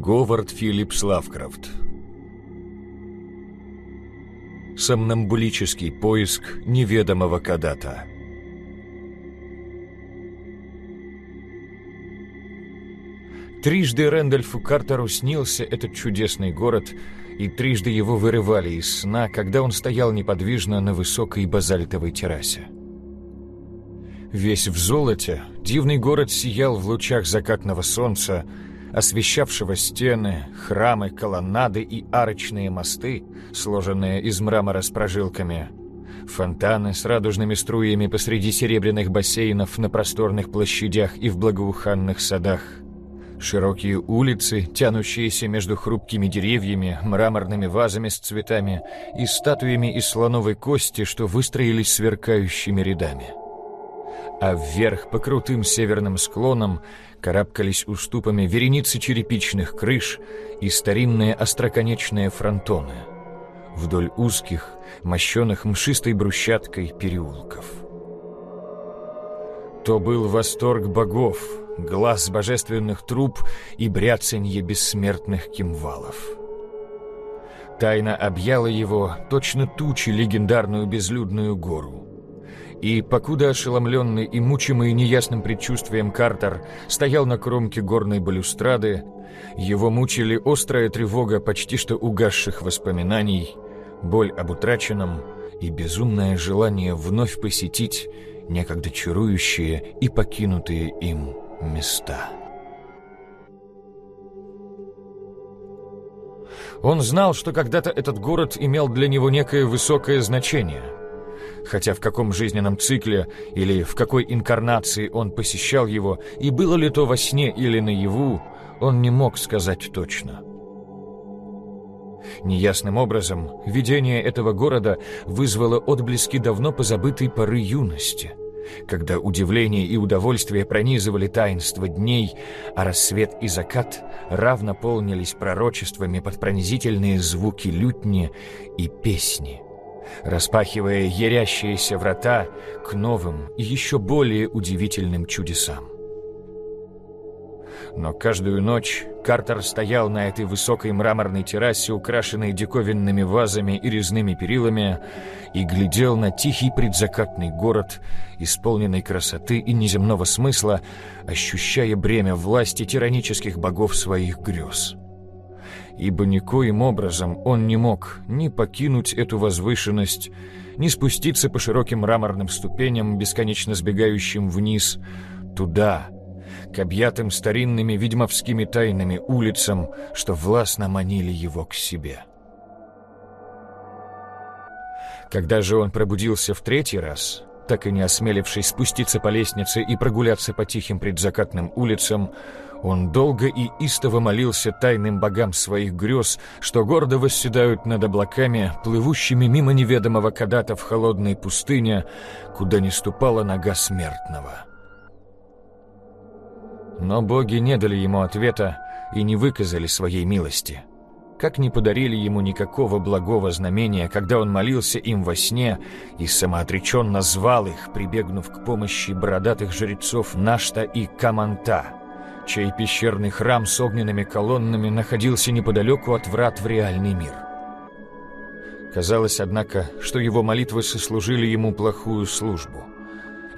Говард Филлипс Лавкрафт Сомнамбулический поиск неведомого Кадата Трижды Рэндольфу Картеру снился этот чудесный город, и трижды его вырывали из сна, когда он стоял неподвижно на высокой базальтовой террасе. Весь в золоте, дивный город сиял в лучах закатного солнца, освещавшего стены, храмы, колоннады и арочные мосты, сложенные из мрамора с прожилками, фонтаны с радужными струями посреди серебряных бассейнов на просторных площадях и в благоуханных садах, широкие улицы, тянущиеся между хрупкими деревьями, мраморными вазами с цветами и статуями из слоновой кости, что выстроились сверкающими рядами. А вверх по крутым северным склонам карабкались уступами вереницы черепичных крыш и старинные остроконечные фронтоны вдоль узких, мощенных мшистой брусчаткой переулков. То был восторг богов, глаз божественных труб и бряцанье бессмертных кимвалов. Тайна объяла его, точно тучи, легендарную безлюдную гору. И, покуда ошеломленный и мучимый неясным предчувствием Картер стоял на кромке горной балюстрады, его мучили острая тревога почти что угасших воспоминаний, боль об утраченном и безумное желание вновь посетить некогда чарующие и покинутые им места. Он знал, что когда-то этот город имел для него некое высокое значение – хотя в каком жизненном цикле или в какой инкарнации он посещал его, и было ли то во сне или наяву, он не мог сказать точно. Неясным образом видение этого города вызвало отблески давно позабытой поры юности, когда удивление и удовольствие пронизывали таинство дней, а рассвет и закат равно полнились пророчествами под пронизительные звуки лютни и песни распахивая ярящиеся врата к новым и еще более удивительным чудесам. Но каждую ночь Картер стоял на этой высокой мраморной террасе, украшенной диковинными вазами и резными перилами, и глядел на тихий предзакатный город, исполненный красоты и неземного смысла, ощущая бремя власти тиранических богов своих грез ибо никоим образом он не мог ни покинуть эту возвышенность, ни спуститься по широким мраморным ступеням, бесконечно сбегающим вниз, туда, к объятым старинными ведьмовскими тайнами улицам, что властно манили его к себе. Когда же он пробудился в третий раз, так и не осмелившись спуститься по лестнице и прогуляться по тихим предзакатным улицам, он долго и истово молился тайным богам своих грез, что гордо восседают над облаками, плывущими мимо неведомого кадата в холодной пустыне, куда не ступала нога смертного. Но боги не дали ему ответа и не выказали своей милости. Как не подарили ему никакого благого знамения, когда он молился им во сне и самоотреченно звал их, прибегнув к помощи бородатых жрецов Нашта и Каманта — чей пещерный храм с огненными колоннами находился неподалеку от врат в реальный мир. Казалось, однако, что его молитвы сослужили ему плохую службу,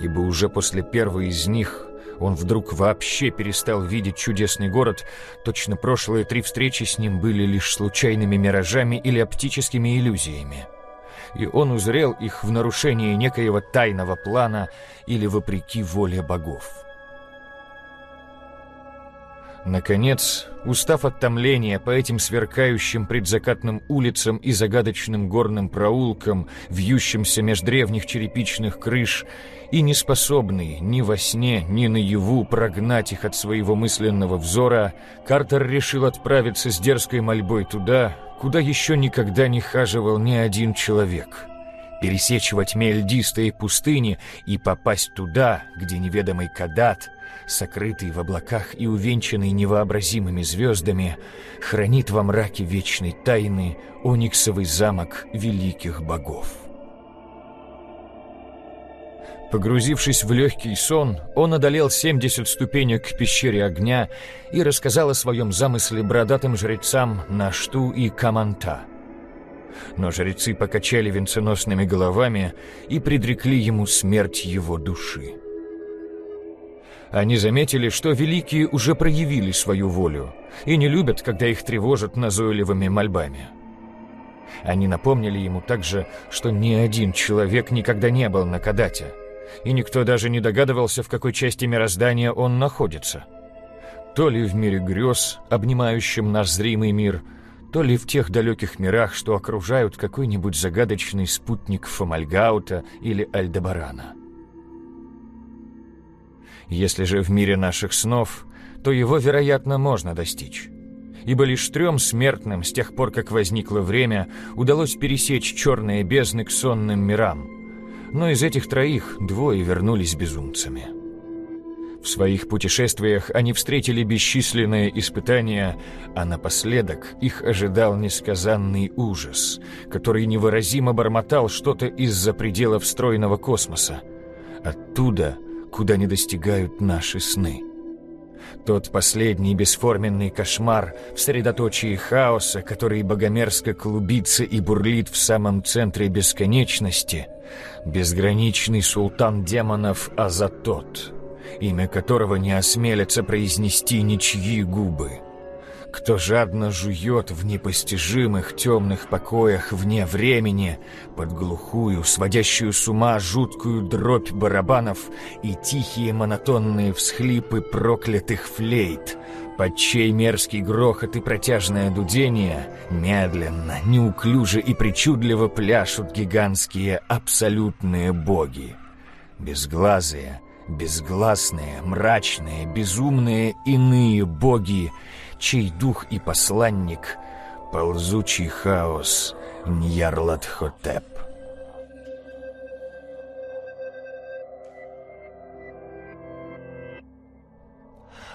ибо уже после первой из них он вдруг вообще перестал видеть чудесный город, точно прошлые три встречи с ним были лишь случайными миражами или оптическими иллюзиями. И он узрел их в нарушении некоего тайного плана или вопреки воле богов. Наконец, устав от томления по этим сверкающим предзакатным улицам и загадочным горным проулкам, вьющимся меж древних черепичных крыш, и не способный ни во сне, ни наяву прогнать их от своего мысленного взора, Картер решил отправиться с дерзкой мольбой туда, куда еще никогда не хаживал ни один человек — пересечь во тьме льдистые пустыни и попасть туда, где неведомый Кадат, сокрытый в облаках и увенчанный невообразимыми звездами, хранит во мраке вечной тайны ониксовый замок великих богов. Погрузившись в легкий сон, он одолел 70 ступенек к пещере огня и рассказал о своем замысле бородатым жрецам Нашту и Каманта. Но жрецы покачали венценосными головами и предрекли ему смерть его души. Они заметили, что великие уже проявили свою волю и не любят, когда их тревожат назойливыми мольбами. Они напомнили ему также, что ни один человек никогда не был на Кадате, и никто даже не догадывался, в какой части мироздания он находится. То ли в мире грез, обнимающем наш зримый мир, то ли в тех далеких мирах, что окружают какой-нибудь загадочный спутник Фомальгаута или Альдебарана. Если же в мире наших снов, то его, вероятно, можно достичь. Ибо лишь трем смертным с тех пор, как возникло время, удалось пересечь черные бездны к сонным мирам. Но из этих троих двое вернулись безумцами. В своих путешествиях они встретили бесчисленные испытания, а напоследок их ожидал несказанный ужас, который невыразимо бормотал что-то из-за пределов стройного космоса. Оттуда — куда не достигают наши сны. Тот последний бесформенный кошмар в средоточии хаоса, который богомерзко клубится и бурлит в самом центре бесконечности, безграничный султан демонов Азатот, имя которого не осмелятся произнести ничьи губы кто жадно жует в непостижимых темных покоях вне времени, под глухую, сводящую с ума жуткую дробь барабанов и тихие монотонные всхлипы проклятых флейт, под чей мерзкий грохот и протяжное дудение медленно, неуклюже и причудливо пляшут гигантские абсолютные боги. Безглазые, безгласные, мрачные, безумные иные боги — чей дух и посланник — ползучий хаос Ньярлатхотеп.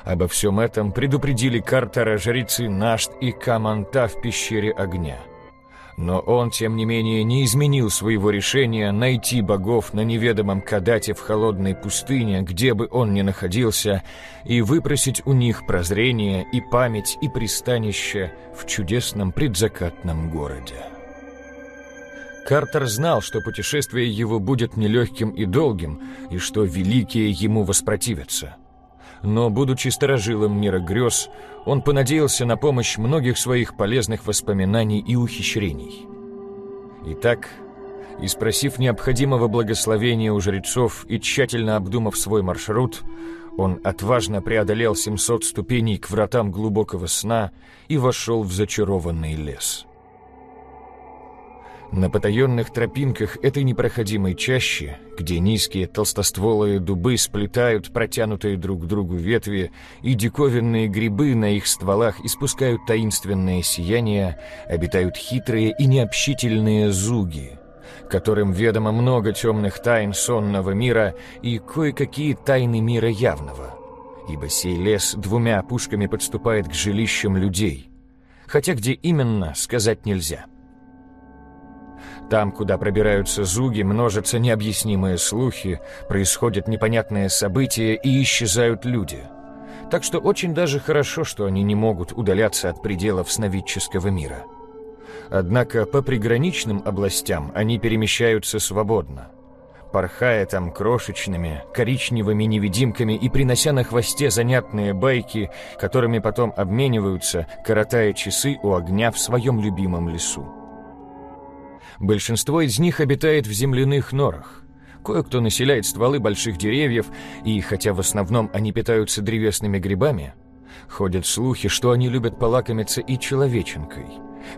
Обо всем этом предупредили Картера жрецы Нашт и Каманта в пещере огня — но он, тем не менее, не изменил своего решения найти богов на неведомом Кадате в холодной пустыне, где бы он ни находился, и выпросить у них прозрение и память и пристанище в чудесном предзакатном городе. Картер знал, что путешествие его будет нелегким и долгим, и что великие ему воспротивятся – но, будучи сторожилом мира грез, он понадеялся на помощь многих своих полезных воспоминаний и ухищрений. Итак, и спросив необходимого благословения у жрецов и тщательно обдумав свой маршрут, он отважно преодолел 700 ступеней к вратам глубокого сна и вошел в зачарованный лес. На потаенных тропинках этой непроходимой чащи, где низкие толстостволые дубы сплетают протянутые друг к другу ветви, и диковинные грибы на их стволах испускают таинственное сияние, обитают хитрые и необщительные зуги, которым ведомо много темных тайн сонного мира и кое-какие тайны мира явного. Ибо сей лес двумя опушками подступает к жилищам людей, хотя где именно, сказать нельзя. — там, куда пробираются зуги, множатся необъяснимые слухи, происходят непонятные события и исчезают люди. Так что очень даже хорошо, что они не могут удаляться от пределов сновидческого мира. Однако по приграничным областям они перемещаются свободно, порхая там крошечными, коричневыми невидимками и принося на хвосте занятные байки, которыми потом обмениваются, коротая часы у огня в своем любимом лесу. Большинство из них обитает в земляных норах. Кое-кто населяет стволы больших деревьев, и хотя в основном они питаются древесными грибами, ходят слухи, что они любят полакомиться и человеченкой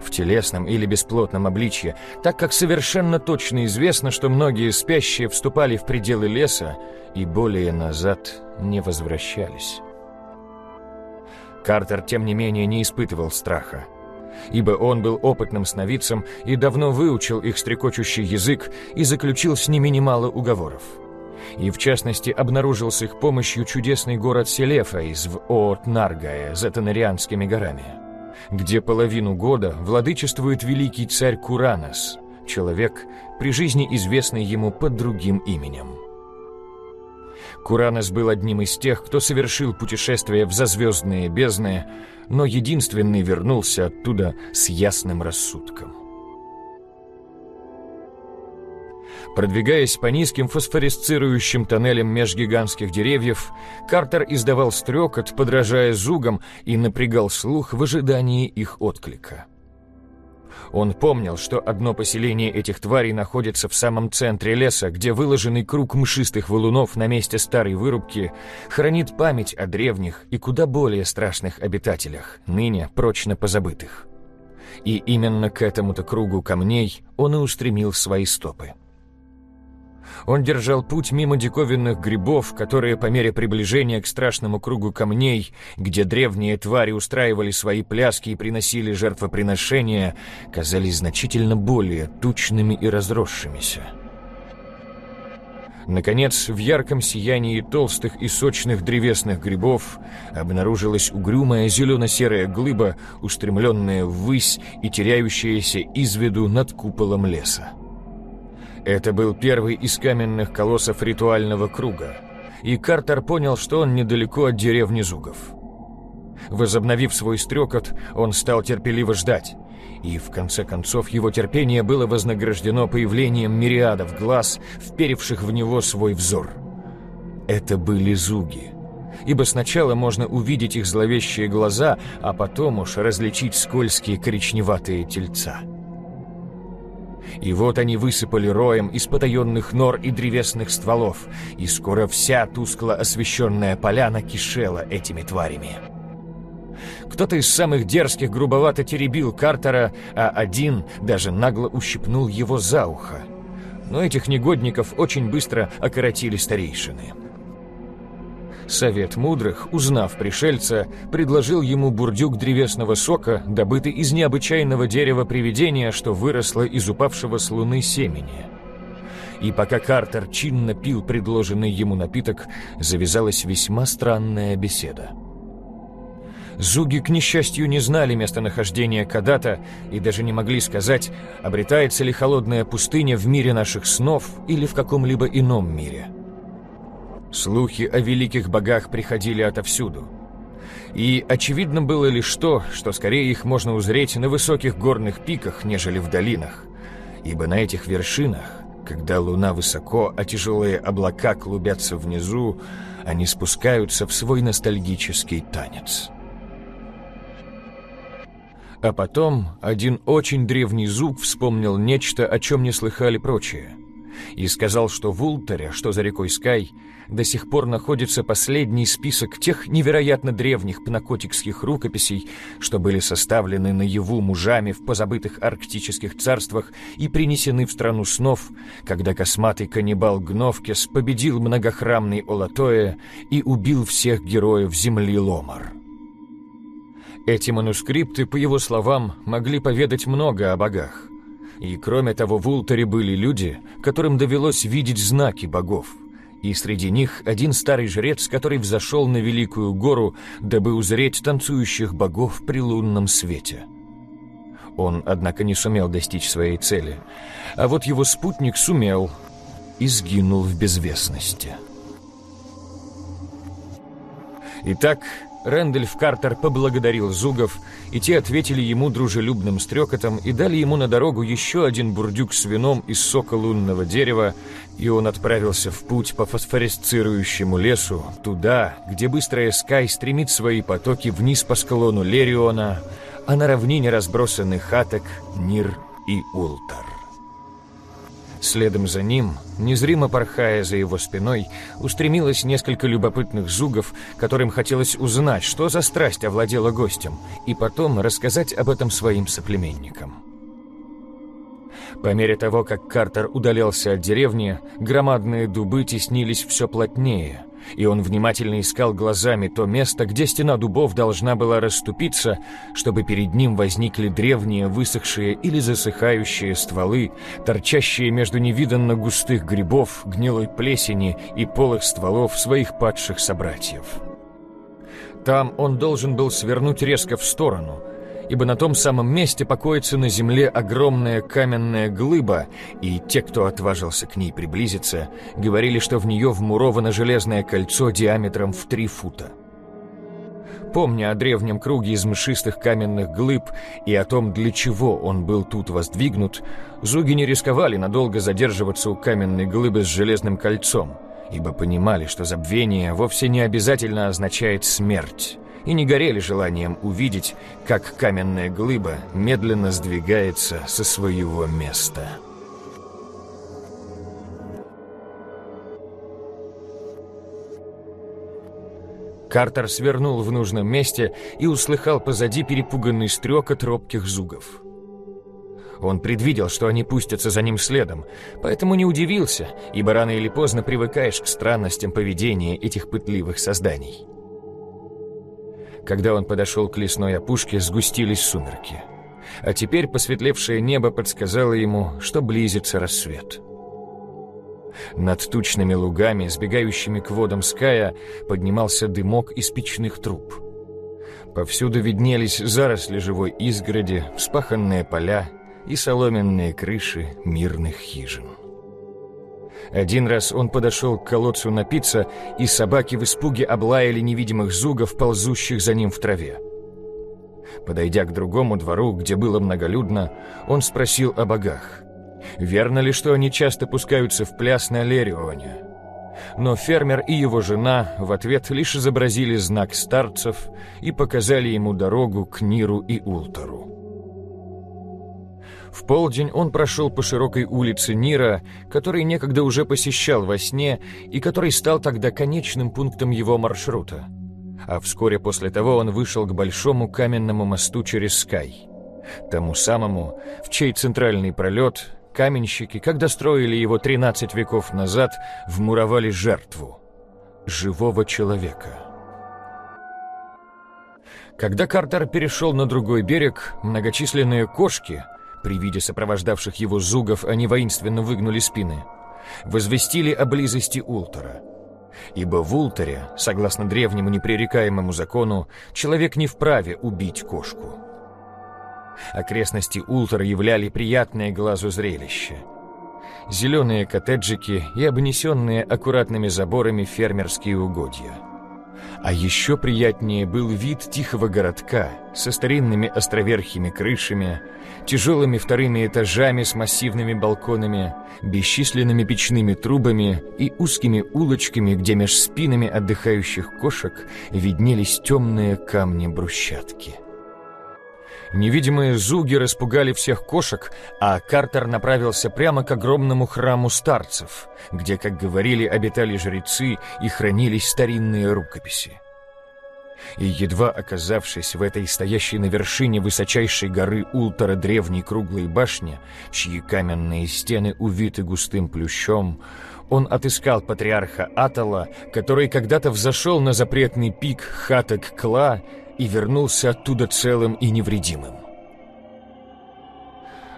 в телесном или бесплотном обличье, так как совершенно точно известно, что многие спящие вступали в пределы леса и более назад не возвращались. Картер, тем не менее, не испытывал страха ибо он был опытным сновидцем и давно выучил их стрекочущий язык и заключил с ними немало уговоров. И, в частности, обнаружил с их помощью чудесный город Селефаис в Оот-Наргае за Танарианскими горами, где половину года владычествует великий царь Куранос, человек, при жизни известный ему под другим именем. Куранос был одним из тех, кто совершил путешествие в зазвездные бездны, но единственный вернулся оттуда с ясным рассудком. Продвигаясь по низким фосфоресцирующим тоннелям меж гигантских деревьев, Картер издавал стрекот, подражая зугам, и напрягал слух в ожидании их отклика. Он помнил, что одно поселение этих тварей находится в самом центре леса, где выложенный круг мшистых валунов на месте старой вырубки хранит память о древних и куда более страшных обитателях, ныне прочно позабытых. И именно к этому-то кругу камней он и устремил свои стопы. Он держал путь мимо диковинных грибов, которые по мере приближения к страшному кругу камней, где древние твари устраивали свои пляски и приносили жертвоприношения, казались значительно более тучными и разросшимися. Наконец, в ярком сиянии толстых и сочных древесных грибов обнаружилась угрюмая зелено-серая глыба, устремленная ввысь и теряющаяся из виду над куполом леса. Это был первый из каменных колоссов ритуального круга, и Картер понял, что он недалеко от деревни Зугов. Возобновив свой стрекот, он стал терпеливо ждать, и в конце концов его терпение было вознаграждено появлением мириадов глаз, вперевших в него свой взор. Это были Зуги ибо сначала можно увидеть их зловещие глаза, а потом уж различить скользкие коричневатые тельца. И вот они высыпали роем из потаенных нор и древесных стволов, и скоро вся тускло освещенная поляна кишела этими тварями. Кто-то из самых дерзких грубовато теребил Картера, а один даже нагло ущипнул его за ухо. Но этих негодников очень быстро окоротили старейшины. Совет мудрых, узнав пришельца, предложил ему бурдюк древесного сока, добытый из необычайного дерева привидения, что выросло из упавшего с луны семени. И пока Картер чинно пил предложенный ему напиток, завязалась весьма странная беседа. Зуги, к несчастью, не знали местонахождения Кадата и даже не могли сказать, обретается ли холодная пустыня в мире наших снов или в каком-либо ином мире. Слухи о великих богах приходили отовсюду. И очевидно было лишь то, что скорее их можно узреть на высоких горных пиках, нежели в долинах. Ибо на этих вершинах, когда луна высоко, а тяжелые облака клубятся внизу, они спускаются в свой ностальгический танец. А потом один очень древний зуб вспомнил нечто, о чем не слыхали прочие – и сказал, что в Ултере, что за рекой Скай, до сих пор находится последний список тех невероятно древних пнакотикских рукописей, что были составлены наяву мужами в позабытых арктических царствах и принесены в страну снов, когда косматый каннибал Гновкес победил многохрамный Олатоя и убил всех героев земли Ломар. Эти манускрипты, по его словам, могли поведать много о богах. И кроме того, в Ултере были люди, которым довелось видеть знаки богов. И среди них один старый жрец, который взошел на Великую гору, дабы узреть танцующих богов при лунном свете. Он, однако, не сумел достичь своей цели. А вот его спутник сумел и сгинул в безвестности. Итак, Рэндольф Картер поблагодарил Зугов, и те ответили ему дружелюбным стрекотом и дали ему на дорогу еще один бурдюк с вином из сока лунного дерева, и он отправился в путь по фосфоресцирующему лесу, туда, где быстрая Скай стремит свои потоки вниз по склону Лериона, а на равнине разбросаны хаток Нир и Ултар. Следом за ним, незримо порхая за его спиной, устремилось несколько любопытных зугов, которым хотелось узнать, что за страсть овладела гостем, и потом рассказать об этом своим соплеменникам. По мере того, как Картер удалялся от деревни, громадные дубы теснились все плотнее, и он внимательно искал глазами то место, где стена дубов должна была расступиться, чтобы перед ним возникли древние высохшие или засыхающие стволы, торчащие между невиданно густых грибов, гнилой плесени и полых стволов своих падших собратьев. Там он должен был свернуть резко в сторону, ибо на том самом месте покоится на земле огромная каменная глыба, и те, кто отважился к ней приблизиться, говорили, что в нее вмуровано железное кольцо диаметром в три фута. Помня о древнем круге из мшистых каменных глыб и о том, для чего он был тут воздвигнут, зуги не рисковали надолго задерживаться у каменной глыбы с железным кольцом, ибо понимали, что забвение вовсе не обязательно означает смерть, и не горели желанием увидеть, как каменная глыба медленно сдвигается со своего места. Картер свернул в нужном месте и услыхал позади перепуганный стрекот робких зугов. Он предвидел, что они пустятся за ним следом, поэтому не удивился, ибо рано или поздно привыкаешь к странностям поведения этих пытливых созданий. Когда он подошел к лесной опушке, сгустились сумерки. А теперь посветлевшее небо подсказало ему, что близится рассвет. Над тучными лугами, сбегающими к водам Ская, поднимался дымок из печных труб. Повсюду виднелись заросли живой изгороди, вспаханные поля и соломенные крыши мирных хижин. Один раз он подошел к колодцу напиться, и собаки в испуге облаяли невидимых зугов, ползущих за ним в траве. Подойдя к другому двору, где было многолюдно, он спросил о богах. Верно ли, что они часто пускаются в пляс на Лерионе? Но фермер и его жена в ответ лишь изобразили знак старцев и показали ему дорогу к Ниру и Ултару. В полдень он прошел по широкой улице Нира, который некогда уже посещал во сне и который стал тогда конечным пунктом его маршрута. А вскоре после того он вышел к большому каменному мосту через Скай. Тому самому, в чей центральный пролет каменщики, когда строили его 13 веков назад, вмуровали жертву — живого человека. Когда Картер перешел на другой берег, многочисленные кошки — при виде сопровождавших его зугов они воинственно выгнули спины. Возвестили о близости Ултора. Ибо в Улторе, согласно древнему непререкаемому закону, человек не вправе убить кошку. Окрестности Ултора являли приятное глазу зрелище. Зеленые коттеджики и обнесенные аккуратными заборами фермерские угодья – а еще приятнее был вид тихого городка со старинными островерхими крышами, тяжелыми вторыми этажами с массивными балконами, бесчисленными печными трубами и узкими улочками, где меж спинами отдыхающих кошек виднелись темные камни брусчатки. Невидимые зуги распугали всех кошек, а Картер направился прямо к огромному храму старцев, где, как говорили, обитали жрецы и хранились старинные рукописи. И едва оказавшись в этой стоящей на вершине высочайшей горы Ултора древней круглой башни, чьи каменные стены увиты густым плющом, он отыскал патриарха Атала, который когда-то взошел на запретный пик Хатак-Кла и вернулся оттуда целым и невредимым.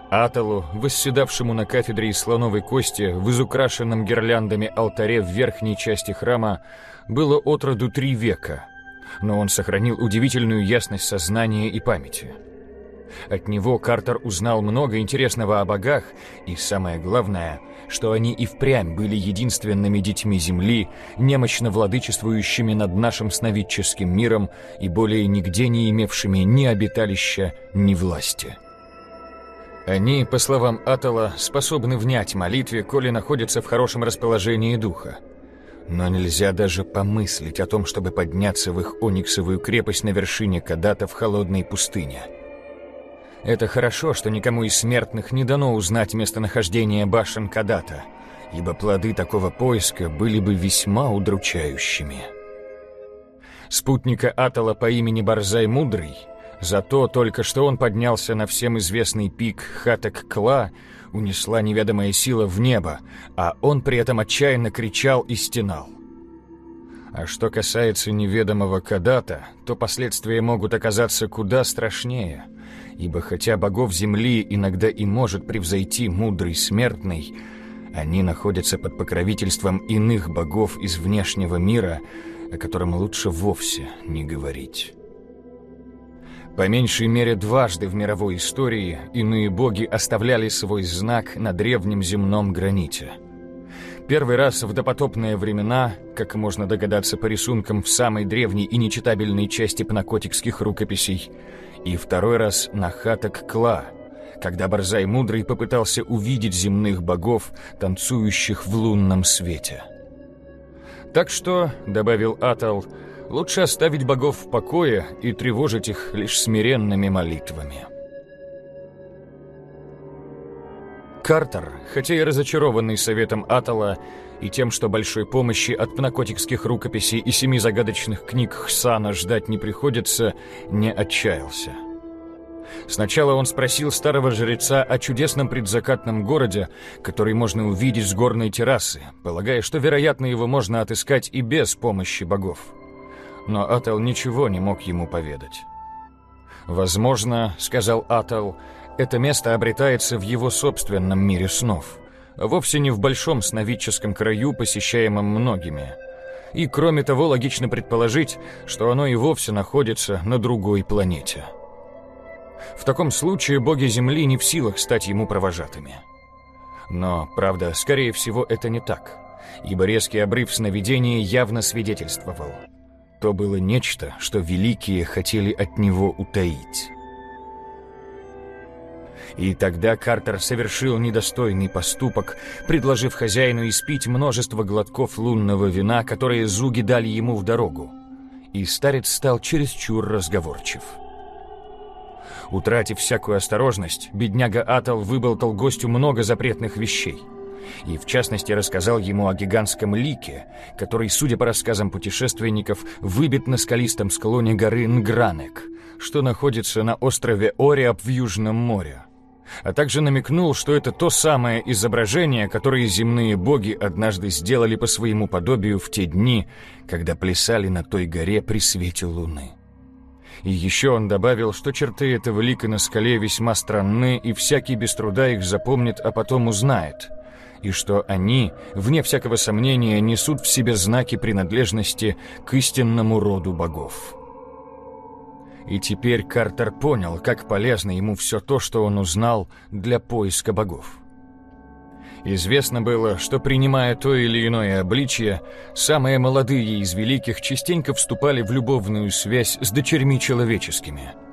Аталу, восседавшему на кафедре из слоновой кости в изукрашенном гирляндами алтаре в верхней части храма, было от роду три века, но он сохранил удивительную ясность сознания и памяти. От него Картер узнал много интересного о богах, и самое главное, что они и впрямь были единственными детьми Земли, немощно владычествующими над нашим сновидческим миром и более нигде не имевшими ни обиталища, ни власти. Они, по словам Атала, способны внять молитве, коли находятся в хорошем расположении духа. Но нельзя даже помыслить о том, чтобы подняться в их ониксовую крепость на вершине Кадата в холодной пустыне – это хорошо, что никому из смертных не дано узнать местонахождение башен Кадата, ибо плоды такого поиска были бы весьма удручающими. Спутника Атала по имени Барзай Мудрый, зато только что он поднялся на всем известный пик Хатак-Кла, унесла неведомая сила в небо, а он при этом отчаянно кричал и стенал. А что касается неведомого Кадата, то последствия могут оказаться куда страшнее — ибо хотя богов земли иногда и может превзойти мудрый смертный, они находятся под покровительством иных богов из внешнего мира, о котором лучше вовсе не говорить. По меньшей мере дважды в мировой истории иные боги оставляли свой знак на древнем земном граните. Первый раз в допотопные времена, как можно догадаться по рисункам в самой древней и нечитабельной части пнакотикских рукописей, и второй раз на хаток Кла, когда Борзай Мудрый попытался увидеть земных богов, танцующих в лунном свете. «Так что», — добавил Атал, — Лучше оставить богов в покое и тревожить их лишь смиренными молитвами. Картер, хотя и разочарованный советом Атала и тем, что большой помощи от пнакотикских рукописей и семи загадочных книг Хсана ждать не приходится, не отчаялся. Сначала он спросил старого жреца о чудесном предзакатном городе, который можно увидеть с горной террасы, полагая, что, вероятно, его можно отыскать и без помощи богов но Атал ничего не мог ему поведать. «Возможно, — сказал Атал, — это место обретается в его собственном мире снов, вовсе не в большом сновидческом краю, посещаемом многими. И, кроме того, логично предположить, что оно и вовсе находится на другой планете. В таком случае боги Земли не в силах стать ему провожатыми. Но, правда, скорее всего, это не так, ибо резкий обрыв сновидения явно свидетельствовал — то было нечто, что великие хотели от него утаить. И тогда Картер совершил недостойный поступок, предложив хозяину испить множество глотков лунного вина, которые зуги дали ему в дорогу. И старец стал чересчур разговорчив. Утратив всякую осторожность, бедняга Атал выболтал гостю много запретных вещей — и в частности рассказал ему о гигантском лике, который, судя по рассказам путешественников, выбит на скалистом склоне горы Нгранек, что находится на острове Ориап в Южном море. А также намекнул, что это то самое изображение, которое земные боги однажды сделали по своему подобию в те дни, когда плясали на той горе при свете луны. И еще он добавил, что черты этого лика на скале весьма странны, и всякий без труда их запомнит, а потом узнает — и что они, вне всякого сомнения, несут в себе знаки принадлежности к истинному роду богов. И теперь Картер понял, как полезно ему все то, что он узнал для поиска богов. Известно было, что, принимая то или иное обличие, самые молодые из великих частенько вступали в любовную связь с дочерьми человеческими –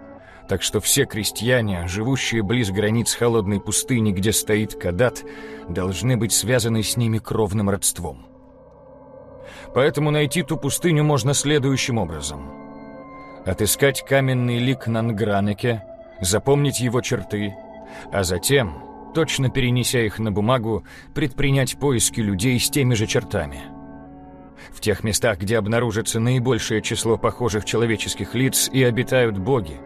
так что все крестьяне, живущие близ границ холодной пустыни, где стоит Кадат, должны быть связаны с ними кровным родством. Поэтому найти ту пустыню можно следующим образом. Отыскать каменный лик на Нгранеке, запомнить его черты, а затем, точно перенеся их на бумагу, предпринять поиски людей с теми же чертами. В тех местах, где обнаружится наибольшее число похожих человеческих лиц и обитают боги,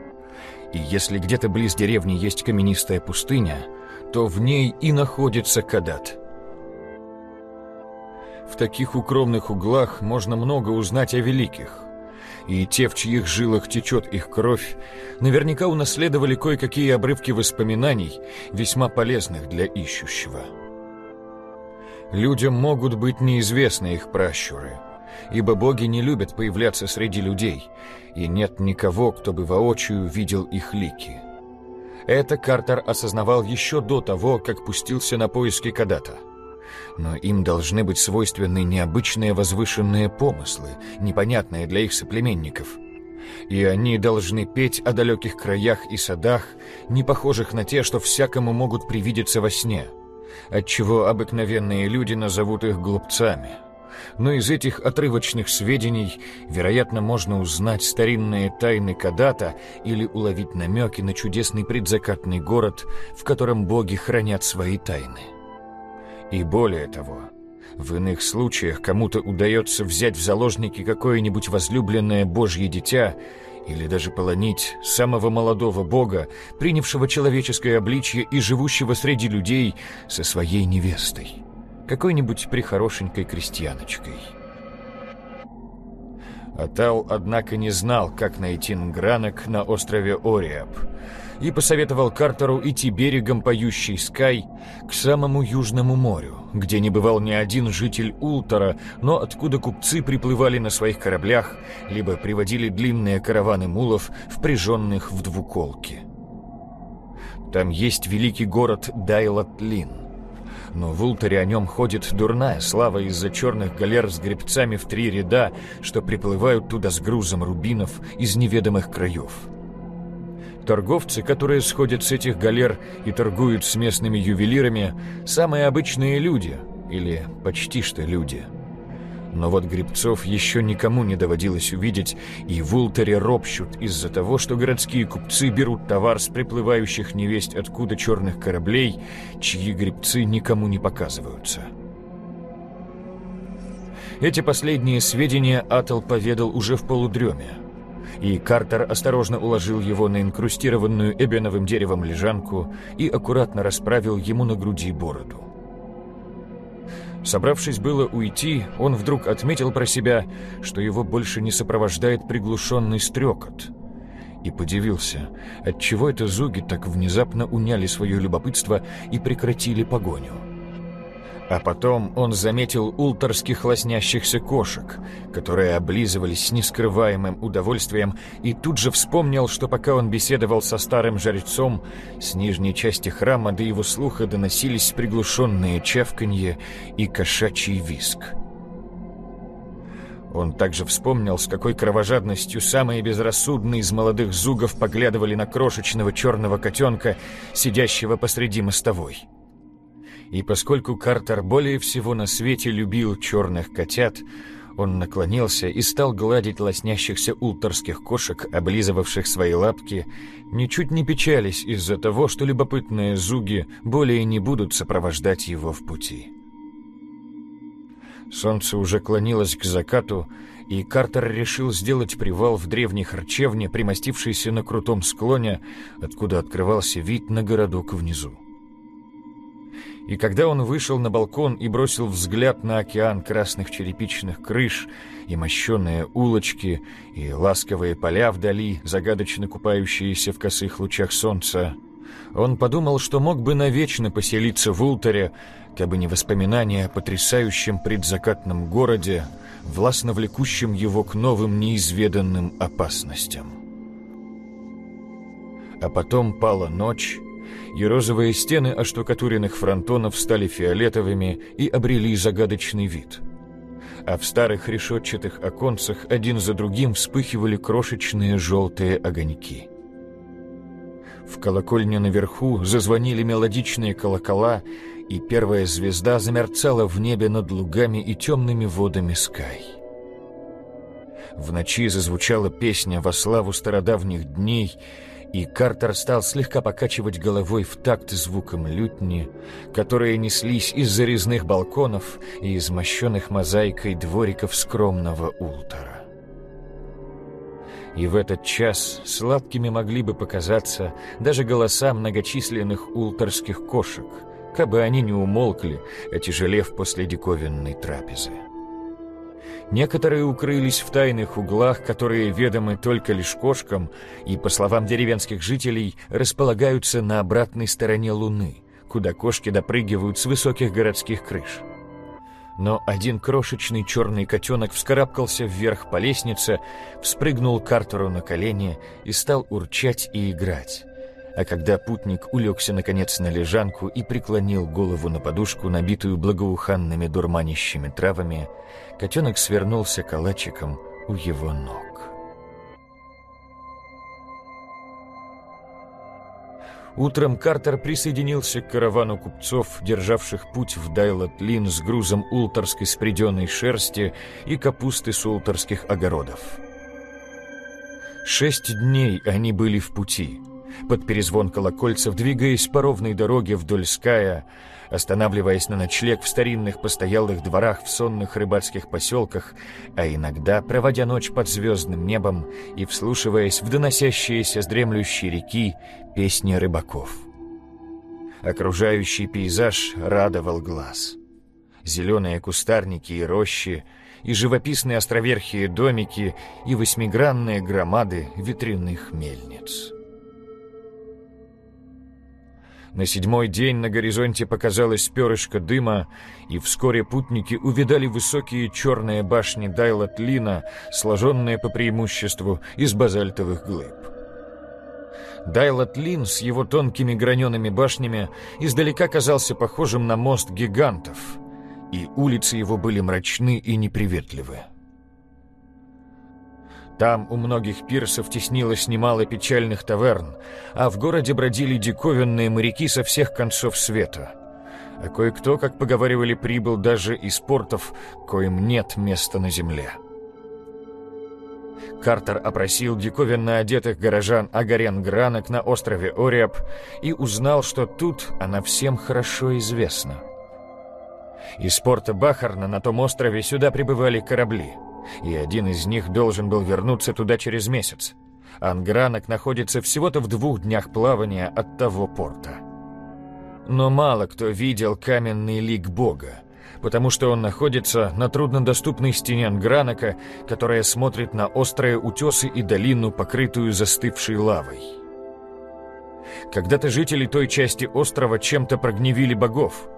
и если где-то близ деревни есть каменистая пустыня, то в ней и находится Кадат. В таких укромных углах можно много узнать о великих. И те, в чьих жилах течет их кровь, наверняка унаследовали кое-какие обрывки воспоминаний, весьма полезных для ищущего. Людям могут быть неизвестны их пращуры – ибо боги не любят появляться среди людей, и нет никого, кто бы воочию видел их лики. Это Картер осознавал еще до того, как пустился на поиски Кадата. Но им должны быть свойственны необычные возвышенные помыслы, непонятные для их соплеменников. И они должны петь о далеких краях и садах, не похожих на те, что всякому могут привидеться во сне, отчего обыкновенные люди назовут их глупцами но из этих отрывочных сведений, вероятно, можно узнать старинные тайны Кадата или уловить намеки на чудесный предзакатный город, в котором боги хранят свои тайны. И более того, в иных случаях кому-то удается взять в заложники какое-нибудь возлюбленное Божье дитя или даже полонить самого молодого бога, принявшего человеческое обличье и живущего среди людей со своей невестой какой-нибудь прихорошенькой крестьяночкой. Атал, однако, не знал, как найти Нгранок на острове Ориап, и посоветовал Картеру идти берегом поющей Скай к самому Южному морю, где не бывал ни один житель Ултора, но откуда купцы приплывали на своих кораблях, либо приводили длинные караваны мулов, впряженных в двуколки. Там есть великий город Дайлатлин, но в Ултере о нем ходит дурная слава из-за черных галер с гребцами в три ряда, что приплывают туда с грузом рубинов из неведомых краев. Торговцы, которые сходят с этих галер и торгуют с местными ювелирами, самые обычные люди, или почти что люди. Но вот грибцов еще никому не доводилось увидеть, и в Ултере ропщут из-за того, что городские купцы берут товар с приплывающих невесть откуда черных кораблей, чьи грибцы никому не показываются. Эти последние сведения Атл поведал уже в полудреме и Картер осторожно уложил его на инкрустированную эбеновым деревом лежанку и аккуратно расправил ему на груди бороду. Собравшись было уйти, он вдруг отметил про себя, что его больше не сопровождает приглушенный стрекот, и подивился, отчего это зуги так внезапно уняли свое любопытство и прекратили погоню. А потом он заметил улторских лоснящихся кошек, которые облизывались с нескрываемым удовольствием, и тут же вспомнил, что пока он беседовал со старым жрецом, с нижней части храма до его слуха доносились приглушенные чавканье и кошачий виск. Он также вспомнил, с какой кровожадностью самые безрассудные из молодых зугов поглядывали на крошечного черного котенка, сидящего посреди мостовой. И поскольку Картер более всего на свете любил черных котят, он наклонился и стал гладить лоснящихся улторских кошек, облизывавших свои лапки, ничуть не печались из-за того, что любопытные зуги более не будут сопровождать его в пути. Солнце уже клонилось к закату, и Картер решил сделать привал в древней харчевне, примостившейся на крутом склоне, откуда открывался вид на городок внизу. И когда он вышел на балкон и бросил взгляд на океан красных черепичных крыш и мощенные улочки, и ласковые поля вдали, загадочно купающиеся в косых лучах солнца, он подумал, что мог бы навечно поселиться в Ултере, бы не воспоминания о потрясающем предзакатном городе, властно влекущем его к новым неизведанным опасностям. А потом пала ночь, и розовые стены оштукатуренных фронтонов стали фиолетовыми и обрели загадочный вид. А в старых решетчатых оконцах один за другим вспыхивали крошечные желтые огоньки. В колокольне наверху зазвонили мелодичные колокола, и первая звезда замерцала в небе над лугами и темными водами Скай. В ночи зазвучала песня во славу стародавних дней — и Картер стал слегка покачивать головой в такт звуком лютни, которые неслись из зарезных балконов и из мощенных мозаикой двориков скромного Ултора. И в этот час сладкими могли бы показаться даже голоса многочисленных улторских кошек, кабы они не умолкли, отяжелев после диковинной трапезы. Некоторые укрылись в тайных углах, которые ведомы только лишь кошкам, и, по словам деревенских жителей, располагаются на обратной стороне Луны, куда кошки допрыгивают с высоких городских крыш. Но один крошечный черный котенок вскарабкался вверх по лестнице, вспрыгнул Картеру на колени и стал урчать и играть. А когда путник улегся наконец на лежанку и преклонил голову на подушку, набитую благоуханными дурманящими травами, котенок свернулся калачиком у его ног. Утром Картер присоединился к каравану купцов, державших путь в Дайлот-Лин с грузом улторской спреденной шерсти и капусты с улторских огородов. Шесть дней они были в пути — под перезвон колокольцев, двигаясь по ровной дороге вдоль Ская, останавливаясь на ночлег в старинных постоялых дворах в сонных рыбацких поселках, а иногда проводя ночь под звездным небом и вслушиваясь в доносящиеся с дремлющей реки песни рыбаков. Окружающий пейзаж радовал глаз. Зеленые кустарники и рощи, и живописные островерхие домики, и восьмигранные громады ветряных мельниц. На седьмой день на горизонте показалось перышко дыма, и вскоре путники увидали высокие черные башни Дайлат-Лина, сложенные по преимуществу из базальтовых глыб. Дайлат-Лин с его тонкими гранеными башнями издалека казался похожим на мост гигантов, и улицы его были мрачны и неприветливы. Там у многих пирсов теснилось немало печальных таверн, а в городе бродили диковинные моряки со всех концов света. А кое-кто, как поговаривали, прибыл даже из портов, коим нет места на земле. Картер опросил диковинно одетых горожан Агарен Гранок на острове Ориаб и узнал, что тут она всем хорошо известна. Из порта Бахарна на том острове сюда прибывали корабли – и один из них должен был вернуться туда через месяц. Ангранок находится всего-то в двух днях плавания от того порта. Но мало кто видел каменный лик Бога, потому что он находится на труднодоступной стене Ангранока, которая смотрит на острые утесы и долину, покрытую застывшей лавой. Когда-то жители той части острова чем-то прогневили богов,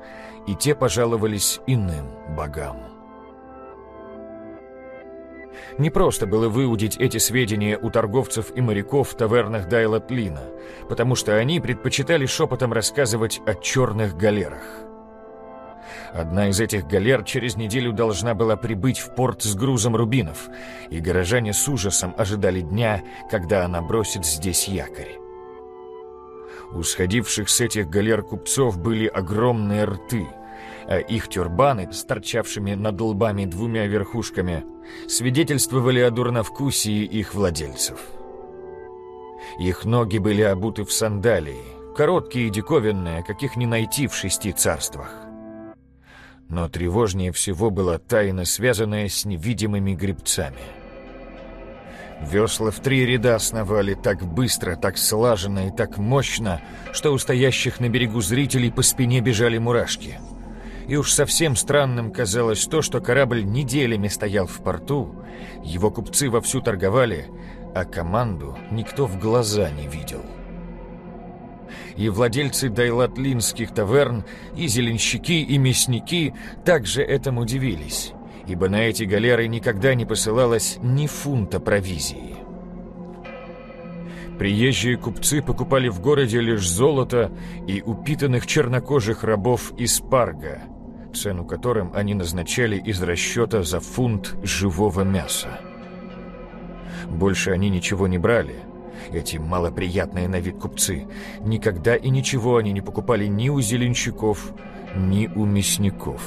и те пожаловались иным богам. Не просто было выудить эти сведения у торговцев и моряков в тавернах Дайлат-Лина, потому что они предпочитали шепотом рассказывать о черных галерах. Одна из этих галер через неделю должна была прибыть в порт с грузом рубинов, и горожане с ужасом ожидали дня, когда она бросит здесь якорь. У сходивших с этих галер купцов были огромные рты – а их тюрбаны с торчавшими над лбами двумя верхушками свидетельствовали о дурновкусии их владельцев. Их ноги были обуты в сандалии, короткие и диковинные, каких не найти в шести царствах. Но тревожнее всего была тайна, связанная с невидимыми грибцами. Весла в три ряда сновали так быстро, так слаженно и так мощно, что у стоящих на берегу зрителей по спине бежали мурашки — и уж совсем странным казалось то, что корабль неделями стоял в порту, его купцы вовсю торговали, а команду никто в глаза не видел. И владельцы дайлатлинских таверн, и зеленщики, и мясники также этому удивились, ибо на эти галеры никогда не посылалось ни фунта провизии. Приезжие купцы покупали в городе лишь золото и упитанных чернокожих рабов из Парга, цену которым они назначали из расчета за фунт живого мяса. Больше они ничего не брали. Эти малоприятные на вид купцы. Никогда и ничего они не покупали ни у зеленщиков, ни у мясников.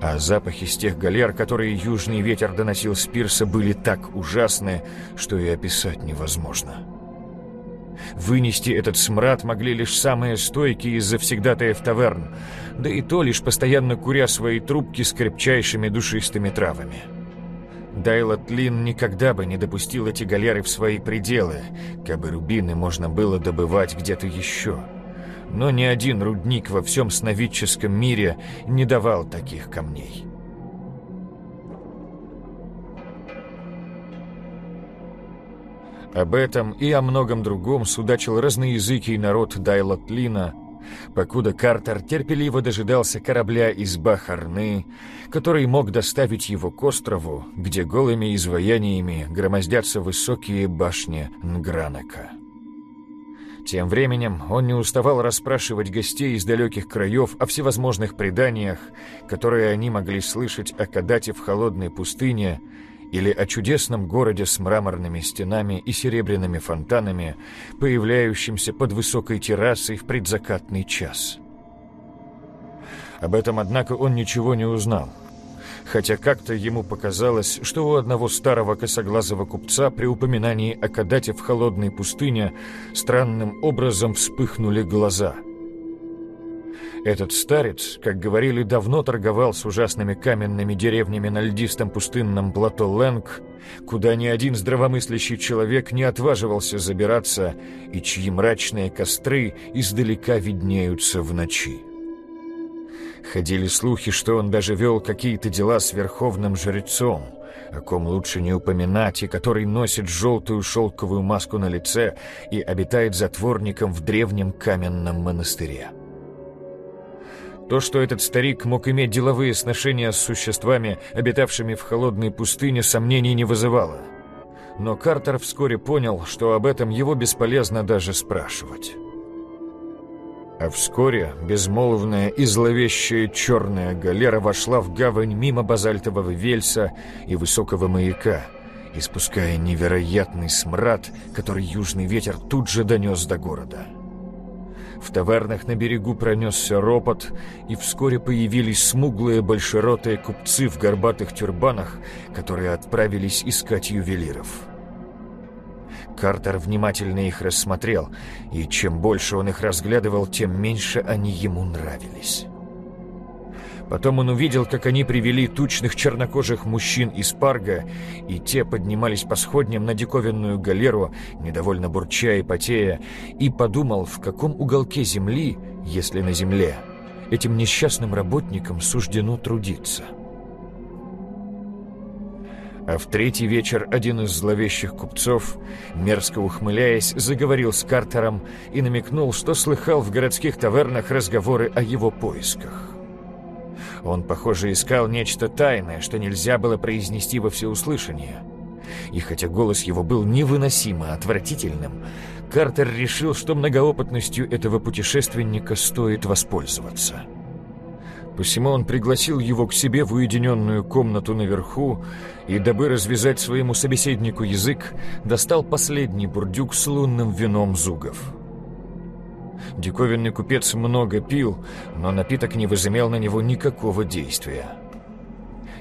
А запахи с тех галер, которые южный ветер доносил с пирса, были так ужасны, что и описать невозможно. Вынести этот смрад могли лишь самые стойкие из завсегдатаев таверн, да и то лишь постоянно куря свои трубки с крепчайшими душистыми травами. Дайлот Лин никогда бы не допустил эти галеры в свои пределы, кабы рубины можно было добывать где-то еще. Но ни один рудник во всем сновидческом мире не давал таких камней. Об этом и о многом другом судачил разноязыкий народ Дайлотлина, покуда Картер терпеливо дожидался корабля из Бахарны, который мог доставить его к острову, где голыми изваяниями громоздятся высокие башни Нгранака. Тем временем он не уставал расспрашивать гостей из далеких краев о всевозможных преданиях, которые они могли слышать о Кадате в холодной пустыне или о чудесном городе с мраморными стенами и серебряными фонтанами, появляющимся под высокой террасой в предзакатный час. Об этом, однако, он ничего не узнал, хотя как-то ему показалось, что у одного старого косоглазого купца при упоминании о Кадате в холодной пустыне странным образом вспыхнули глаза — этот старец, как говорили, давно торговал с ужасными каменными деревнями на льдистом пустынном плато Лэнг, куда ни один здравомыслящий человек не отваживался забираться и чьи мрачные костры издалека виднеются в ночи. Ходили слухи, что он даже вел какие-то дела с верховным жрецом, о ком лучше не упоминать, и который носит желтую шелковую маску на лице и обитает затворником в древнем каменном монастыре. То, что этот старик мог иметь деловые сношения с существами, обитавшими в холодной пустыне, сомнений не вызывало. Но Картер вскоре понял, что об этом его бесполезно даже спрашивать. А вскоре безмолвная и зловещая черная галера вошла в гавань мимо базальтового вельса и высокого маяка, испуская невероятный смрад, который южный ветер тут же донес до города. В тавернах на берегу пронесся ропот, и вскоре появились смуглые большеротые купцы в горбатых тюрбанах, которые отправились искать ювелиров. Картер внимательно их рассмотрел, и чем больше он их разглядывал, тем меньше они ему нравились. Потом он увидел, как они привели тучных чернокожих мужчин из Парга, и те поднимались по сходням на диковинную галеру, недовольно бурча и потея, и подумал, в каком уголке земли, если на земле, этим несчастным работникам суждено трудиться. А в третий вечер один из зловещих купцов, мерзко ухмыляясь, заговорил с Картером и намекнул, что слыхал в городских тавернах разговоры о его поисках. Он, похоже, искал нечто тайное, что нельзя было произнести во всеуслышание. И хотя голос его был невыносимо отвратительным, Картер решил, что многоопытностью этого путешественника стоит воспользоваться. Посему он пригласил его к себе в уединенную комнату наверху и, дабы развязать своему собеседнику язык, достал последний бурдюк с лунным вином зугов. Диковинный купец много пил, но напиток не возымел на него никакого действия.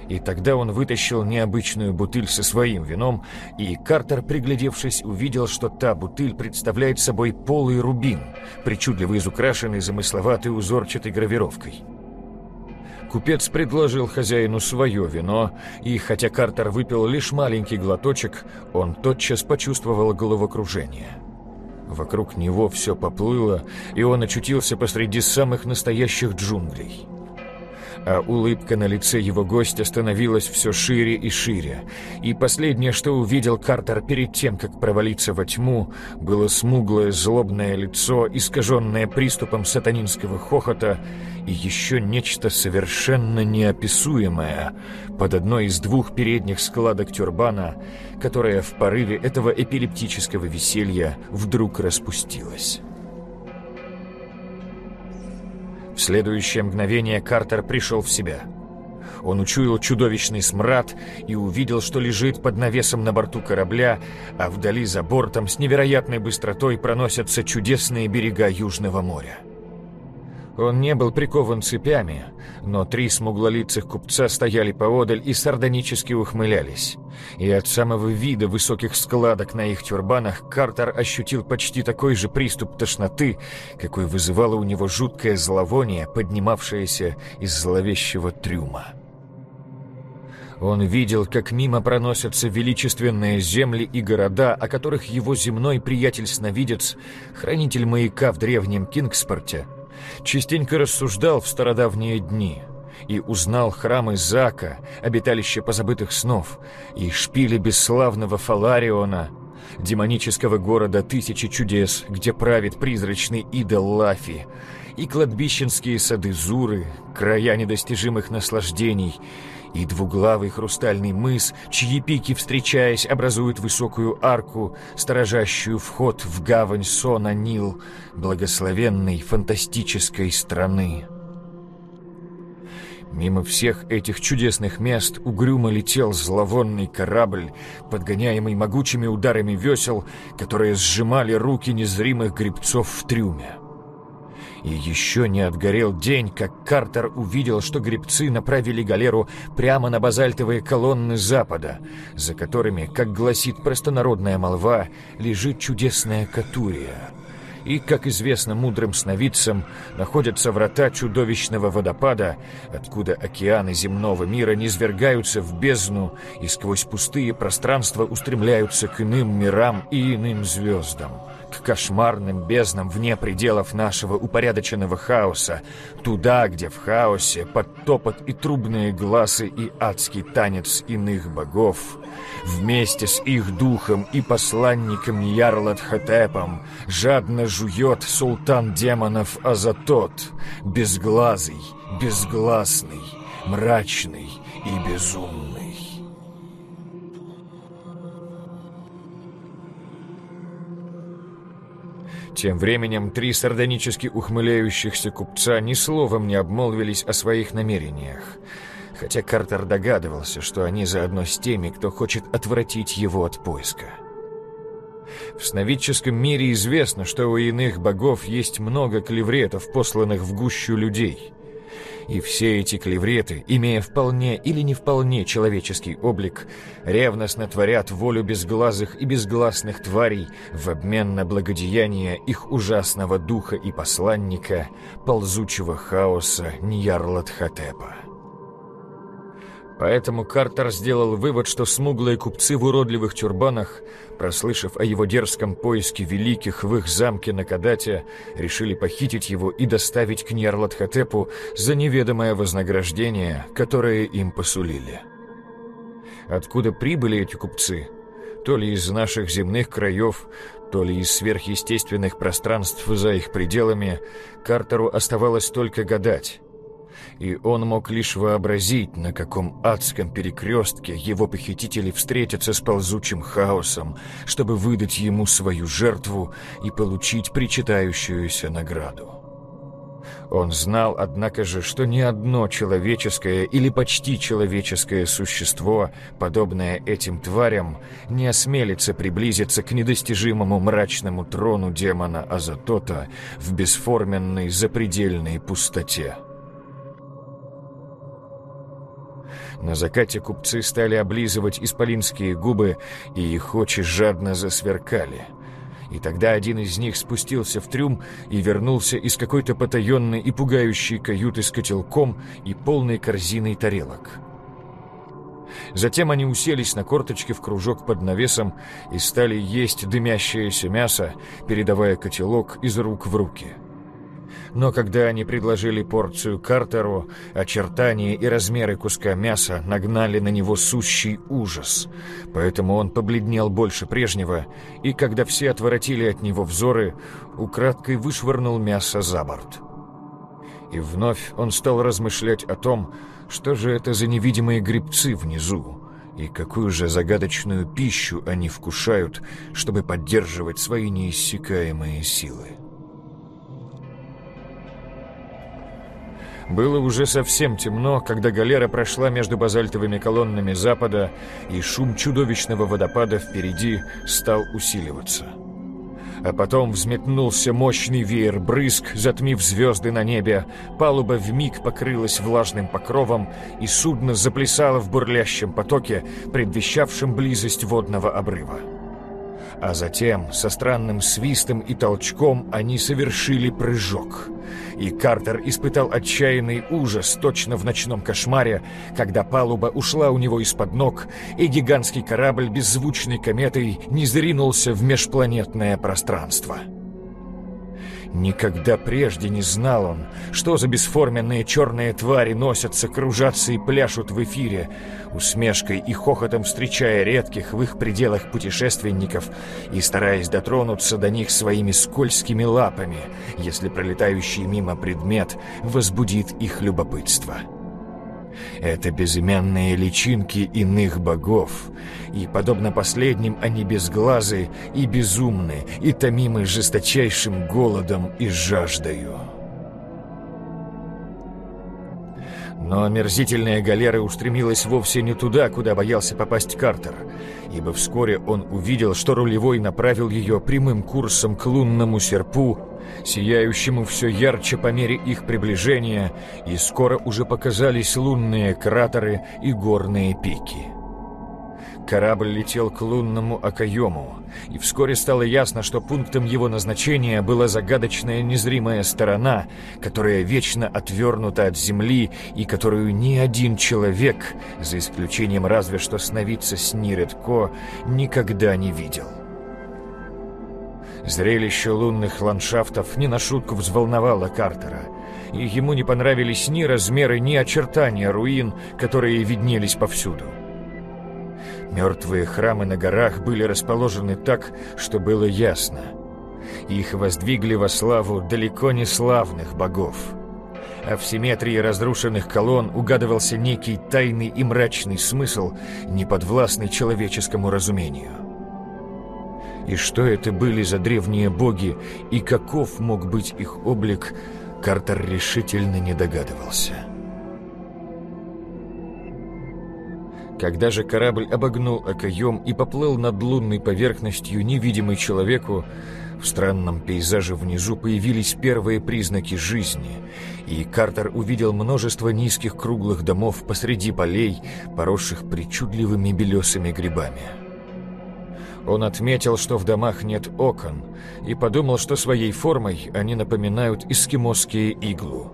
И тогда он вытащил необычную бутыль со своим вином, и Картер, приглядевшись, увидел, что та бутыль представляет собой полый рубин, причудливо изукрашенный замысловатой узорчатой гравировкой. Купец предложил хозяину свое вино, и хотя Картер выпил лишь маленький глоточек, он тотчас почувствовал головокружение. Вокруг него все поплыло, и он очутился посреди самых настоящих джунглей а улыбка на лице его гостя становилась все шире и шире. И последнее, что увидел Картер перед тем, как провалиться во тьму, было смуглое злобное лицо, искаженное приступом сатанинского хохота, и еще нечто совершенно неописуемое под одной из двух передних складок тюрбана, которая в порыве этого эпилептического веселья вдруг распустилась. В следующее мгновение Картер пришел в себя. Он учуял чудовищный смрад и увидел, что лежит под навесом на борту корабля, а вдали за бортом с невероятной быстротой проносятся чудесные берега Южного моря. Он не был прикован цепями, но три смуглолицых купца стояли поодаль и сардонически ухмылялись. И от самого вида высоких складок на их тюрбанах Картер ощутил почти такой же приступ тошноты, какой вызывало у него жуткое зловоние, поднимавшееся из зловещего трюма. Он видел, как мимо проносятся величественные земли и города, о которых его земной приятель-сновидец, хранитель маяка в древнем Кингспорте, частенько рассуждал в стародавние дни и узнал храмы Зака, обиталище позабытых снов, и шпили бесславного Фалариона, демонического города Тысячи Чудес, где правит призрачный идол Лафи, и кладбищенские сады Зуры, края недостижимых наслаждений, и двуглавый хрустальный мыс, чьи пики, встречаясь, образуют высокую арку, сторожащую вход в гавань Сона Нил, благословенной фантастической страны. Мимо всех этих чудесных мест угрюмо летел зловонный корабль, подгоняемый могучими ударами весел, которые сжимали руки незримых гребцов в трюме. И еще не отгорел день, как Картер увидел, что гребцы направили галеру прямо на базальтовые колонны запада, за которыми, как гласит простонародная молва, лежит чудесная Катурия. И, как известно мудрым сновидцам, находятся врата чудовищного водопада, откуда океаны земного мира низвергаются в бездну и сквозь пустые пространства устремляются к иным мирам и иным звездам к кошмарным безднам вне пределов нашего упорядоченного хаоса, туда, где в хаосе под топот и трубные глазы и адский танец иных богов, вместе с их духом и посланником Ярлат-Хатепом жадно жует султан демонов Азатот, безглазый, безгласный, мрачный и безумный. Тем временем три сардонически ухмыляющихся купца ни словом не обмолвились о своих намерениях, хотя Картер догадывался, что они заодно с теми, кто хочет отвратить его от поиска. В сновидческом мире известно, что у иных богов есть много клевретов, посланных в гущу людей — и все эти клевреты, имея вполне или не вполне человеческий облик, ревностно творят волю безглазых и безгласных тварей в обмен на благодеяние их ужасного духа и посланника, ползучего хаоса Ньярлатхотепа. Поэтому Картер сделал вывод, что смуглые купцы в уродливых тюрбанах, прослышав о его дерзком поиске великих в их замке на Кадате, решили похитить его и доставить к Ньярлатхотепу за неведомое вознаграждение, которое им посулили. Откуда прибыли эти купцы? То ли из наших земных краев, то ли из сверхъестественных пространств за их пределами, Картеру оставалось только гадать и он мог лишь вообразить, на каком адском перекрестке его похитители встретятся с ползучим хаосом, чтобы выдать ему свою жертву и получить причитающуюся награду. Он знал, однако же, что ни одно человеческое или почти человеческое существо, подобное этим тварям, не осмелится приблизиться к недостижимому мрачному трону демона Азатота в бесформенной запредельной пустоте. На закате купцы стали облизывать исполинские губы, и их очи жадно засверкали. И тогда один из них спустился в трюм и вернулся из какой-то потаенной и пугающей каюты с котелком и полной корзиной тарелок. Затем они уселись на корточки в кружок под навесом и стали есть дымящееся мясо, передавая котелок из рук в руки. — но когда они предложили порцию Картеру, очертания и размеры куска мяса нагнали на него сущий ужас. Поэтому он побледнел больше прежнего, и когда все отворотили от него взоры, украдкой вышвырнул мясо за борт. И вновь он стал размышлять о том, что же это за невидимые грибцы внизу, и какую же загадочную пищу они вкушают, чтобы поддерживать свои неиссякаемые силы. Было уже совсем темно, когда галера прошла между базальтовыми колоннами запада, и шум чудовищного водопада впереди стал усиливаться. А потом взметнулся мощный веер брызг, затмив звезды на небе, палуба вмиг покрылась влажным покровом, и судно заплясало в бурлящем потоке, предвещавшем близость водного обрыва. А затем, со странным свистом и толчком, они совершили прыжок. И Картер испытал отчаянный ужас точно в ночном кошмаре, когда палуба ушла у него из-под ног, и гигантский корабль беззвучной кометой не зринулся в межпланетное пространство. Никогда прежде не знал он, что за бесформенные черные твари носятся, кружатся и пляшут в эфире, усмешкой и хохотом встречая редких в их пределах путешественников и стараясь дотронуться до них своими скользкими лапами, если пролетающий мимо предмет возбудит их любопытство. Это безымянные личинки иных богов, и, подобно последним, они безглазы и безумны, и томимы жесточайшим голодом и жаждою. Но омерзительная галера устремилась вовсе не туда, куда боялся попасть Картер, ибо вскоре он увидел, что рулевой направил ее прямым курсом к лунному серпу, сияющему все ярче по мере их приближения, и скоро уже показались лунные кратеры и горные пики. Корабль летел к лунному окоему, и вскоре стало ясно, что пунктом его назначения была загадочная незримая сторона, которая вечно отвернута от земли и которую ни один человек, за исключением разве что сновидца с Ниредко, никогда не видел. Зрелище лунных ландшафтов не на шутку взволновало Картера, и ему не понравились ни размеры, ни очертания руин, которые виднелись повсюду. Мертвые храмы на горах были расположены так, что было ясно. Их воздвигли во славу далеко не славных богов. А в симметрии разрушенных колонн угадывался некий тайный и мрачный смысл, неподвластный человеческому разумению. И что это были за древние боги, и каков мог быть их облик, Картер решительно не догадывался. Когда же корабль обогнул окоем и поплыл над лунной поверхностью, невидимой человеку, в странном пейзаже внизу появились первые признаки жизни, и Картер увидел множество низких круглых домов посреди полей, поросших причудливыми белесыми грибами. Он отметил, что в домах нет окон, и подумал, что своей формой они напоминают эскимосские иглу.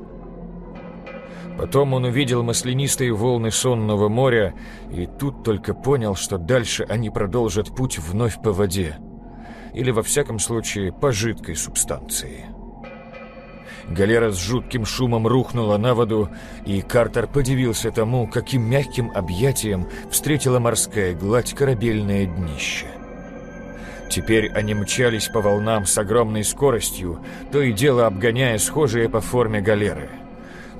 Потом он увидел маслянистые волны сонного моря, и тут только понял, что дальше они продолжат путь вновь по воде, или во всяком случае по жидкой субстанции. Галера с жутким шумом рухнула на воду, и Картер подивился тому, каким мягким объятием встретила морская гладь корабельное днище. Теперь они мчались по волнам с огромной скоростью, то и дело обгоняя схожие по форме галеры –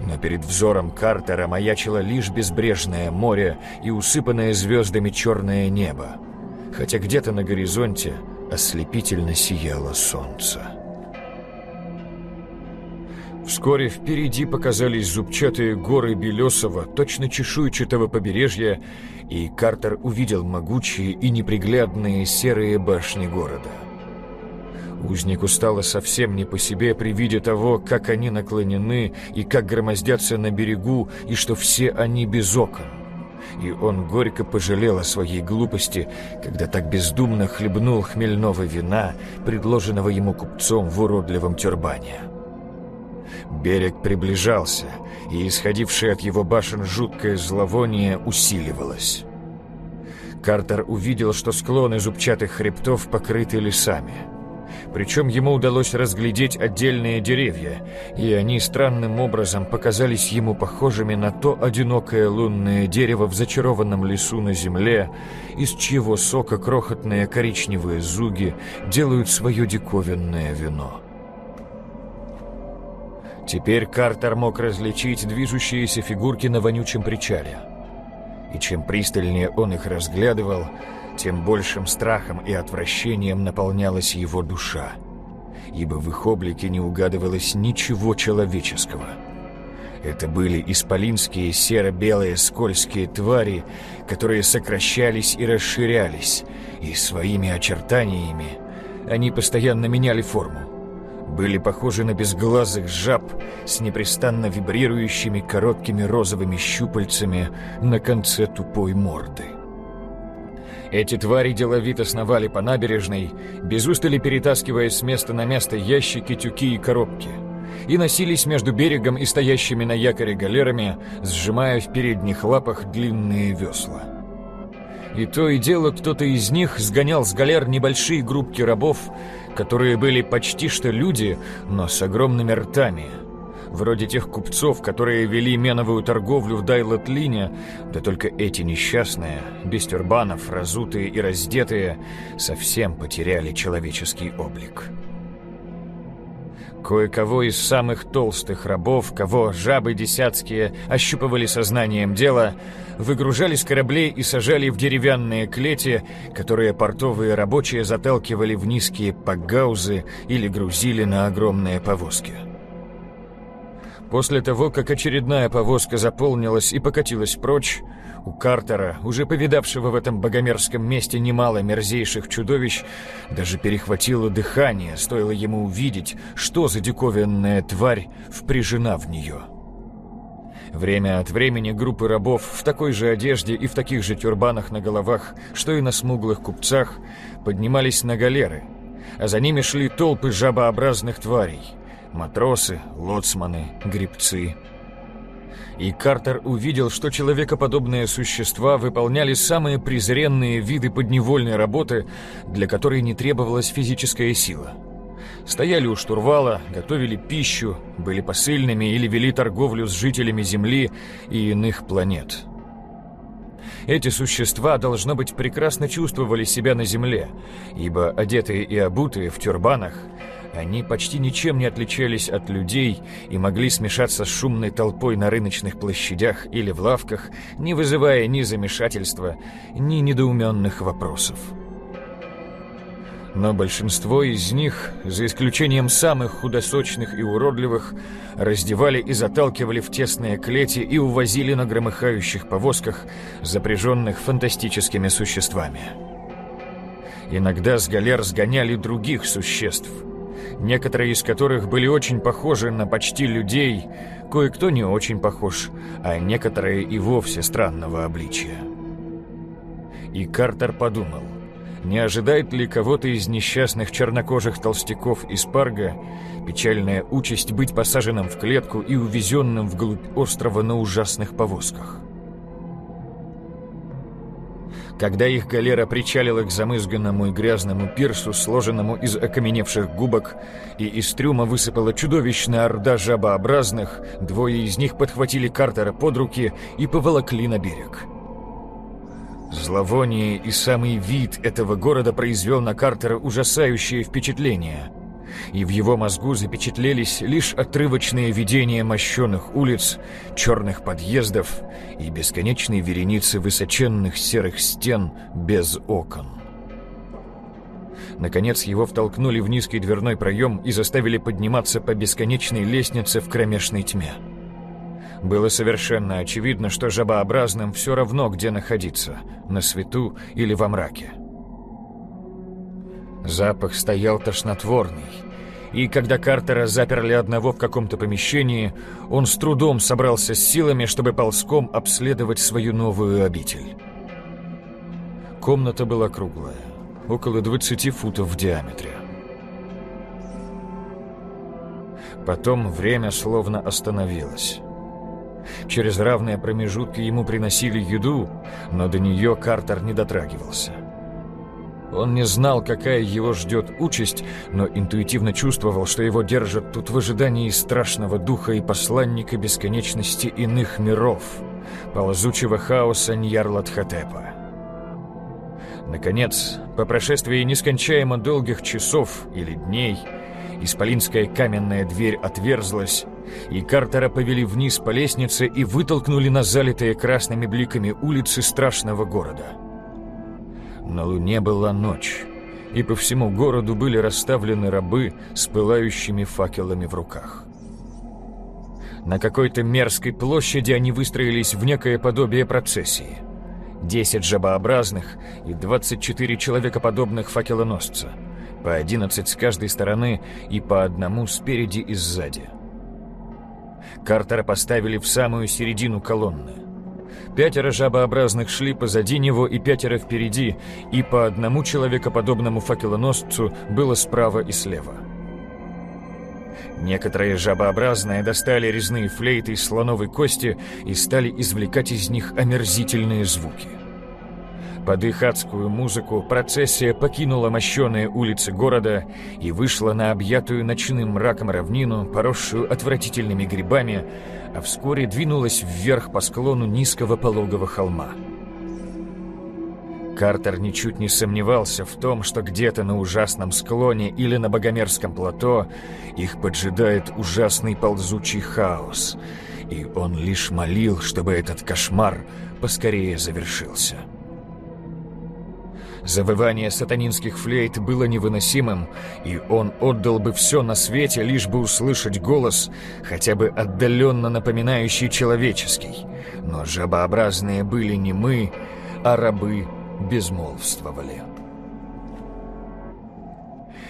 но перед взором Картера маячило лишь безбрежное море и усыпанное звездами черное небо, хотя где-то на горизонте ослепительно сияло солнце. Вскоре впереди показались зубчатые горы Белесова, точно чешуйчатого побережья, и Картер увидел могучие и неприглядные серые башни города – Узнику стало совсем не по себе при виде того, как они наклонены и как громоздятся на берегу, и что все они без окон. И он горько пожалел о своей глупости, когда так бездумно хлебнул хмельного вина, предложенного ему купцом в уродливом тюрбане. Берег приближался, и исходившее от его башен жуткое зловоние усиливалось. Картер увидел, что склоны зубчатых хребтов покрыты лесами – причем ему удалось разглядеть отдельные деревья, и они странным образом показались ему похожими на то одинокое лунное дерево в зачарованном лесу на земле, из чьего сока крохотные коричневые зуги делают свое диковинное вино. Теперь Картер мог различить движущиеся фигурки на вонючем причале. И чем пристальнее он их разглядывал, тем большим страхом и отвращением наполнялась его душа, ибо в их облике не угадывалось ничего человеческого. Это были исполинские серо-белые скользкие твари, которые сокращались и расширялись, и своими очертаниями они постоянно меняли форму. Были похожи на безглазых жаб с непрестанно вибрирующими короткими розовыми щупальцами на конце тупой морды. Эти твари деловито сновали по набережной, без устали перетаскивая с места на место ящики, тюки и коробки, и носились между берегом и стоящими на якоре галерами, сжимая в передних лапах длинные весла. И то и дело кто-то из них сгонял с галер небольшие группки рабов, которые были почти что люди, но с огромными ртами – вроде тех купцов, которые вели меновую торговлю в Дайлотлине, да только эти несчастные, без тюрбанов, разутые и раздетые, совсем потеряли человеческий облик. Кое-кого из самых толстых рабов, кого жабы десятские ощупывали сознанием дела, выгружали с кораблей и сажали в деревянные клети, которые портовые рабочие заталкивали в низкие пагаузы или грузили на огромные повозки. После того, как очередная повозка заполнилась и покатилась прочь, у Картера, уже повидавшего в этом богомерзком месте немало мерзейших чудовищ, даже перехватило дыхание, стоило ему увидеть, что за диковинная тварь впряжена в нее. Время от времени группы рабов в такой же одежде и в таких же тюрбанах на головах, что и на смуглых купцах, поднимались на галеры, а за ними шли толпы жабообразных тварей — матросы, лоцманы, грибцы. И Картер увидел, что человекоподобные существа выполняли самые презренные виды подневольной работы, для которой не требовалась физическая сила. Стояли у штурвала, готовили пищу, были посыльными или вели торговлю с жителями Земли и иных планет. Эти существа, должно быть, прекрасно чувствовали себя на Земле, ибо одетые и обутые в тюрбанах – они почти ничем не отличались от людей и могли смешаться с шумной толпой на рыночных площадях или в лавках, не вызывая ни замешательства, ни недоуменных вопросов. Но большинство из них, за исключением самых худосочных и уродливых, раздевали и заталкивали в тесные клети и увозили на громыхающих повозках, запряженных фантастическими существами. Иногда с галер сгоняли других существ – некоторые из которых были очень похожи на почти людей, кое-кто не очень похож, а некоторые и вовсе странного обличия. И Картер подумал, не ожидает ли кого-то из несчастных чернокожих толстяков из Парга печальная участь быть посаженным в клетку и увезенным вглубь острова на ужасных повозках. Когда их галера причалила к замызганному и грязному пирсу, сложенному из окаменевших губок, и из трюма высыпала чудовищная орда жабообразных, двое из них подхватили Картера под руки и поволокли на берег. Зловоние и самый вид этого города произвел на Картера ужасающее впечатление – и в его мозгу запечатлелись лишь отрывочные видения мощенных улиц, черных подъездов и бесконечные вереницы высоченных серых стен без окон. Наконец его втолкнули в низкий дверной проем и заставили подниматься по бесконечной лестнице в кромешной тьме. Было совершенно очевидно, что жабообразным все равно, где находиться, на свету или во мраке. Запах стоял тошнотворный, и когда Картера заперли одного в каком-то помещении, он с трудом собрался с силами, чтобы ползком обследовать свою новую обитель. Комната была круглая, около 20 футов в диаметре. Потом время словно остановилось. Через равные промежутки ему приносили еду, но до нее Картер не дотрагивался. Он не знал, какая его ждет участь, но интуитивно чувствовал, что его держат тут в ожидании страшного духа и посланника бесконечности иных миров, ползучего хаоса Ньярлатхотепа. Наконец, по прошествии нескончаемо долгих часов или дней, исполинская каменная дверь отверзлась, и Картера повели вниз по лестнице и вытолкнули на залитые красными бликами улицы страшного города — на луне была ночь, и по всему городу были расставлены рабы с пылающими факелами в руках. На какой-то мерзкой площади они выстроились в некое подобие процессии. Десять жабообразных и двадцать четыре человекоподобных факелоносца, по одиннадцать с каждой стороны и по одному спереди и сзади. Картера поставили в самую середину колонны. Пятеро жабообразных шли позади него и пятеро впереди, и по одному человекоподобному факелоносцу было справа и слева. Некоторые жабообразные достали резные флейты из слоновой кости и стали извлекать из них омерзительные звуки. Под их адскую музыку процессия покинула мощеные улицы города и вышла на объятую ночным мраком равнину, поросшую отвратительными грибами, а вскоре двинулась вверх по склону низкого пологого холма. Картер ничуть не сомневался в том, что где-то на ужасном склоне или на Богомерзком плато их поджидает ужасный ползучий хаос, и он лишь молил, чтобы этот кошмар поскорее завершился. Завывание сатанинских флейт было невыносимым, и он отдал бы все на свете, лишь бы услышать голос, хотя бы отдаленно напоминающий человеческий. Но жабообразные были не мы, а рабы безмолвствовали.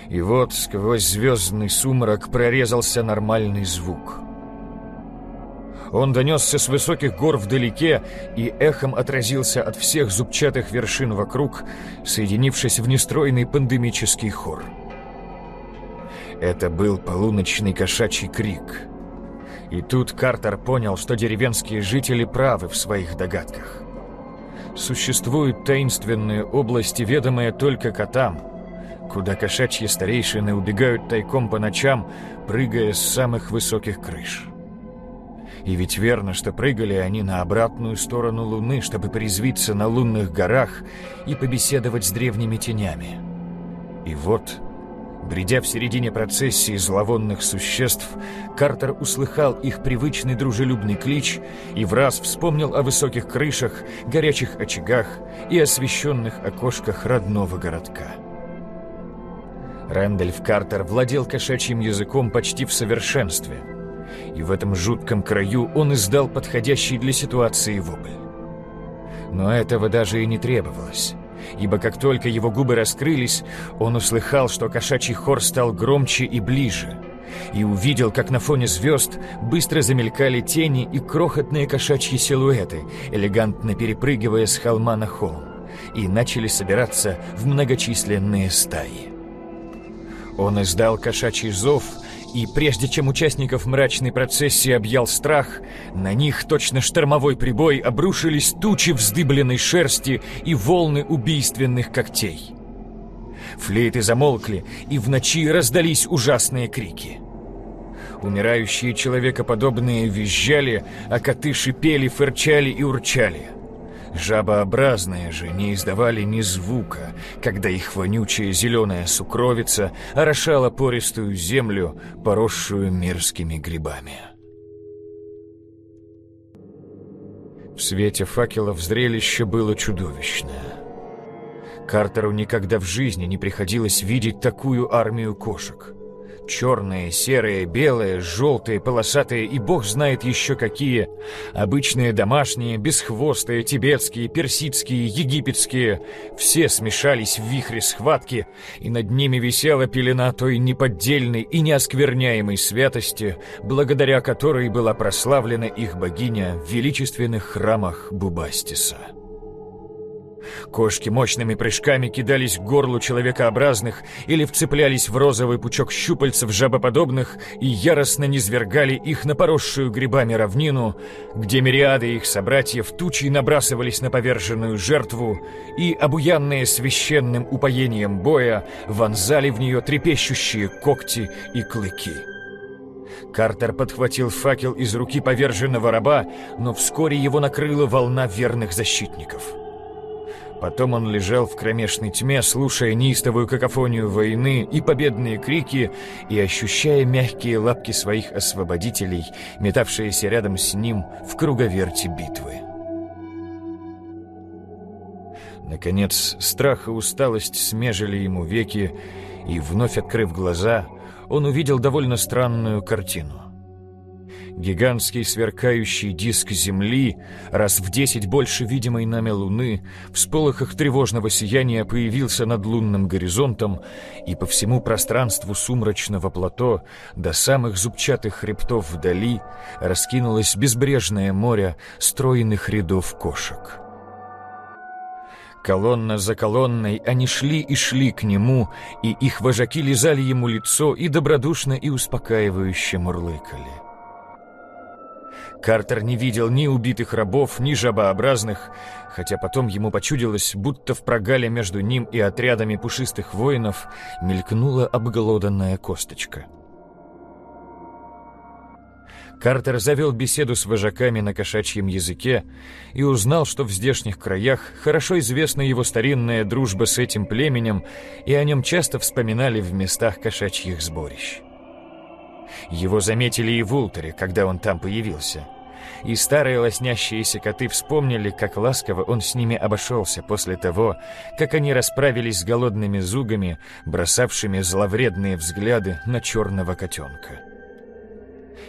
И вот сквозь звездный сумрак прорезался нормальный звук — он донесся с высоких гор вдалеке и эхом отразился от всех зубчатых вершин вокруг, соединившись в нестройный пандемический хор. Это был полуночный кошачий крик. И тут Картер понял, что деревенские жители правы в своих догадках. Существуют таинственные области, ведомые только котам, куда кошачьи старейшины убегают тайком по ночам, прыгая с самых высоких крыш. И ведь верно, что прыгали они на обратную сторону Луны, чтобы призвиться на лунных горах и побеседовать с древними тенями. И вот, бредя в середине процессии зловонных существ, Картер услыхал их привычный дружелюбный клич и в раз вспомнил о высоких крышах, горячих очагах и освещенных окошках родного городка. Рэндальф Картер владел кошачьим языком почти в совершенстве – и в этом жутком краю он издал подходящий для ситуации вопль. Но этого даже и не требовалось, ибо как только его губы раскрылись, он услыхал, что кошачий хор стал громче и ближе, и увидел, как на фоне звезд быстро замелькали тени и крохотные кошачьи силуэты, элегантно перепрыгивая с холма на холм, и начали собираться в многочисленные стаи. Он издал кошачий зов — и прежде чем участников мрачной процессии объял страх, на них, точно штормовой прибой, обрушились тучи вздыбленной шерсти и волны убийственных когтей. Флейты замолкли, и в ночи раздались ужасные крики. Умирающие человекоподобные визжали, а коты шипели, фырчали и урчали — Жабообразные же не издавали ни звука, когда их вонючая зеленая сукровица орошала пористую землю, поросшую мерзкими грибами. В свете факелов зрелище было чудовищное. Картеру никогда в жизни не приходилось видеть такую армию кошек. Черные, серые, белые, желтые, полосатые и бог знает еще какие. Обычные домашние, бесхвостые, тибетские, персидские, египетские. Все смешались в вихре схватки, и над ними висела пелена той неподдельной и неоскверняемой святости, благодаря которой была прославлена их богиня в величественных храмах Бубастиса. Кошки мощными прыжками кидались к горлу человекообразных или вцеплялись в розовый пучок щупальцев жабоподобных и яростно низвергали их на поросшую грибами равнину, где мириады их собратьев тучей набрасывались на поверженную жертву и, обуянные священным упоением боя, вонзали в нее трепещущие когти и клыки. Картер подхватил факел из руки поверженного раба, но вскоре его накрыла волна верных защитников — Потом он лежал в кромешной тьме, слушая неистовую какофонию войны и победные крики, и ощущая мягкие лапки своих освободителей, метавшиеся рядом с ним в круговерте битвы. Наконец, страх и усталость смежили ему веки, и, вновь открыв глаза, он увидел довольно странную картину. Гигантский сверкающий диск Земли, раз в десять больше видимой нами Луны, в сполохах тревожного сияния появился над лунным горизонтом, и по всему пространству сумрачного плато до самых зубчатых хребтов вдали раскинулось безбрежное море стройных рядов кошек. Колонна за колонной они шли и шли к нему, и их вожаки лизали ему лицо и добродушно и успокаивающе мурлыкали. Картер не видел ни убитых рабов, ни жабообразных, хотя потом ему почудилось, будто в прогале между ним и отрядами пушистых воинов мелькнула обглоданная косточка. Картер завел беседу с вожаками на кошачьем языке и узнал, что в здешних краях хорошо известна его старинная дружба с этим племенем, и о нем часто вспоминали в местах кошачьих сборищ. Его заметили и в Ултере, когда он там появился. И старые лоснящиеся коты вспомнили, как ласково он с ними обошелся после того, как они расправились с голодными зугами, бросавшими зловредные взгляды на черного котенка.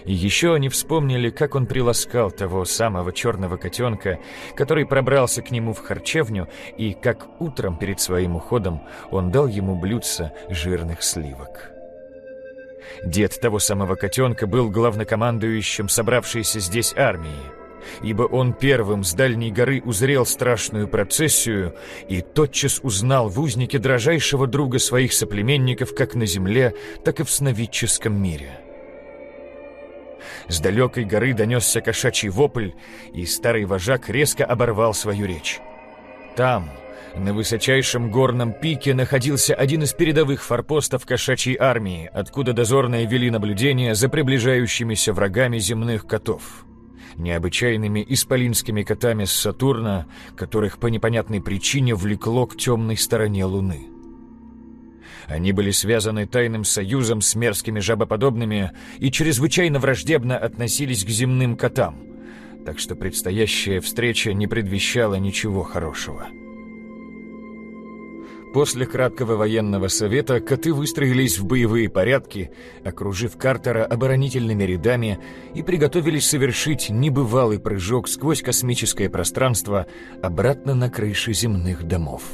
И еще они вспомнили, как он приласкал того самого черного котенка, который пробрался к нему в харчевню, и как утром перед своим уходом он дал ему блюдце жирных сливок. Дед того самого котенка был главнокомандующим собравшейся здесь армии, ибо он первым с дальней горы узрел страшную процессию и тотчас узнал в узнике дрожайшего друга своих соплеменников как на земле, так и в сновидческом мире. С далекой горы донесся кошачий вопль, и старый вожак резко оборвал свою речь. Там, на высочайшем горном пике, находился один из передовых форпостов кошачьей армии, откуда дозорные вели наблюдение за приближающимися врагами земных котов. Необычайными исполинскими котами с Сатурна, которых по непонятной причине влекло к темной стороне Луны. Они были связаны тайным союзом с мерзкими жабоподобными и чрезвычайно враждебно относились к земным котам, так что предстоящая встреча не предвещала ничего хорошего. После краткого военного совета коты выстроились в боевые порядки, окружив Картера оборонительными рядами и приготовились совершить небывалый прыжок сквозь космическое пространство обратно на крыши земных домов.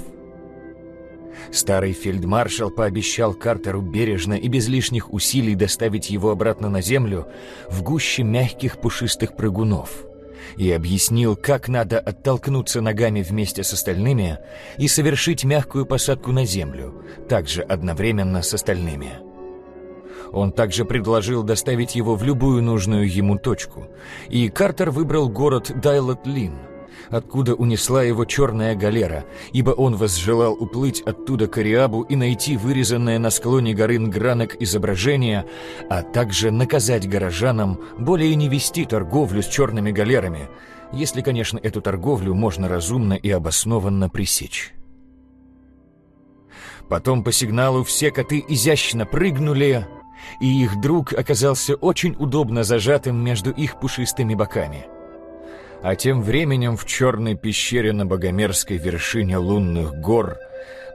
Старый фельдмаршал пообещал Картеру бережно и без лишних усилий доставить его обратно на землю в гуще мягких пушистых прыгунов и объяснил, как надо оттолкнуться ногами вместе с остальными и совершить мягкую посадку на землю, также одновременно с остальными. Он также предложил доставить его в любую нужную ему точку, и Картер выбрал город Дайлот-Лин – откуда унесла его черная галера, ибо он возжелал уплыть оттуда к Ариабу и найти вырезанное на склоне горы Нгранок изображение, а также наказать горожанам более не вести торговлю с черными галерами, если, конечно, эту торговлю можно разумно и обоснованно пресечь. Потом по сигналу все коты изящно прыгнули, и их друг оказался очень удобно зажатым между их пушистыми боками – а тем временем в черной пещере на богомерзкой вершине лунных гор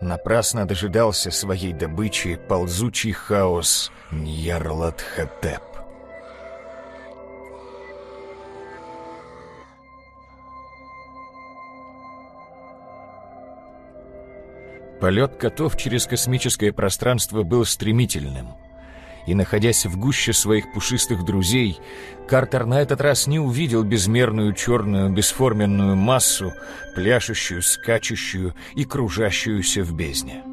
напрасно дожидался своей добычи ползучий хаос Ньярлатхотеп. Полет котов через космическое пространство был стремительным — и, находясь в гуще своих пушистых друзей, Картер на этот раз не увидел безмерную черную бесформенную массу, пляшущую, скачущую и кружащуюся в бездне.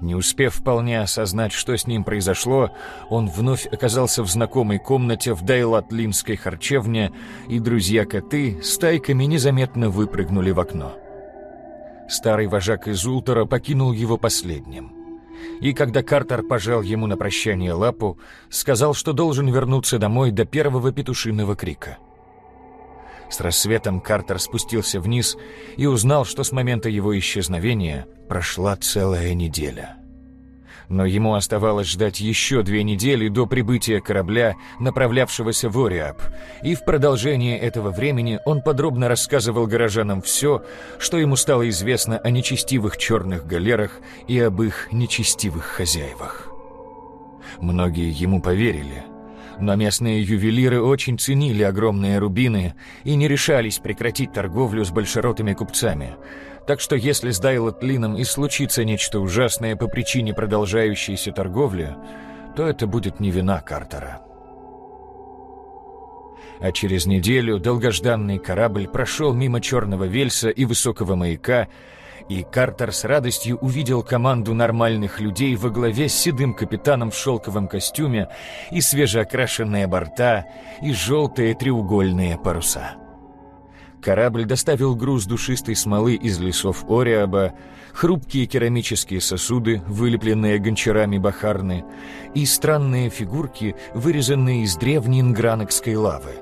Не успев вполне осознать, что с ним произошло, он вновь оказался в знакомой комнате в Дайлатлинской харчевне, и друзья-коты стайками незаметно выпрыгнули в окно. Старый вожак из Ултера покинул его последним — и когда Картер пожал ему на прощание лапу, сказал, что должен вернуться домой до первого петушиного крика. С рассветом Картер спустился вниз и узнал, что с момента его исчезновения прошла целая неделя но ему оставалось ждать еще две недели до прибытия корабля, направлявшегося в Ориаб, и в продолжение этого времени он подробно рассказывал горожанам все, что ему стало известно о нечестивых черных галерах и об их нечестивых хозяевах. Многие ему поверили, но местные ювелиры очень ценили огромные рубины и не решались прекратить торговлю с большеротыми купцами – так что если с Дайлотлином и случится нечто ужасное по причине продолжающейся торговли, то это будет не вина Картера. А через неделю долгожданный корабль прошел мимо Черного Вельса и Высокого Маяка, и Картер с радостью увидел команду нормальных людей во главе с седым капитаном в шелковом костюме и свежеокрашенные борта, и желтые треугольные паруса. Корабль доставил груз душистой смолы из лесов Ориаба, хрупкие керамические сосуды, вылепленные гончарами бахарны, и странные фигурки, вырезанные из древней нгранокской лавы.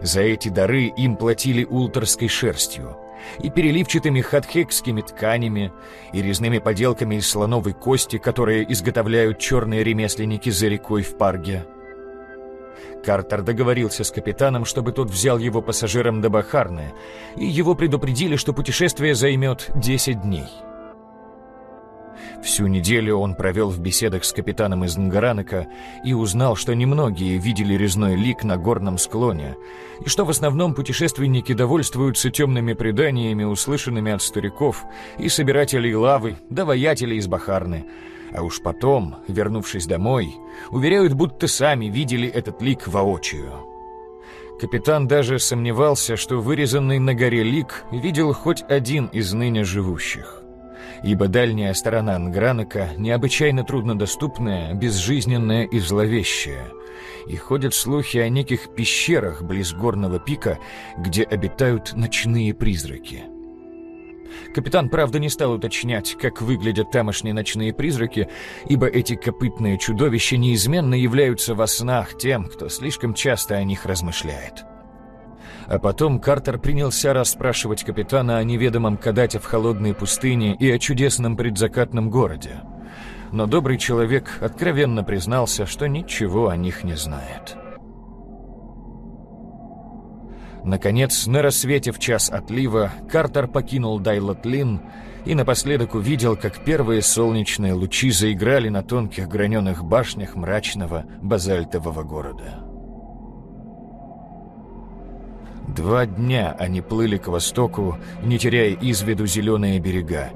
За эти дары им платили ултерской шерстью и переливчатыми хатхекскими тканями, и резными поделками из слоновой кости, которые изготовляют черные ремесленники за рекой в Парге. Картер договорился с капитаном, чтобы тот взял его пассажиром до Бахарны, и его предупредили, что путешествие займет 10 дней. Всю неделю он провел в беседах с капитаном из Нгараныка и узнал, что немногие видели резной лик на горном склоне, и что в основном путешественники довольствуются темными преданиями, услышанными от стариков и собирателей лавы, да воятелей из Бахарны — а уж потом, вернувшись домой, уверяют, будто сами видели этот лик воочию. Капитан даже сомневался, что вырезанный на горе лик видел хоть один из ныне живущих. Ибо дальняя сторона Нгранака необычайно труднодоступная, безжизненная и зловещая, и ходят слухи о неких пещерах близ горного пика, где обитают ночные призраки. Капитан, правда, не стал уточнять, как выглядят тамошние ночные призраки, ибо эти копытные чудовища неизменно являются во снах тем, кто слишком часто о них размышляет. А потом Картер принялся расспрашивать капитана о неведомом Кадате в холодной пустыне и о чудесном предзакатном городе. Но добрый человек откровенно признался, что ничего о них не знает. Наконец, на рассвете в час отлива Картер покинул Дайлотлин и напоследок увидел, как первые солнечные лучи заиграли на тонких граненых башнях мрачного базальтового города. Два дня они плыли к востоку, не теряя из виду зеленые берега,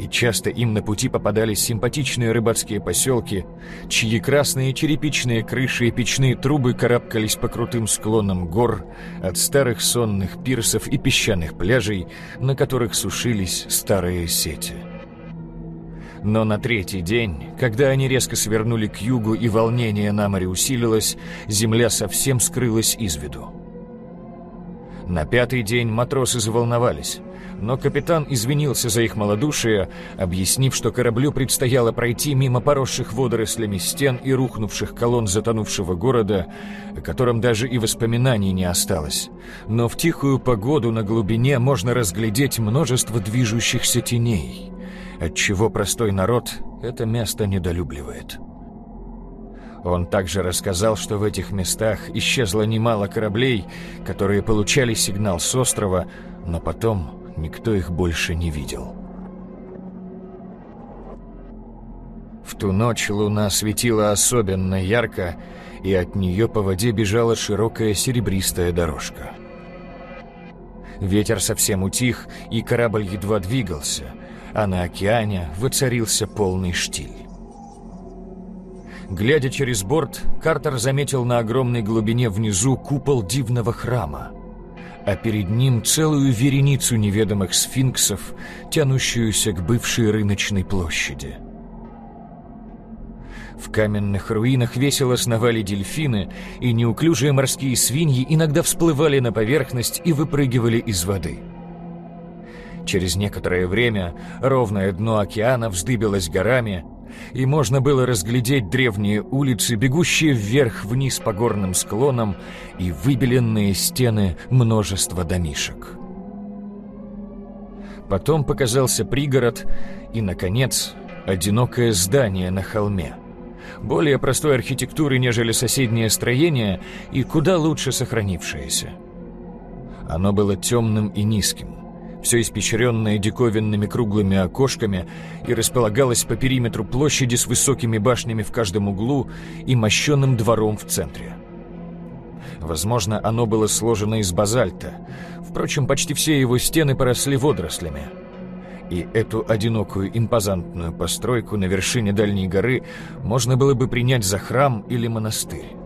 и часто им на пути попадались симпатичные рыбацкие поселки, чьи красные черепичные крыши и печные трубы карабкались по крутым склонам гор от старых сонных пирсов и песчаных пляжей, на которых сушились старые сети. Но на третий день, когда они резко свернули к югу и волнение на море усилилось, земля совсем скрылась из виду. На пятый день матросы заволновались, но капитан извинился за их малодушие, объяснив, что кораблю предстояло пройти мимо поросших водорослями стен и рухнувших колонн затонувшего города, о котором даже и воспоминаний не осталось. Но в тихую погоду на глубине можно разглядеть множество движущихся теней, отчего простой народ это место недолюбливает. Он также рассказал, что в этих местах исчезло немало кораблей, которые получали сигнал с острова, но потом никто их больше не видел. В ту ночь луна светила особенно ярко, и от нее по воде бежала широкая серебристая дорожка. Ветер совсем утих, и корабль едва двигался, а на океане воцарился полный штиль. Глядя через борт, Картер заметил на огромной глубине внизу купол дивного храма, а перед ним целую вереницу неведомых сфинксов, тянущуюся к бывшей рыночной площади. В каменных руинах весело сновали дельфины, и неуклюжие морские свиньи иногда всплывали на поверхность и выпрыгивали из воды. Через некоторое время ровное дно океана вздыбилось горами, и можно было разглядеть древние улицы, бегущие вверх-вниз по горным склонам и выбеленные стены множества домишек. Потом показался пригород и, наконец, одинокое здание на холме. Более простой архитектуры, нежели соседнее строение, и куда лучше сохранившееся. Оно было темным и низким все испещренное диковинными круглыми окошками и располагалось по периметру площади с высокими башнями в каждом углу и мощенным двором в центре. Возможно, оно было сложено из базальта. Впрочем, почти все его стены поросли водорослями. И эту одинокую импозантную постройку на вершине дальней горы можно было бы принять за храм или монастырь.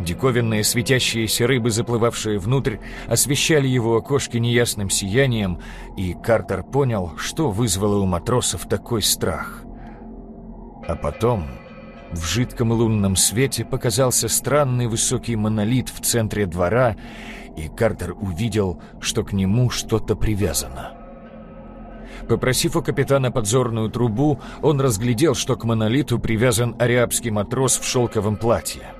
Диковинные светящиеся рыбы, заплывавшие внутрь, освещали его окошки неясным сиянием, и Картер понял, что вызвало у матросов такой страх. А потом в жидком лунном свете показался странный высокий монолит в центре двора, и Картер увидел, что к нему что-то привязано. Попросив у капитана подзорную трубу, он разглядел, что к монолиту привязан ариабский матрос в шелковом платье.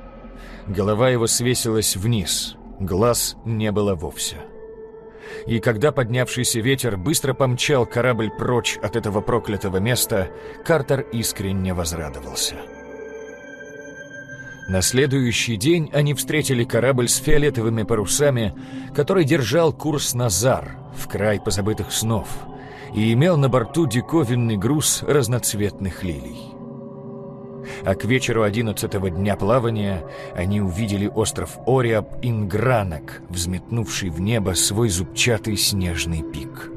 Голова его свесилась вниз, глаз не было вовсе. И когда поднявшийся ветер быстро помчал корабль прочь от этого проклятого места, Картер искренне возрадовался. На следующий день они встретили корабль с фиолетовыми парусами, который держал курс на Зар, в край позабытых снов, и имел на борту диковинный груз разноцветных лилий а к вечеру одиннадцатого дня плавания они увидели остров Ориаб-Ингранок, взметнувший в небо свой зубчатый снежный пик.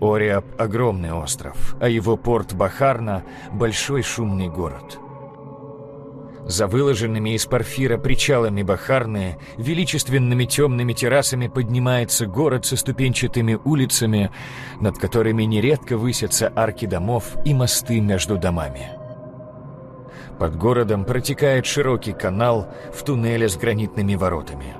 Ориаб — огромный остров, а его порт Бахарна — большой шумный город. За выложенными из порфира причалами Бахарны, величественными темными террасами поднимается город со ступенчатыми улицами, над которыми нередко высятся арки домов и мосты между домами. Под городом протекает широкий канал в туннеле с гранитными воротами.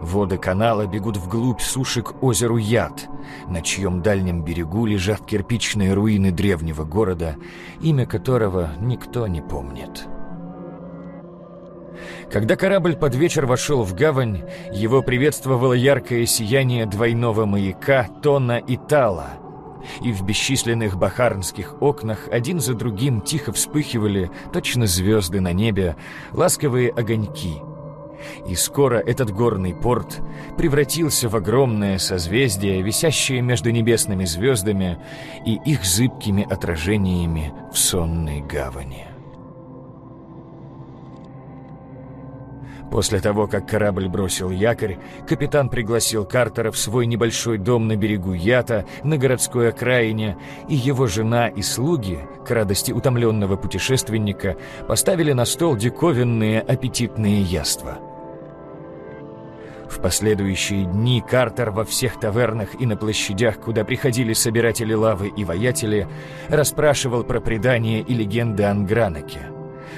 Воды канала бегут вглубь суши к озеру Яд, на чьем дальнем берегу лежат кирпичные руины древнего города, имя которого никто не помнит. Когда корабль под вечер вошел в гавань, его приветствовало яркое сияние двойного маяка Тона и Тала, и в бесчисленных бахарнских окнах один за другим тихо вспыхивали, точно звезды на небе, ласковые огоньки. И скоро этот горный порт превратился в огромное созвездие, висящее между небесными звездами и их зыбкими отражениями в сонной гавани. После того, как корабль бросил якорь, капитан пригласил Картера в свой небольшой дом на берегу Ята, на городской окраине, и его жена и слуги, к радости утомленного путешественника, поставили на стол диковинные аппетитные яства. В последующие дни Картер во всех тавернах и на площадях, куда приходили собиратели лавы и воятели, расспрашивал про предания и легенды Ангранаке –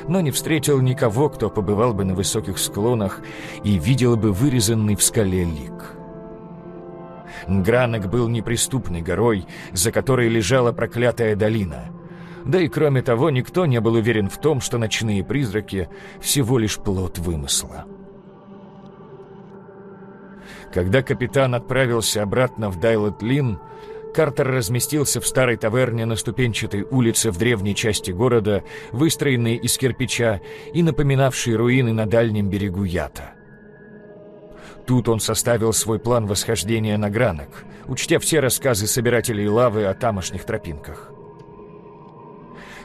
но не встретил никого, кто побывал бы на высоких склонах и видел бы вырезанный в скале лик. Гранок был неприступной горой, за которой лежала проклятая долина. Да и кроме того, никто не был уверен в том, что ночные призраки — всего лишь плод вымысла. Когда капитан отправился обратно в Дайлет-Лин, Картер разместился в старой таверне на ступенчатой улице в древней части города, выстроенной из кирпича и напоминавшей руины на дальнем берегу Ята. Тут он составил свой план восхождения на гранок, учтя все рассказы собирателей лавы о тамошних тропинках.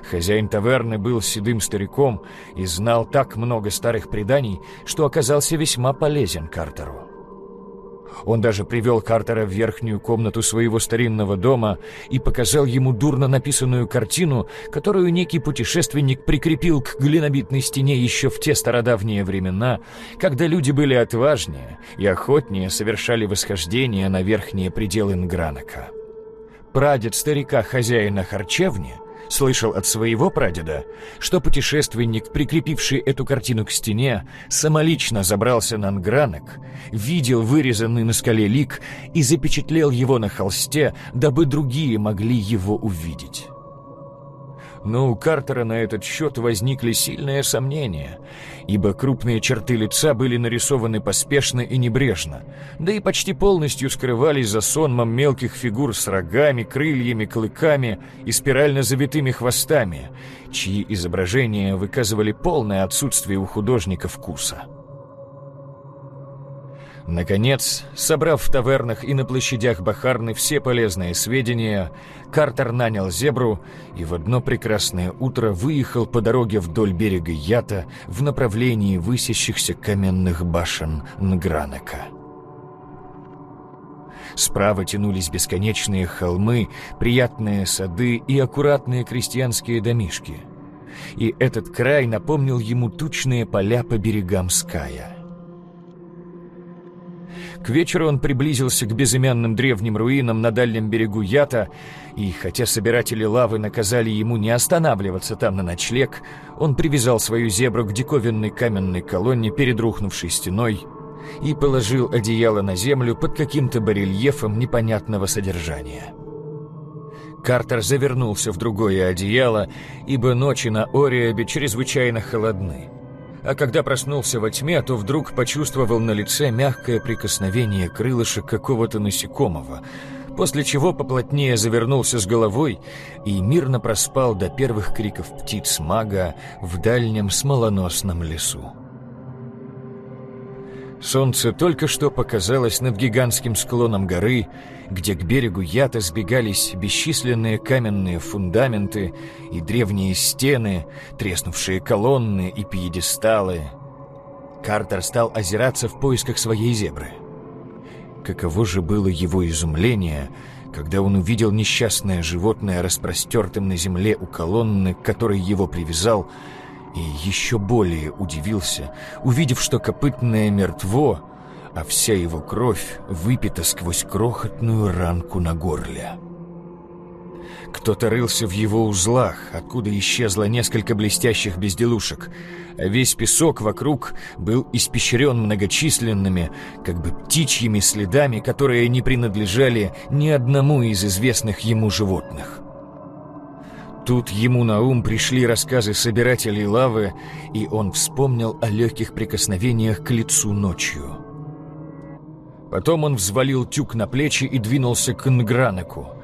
Хозяин таверны был седым стариком и знал так много старых преданий, что оказался весьма полезен Картеру. Он даже привел Картера в верхнюю комнату своего старинного дома и показал ему дурно написанную картину, которую некий путешественник прикрепил к глинобитной стене еще в те стародавние времена, когда люди были отважнее и охотнее совершали восхождение на верхние пределы Нгранака. Прадед старика-хозяина харчевни — слышал от своего прадеда, что путешественник, прикрепивший эту картину к стене, самолично забрался на ангранок, видел вырезанный на скале лик и запечатлел его на холсте, дабы другие могли его увидеть. Но у Картера на этот счет возникли сильные сомнения, ибо крупные черты лица были нарисованы поспешно и небрежно, да и почти полностью скрывались за сонмом мелких фигур с рогами, крыльями, клыками и спирально завитыми хвостами, чьи изображения выказывали полное отсутствие у художника вкуса. Наконец, собрав в тавернах и на площадях Бахарны все полезные сведения, Картер нанял зебру и в одно прекрасное утро выехал по дороге вдоль берега Ята в направлении высящихся каменных башен Нгранака. Справа тянулись бесконечные холмы, приятные сады и аккуратные крестьянские домишки. И этот край напомнил ему тучные поля по берегам Ская. К вечеру он приблизился к безымянным древним руинам на дальнем берегу Ята, и хотя собиратели лавы наказали ему не останавливаться там на ночлег, он привязал свою зебру к диковинной каменной колонне перед рухнувшей стеной и положил одеяло на землю под каким-то барельефом непонятного содержания. Картер завернулся в другое одеяло, ибо ночи на Ориабе чрезвычайно холодны а когда проснулся во тьме, то вдруг почувствовал на лице мягкое прикосновение крылышек какого-то насекомого, после чего поплотнее завернулся с головой и мирно проспал до первых криков птиц мага в дальнем смолоносном лесу. Солнце только что показалось над гигантским склоном горы, где к берегу Ята сбегались бесчисленные каменные фундаменты и древние стены, треснувшие колонны и пьедесталы. Картер стал озираться в поисках своей зебры. Каково же было его изумление, когда он увидел несчастное животное распростертым на земле у колонны, к которой его привязал, и еще более удивился, увидев, что копытное мертво, а вся его кровь выпита сквозь крохотную ранку на горле. Кто-то рылся в его узлах, откуда исчезло несколько блестящих безделушек, а весь песок вокруг был испещрен многочисленными, как бы птичьими следами, которые не принадлежали ни одному из известных ему животных. Тут ему на ум пришли рассказы собирателей лавы, и он вспомнил о легких прикосновениях к лицу ночью. Потом он взвалил тюк на плечи и двинулся к Нгранеку.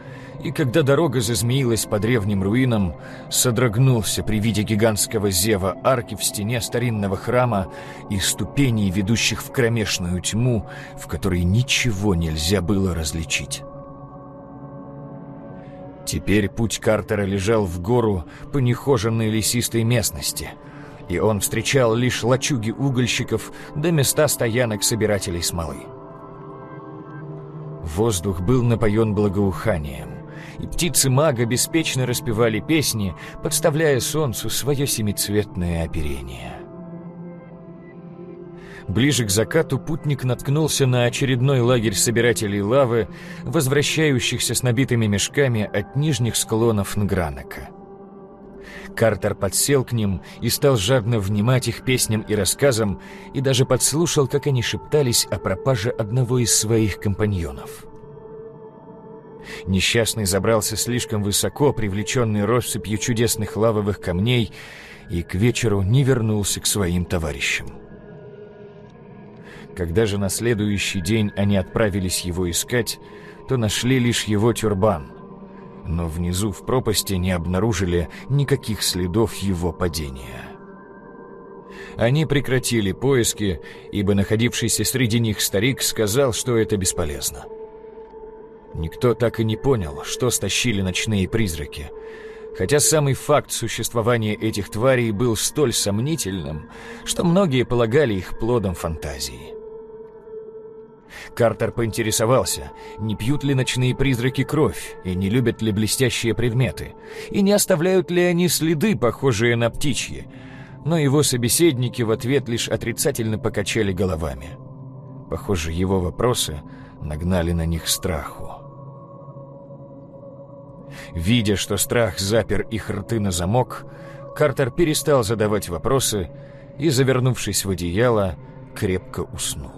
И когда дорога зазмеилась по древним руинам, содрогнулся при виде гигантского зева арки в стене старинного храма и ступеней, ведущих в кромешную тьму, в которой ничего нельзя было различить. Теперь путь Картера лежал в гору по нехоженной лесистой местности, и он встречал лишь лачуги угольщиков да места стоянок собирателей смолы. Воздух был напоен благоуханием, и птицы мага беспечно распевали песни, подставляя солнцу свое семицветное оперение. Ближе к закату путник наткнулся на очередной лагерь собирателей лавы, возвращающихся с набитыми мешками от нижних склонов Нгранака. Картер подсел к ним и стал жадно внимать их песням и рассказам, и даже подслушал, как они шептались о пропаже одного из своих компаньонов. Несчастный забрался слишком высоко, привлеченный россыпью чудесных лавовых камней, и к вечеру не вернулся к своим товарищам. Когда же на следующий день они отправились его искать, то нашли лишь его тюрбан, но внизу в пропасти не обнаружили никаких следов его падения. Они прекратили поиски, ибо находившийся среди них старик сказал, что это бесполезно. Никто так и не понял, что стащили ночные призраки, хотя самый факт существования этих тварей был столь сомнительным, что многие полагали их плодом фантазии. Картер поинтересовался, не пьют ли ночные призраки кровь и не любят ли блестящие предметы, и не оставляют ли они следы, похожие на птичьи. Но его собеседники в ответ лишь отрицательно покачали головами. Похоже, его вопросы нагнали на них страху. Видя, что страх запер их рты на замок, Картер перестал задавать вопросы и, завернувшись в одеяло, крепко уснул.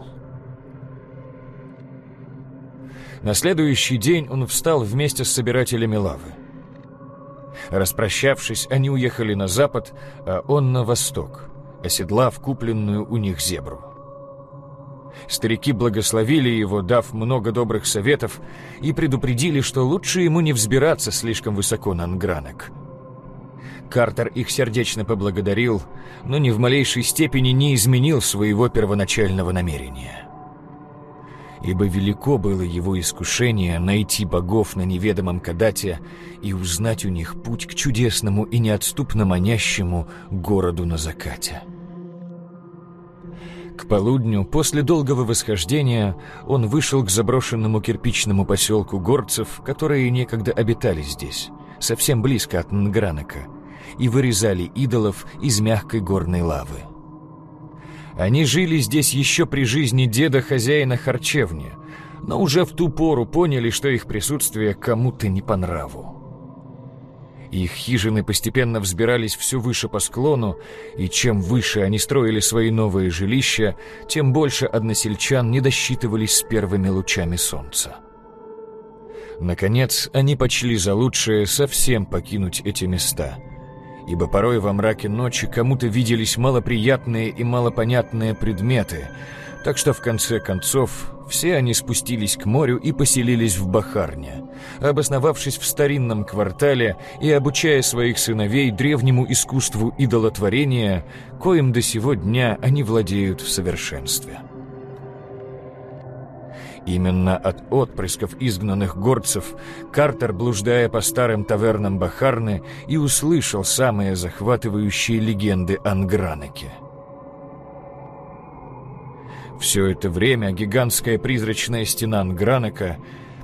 На следующий день он встал вместе с собирателями лавы. Распрощавшись, они уехали на запад, а он на восток, оседлав купленную у них зебру. Старики благословили его, дав много добрых советов, и предупредили, что лучше ему не взбираться слишком высоко на ангранок. Картер их сердечно поблагодарил, но ни в малейшей степени не изменил своего первоначального намерения ибо велико было его искушение найти богов на неведомом Кадате и узнать у них путь к чудесному и неотступно манящему городу на закате. К полудню, после долгого восхождения, он вышел к заброшенному кирпичному поселку горцев, которые некогда обитали здесь, совсем близко от Нгранака, и вырезали идолов из мягкой горной лавы. Они жили здесь еще при жизни деда-хозяина харчевни, но уже в ту пору поняли, что их присутствие кому-то не по нраву. Их хижины постепенно взбирались все выше по склону, и чем выше они строили свои новые жилища, тем больше односельчан не досчитывались с первыми лучами солнца. Наконец, они почли за лучшее совсем покинуть эти места – ибо порой во мраке ночи кому-то виделись малоприятные и малопонятные предметы, так что в конце концов все они спустились к морю и поселились в Бахарне, обосновавшись в старинном квартале и обучая своих сыновей древнему искусству идолотворения, коим до сего дня они владеют в совершенстве. Именно от отпрысков изгнанных горцев Картер, блуждая по старым тавернам Бахарны, и услышал самые захватывающие легенды о Нгранаке. Все это время гигантская призрачная стена Нгранака,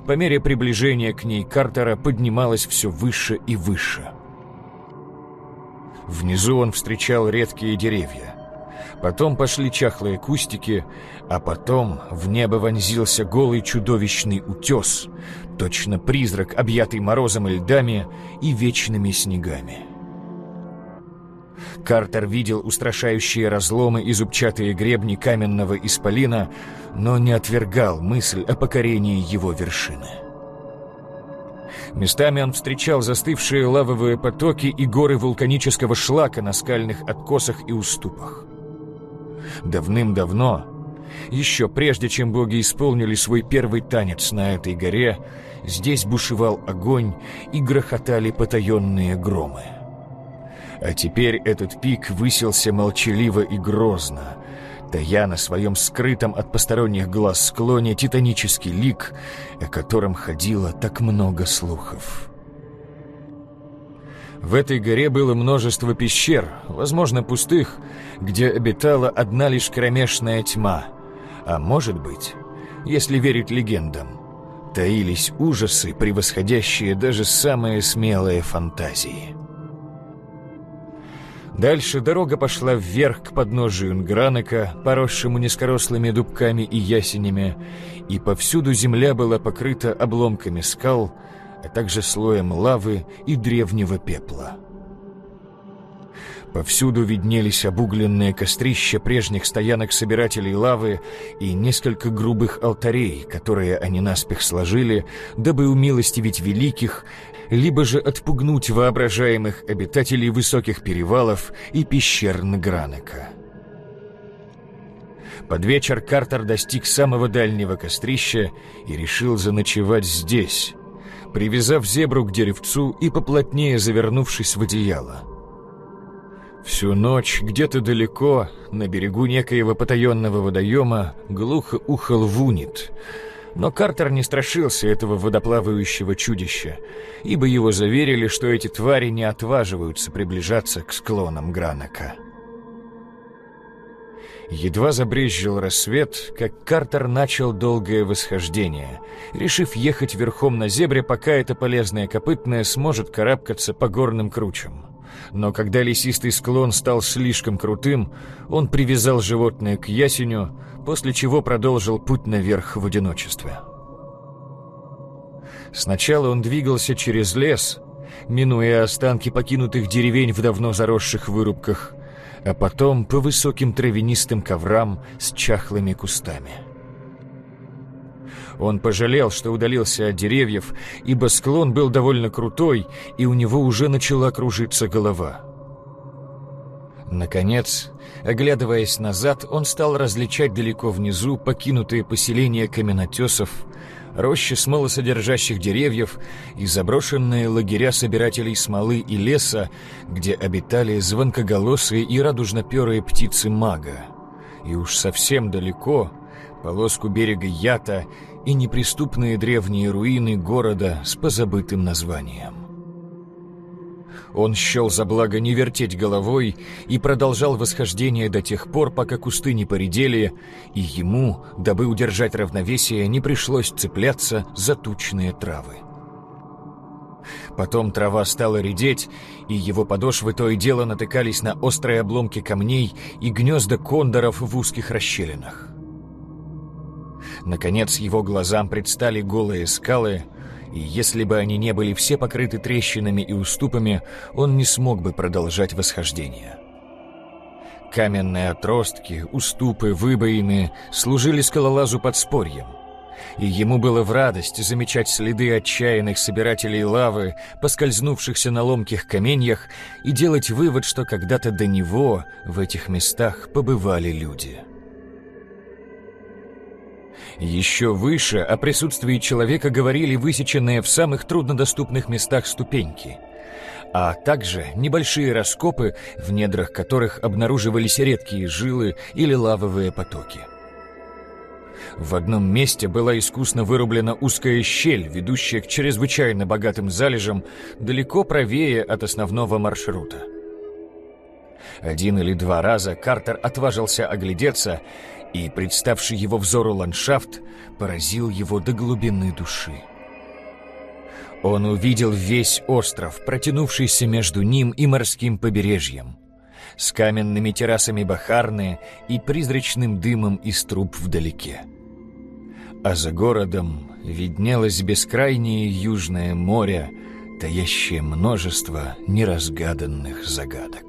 по мере приближения к ней Картера, поднималась все выше и выше. Внизу он встречал редкие деревья. Потом пошли чахлые кустики, а потом в небо вонзился голый чудовищный утес, точно призрак, объятый морозом и льдами и вечными снегами. Картер видел устрашающие разломы и зубчатые гребни каменного исполина, но не отвергал мысль о покорении его вершины. Местами он встречал застывшие лавовые потоки и горы вулканического шлака на скальных откосах и уступах. Давным-давно, еще прежде чем боги исполнили свой первый танец на этой горе, здесь бушевал огонь и грохотали потаенные громы. А теперь этот пик высился молчаливо и грозно, тая на своем скрытом от посторонних глаз склоне титанический лик, о котором ходило так много слухов. В этой горе было множество пещер, возможно, пустых, где обитала одна лишь кромешная тьма. А может быть, если верить легендам, таились ужасы, превосходящие даже самые смелые фантазии. Дальше дорога пошла вверх к подножию Нгранака, поросшему низкорослыми дубками и ясенями, и повсюду земля была покрыта обломками скал, а также слоем лавы и древнего пепла. Повсюду виднелись обугленные кострища прежних стоянок собирателей лавы и несколько грубых алтарей, которые они наспех сложили, дабы умилостивить великих либо же отпугнуть воображаемых обитателей высоких перевалов и пещер Нгранека. Под вечер Картер достиг самого дальнего кострища и решил заночевать здесь, привязав зебру к деревцу и поплотнее завернувшись в одеяло. Всю ночь где-то далеко, на берегу некоего потаенного водоема, глухо ухал вунит — но Картер не страшился этого водоплавающего чудища, ибо его заверили, что эти твари не отваживаются приближаться к склонам Гранака. Едва забрезжил рассвет, как Картер начал долгое восхождение, решив ехать верхом на зебре, пока эта полезная копытная сможет карабкаться по горным кручам. Но когда лесистый склон стал слишком крутым, он привязал животное к ясеню, после чего продолжил путь наверх в одиночестве. Сначала он двигался через лес, минуя останки покинутых деревень в давно заросших вырубках, а потом по высоким травянистым коврам с чахлыми кустами. Он пожалел, что удалился от деревьев, ибо склон был довольно крутой, и у него уже начала кружиться голова. Наконец, оглядываясь назад, он стал различать далеко внизу покинутые поселения каменотесов, рощи смолосодержащих деревьев и заброшенные лагеря собирателей смолы и леса, где обитали звонкоголосые и радужноперые птицы мага. И уж совсем далеко, полоску берега Ята и неприступные древние руины города с позабытым названием. Он счел за благо не вертеть головой и продолжал восхождение до тех пор, пока кусты не поредели, и ему, дабы удержать равновесие, не пришлось цепляться за тучные травы. Потом трава стала редеть, и его подошвы то и дело натыкались на острые обломки камней и гнезда кондоров в узких расщелинах. Наконец его глазам предстали голые скалы, и если бы они не были все покрыты трещинами и уступами, он не смог бы продолжать восхождение. Каменные отростки, уступы, выбоины служили скалолазу подспорьем, и ему было в радость замечать следы отчаянных собирателей лавы, поскользнувшихся на ломких каменьях, и делать вывод, что когда-то до него в этих местах побывали люди. Еще выше о присутствии человека говорили высеченные в самых труднодоступных местах ступеньки, а также небольшие раскопы, в недрах которых обнаруживались редкие жилы или лавовые потоки. В одном месте была искусно вырублена узкая щель, ведущая к чрезвычайно богатым залежам, далеко правее от основного маршрута. Один или два раза Картер отважился оглядеться и представший его взору ландшафт поразил его до глубины души. Он увидел весь остров, протянувшийся между ним и морским побережьем. с каменными террасами Бахарны и призрачным дымом из труб вдалеке. А за городом виднелось бескрайнее южное море, таящее множество неразгаданных загадок.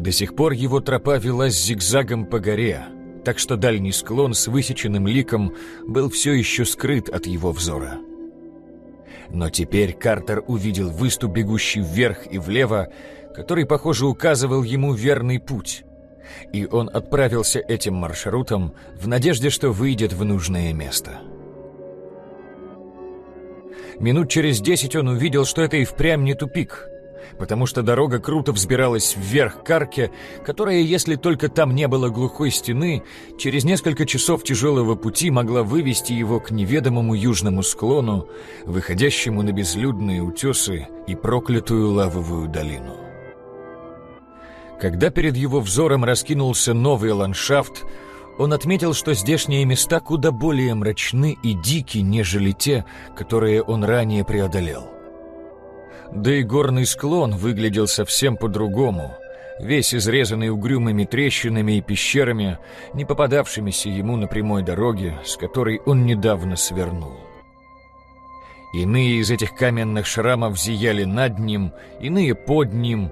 До сих пор его тропа велась зигзагом по горе, так что дальний склон с высеченным ликом был все еще скрыт от его взора. Но теперь Картер увидел выступ, бегущий вверх и влево, который, похоже, указывал ему верный путь. И он отправился этим маршрутом в надежде, что выйдет в нужное место. Минут через десять он увидел, что это и впрямь не тупик — потому что дорога круто взбиралась вверх к арке, которая, если только там не было глухой стены, через несколько часов тяжелого пути могла вывести его к неведомому южному склону, выходящему на безлюдные утесы и проклятую лавовую долину. Когда перед его взором раскинулся новый ландшафт, он отметил, что здешние места куда более мрачны и дики, нежели те, которые он ранее преодолел. Да и горный склон выглядел совсем по-другому, весь изрезанный угрюмыми трещинами и пещерами, не попадавшимися ему на прямой дороге, с которой он недавно свернул. Иные из этих каменных шрамов зияли над ним, иные под ним,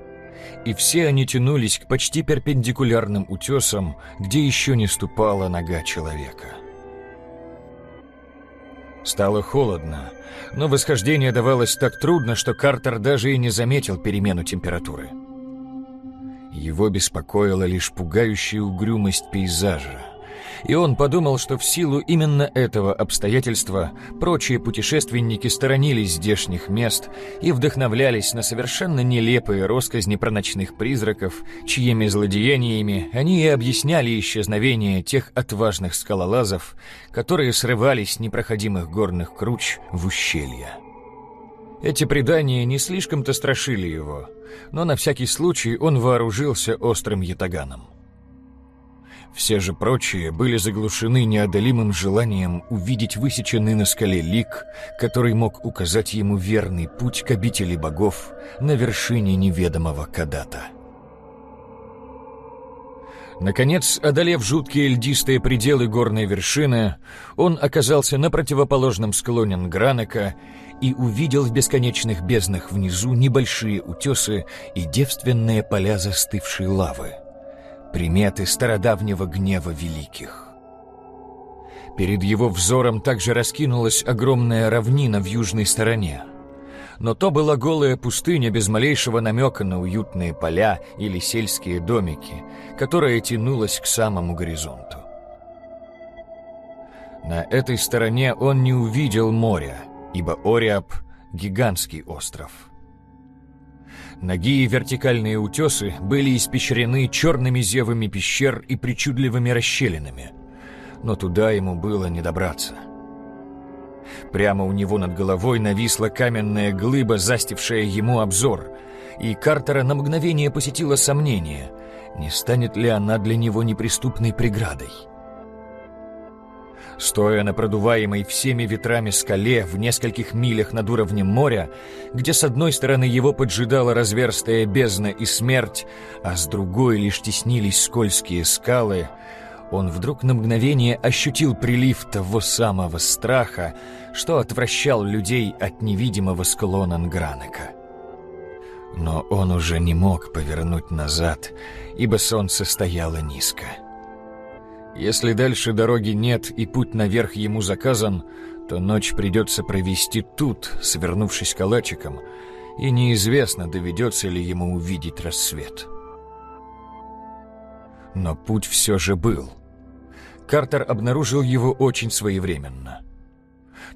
и все они тянулись к почти перпендикулярным утесам, где еще не ступала нога человека. Стало холодно, но восхождение давалось так трудно, что Картер даже и не заметил перемену температуры. Его беспокоила лишь пугающая угрюмость пейзажа. И он подумал, что в силу именно этого обстоятельства прочие путешественники сторонились здешних мест и вдохновлялись на совершенно нелепые росказни про ночных призраков, чьими злодеяниями они и объясняли исчезновение тех отважных скалолазов, которые срывались с непроходимых горных круч в ущелья. Эти предания не слишком-то страшили его, но на всякий случай он вооружился острым ятаганом. Все же прочие были заглушены неодолимым желанием увидеть высеченный на скале лик, который мог указать ему верный путь к обители богов на вершине неведомого Кадата. Наконец, одолев жуткие льдистые пределы горной вершины, он оказался на противоположном склоне Нгранака и увидел в бесконечных безднах внизу небольшие утесы и девственные поля застывшей лавы приметы стародавнего гнева великих. Перед его взором также раскинулась огромная равнина в южной стороне. Но то была голая пустыня без малейшего намека на уютные поля или сельские домики, которая тянулась к самому горизонту. На этой стороне он не увидел моря, ибо Ориаб — гигантский остров — Ноги и вертикальные утесы были испещрены черными зевами пещер и причудливыми расщелинами. Но туда ему было не добраться. Прямо у него над головой нависла каменная глыба, застившая ему обзор, и Картера на мгновение посетило сомнение, не станет ли она для него неприступной преградой. Стоя на продуваемой всеми ветрами скале в нескольких милях над уровнем моря, где с одной стороны его поджидала разверстая бездна и смерть, а с другой лишь теснились скользкие скалы, он вдруг на мгновение ощутил прилив того самого страха, что отвращал людей от невидимого склона Нгранака. Но он уже не мог повернуть назад, ибо солнце стояло низко. Если дальше дороги нет и путь наверх ему заказан, то ночь придется провести тут, свернувшись калачиком, и неизвестно, доведется ли ему увидеть рассвет. Но путь все же был. Картер обнаружил его очень своевременно.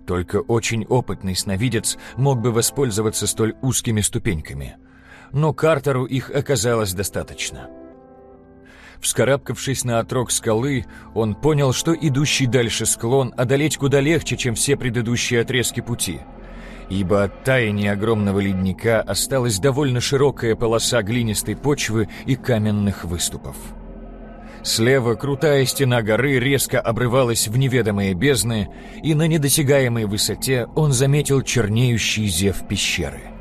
Только очень опытный сновидец мог бы воспользоваться столь узкими ступеньками. Но Картеру их оказалось достаточно — Вскарабкавшись на отрог скалы, он понял, что идущий дальше склон одолеть куда легче, чем все предыдущие отрезки пути. Ибо от таяния огромного ледника осталась довольно широкая полоса глинистой почвы и каменных выступов. Слева крутая стена горы резко обрывалась в неведомые бездны, и на недосягаемой высоте он заметил чернеющий зев пещеры.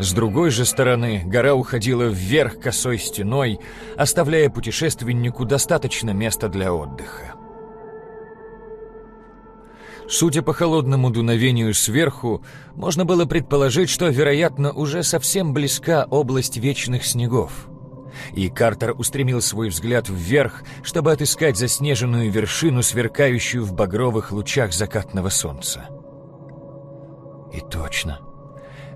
С другой же стороны гора уходила вверх косой стеной, оставляя путешественнику достаточно места для отдыха. Судя по холодному дуновению сверху, можно было предположить, что, вероятно, уже совсем близка область вечных снегов — и Картер устремил свой взгляд вверх, чтобы отыскать заснеженную вершину, сверкающую в багровых лучах закатного солнца. И точно.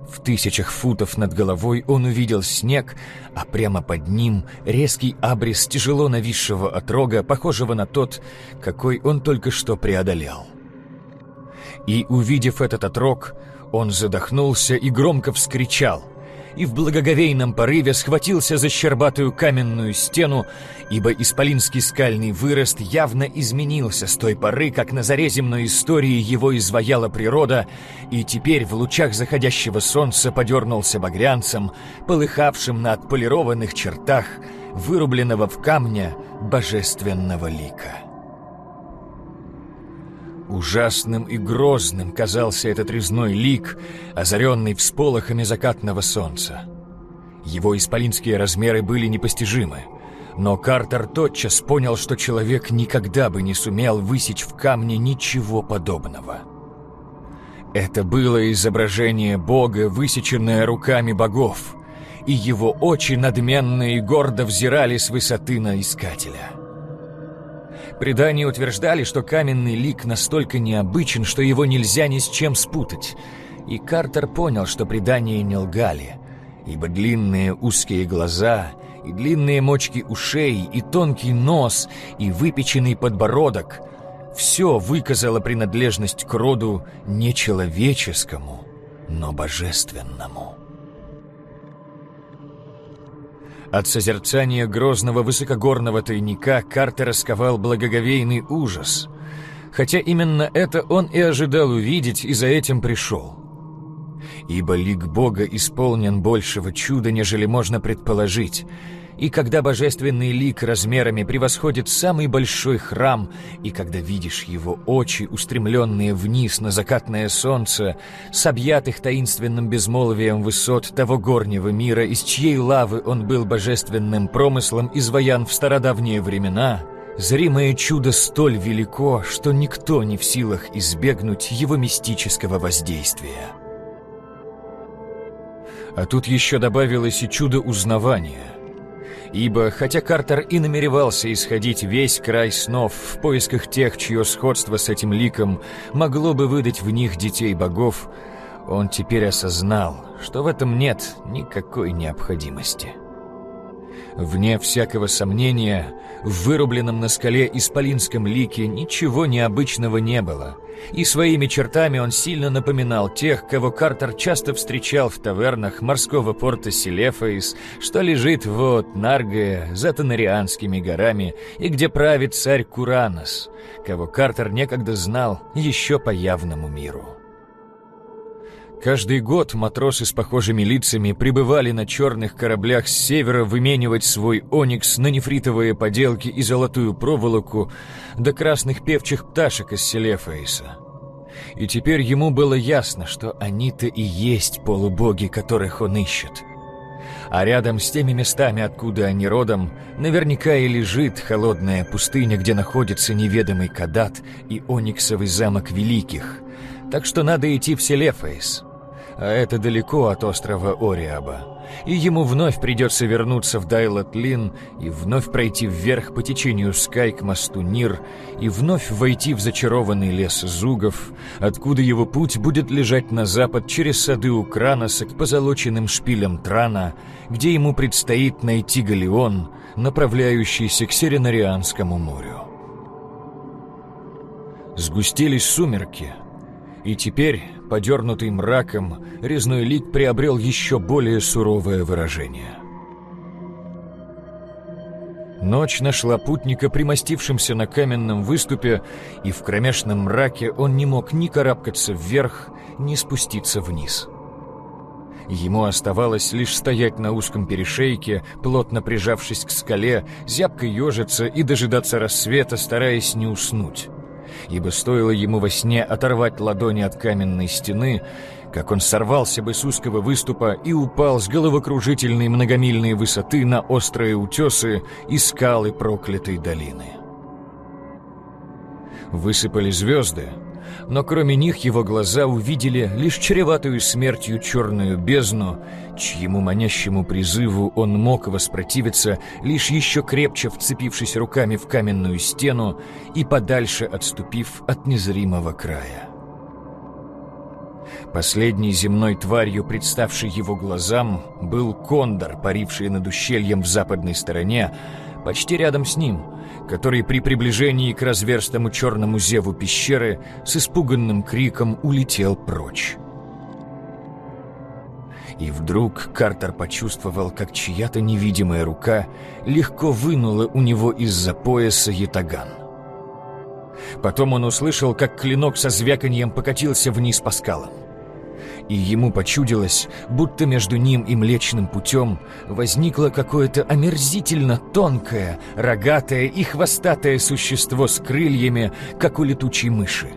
В тысячах футов над головой он увидел снег, а прямо под ним резкий абрис тяжело нависшего отрога, похожего на тот, какой он только что преодолел. И, увидев этот отрог, он задохнулся и громко вскричал — и в благоговейном порыве схватился за щербатую каменную стену, ибо исполинский скальный вырост явно изменился с той поры, как на заре земной истории его изваяла природа, и теперь в лучах заходящего солнца подернулся багрянцем, полыхавшим на отполированных чертах вырубленного в камне божественного лика. Ужасным и грозным казался этот резной лик, озаренный всполохами закатного солнца. Его исполинские размеры были непостижимы, но Картер тотчас понял, что человек никогда бы не сумел высечь в камне ничего подобного. Это было изображение Бога, высеченное руками богов, и его очи надменно и гордо взирали с высоты на Искателя. Предания утверждали, что каменный лик настолько необычен, что его нельзя ни с чем спутать. И Картер понял, что предания не лгали, ибо длинные узкие глаза и длинные мочки ушей, и тонкий нос, и выпеченный подбородок — все выказало принадлежность к роду не человеческому, но божественному. От созерцания грозного высокогорного тайника Картер расковал благоговейный ужас. Хотя именно это он и ожидал увидеть, и за этим пришел. Ибо лик Бога исполнен большего чуда, нежели можно предположить — и когда божественный лик размерами превосходит самый большой храм, и когда видишь его очи, устремленные вниз на закатное солнце, с объятых таинственным безмолвием высот того горнего мира, из чьей лавы он был божественным промыслом изваян в стародавние времена, зримое чудо столь велико, что никто не в силах избегнуть его мистического воздействия. А тут еще добавилось и чудо узнавания — Ибо, хотя Картер и намеревался исходить весь край снов в поисках тех, чье сходство с этим ликом могло бы выдать в них детей богов, он теперь осознал, что в этом нет никакой необходимости. Вне всякого сомнения, в вырубленном на скале исполинском лике ничего необычного не было, и своими чертами он сильно напоминал тех, кого Картер часто встречал в тавернах морского порта Селефаис, что лежит вот Наргая за Танарианскими горами и где правит царь Куранос, кого Картер некогда знал еще по явному миру. Каждый год матросы с похожими лицами прибывали на черных кораблях с севера выменивать свой оникс на нефритовые поделки и золотую проволоку до красных певчих пташек из Селефаиса. И теперь ему было ясно, что они-то и есть полубоги, которых он ищет. А рядом с теми местами, откуда они родом, наверняка и лежит холодная пустыня, где находится неведомый Кадат и Ониксовый замок Великих. Так что надо идти в Селефаис а это далеко от острова Ориаба. И ему вновь придется вернуться в Дайлот-Лин и вновь пройти вверх по течению Скай к мосту Нир и вновь войти в зачарованный лес Зугов, откуда его путь будет лежать на запад через сады Украноса к позолоченным шпилям Трана, где ему предстоит найти галеон, направляющийся к Серенарианскому морю. Сгустились сумерки, и теперь подернутый мраком, резной лик приобрел еще более суровое выражение. Ночь нашла путника, примостившимся на каменном выступе, и в кромешном мраке он не мог ни карабкаться вверх, ни спуститься вниз. Ему оставалось лишь стоять на узком перешейке, плотно прижавшись к скале, зябко ежиться и дожидаться рассвета, стараясь не уснуть. Ибо стоило ему во сне оторвать ладони от каменной стены, как он сорвался бы с узкого выступа и упал с головокружительной многомильной высоты на острые утесы и скалы проклятой долины. Высыпали звезды, но кроме них его глаза увидели лишь чреватую смертью черную бездну, чьему манящему призыву он мог воспротивиться, лишь еще крепче вцепившись руками в каменную стену и подальше отступив от незримого края. Последней земной тварью, представшей его глазам, был кондор, паривший над ущельем в западной стороне, почти рядом с ним, который при приближении к разверстому черному зеву пещеры с испуганным криком улетел прочь. И вдруг Картер почувствовал, как чья-то невидимая рука легко вынула у него из-за пояса ятаган. Потом он услышал, как клинок со звяканьем покатился вниз по скалам и ему почудилось, будто между ним и Млечным путем возникло какое-то омерзительно тонкое, рогатое и хвостатое существо с крыльями, как у летучей мыши.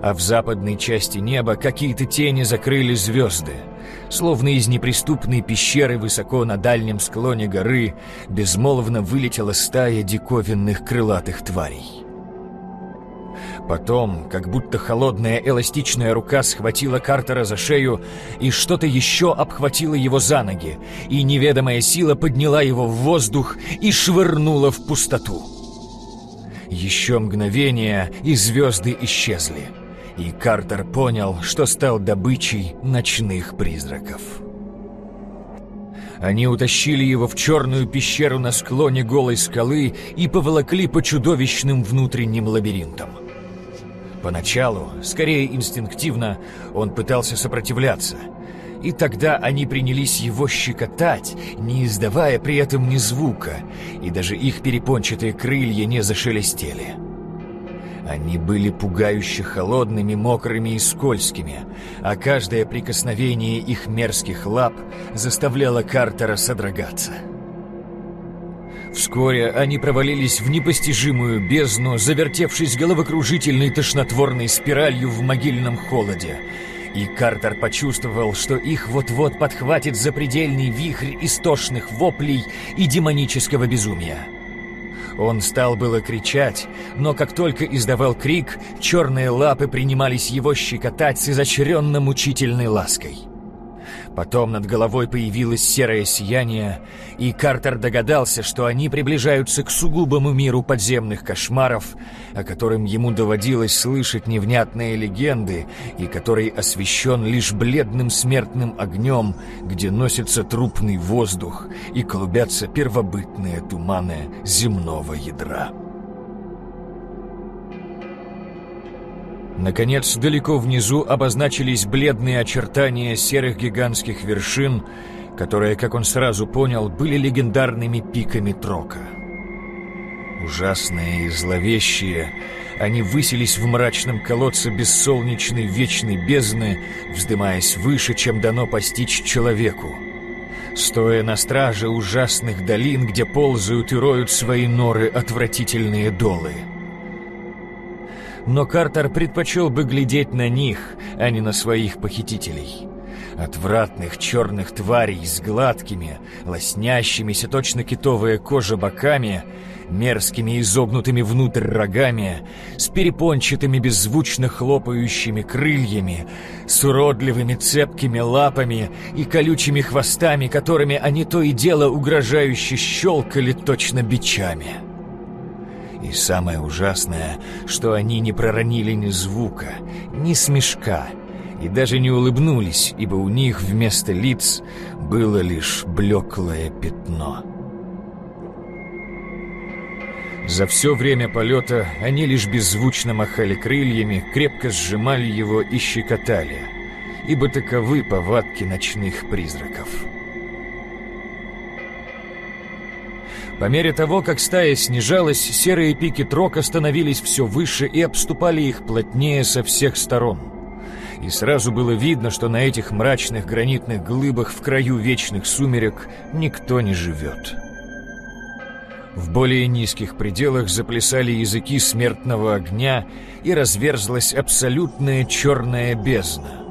А в западной части неба какие-то тени закрыли звезды, словно из неприступной пещеры высоко на дальнем склоне горы безмолвно вылетела стая диковинных крылатых тварей. Потом, как будто холодная эластичная рука схватила Картера за шею, и что-то еще обхватило его за ноги, и неведомая сила подняла его в воздух и швырнула в пустоту. Еще мгновение, и звезды исчезли, и Картер понял, что стал добычей ночных призраков. Они утащили его в черную пещеру на склоне голой скалы и поволокли по чудовищным внутренним лабиринтам. Поначалу, скорее инстинктивно, он пытался сопротивляться. И тогда они принялись его щекотать, не издавая при этом ни звука, и даже их перепончатые крылья не зашелестели. Они были пугающе холодными, мокрыми и скользкими, а каждое прикосновение их мерзких лап заставляло Картера содрогаться. Вскоре они провалились в непостижимую бездну, завертевшись головокружительной тошнотворной спиралью в могильном холоде. И Картер почувствовал, что их вот-вот подхватит запредельный вихрь истошных воплей и демонического безумия. Он стал было кричать, но как только издавал крик, черные лапы принимались его щекотать с изощренно мучительной лаской. Потом над головой появилось серое сияние, и Картер догадался, что они приближаются к сугубому миру подземных кошмаров, о котором ему доводилось слышать невнятные легенды, и который освещен лишь бледным смертным огнем, где носится трупный воздух и клубятся первобытные туманы земного ядра. Наконец, далеко внизу обозначились бледные очертания серых гигантских вершин, которые, как он сразу понял, были легендарными пиками Трока. Ужасные и зловещие, они высились в мрачном колодце бессолнечной вечной бездны, вздымаясь выше, чем дано постичь человеку. Стоя на страже ужасных долин, где ползают и роют свои норы отвратительные долы — но Картер предпочел бы глядеть на них, а не на своих похитителей. Отвратных черных тварей с гладкими, лоснящимися точно китовая кожа боками, мерзкими изогнутыми внутрь рогами, с перепончатыми беззвучно хлопающими крыльями, с уродливыми цепкими лапами и колючими хвостами, которыми они то и дело угрожающе щелкали точно бичами. И самое ужасное, что они не проронили ни звука, ни смешка, и даже не улыбнулись, ибо у них вместо лиц было лишь блеклое пятно. За все время полета они лишь беззвучно махали крыльями, крепко сжимали его и щекотали, ибо таковы повадки ночных призраков. По мере того, как стая снижалась, серые пики трока становились все выше и обступали их плотнее со всех сторон. и сразу было видно, что на этих мрачных гранитных глыбах в краю вечных сумерек никто не живет. В более низких пределах заплясали языки смертного огня, и разверзлась абсолютная черная бездна.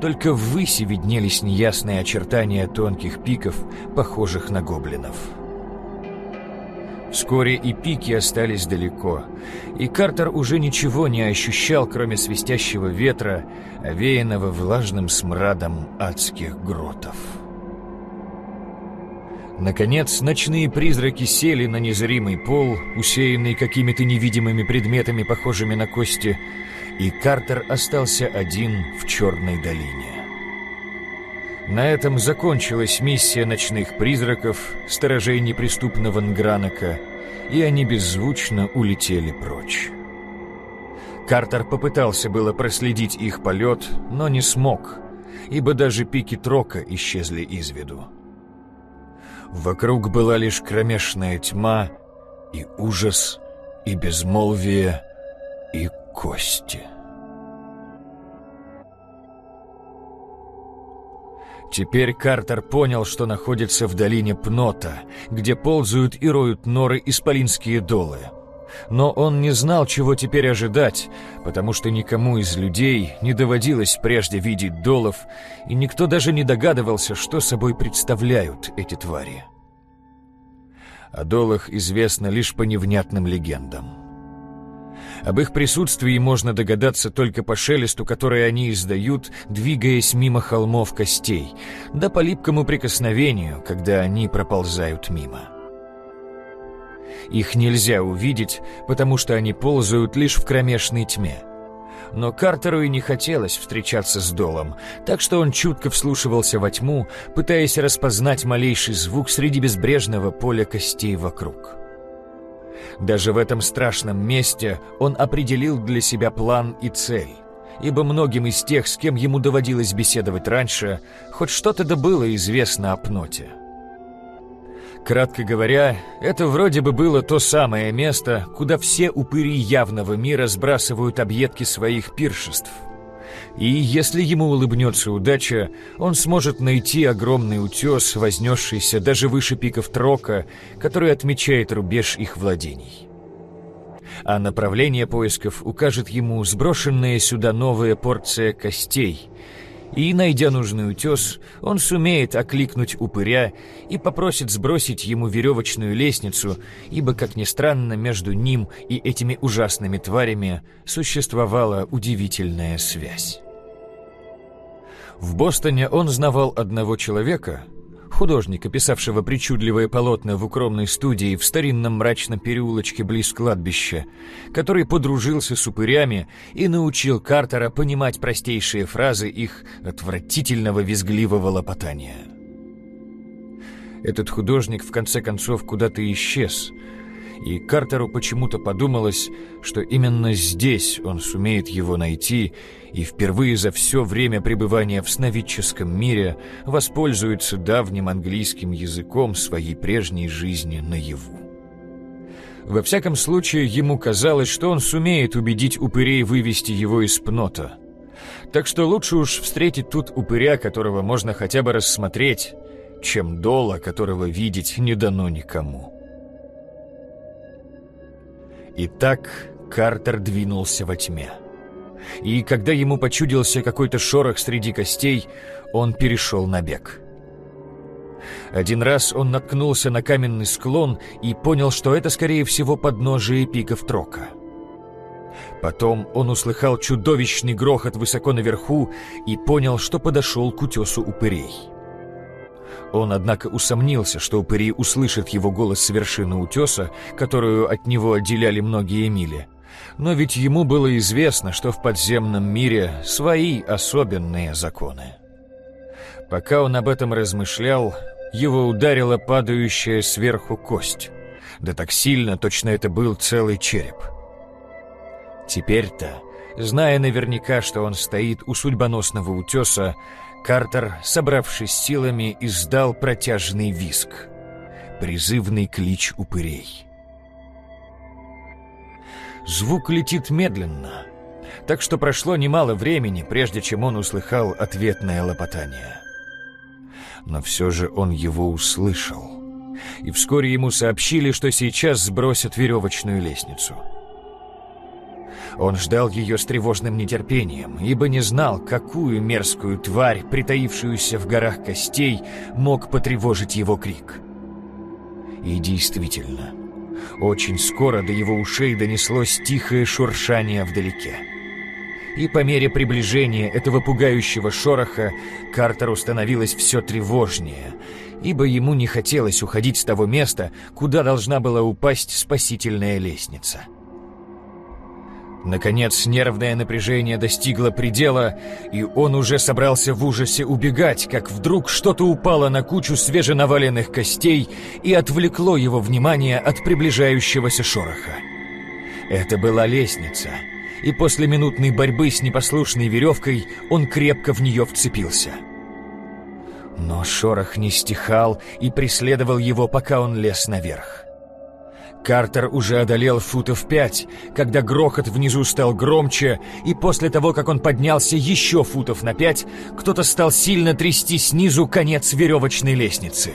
Только ввыси виднелись неясные очертания тонких пиков, похожих на гоблинов. Вскоре и пики остались далеко, и Картер уже ничего не ощущал, кроме свистящего ветра, овеянного влажным смрадом адских гротов. Наконец, ночные призраки сели на незримый пол, усеянный какими-то невидимыми предметами, похожими на кости, и Картер остался один в Черной долине. На этом закончилась миссия ночных призраков, сторожей неприступного Нгранока, и они беззвучно улетели прочь. Картер попытался было проследить их полет, но не смог, ибо даже пики Трока исчезли из виду. Вокруг была лишь кромешная тьма и ужас, и безмолвие, и кости. Теперь Картер понял, что находится в долине Пнота, где ползают и роют норы исполинские долы. Но он не знал, чего теперь ожидать, потому что никому из людей не доводилось прежде видеть долов, и никто даже не догадывался, что собой представляют эти твари. О долах известно лишь по невнятным легендам. Об их присутствии можно догадаться только по шелесту, который они издают, двигаясь мимо холмов костей, да по липкому прикосновению, когда они проползают мимо. Их нельзя увидеть, потому что они ползают лишь в кромешной тьме. Но Картеру и не хотелось встречаться с Долом, так что он чутко вслушивался во тьму, пытаясь распознать малейший звук среди безбрежного поля костей вокруг. Даже в этом страшном месте он определил для себя план и цель, ибо многим из тех, с кем ему доводилось беседовать раньше, хоть что-то да было известно о Пноте. Кратко говоря, это вроде бы было то самое место, куда все упыри явного мира сбрасывают объедки своих пиршеств. И если ему улыбнется удача, он сможет найти огромный утес, вознесшийся даже выше пиков Трока, который отмечает рубеж их владений. А направление поисков укажет ему сброшенная сюда новая порция костей — и, найдя нужный утес, он сумеет окликнуть упыря и попросит сбросить ему веревочную лестницу, ибо, как ни странно, между ним и этими ужасными тварями существовала удивительная связь. В Бостоне он знавал одного человека, художника, писавшего причудливые полотна в укромной студии в старинном мрачном переулочке близ кладбища, который подружился с упырями и научил Картера понимать простейшие фразы их отвратительного визгливого лопотания. Этот художник в конце концов куда-то исчез — и Картеру почему-то подумалось, что именно здесь он сумеет его найти и впервые за все время пребывания в сновидческом мире воспользуется давним английским языком своей прежней жизни наяву. Во всяком случае, ему казалось, что он сумеет убедить упырей вывести его из пнота. Так что лучше уж встретить тут упыря, которого можно хотя бы рассмотреть, чем дола, которого видеть не дано никому. И так Картер двинулся во тьме. И когда ему почудился какой-то шорох среди костей, он перешел на бег. Один раз он наткнулся на каменный склон и понял, что это, скорее всего, подножие пиков Трока. Потом он услыхал чудовищный грохот высоко наверху и понял, что подошел к утесу упырей. Он, однако, усомнился, что упыри услышат его голос с вершины утеса, которую от него отделяли многие мили. Но ведь ему было известно, что в подземном мире свои особенные законы. Пока он об этом размышлял, его ударила падающая сверху кость. Да так сильно, точно это был целый череп. Теперь-то, зная наверняка, что он стоит у судьбоносного утеса, Картер, собравшись силами, издал протяжный виск. Призывный клич упырей. Звук летит медленно, так что прошло немало времени, прежде чем он услыхал ответное лопотание. Но все же он его услышал. И вскоре ему сообщили, что сейчас сбросят веревочную лестницу. Он ждал ее с тревожным нетерпением, ибо не знал, какую мерзкую тварь, притаившуюся в горах костей, мог потревожить его крик. И действительно, очень скоро до его ушей донеслось тихое шуршание вдалеке. И по мере приближения этого пугающего шороха Картеру становилось все тревожнее, ибо ему не хотелось уходить с того места, куда должна была упасть спасительная лестница. — Наконец, нервное напряжение достигло предела, и он уже собрался в ужасе убегать, как вдруг что-то упало на кучу свеженаваленных костей и отвлекло его внимание от приближающегося шороха. Это была лестница, и после минутной борьбы с непослушной веревкой он крепко в нее вцепился. Но шорох не стихал и преследовал его, пока он лез наверх. Картер уже одолел футов пять, когда грохот внизу стал громче, и после того, как он поднялся еще футов на пять, кто-то стал сильно трясти снизу конец веревочной лестницы.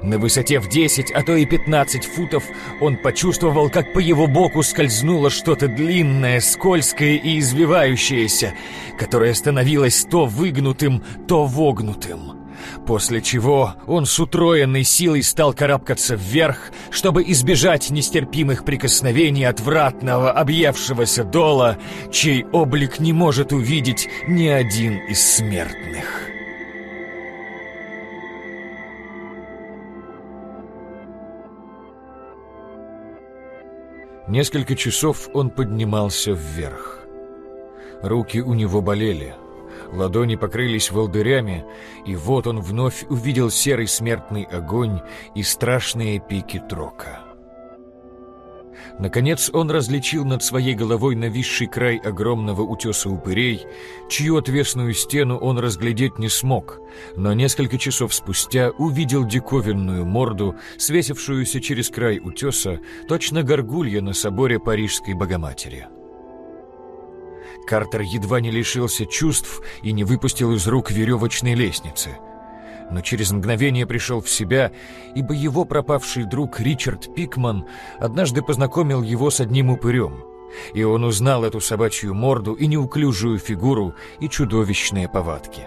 На высоте в 10, а то и 15 футов он почувствовал, как по его боку скользнуло что-то длинное, скользкое и извивающееся, которое становилось то выгнутым, то вогнутым. После чего он с утроенной силой стал карабкаться вверх, чтобы избежать нестерпимых прикосновений отвратного, объевшегося дола, чей облик не может увидеть ни один из смертных. Несколько часов он поднимался вверх. Руки у него болели, Ладони покрылись волдырями, и вот он вновь увидел серый смертный огонь и страшные пики трока. Наконец он различил над своей головой нависший край огромного утеса упырей, чью отвесную стену он разглядеть не смог, но несколько часов спустя увидел диковинную морду, свесившуюся через край утеса, точно горгулья на соборе Парижской Богоматери. Картер едва не лишился чувств и не выпустил из рук веревочной лестницы. Но через мгновение пришел в себя, ибо его пропавший друг Ричард Пикман однажды познакомил его с одним упырем. И он узнал эту собачью морду и неуклюжую фигуру и чудовищные повадки.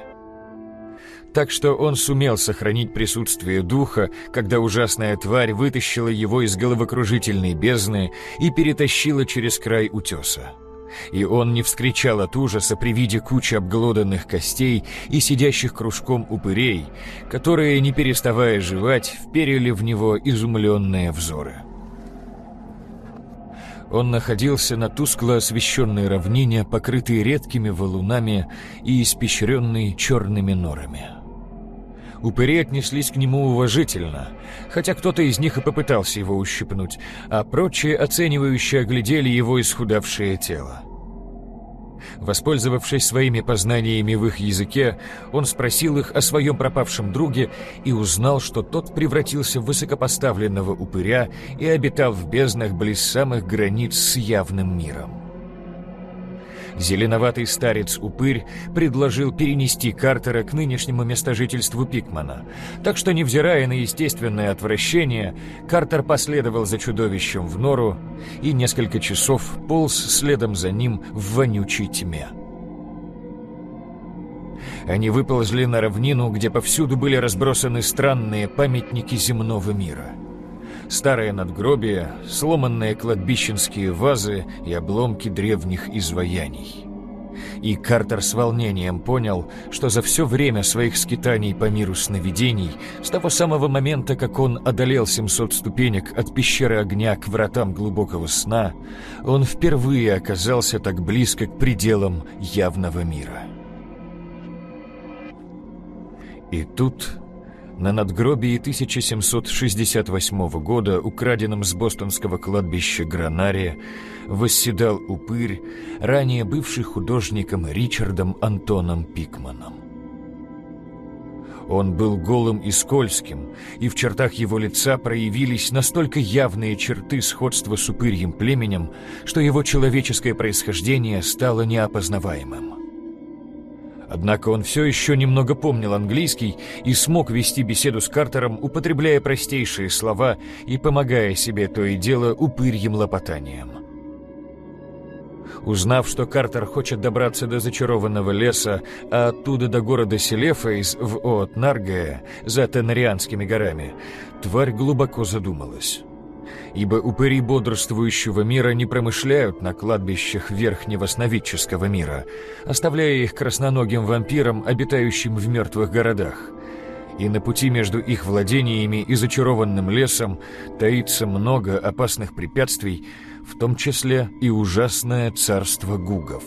Так что он сумел сохранить присутствие духа, когда ужасная тварь вытащила его из головокружительной бездны и перетащила через край утеса. И он не вскричал от ужаса при виде кучи обглоданных костей и сидящих кружком упырей, которые, не переставая жевать, вперили в него изумленные взоры. Он находился на тускло освещенной равнине, покрытой редкими валунами и испещренной черными норами. Упыри отнеслись к нему уважительно, хотя кто-то из них и попытался его ущипнуть, а прочие оценивающие оглядели его исхудавшее тело. Воспользовавшись своими познаниями в их языке, он спросил их о своем пропавшем друге и узнал, что тот превратился в высокопоставленного упыря и обитал в безднах близ самых границ с явным миром. Зеленоватый старец-упырь предложил перенести Картера к нынешнему местожительству Пикмана. Так что, невзирая на естественное отвращение, Картер последовал за чудовищем в нору и несколько часов полз следом за ним в вонючей тьме. Они выползли на равнину, где повсюду были разбросаны странные памятники земного мира — старые надгробия, сломанные кладбищенские вазы и обломки древних изваяний. И Картер с волнением понял, что за все время своих скитаний по миру сновидений, с того самого момента, как он одолел 700 ступенек от пещеры огня к вратам глубокого сна, он впервые оказался так близко к пределам явного мира. И тут на надгробии 1768 года, украденном с бостонского кладбища Гранария, восседал упырь, ранее бывший художником Ричардом Антоном Пикманом. Он был голым и скользким, и в чертах его лица проявились настолько явные черты сходства с упырьим племенем, что его человеческое происхождение стало неопознаваемым. Однако он все еще немного помнил английский и смог вести беседу с Картером, употребляя простейшие слова и помогая себе то и дело упырьим лопотанием. Узнав, что Картер хочет добраться до зачарованного леса, а оттуда до города Селефейс в Оот-Наргая, за Тенарианскими горами, тварь глубоко задумалась. Ибо упыри бодрствующего мира не промышляют на кладбищах верхнего сновидческого мира, оставляя их красноногим вампирам, обитающим в мертвых городах. И на пути между их владениями и зачарованным лесом таится много опасных препятствий, в том числе и ужасное царство гугов.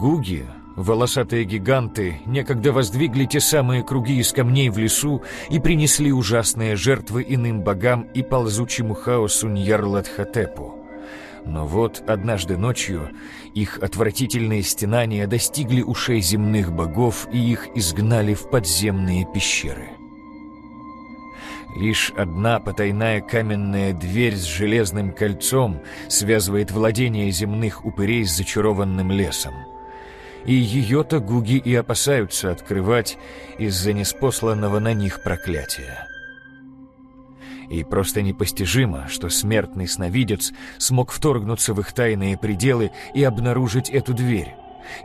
Гуги, волосатые гиганты, некогда воздвигли те самые круги из камней в лесу и принесли ужасные жертвы иным богам и ползучему хаосу Ньярлатхотепу. Но вот однажды ночью их отвратительные стенания достигли ушей земных богов и их изгнали в подземные пещеры. Лишь одна потайная каменная дверь с железным кольцом связывает владение земных упырей с зачарованным лесом. И ее-то гуги и опасаются открывать из-за неспосланного на них проклятия. И просто непостижимо, что смертный сновидец смог вторгнуться в их тайные пределы и обнаружить эту дверь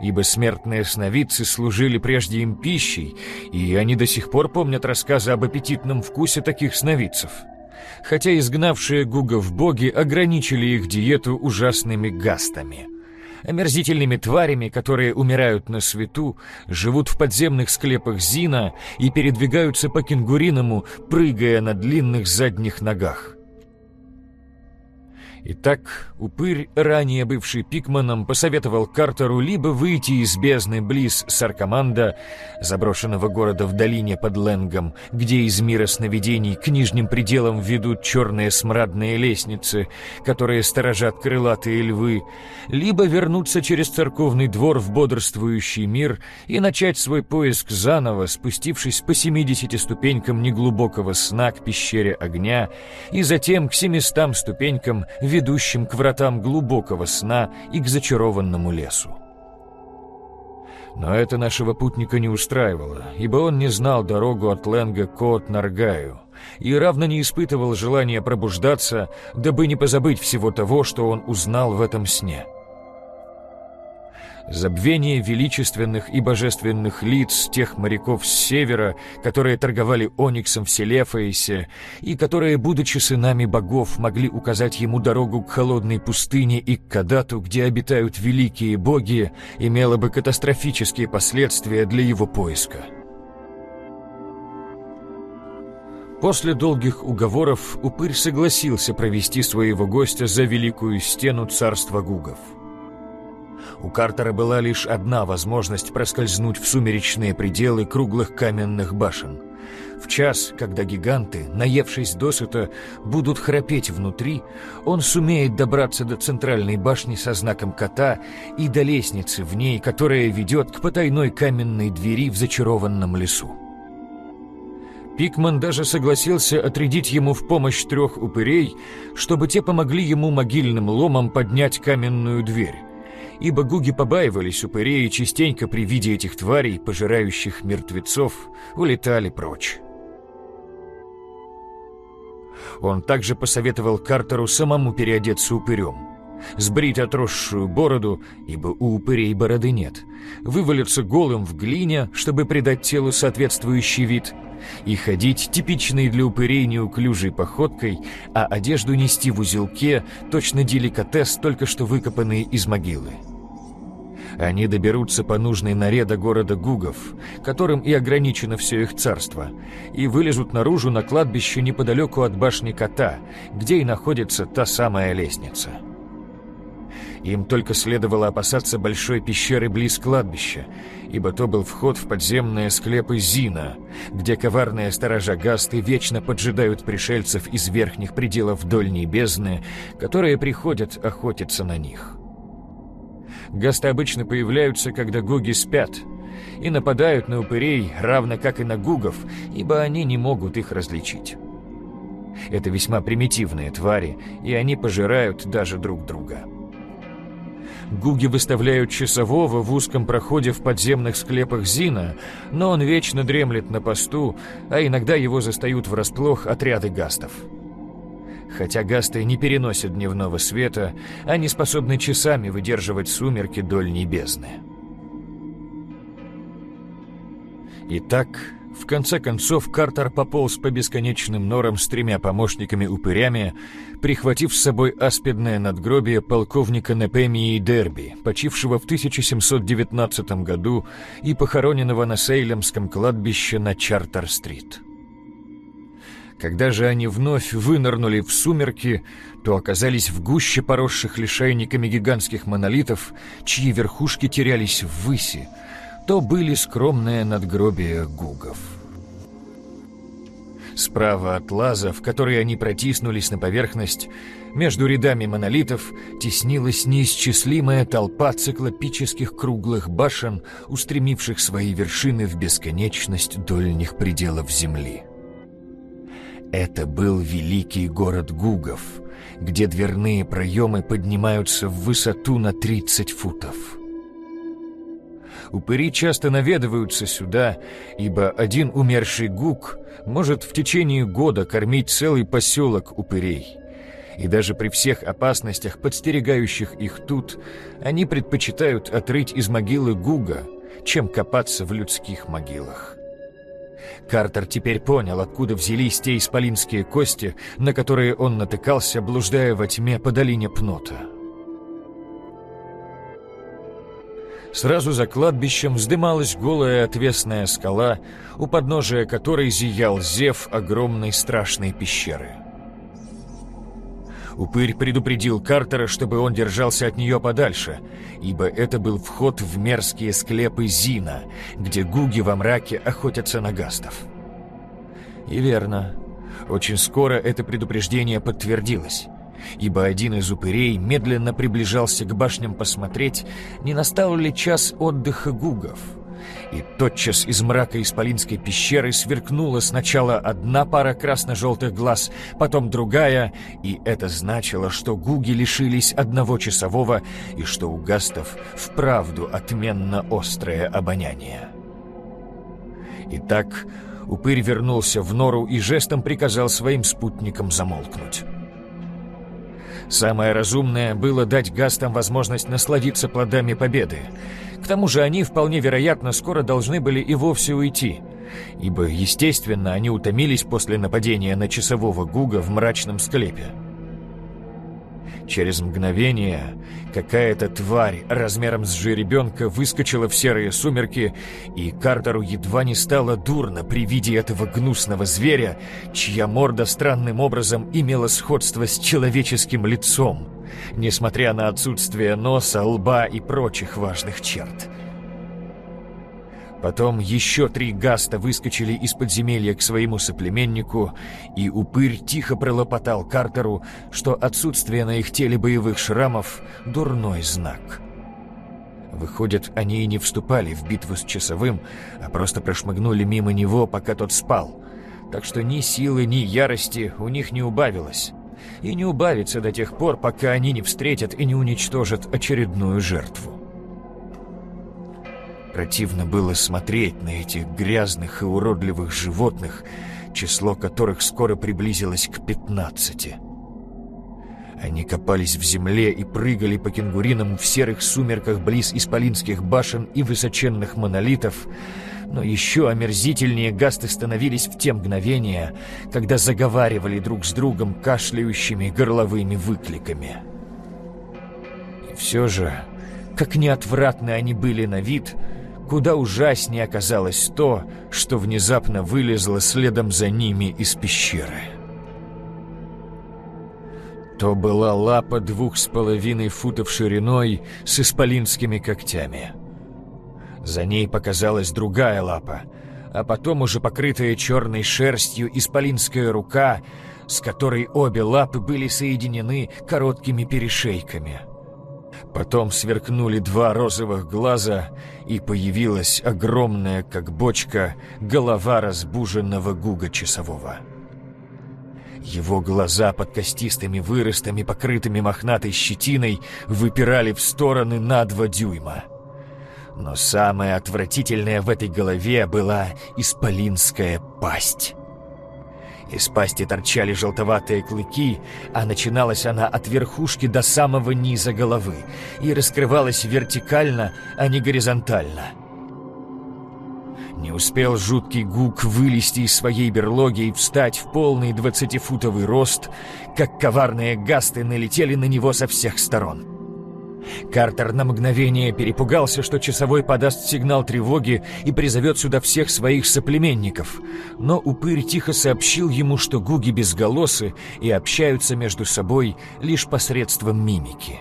ибо смертные сновидцы служили прежде им пищей, и они до сих пор помнят рассказы об аппетитном вкусе таких сновидцев. Хотя изгнавшие гугов боги ограничили их диету ужасными гастами. Омерзительными тварями, которые умирают на свету, живут в подземных склепах Зина и передвигаются по кенгуриному, прыгая на длинных задних ногах. Итак, упырь, ранее бывший пикманом, посоветовал Картеру либо выйти из бездны близ Саркоманда, заброшенного города в долине под Ленгом, где из мира сновидений к нижним пределам ведут черные смрадные лестницы, которые сторожат крылатые львы, либо вернуться через церковный двор в бодрствующий мир и начать свой поиск заново, спустившись по 70 ступенькам неглубокого сна к пещере огня и затем к 700 ступенькам ведущим к вратам глубокого сна и к зачарованному лесу. Но это нашего путника не устраивало, ибо он не знал дорогу от Ленга к От-Наргаю и равно не испытывал желания пробуждаться, дабы не позабыть всего того, что он узнал в этом сне забвение величественных и божественных лиц тех моряков с севера, которые торговали ониксом в Селефаисе, и которые, будучи сынами богов, могли указать ему дорогу к холодной пустыне и к Кадату, где обитают великие боги, имело бы катастрофические последствия для его поиска. После долгих уговоров Упырь согласился провести своего гостя за великую стену царства Гугов – у Картера была лишь одна возможность проскользнуть в сумеречные пределы круглых каменных башен. В час, когда гиганты, наевшись досыта, будут храпеть внутри, он сумеет добраться до центральной башни со знаком кота и до лестницы в ней, которая ведет к потайной каменной двери в зачарованном лесу. Пикман даже согласился отрядить ему в помощь трех упырей, чтобы те помогли ему могильным ломом поднять каменную дверь ибо гуги побаивались упырей и частенько при виде этих тварей, пожирающих мертвецов, улетали прочь. Он также посоветовал Картеру самому переодеться упырем, сбрить отросшую бороду, ибо у упырей бороды нет, вывалиться голым в глине, чтобы придать телу соответствующий вид, и ходить типичной для упырей неуклюжей походкой, а одежду нести в узелке, точно деликатес, только что выкопанный из могилы. Они доберутся по нужной норе до города Гугов, которым и ограничено все их царство, и вылезут наружу на кладбище неподалеку от башни Кота, где и находится та самая лестница. Им только следовало опасаться большой пещеры близ кладбища, ибо то был вход в подземные склепы Зина, где коварные сторожа Гасты вечно поджидают пришельцев из верхних пределов Дольней бездны, которые приходят охотиться на них. Гасты обычно появляются, когда гоги спят, и нападают на упырей, равно как и на гугов, ибо они не могут их различить. Это весьма примитивные твари, и они пожирают даже друг друга. Гуги выставляют часового в узком проходе в подземных склепах Зина, но он вечно дремлет на посту, а иногда его застают врасплох отряды гастов. Хотя гасты не переносят дневного света, они способны часами выдерживать сумерки дольней бездны. Итак, в конце концов, Картер пополз по бесконечным норам с тремя помощниками-упырями, прихватив с собой аспидное надгробие полковника Непемии Дерби, почившего в 1719 году и похороненного на Сейлемском кладбище на Чартер-стрит. Когда же они вновь вынырнули в сумерки, то оказались в гуще поросших лишайниками гигантских монолитов, чьи верхушки терялись в выси, то были скромные надгробия гугов. Справа от лаза, в который они протиснулись на поверхность, между рядами монолитов теснилась неисчислимая толпа циклопических круглых башен, устремивших свои вершины в бесконечность дольних пределов Земли. Это был великий город Гугов, где дверные проемы поднимаются в высоту на 30 футов. Упыри часто наведываются сюда, ибо один умерший гук может в течение года кормить целый поселок упырей. И даже при всех опасностях, подстерегающих их тут, они предпочитают отрыть из могилы гуга, чем копаться в людских могилах. Картер теперь понял, откуда взялись те исполинские кости, на которые он натыкался, блуждая во тьме по долине Пнота. Сразу за кладбищем вздымалась голая отвесная скала, у подножия которой зиял зев огромной страшной пещеры. Упырь предупредил Картера, чтобы он держался от нее подальше, ибо это был вход в мерзкие склепы Зина, где гуги во мраке охотятся на гастов. И верно, очень скоро это предупреждение подтвердилось ибо один из упырей медленно приближался к башням посмотреть, не настал ли час отдыха гугов. И тотчас из мрака Исполинской пещеры сверкнула сначала одна пара красно-желтых глаз, потом другая, и это значило, что гуги лишились одного часового и что у гастов вправду отменно острое обоняние. Итак, упырь вернулся в нору и жестом приказал своим спутникам замолкнуть. Самое разумное было дать гастам возможность насладиться плодами победы. К тому же они, вполне вероятно, скоро должны были и вовсе уйти, ибо, естественно, они утомились после нападения на часового Гуга в мрачном склепе. Через мгновение какая-то тварь размером с жеребенка выскочила в серые сумерки, и Картеру едва не стало дурно при виде этого гнусного зверя, чья морда странным образом имела сходство с человеческим лицом, несмотря на отсутствие носа, лба и прочих важных черт. Потом еще три гаста выскочили из подземелья к своему соплеменнику, и упырь тихо пролопотал Картеру, что отсутствие на их теле боевых шрамов — дурной знак. Выходит, они и не вступали в битву с часовым, а просто прошмыгнули мимо него, пока тот спал. Так что ни силы, ни ярости у них не убавилось. И не убавится до тех пор, пока они не встретят и не уничтожат очередную жертву. Противно было смотреть на этих грязных и уродливых животных, число которых скоро приблизилось к пятнадцати. Они копались в земле и прыгали по кенгуринам в серых сумерках близ исполинских башен и высоченных монолитов, но еще омерзительнее гасты становились в те мгновения, когда заговаривали друг с другом кашляющими горловыми выкликами. И все же, как неотвратны они были на вид — Куда ужаснее оказалось то, что внезапно вылезло следом за ними из пещеры. То была лапа двух с половиной футов шириной с исполинскими когтями. За ней показалась другая лапа, а потом уже покрытая черной шерстью исполинская рука, с которой обе лапы были соединены короткими перешейками — Потом сверкнули два розовых глаза, и появилась огромная, как бочка, голова разбуженного гуга часового. Его глаза под костистыми выростами, покрытыми мохнатой щетиной, выпирали в стороны на два дюйма. Но самое отвратительное в этой голове была исполинская пасть. Из пасти торчали желтоватые клыки, а начиналась она от верхушки до самого низа головы и раскрывалась вертикально, а не горизонтально. Не успел жуткий гук вылезти из своей берлоги и встать в полный двадцатифутовый рост, как коварные гасты налетели на него со всех сторон. Картер на мгновение перепугался, что часовой подаст сигнал тревоги и призовет сюда всех своих соплеменников. Но упырь тихо сообщил ему, что гуги безголосы и общаются между собой лишь посредством мимики.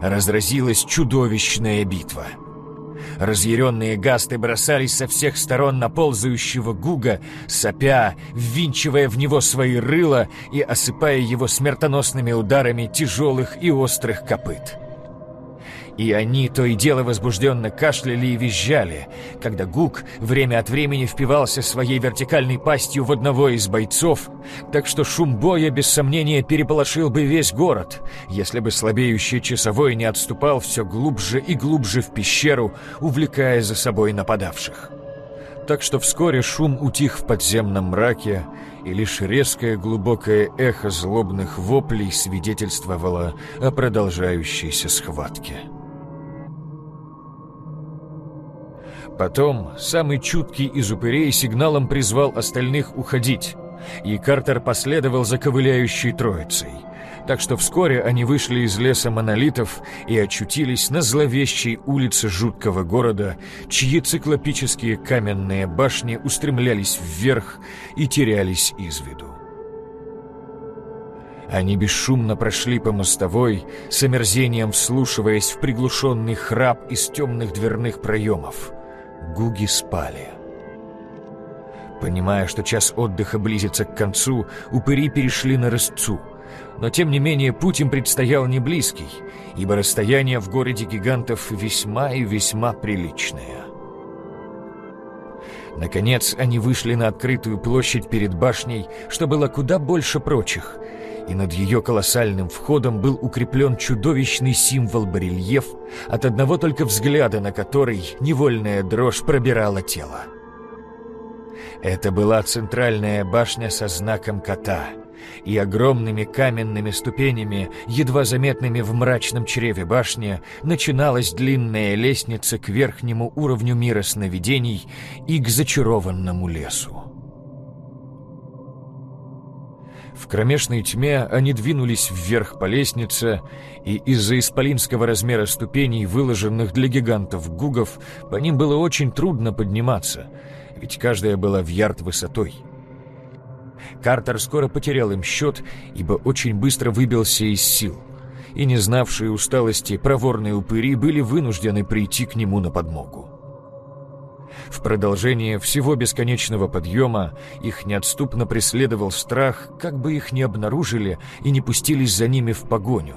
Разразилась чудовищная битва — Разъяренные гасты бросались со всех сторон на ползающего гуга, сопя, ввинчивая в него свои рыла и осыпая его смертоносными ударами тяжелых и острых копыт. И они то и дело возбужденно кашляли и визжали, когда Гук время от времени впивался своей вертикальной пастью в одного из бойцов, так что шум боя без сомнения переполошил бы весь город, если бы слабеющий часовой не отступал все глубже и глубже в пещеру, увлекая за собой нападавших. Так что вскоре шум утих в подземном мраке, и лишь резкое глубокое эхо злобных воплей свидетельствовало о продолжающейся схватке. Потом самый чуткий из упырей сигналом призвал остальных уходить, и Картер последовал за ковыляющей троицей. Так что вскоре они вышли из леса монолитов и очутились на зловещей улице жуткого города, чьи циклопические каменные башни устремлялись вверх и терялись из виду. Они бесшумно прошли по мостовой, с омерзением вслушиваясь в приглушенный храп из темных дверных проемов. Гуги спали. Понимая, что час отдыха близится к концу, упыри перешли на рысцу. Но тем не менее путь им предстоял не близкий, ибо расстояние в городе гигантов весьма и весьма приличное. Наконец они вышли на открытую площадь перед башней, что было куда больше прочих — и над ее колоссальным входом был укреплен чудовищный символ-барельеф, от одного только взгляда на который невольная дрожь пробирала тело. Это была центральная башня со знаком кота, и огромными каменными ступенями, едва заметными в мрачном чреве башни, начиналась длинная лестница к верхнему уровню мира сновидений и к зачарованному лесу. В кромешной тьме они двинулись вверх по лестнице, и из-за исполинского размера ступеней, выложенных для гигантов гугов, по ним было очень трудно подниматься, ведь каждая была в ярд высотой. Картер скоро потерял им счет, ибо очень быстро выбился из сил, и не знавшие усталости проворные упыри были вынуждены прийти к нему на подмогу. В продолжение всего бесконечного подъема их неотступно преследовал страх, как бы их не обнаружили и не пустились за ними в погоню.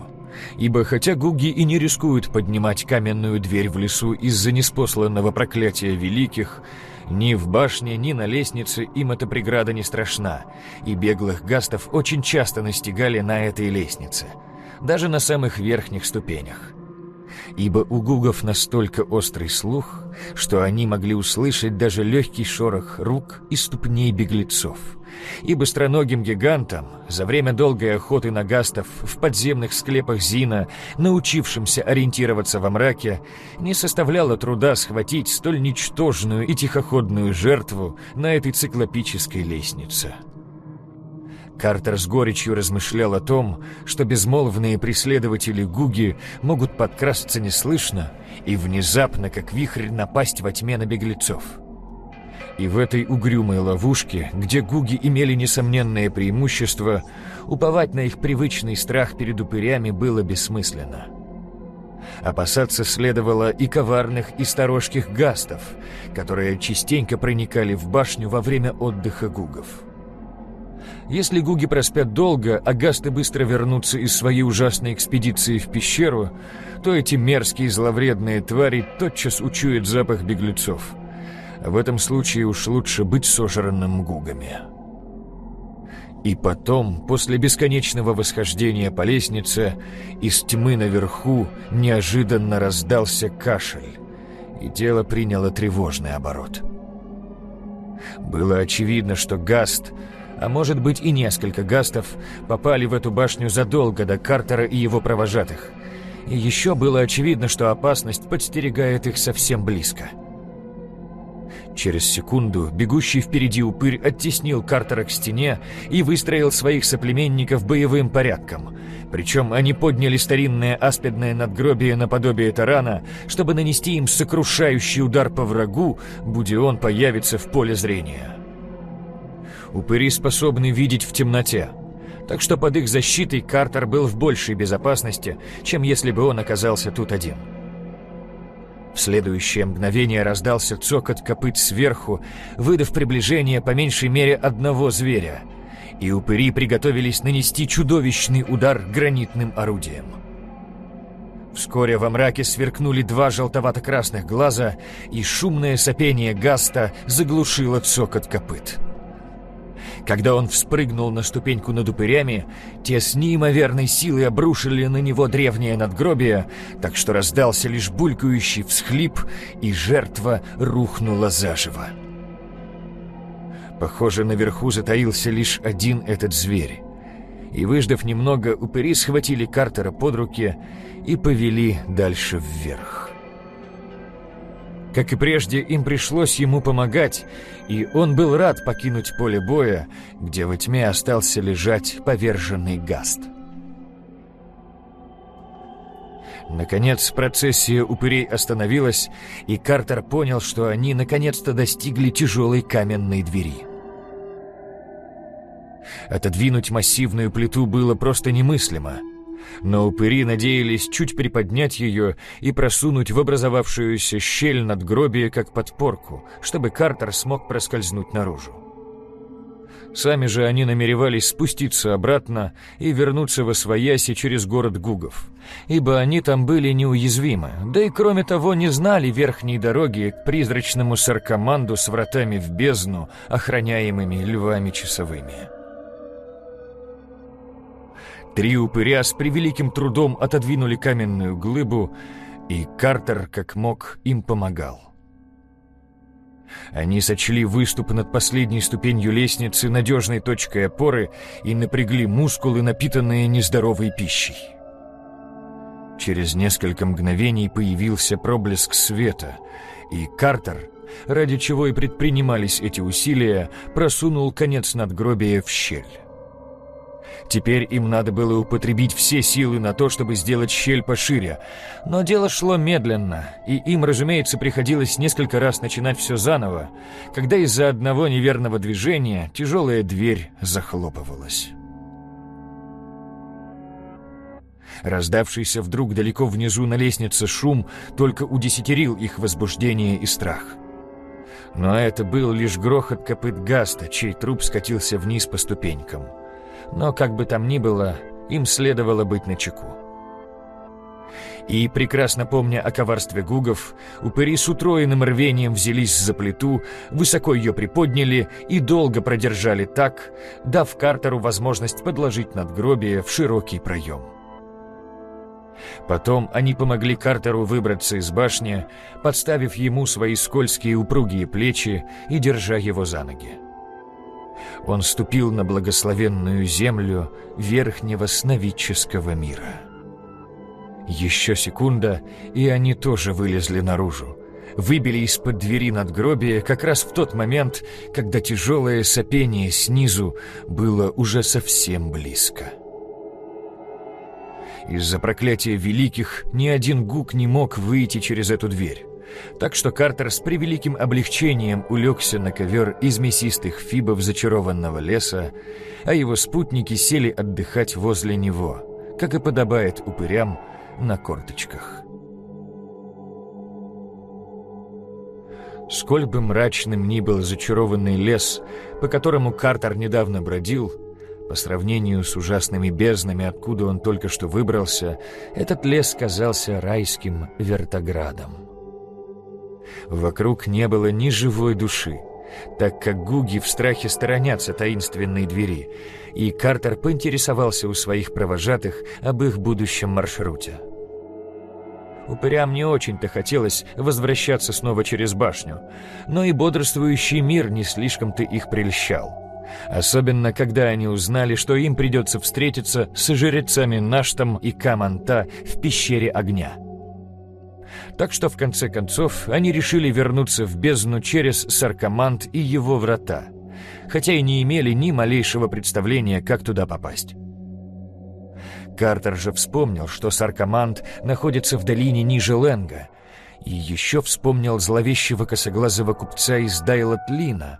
Ибо хотя гуги и не рискуют поднимать каменную дверь в лесу из-за неспосланного проклятия великих, ни в башне, ни на лестнице им эта преграда не страшна, и беглых гастов очень часто настигали на этой лестнице, даже на самых верхних ступенях ибо у гугов настолько острый слух, что они могли услышать даже легкий шорох рук и ступней беглецов. И быстроногим гигантам, за время долгой охоты на гастов в подземных склепах Зина, научившимся ориентироваться во мраке, не составляло труда схватить столь ничтожную и тихоходную жертву на этой циклопической лестнице. Картер с горечью размышлял о том, что безмолвные преследователи Гуги могут подкрасться неслышно и внезапно, как вихрь, напасть во тьме на беглецов. И в этой угрюмой ловушке, где Гуги имели несомненное преимущество, уповать на их привычный страх перед упырями было бессмысленно. Опасаться следовало и коварных, и сторожких гастов, которые частенько проникали в башню во время отдыха гугов. Если гуги проспят долго, а гасты быстро вернутся из своей ужасной экспедиции в пещеру, то эти мерзкие зловредные твари тотчас учуют запах беглецов. В этом случае уж лучше быть сожранным гугами. И потом, после бесконечного восхождения по лестнице, из тьмы наверху неожиданно раздался кашель, и дело приняло тревожный оборот. Было очевидно, что Гаст, а может быть и несколько Гастов, попали в эту башню задолго до Картера и его провожатых. И еще было очевидно, что опасность подстерегает их совсем близко — Через секунду бегущий впереди упырь оттеснил Картера к стене и выстроил своих соплеменников боевым порядком. Причем они подняли старинное аспидное надгробие наподобие тарана, чтобы нанести им сокрушающий удар по врагу, будь он появится в поле зрения. Упыри способны видеть в темноте, так что под их защитой Картер был в большей безопасности, чем если бы он оказался тут один. В следующее мгновение раздался цокот копыт сверху, выдав приближение по меньшей мере одного зверя. И упыри приготовились нанести чудовищный удар гранитным орудием. Вскоре во мраке сверкнули два желтовато-красных глаза, и шумное сопение Гаста заглушило цокот копыт. Когда он вспрыгнул на ступеньку над упырями, те с неимоверной силой обрушили на него древнее надгробие, так что раздался лишь булькающий всхлип, и жертва рухнула заживо. Похоже, наверху затаился лишь один этот зверь. И, выждав немного, упыри схватили Картера под руки и повели дальше вверх. Как и прежде, им пришлось ему помогать, и он был рад покинуть поле боя, где во тьме остался лежать поверженный Гаст. Наконец, процессия упырей остановилась, и Картер понял, что они наконец-то достигли тяжелой каменной двери. Отодвинуть массивную плиту было просто немыслимо — но упыри надеялись чуть приподнять ее и просунуть в образовавшуюся щель над гробие как подпорку, чтобы Картер смог проскользнуть наружу. Сами же они намеревались спуститься обратно и вернуться во Свояси через город Гугов, ибо они там были неуязвимы, да и кроме того не знали верхней дороги к призрачному саркоманду с вратами в бездну, охраняемыми львами-часовыми. Три упыря с превеликим трудом отодвинули каменную глыбу, и Картер, как мог, им помогал. Они сочли выступ над последней ступенью лестницы надежной точкой опоры и напрягли мускулы, напитанные нездоровой пищей. Через несколько мгновений появился проблеск света, и Картер, ради чего и предпринимались эти усилия, просунул конец надгробия в щель. Теперь им надо было употребить все силы на то, чтобы сделать щель пошире. Но дело шло медленно, и им, разумеется, приходилось несколько раз начинать все заново, когда из-за одного неверного движения тяжелая дверь захлопывалась. Раздавшийся вдруг далеко внизу на лестнице шум только удесятерил их возбуждение и страх. Но это был лишь грохот копыт Гаста, чей труп скатился вниз по ступенькам но, как бы там ни было, им следовало быть начеку. И, прекрасно помня о коварстве гугов, упыри с утроенным рвением взялись за плиту, высоко ее приподняли и долго продержали так, дав Картеру возможность подложить надгробие в широкий проем. Потом они помогли Картеру выбраться из башни, подставив ему свои скользкие упругие плечи и держа его за ноги он ступил на благословенную землю верхнего сновидческого мира. Еще секунда, и они тоже вылезли наружу. Выбили из-под двери надгробия как раз в тот момент, когда тяжелое сопение снизу было уже совсем близко. Из-за проклятия великих ни один гук не мог выйти через эту дверь. Так что Картер с превеликим облегчением улегся на ковер из мясистых фибов зачарованного леса, а его спутники сели отдыхать возле него, как и подобает упырям на корточках. Сколь бы мрачным ни был зачарованный лес, по которому Картер недавно бродил, по сравнению с ужасными безднами, откуда он только что выбрался, этот лес казался райским вертоградом. Вокруг не было ни живой души, так как гуги в страхе сторонятся таинственной двери, и Картер поинтересовался у своих провожатых об их будущем маршруте. Упырям не очень-то хотелось возвращаться снова через башню, но и бодрствующий мир не слишком-то их прельщал. Особенно, когда они узнали, что им придется встретиться с жрецами Наштом и Каманта в пещере огня. Так что, в конце концов, они решили вернуться в бездну через Саркомант и его врата, хотя и не имели ни малейшего представления, как туда попасть. Картер же вспомнил, что Саркомант находится в долине ниже Ленга, и еще вспомнил зловещего косоглазого купца из Дайлотлина,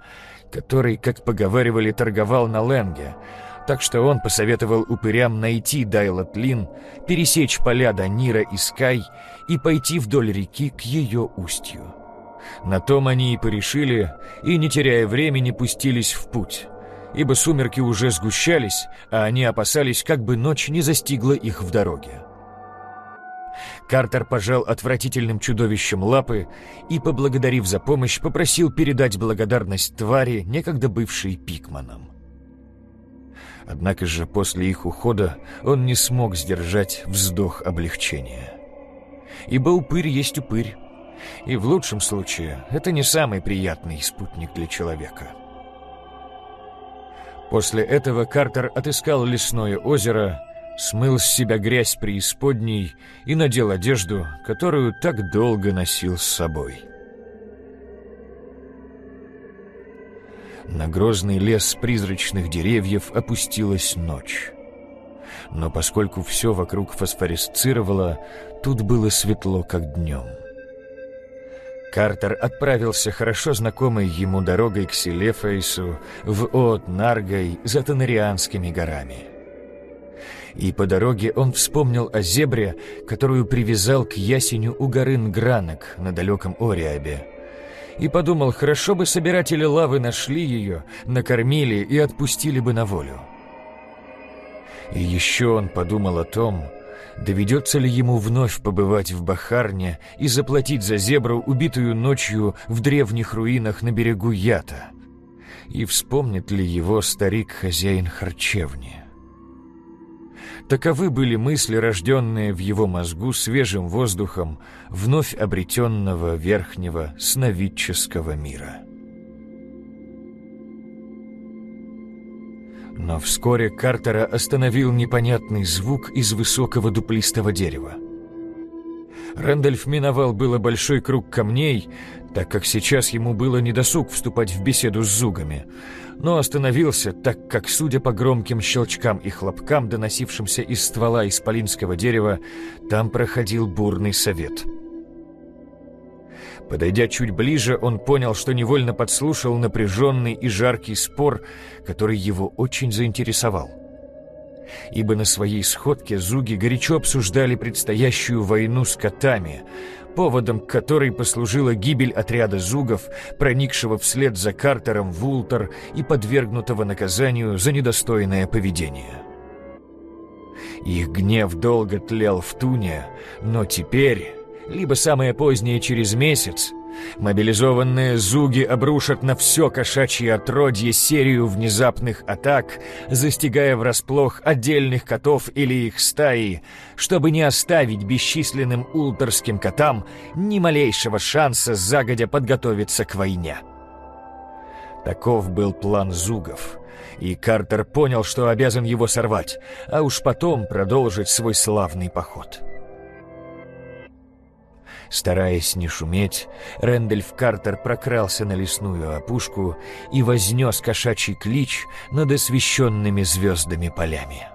который, как поговаривали, торговал на Ленге, так что он посоветовал упырям найти Дайлотлин, пересечь поля Данира и Скай и пойти вдоль реки к ее устью. На том они и порешили, и, не теряя времени, пустились в путь, ибо сумерки уже сгущались, а они опасались, как бы ночь не застигла их в дороге. Картер пожал отвратительным чудовищем лапы и, поблагодарив за помощь, попросил передать благодарность твари, некогда бывшей Пикманом. Однако же после их ухода он не смог сдержать вздох облегчения. Ибо упырь есть упырь, и в лучшем случае это не самый приятный спутник для человека. После этого Картер отыскал лесное озеро смыл с себя грязь преисподней и надел одежду, которую так долго носил с собой. На грозный лес призрачных деревьев опустилась ночь. Но поскольку все вокруг фосфоресцировало, тут было светло, как днем. Картер отправился хорошо знакомой ему дорогой к Селефейсу в Оот-Наргой за Танарианскими горами и по дороге он вспомнил о зебре, которую привязал к ясеню у горы Нгранок на далеком Ориабе. И подумал, хорошо бы собиратели лавы нашли ее, накормили и отпустили бы на волю. И еще он подумал о том, доведется ли ему вновь побывать в Бахарне и заплатить за зебру, убитую ночью в древних руинах на берегу Ята. И вспомнит ли его старик-хозяин харчевни. Таковы были мысли, рожденные в его мозгу свежим воздухом вновь обретенного верхнего сновидческого мира. Но вскоре Картера остановил непонятный звук из высокого дуплистого дерева. Рэндальф миновал было большой круг камней, так как сейчас ему было недосуг вступать в беседу с зугами, но остановился, так как, судя по громким щелчкам и хлопкам, доносившимся из ствола исполинского дерева, там проходил бурный совет. Подойдя чуть ближе, он понял, что невольно подслушал напряженный и жаркий спор, который его очень заинтересовал ибо на своей сходке зуги горячо обсуждали предстоящую войну с котами, поводом которой послужила гибель отряда зугов, проникшего вслед за Картером в Ултер и подвергнутого наказанию за недостойное поведение. Их гнев долго тлел в туне, но теперь, либо самое позднее через месяц, Мобилизованные зуги обрушат на все кошачье отродье серию внезапных атак, застигая врасплох отдельных котов или их стаи, чтобы не оставить бесчисленным ултерским котам ни малейшего шанса загодя подготовиться к войне. Таков был план зугов, и Картер понял, что обязан его сорвать, а уж потом продолжить свой славный поход. Стараясь не шуметь, Рэндольф Картер прокрался на лесную опушку и вознес кошачий клич над освещенными звездами полями.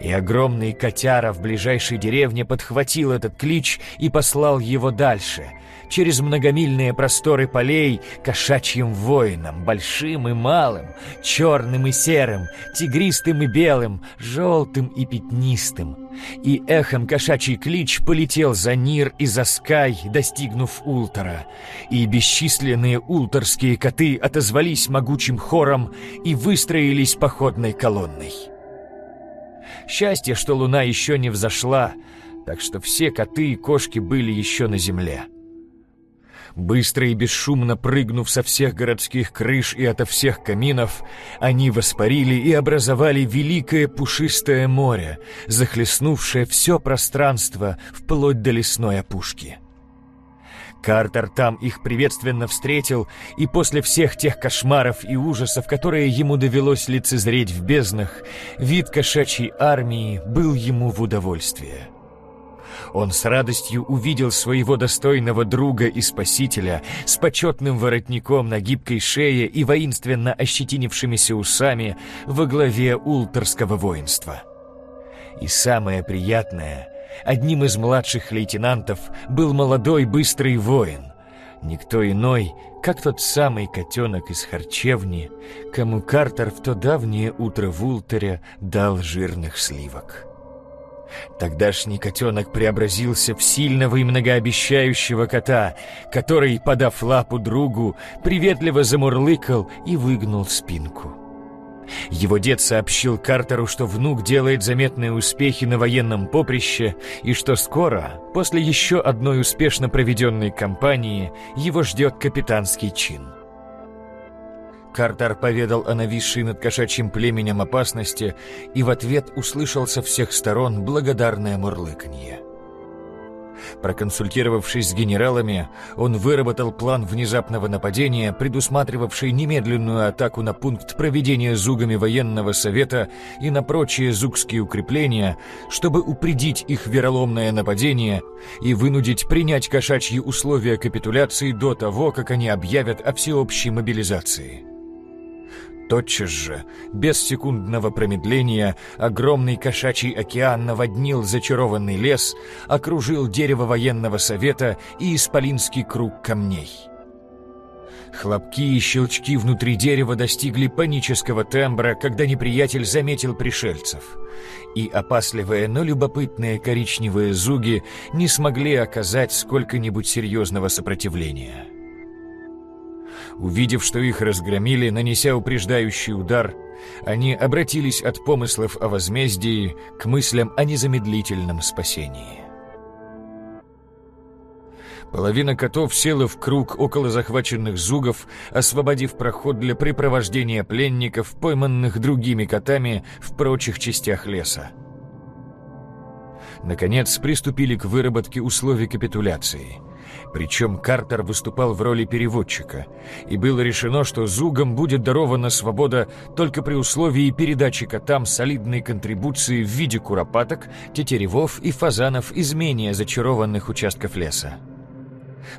И огромный котяра в ближайшей деревне подхватил этот клич и послал его дальше, через многомильные просторы полей, кошачьим воинам, большим и малым, черным и серым, тигристым и белым, желтым и пятнистым — и эхом кошачий клич полетел за Нир и за Скай, достигнув Ултора, и бесчисленные улторские коты отозвались могучим хором и выстроились походной колонной. Счастье, что луна еще не взошла, так что все коты и кошки были еще на земле. Быстро и бесшумно прыгнув со всех городских крыш и ото всех каминов, они воспарили и образовали великое пушистое море, захлестнувшее все пространство вплоть до лесной опушки. Картер там их приветственно встретил, и после всех тех кошмаров и ужасов, которые ему довелось лицезреть в безднах, вид кошачьей армии был ему в удовольствие. Он с радостью увидел своего достойного друга и спасителя с почетным воротником на гибкой шее и воинственно ощетинившимися усами во главе ултерского воинства. И самое приятное, одним из младших лейтенантов был молодой быстрый воин, никто иной, как тот самый котенок из харчевни, кому Картер в то давнее утро в Ултере дал жирных сливок. Тогдашний котенок преобразился в сильного и многообещающего кота, который, подав лапу другу, приветливо замурлыкал и выгнул спинку. Его дед сообщил Картеру, что внук делает заметные успехи на военном поприще и что скоро, после еще одной успешно проведенной кампании, его ждет капитанский чин. Картар поведал о нависшей над кошачьим племенем опасности и в ответ услышал со всех сторон благодарное мурлыканье. Проконсультировавшись с генералами, он выработал план внезапного нападения, предусматривавший немедленную атаку на пункт проведения зугами военного совета и на прочие зугские укрепления, чтобы упредить их вероломное нападение и вынудить принять кошачьи условия капитуляции до того, как они объявят о всеобщей мобилизации. Тотчас же, без секундного промедления, огромный кошачий океан наводнил зачарованный лес, окружил дерево военного совета и исполинский круг камней. Хлопки и щелчки внутри дерева достигли панического тембра, когда неприятель заметил пришельцев. И опасливые, но любопытные коричневые зуги не смогли оказать сколько-нибудь серьезного сопротивления. Увидев, что их разгромили, нанеся упреждающий удар, они обратились от помыслов о возмездии к мыслям о незамедлительном спасении. Половина котов села в круг около захваченных зугов, освободив проход для припровождения пленников, пойманных другими котами в прочих частях леса. Наконец, приступили к выработке условий капитуляции – причем Картер выступал в роли переводчика, и было решено, что Зугам будет дарована свобода только при условии передачи котам солидной контрибуции в виде куропаток, тетеревов и фазанов из менее зачарованных участков леса.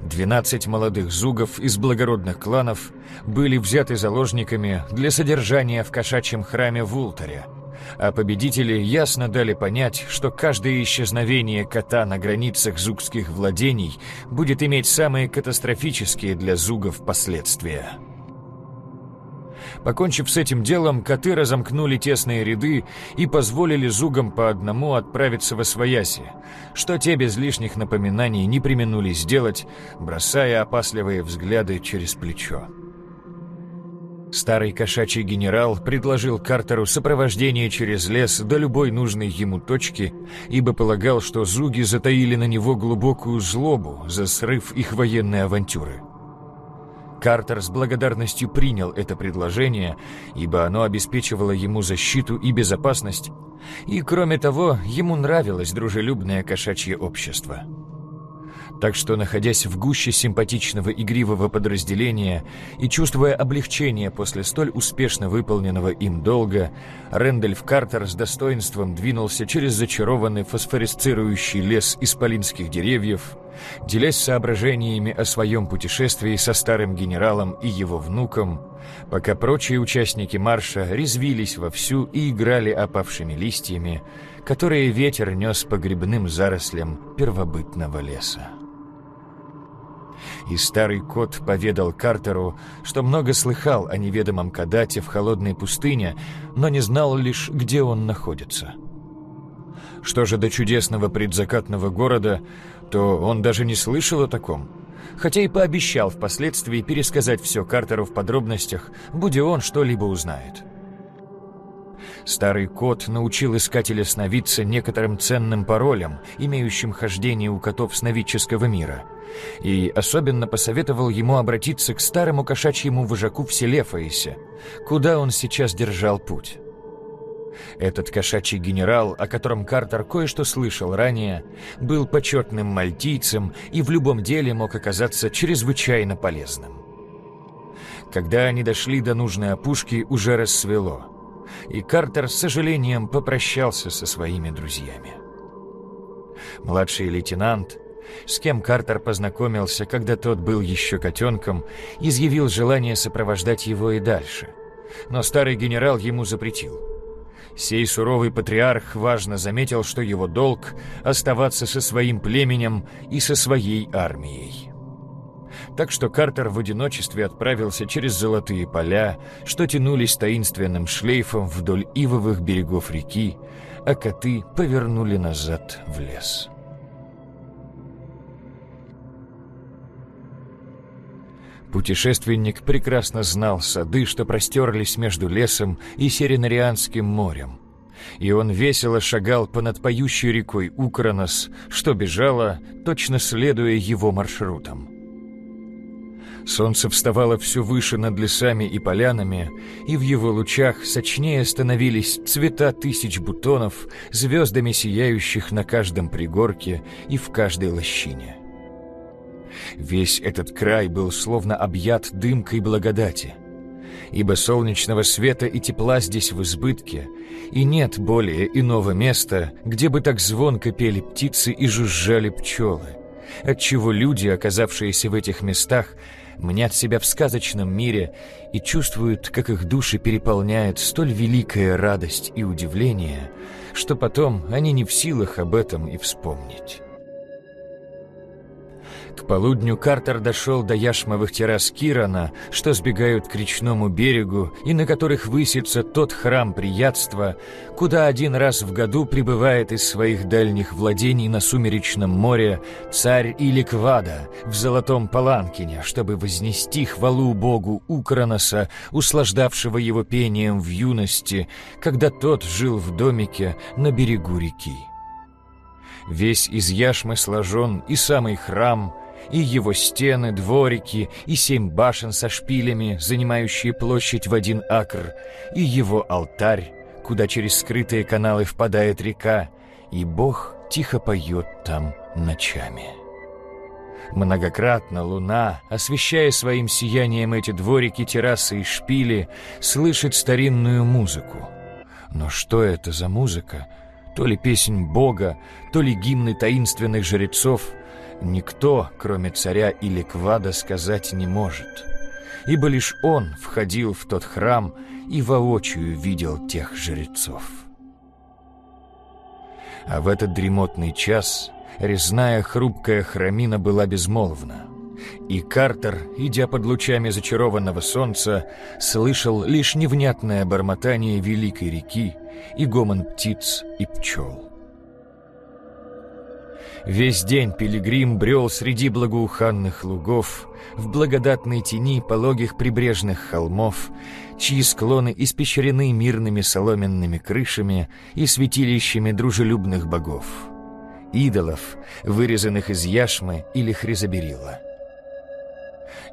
Двенадцать молодых зугов из благородных кланов были взяты заложниками для содержания в кошачьем храме в Ултаре – а победители ясно дали понять, что каждое исчезновение кота на границах зугских владений будет иметь самые катастрофические для зугов последствия. Покончив с этим делом, коты разомкнули тесные ряды и позволили зугам по одному отправиться во свояси, что те без лишних напоминаний не применули сделать, бросая опасливые взгляды через плечо. Старый кошачий генерал предложил Картеру сопровождение через лес до любой нужной ему точки, ибо полагал, что зуги затаили на него глубокую злобу за срыв их военной авантюры. Картер с благодарностью принял это предложение, ибо оно обеспечивало ему защиту и безопасность, и, кроме того, ему нравилось дружелюбное кошачье общество. Так что, находясь в гуще симпатичного игривого подразделения и чувствуя облегчение после столь успешно выполненного им долга, Рэндольф Картер с достоинством двинулся через зачарованный фосфоресцирующий лес исполинских деревьев, делясь соображениями о своем путешествии со старым генералом и его внуком, пока прочие участники марша резвились вовсю и играли опавшими листьями, которые ветер нес по грибным зарослям первобытного леса. И старый кот поведал Картеру, что много слыхал о неведомом Кадате в холодной пустыне, но не знал лишь, где он находится. Что же до чудесного предзакатного города, то он даже не слышал о таком. Хотя и пообещал впоследствии пересказать все Картеру в подробностях, будь он что-либо узнает. Старый кот научил искателя сновидца некоторым ценным паролям, имеющим хождение у котов сновидческого мира, и особенно посоветовал ему обратиться к старому кошачьему вожаку в селе Фаисе, куда он сейчас держал путь. Этот кошачий генерал, о котором Картер кое-что слышал ранее, был почетным мальтийцем и в любом деле мог оказаться чрезвычайно полезным. Когда они дошли до нужной опушки, уже рассвело и Картер с сожалением попрощался со своими друзьями. Младший лейтенант, с кем Картер познакомился, когда тот был еще котенком, изъявил желание сопровождать его и дальше. Но старый генерал ему запретил. Сей суровый патриарх важно заметил, что его долг — оставаться со своим племенем и со своей армией так что Картер в одиночестве отправился через золотые поля, что тянулись таинственным шлейфом вдоль ивовых берегов реки, а коты повернули назад в лес. Путешественник прекрасно знал сады, что простерлись между лесом и Серенарианским морем, и он весело шагал понад поющей рекой Укронос, что бежало, точно следуя его маршрутам. Солнце вставало все выше над лесами и полянами, и в его лучах сочнее становились цвета тысяч бутонов, звездами сияющих на каждом пригорке и в каждой лощине. Весь этот край был словно объят дымкой благодати, ибо солнечного света и тепла здесь в избытке, и нет более иного места, где бы так звонко пели птицы и жужжали пчелы, отчего люди, оказавшиеся в этих местах, мнят себя в сказочном мире и чувствуют, как их души переполняет столь великая радость и удивление, что потом они не в силах об этом и вспомнить. К полудню Картер дошел до яшмовых террас Кирана, что сбегают к речному берегу и на которых высится тот храм приятства, куда один раз в году прибывает из своих дальних владений на Сумеречном море царь Иликвада в золотом паланкине, чтобы вознести хвалу богу Украноса, услаждавшего его пением в юности, когда тот жил в домике на берегу реки. Весь из яшмы сложен и самый храм, и его стены, дворики, и семь башен со шпилями, занимающие площадь в один акр, и его алтарь, куда через скрытые каналы впадает река, и Бог тихо поет там ночами. Многократно луна, освещая своим сиянием эти дворики, террасы и шпили, слышит старинную музыку. Но что это за музыка? То ли песнь Бога, то ли гимны таинственных жрецов, никто, кроме царя или Квада, сказать не может, ибо лишь он входил в тот храм и воочию видел тех жрецов. А в этот дремотный час резная хрупкая храмина была безмолвна, и Картер, идя под лучами зачарованного солнца, слышал лишь невнятное бормотание великой реки и гомон птиц и пчел. Весь день пилигрим брел среди благоуханных лугов, в благодатной тени пологих прибрежных холмов, чьи склоны испещрены мирными соломенными крышами и святилищами дружелюбных богов, идолов, вырезанных из яшмы или хризоберила.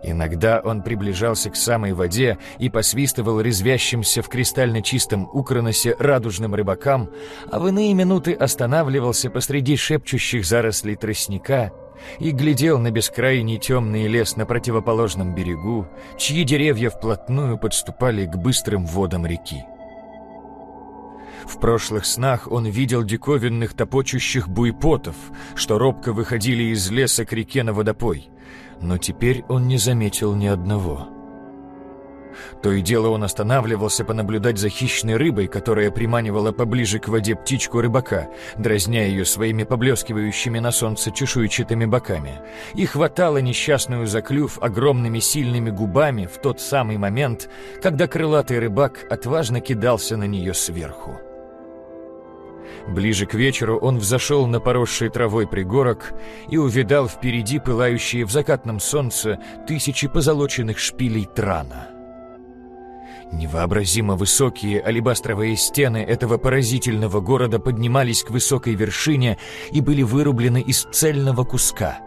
Иногда он приближался к самой воде и посвистывал резвящимся в кристально чистом укроносе радужным рыбакам, а в иные минуты останавливался посреди шепчущих зарослей тростника и глядел на бескрайний темный лес на противоположном берегу, чьи деревья вплотную подступали к быстрым водам реки. В прошлых снах он видел диковинных топочущих буйпотов, что робко выходили из леса к реке на водопой — но теперь он не заметил ни одного. То и дело он останавливался понаблюдать за хищной рыбой, которая приманивала поближе к воде птичку рыбака, дразня ее своими поблескивающими на солнце чешуйчатыми боками, и хватала несчастную за клюв огромными сильными губами в тот самый момент, когда крылатый рыбак отважно кидался на нее сверху. Ближе к вечеру он взошел на поросший травой пригорок и увидал впереди пылающие в закатном солнце тысячи позолоченных шпилей трана. Невообразимо высокие алебастровые стены этого поразительного города поднимались к высокой вершине и были вырублены из цельного куска.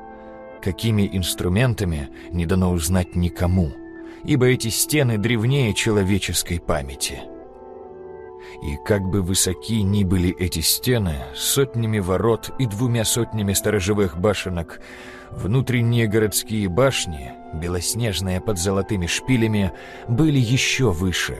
Какими инструментами не дано узнать никому, ибо эти стены древнее человеческой памяти. И как бы высоки ни были эти стены, сотнями ворот и двумя сотнями сторожевых башенок, внутренние городские башни, белоснежные под золотыми шпилями, были еще выше.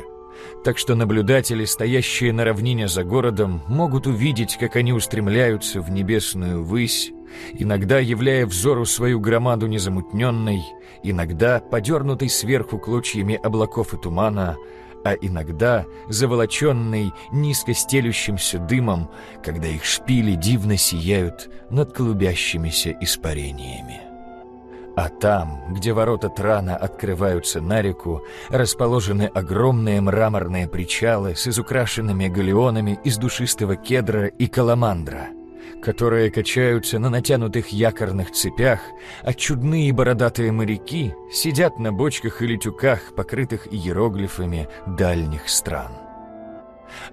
Так что наблюдатели, стоящие на равнине за городом, могут увидеть, как они устремляются в небесную высь, иногда являя взору свою громаду незамутненной, иногда подернутой сверху клочьями облаков и тумана, а иногда заволоченный низко стелющимся дымом, когда их шпили дивно сияют над клубящимися испарениями. А там, где ворота Трана открываются на реку, расположены огромные мраморные причалы с изукрашенными галеонами из душистого кедра и каламандра — которые качаются на натянутых якорных цепях, а чудные бородатые моряки сидят на бочках или тюках, покрытых иероглифами дальних стран.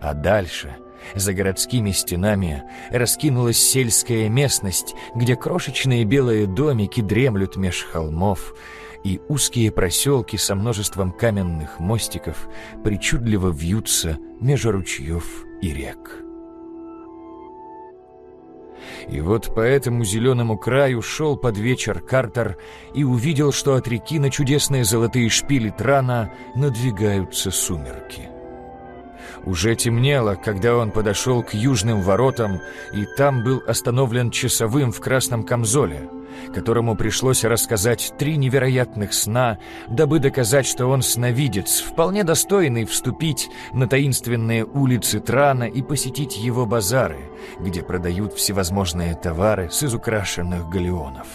А дальше, за городскими стенами, раскинулась сельская местность, где крошечные белые домики дремлют меж холмов, и узкие проселки со множеством каменных мостиков причудливо вьются между ручьев и рек. И вот по этому зеленому краю шел под вечер Картер и увидел, что от реки на чудесные золотые шпили Трана надвигаются сумерки. Уже темнело, когда он подошел к южным воротам, и там был остановлен часовым в красном камзоле, которому пришлось рассказать три невероятных сна, дабы доказать, что он сновидец, вполне достойный вступить на таинственные улицы Трана и посетить его базары, где продают всевозможные товары с изукрашенных галеонов.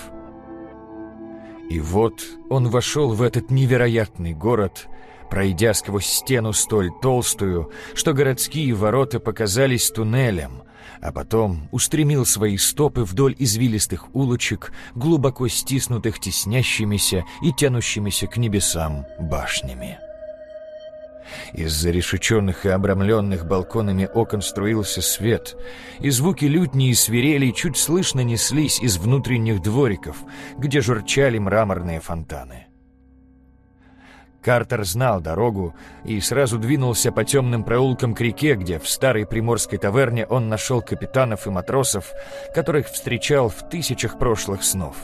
И вот он вошел в этот невероятный город – пройдя сквозь стену столь толстую, что городские ворота показались туннелем, а потом устремил свои стопы вдоль извилистых улочек, глубоко стиснутых теснящимися и тянущимися к небесам башнями. Из зарешеченных и обрамленных балконами окон струился свет, и звуки лютни и свирели чуть слышно неслись из внутренних двориков, где журчали мраморные фонтаны. Картер знал дорогу и сразу двинулся по темным проулкам к реке, где в старой приморской таверне он нашел капитанов и матросов, которых встречал в тысячах прошлых снов.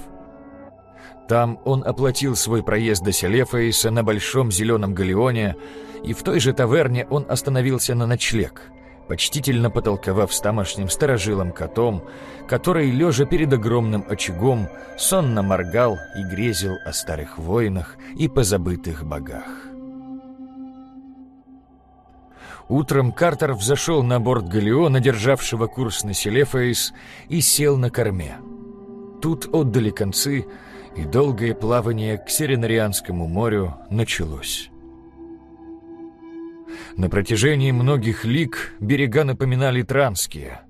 Там он оплатил свой проезд до Селефаиса на большом зеленом галеоне, и в той же таверне он остановился на ночлег — почтительно потолковав с тамошним сторожилом котом, который, лежа перед огромным очагом, сонно моргал и грезил о старых воинах и позабытых богах. Утром Картер взошел на борт галеона, державшего курс на Селефаис, и сел на корме. Тут отдали концы, и долгое плавание к Сиренарианскому морю началось. На протяжении многих лиг берега напоминали транские.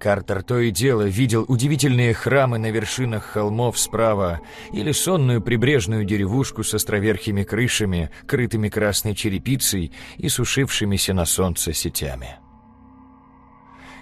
Картер то и дело видел удивительные храмы на вершинах холмов справа или сонную прибрежную деревушку с островерхими крышами, крытыми красной черепицей и сушившимися на солнце сетями.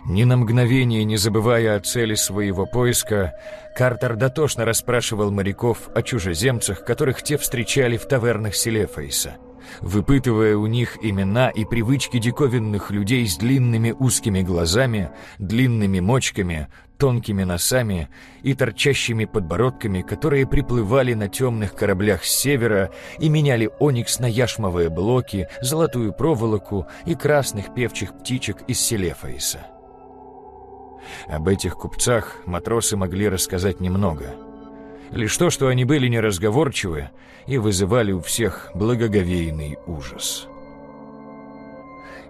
Ни на мгновение не забывая о цели своего поиска, Картер дотошно расспрашивал моряков о чужеземцах, которых те встречали в тавернах Селефейса – выпытывая у них имена и привычки диковинных людей с длинными узкими глазами, длинными мочками, тонкими носами и торчащими подбородками, которые приплывали на темных кораблях с севера и меняли оникс на яшмовые блоки, золотую проволоку и красных певчих птичек из Селефаиса. Об этих купцах матросы могли рассказать немного – Лишь то, что они были неразговорчивы и вызывали у всех благоговейный ужас.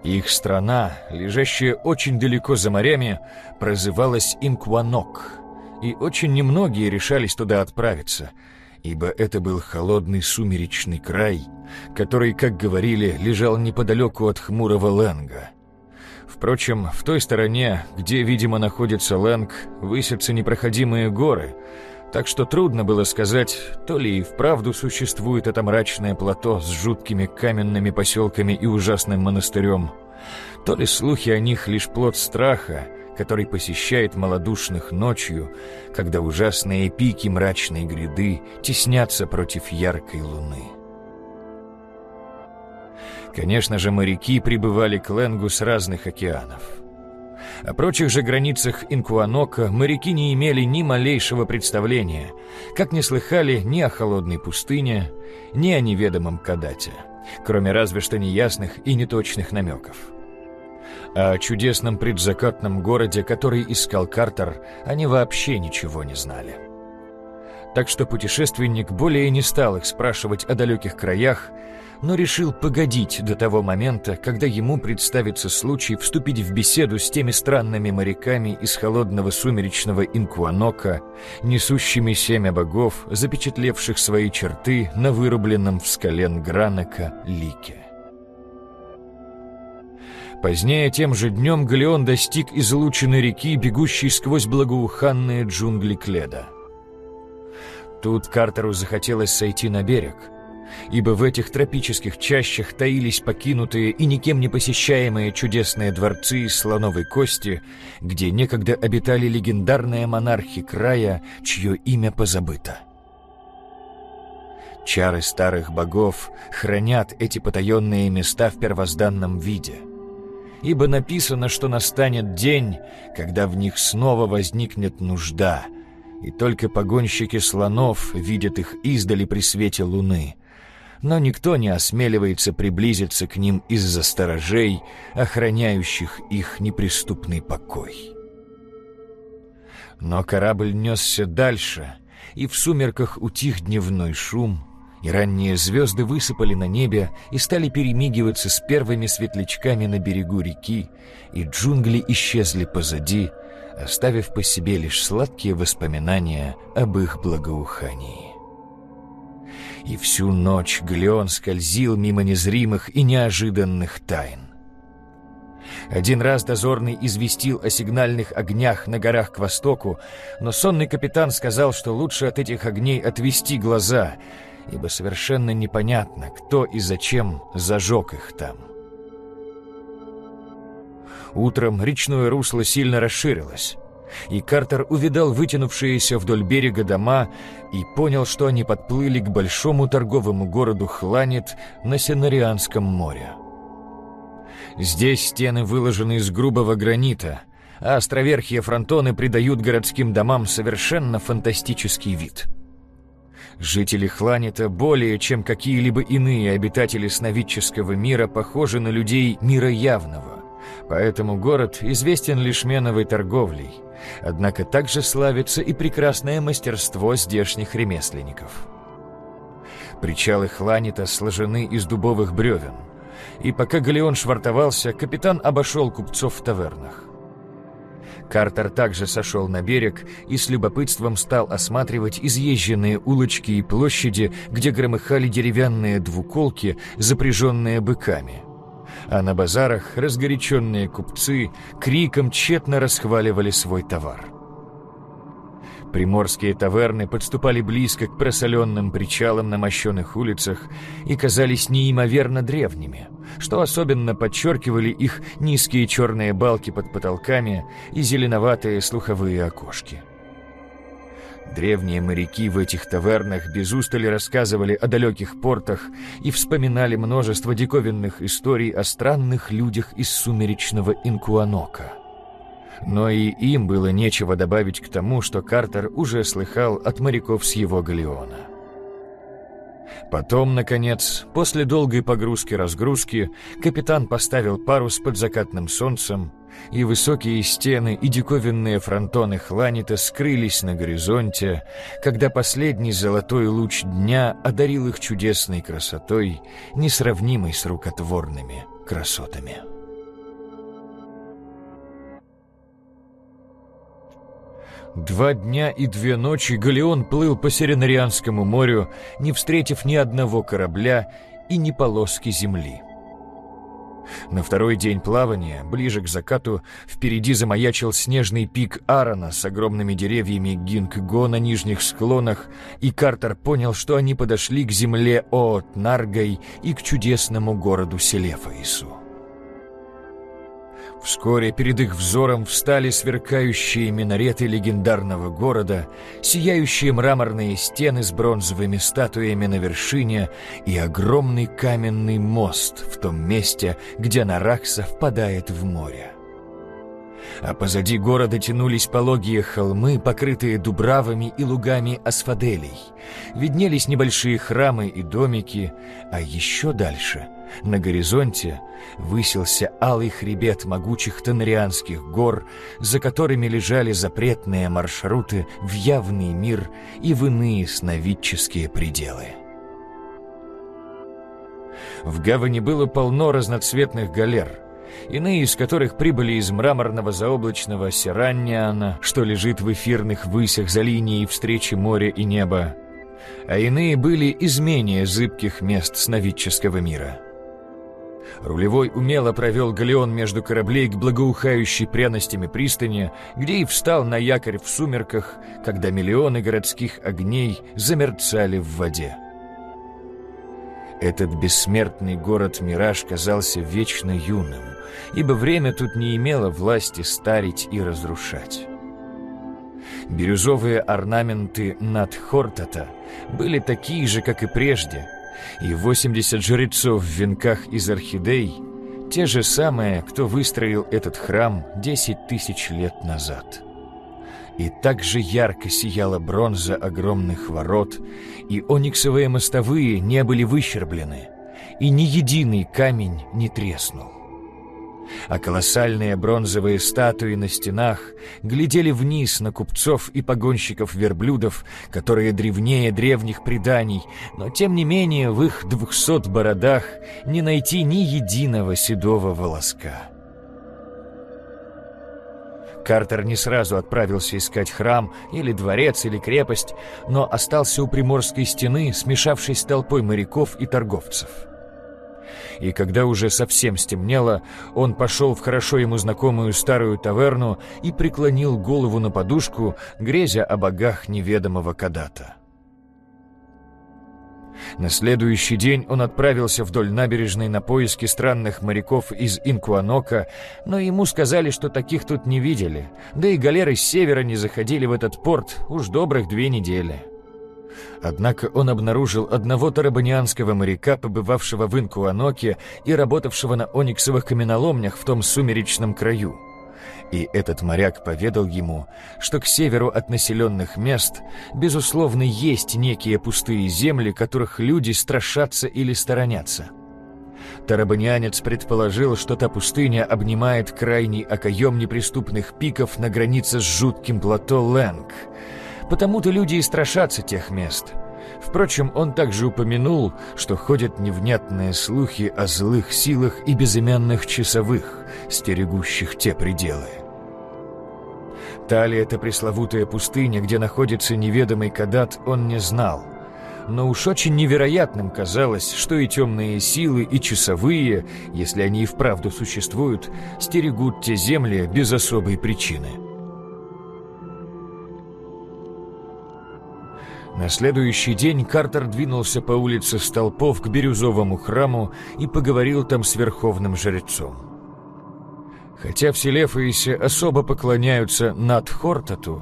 Их страна, лежащая очень далеко за морями, прозывалась Инкуанок, и очень немногие решались туда отправиться, ибо это был холодный сумеречный край, который, как говорили, лежал неподалеку от хмурого Ленга. Впрочем, в той стороне, где, видимо, находится Лэнг, высятся непроходимые горы, так что трудно было сказать, то ли и вправду существует это мрачное плато с жуткими каменными поселками и ужасным монастырем, то ли слухи о них лишь плод страха, который посещает малодушных ночью, когда ужасные пики мрачной гряды теснятся против яркой луны. Конечно же, моряки прибывали к Ленгу с разных океанов. О прочих же границах Инкуанока моряки не имели ни малейшего представления, как не слыхали ни о холодной пустыне, ни о неведомом Кадате, кроме разве что неясных и неточных намеков. О чудесном предзакатном городе, который искал Картер, они вообще ничего не знали. Так что путешественник более не стал их спрашивать о далеких краях, но решил погодить до того момента, когда ему представится случай вступить в беседу с теми странными моряками из холодного сумеречного Инкуанока, несущими семя богов, запечатлевших свои черты на вырубленном в скале Гранака лике. Позднее тем же днем Галеон достиг излученной реки, бегущей сквозь благоуханные джунгли Кледа. Тут Картеру захотелось сойти на берег — ибо в этих тропических чащах таились покинутые и никем не посещаемые чудесные дворцы из слоновой кости, где некогда обитали легендарные монархи края, чье имя позабыто. Чары старых богов хранят эти потаенные места в первозданном виде, ибо написано, что настанет день, когда в них снова возникнет нужда — и только погонщики слонов видят их издали при свете луны, но никто не осмеливается приблизиться к ним из-за сторожей, охраняющих их неприступный покой. Но корабль несся дальше, и в сумерках утих дневной шум, и ранние звезды высыпали на небе и стали перемигиваться с первыми светлячками на берегу реки, и джунгли исчезли позади, оставив по себе лишь сладкие воспоминания об их благоухании и всю ночь Глеон скользил мимо незримых и неожиданных тайн. Один раз дозорный известил о сигнальных огнях на горах к востоку, но сонный капитан сказал, что лучше от этих огней отвести глаза, ибо совершенно непонятно, кто и зачем зажег их там. Утром речное русло сильно расширилось и Картер увидал вытянувшиеся вдоль берега дома и понял, что они подплыли к большому торговому городу Хланет на Сенарианском море. Здесь стены выложены из грубого гранита, а островерхие фронтоны придают городским домам совершенно фантастический вид. Жители Хланета более чем какие-либо иные обитатели сновидческого мира похожи на людей мира явного, поэтому город известен лишь меновой торговлей – Однако также славится и прекрасное мастерство здешних ремесленников. Причалы Хланита сложены из дубовых бревен, и пока Галеон швартовался, капитан обошел купцов в тавернах. Картер также сошел на берег и с любопытством стал осматривать изъезженные улочки и площади, где громыхали деревянные двуколки, запряженные быками – а на базарах разгоряченные купцы криком тщетно расхваливали свой товар. Приморские таверны подступали близко к просоленным причалам на мощенных улицах и казались неимоверно древними, что особенно подчеркивали их низкие черные балки под потолками и зеленоватые слуховые окошки. Древние моряки в этих тавернах без устали рассказывали о далеких портах и вспоминали множество диковинных историй о странных людях из сумеречного Инкуанока. Но и им было нечего добавить к тому, что Картер уже слыхал от моряков с его галеона. Потом, наконец, после долгой погрузки-разгрузки, капитан поставил парус под закатным солнцем, и высокие стены и диковинные фронтоны Хланита скрылись на горизонте, когда последний золотой луч дня одарил их чудесной красотой, несравнимой с рукотворными красотами. Два дня и две ночи Галеон плыл по Серенарианскому морю, не встретив ни одного корабля и ни полоски земли. На второй день плавания, ближе к закату, впереди замаячил снежный пик Арана с огромными деревьями Гинг-Го на нижних склонах, и Картер понял, что они подошли к земле Оот-Наргой и к чудесному городу Селефаису. Вскоре перед их взором встали сверкающие минареты легендарного города, сияющие мраморные стены с бронзовыми статуями на вершине и огромный каменный мост в том месте, где Наракса впадает в море а позади города тянулись пологие холмы, покрытые дубравами и лугами асфаделей. Виднелись небольшие храмы и домики, а еще дальше, на горизонте, высился алый хребет могучих Тонарианских гор, за которыми лежали запретные маршруты в явный мир и в иные сновидческие пределы. В гавани было полно разноцветных галер — иные из которых прибыли из мраморного заоблачного Сиранниана, что лежит в эфирных высях за линией встречи моря и неба, а иные были из менее зыбких мест сновидческого мира. Рулевой умело провел галеон между кораблей к благоухающей пряностями пристани, где и встал на якорь в сумерках, когда миллионы городских огней замерцали в воде. Этот бессмертный город-мираж казался вечно юным, ибо время тут не имело власти старить и разрушать. Бирюзовые орнаменты над Хортата были такие же, как и прежде, и 80 жрецов в венках из орхидей — те же самые, кто выстроил этот храм 10 тысяч лет назад. И так же ярко сияла бронза огромных ворот, и ониксовые мостовые не были выщерблены, и ни единый камень не треснул. А колоссальные бронзовые статуи на стенах глядели вниз на купцов и погонщиков верблюдов, которые древнее древних преданий, но тем не менее в их двухсот бородах не найти ни единого седого волоска. Картер не сразу отправился искать храм или дворец или крепость, но остался у приморской стены, смешавшись с толпой моряков и торговцев. И когда уже совсем стемнело, он пошел в хорошо ему знакомую старую таверну и преклонил голову на подушку, грезя о богах неведомого Кадата. На следующий день он отправился вдоль набережной на поиски странных моряков из Инкуанока, но ему сказали, что таких тут не видели, да и галеры с севера не заходили в этот порт уж добрых две недели. Однако он обнаружил одного тарабанианского моряка, побывавшего в Инкуаноке и работавшего на ониксовых каменоломнях в том сумеречном краю. И этот моряк поведал ему, что к северу от населенных мест, безусловно, есть некие пустые земли, которых люди страшатся или сторонятся. Тарабанианец предположил, что та пустыня обнимает крайний окоем неприступных пиков на границе с жутким плато Лэнг. Потому-то люди и страшатся тех мест — Впрочем, он также упомянул, что ходят невнятные слухи о злых силах и безымянных часовых, стерегущих те пределы. Та ли это пресловутая пустыня, где находится неведомый Кадат, он не знал. Но уж очень невероятным казалось, что и темные силы, и часовые, если они и вправду существуют, стерегут те земли без особой причины. На следующий день Картер двинулся по улице Столпов к Бирюзовому храму и поговорил там с верховным жрецом. Хотя в Селефаисе особо поклоняются над Хортату,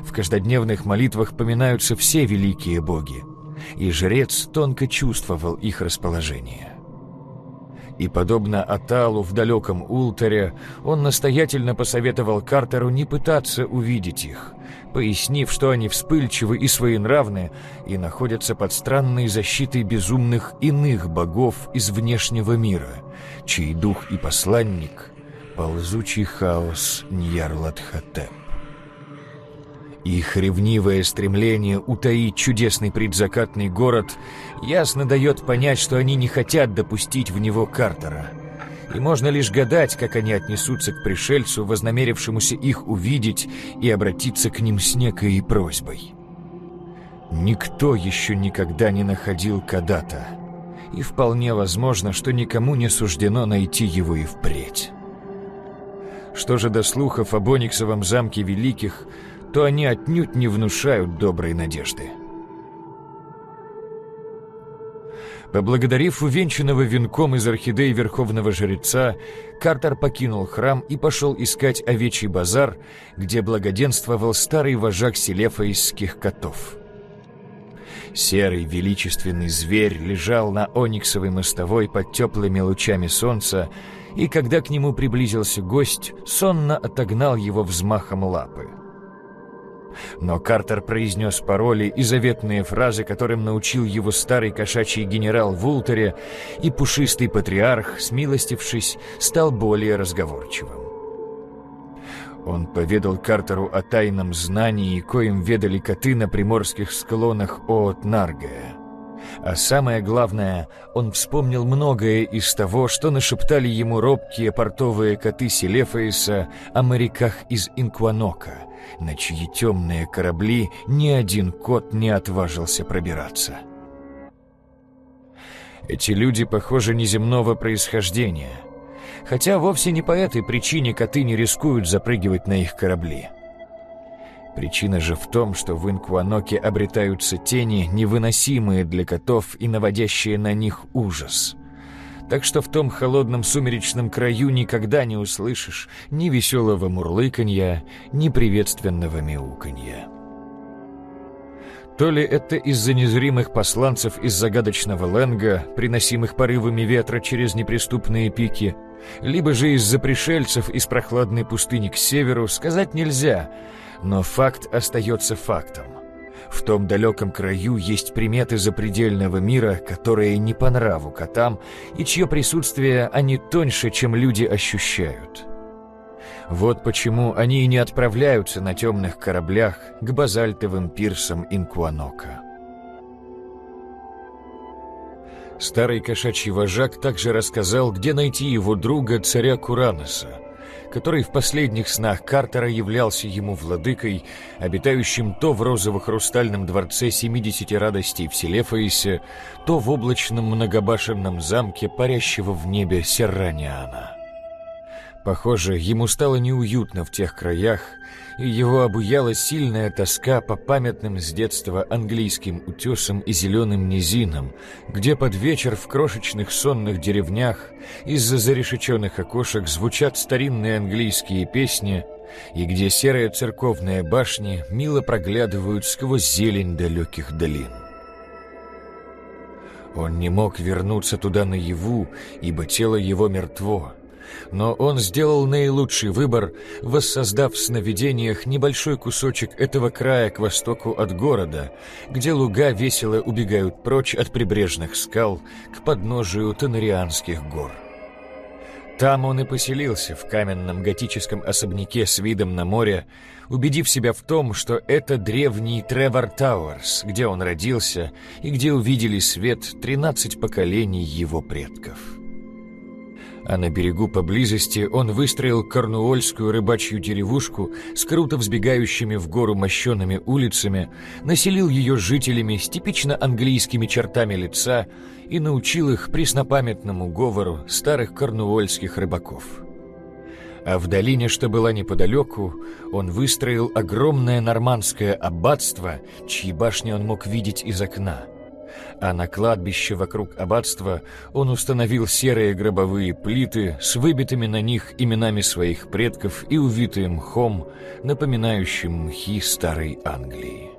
в каждодневных молитвах поминаются все великие боги, и жрец тонко чувствовал их расположение. И, подобно Аталу в далеком Ултаре, он настоятельно посоветовал Картеру не пытаться увидеть их, пояснив, что они вспыльчивы и своенравны и находятся под странной защитой безумных иных богов из внешнего мира, чей дух и посланник — ползучий хаос Ньярлатхотеп. Их ревнивое стремление утаить чудесный предзакатный город ясно дает понять, что они не хотят допустить в него Картера. И можно лишь гадать, как они отнесутся к пришельцу, вознамерившемуся их увидеть и обратиться к ним с некой просьбой. Никто еще никогда не находил Кадата, и вполне возможно, что никому не суждено найти его и впредь. Что же до слухов об Ониксовом замке Великих, то они отнюдь не внушают доброй надежды. Поблагодарив увенчанного венком из орхидей верховного жреца, Картер покинул храм и пошел искать овечий базар, где благоденствовал старый вожак селефаисских котов. Серый величественный зверь лежал на ониксовой мостовой под теплыми лучами солнца, и когда к нему приблизился гость, сонно отогнал его взмахом лапы. Но Картер произнес пароли и заветные фразы, которым научил его старый кошачий генерал в Ултере, и пушистый патриарх, смилостившись, стал более разговорчивым. Он поведал Картеру о тайном знании, коим ведали коты на приморских склонах от Наргая. А самое главное, он вспомнил многое из того, что нашептали ему робкие портовые коты Селефаиса о моряках из Инкванока, на чьи темные корабли ни один кот не отважился пробираться. Эти люди, похоже, неземного происхождения — хотя вовсе не по этой причине коты не рискуют запрыгивать на их корабли. Причина же в том, что в Инкуаноке обретаются тени, невыносимые для котов и наводящие на них ужас. Так что в том холодном сумеречном краю никогда не услышишь ни веселого мурлыканья, ни приветственного мяуканья. То ли это из-за незримых посланцев из загадочного Ленга, приносимых порывами ветра через неприступные пики, либо же из-за пришельцев из прохладной пустыни к северу, сказать нельзя, но факт остается фактом. В том далеком краю есть приметы запредельного мира, которые не по нраву котам, и чье присутствие они тоньше, чем люди ощущают. Вот почему они и не отправляются на темных кораблях к базальтовым пирсам Инкуанока. Старый кошачий вожак также рассказал, где найти его друга, царя Кураноса, который в последних снах Картера являлся ему владыкой, обитающим то в розово-хрустальном дворце 70 радостей в Селефаисе, то в облачном многобашенном замке, парящего в небе Серраниана. Похоже, ему стало неуютно в тех краях, и его обуяла сильная тоска по памятным с детства английским утесам и зеленым низинам, где под вечер в крошечных сонных деревнях из-за зарешеченных окошек звучат старинные английские песни, и где серые церковные башни мило проглядывают сквозь зелень далеких долин. Он не мог вернуться туда наяву, ибо тело его мертво — но он сделал наилучший выбор, воссоздав в сновидениях небольшой кусочек этого края к востоку от города, где луга весело убегают прочь от прибрежных скал к подножию Тонарианских гор. Там он и поселился в каменном готическом особняке с видом на море, убедив себя в том, что это древний Тревор Тауэрс, где он родился и где увидели свет 13 поколений его предков а на берегу поблизости он выстроил корнуольскую рыбачью деревушку с круто взбегающими в гору мощенными улицами, населил ее жителями с типично английскими чертами лица и научил их преснопамятному говору старых корнуольских рыбаков. А в долине, что была неподалеку, он выстроил огромное нормандское аббатство, чьи башни он мог видеть из окна – а на кладбище вокруг аббатства он установил серые гробовые плиты с выбитыми на них именами своих предков и увитые мхом, напоминающим мхи старой Англии.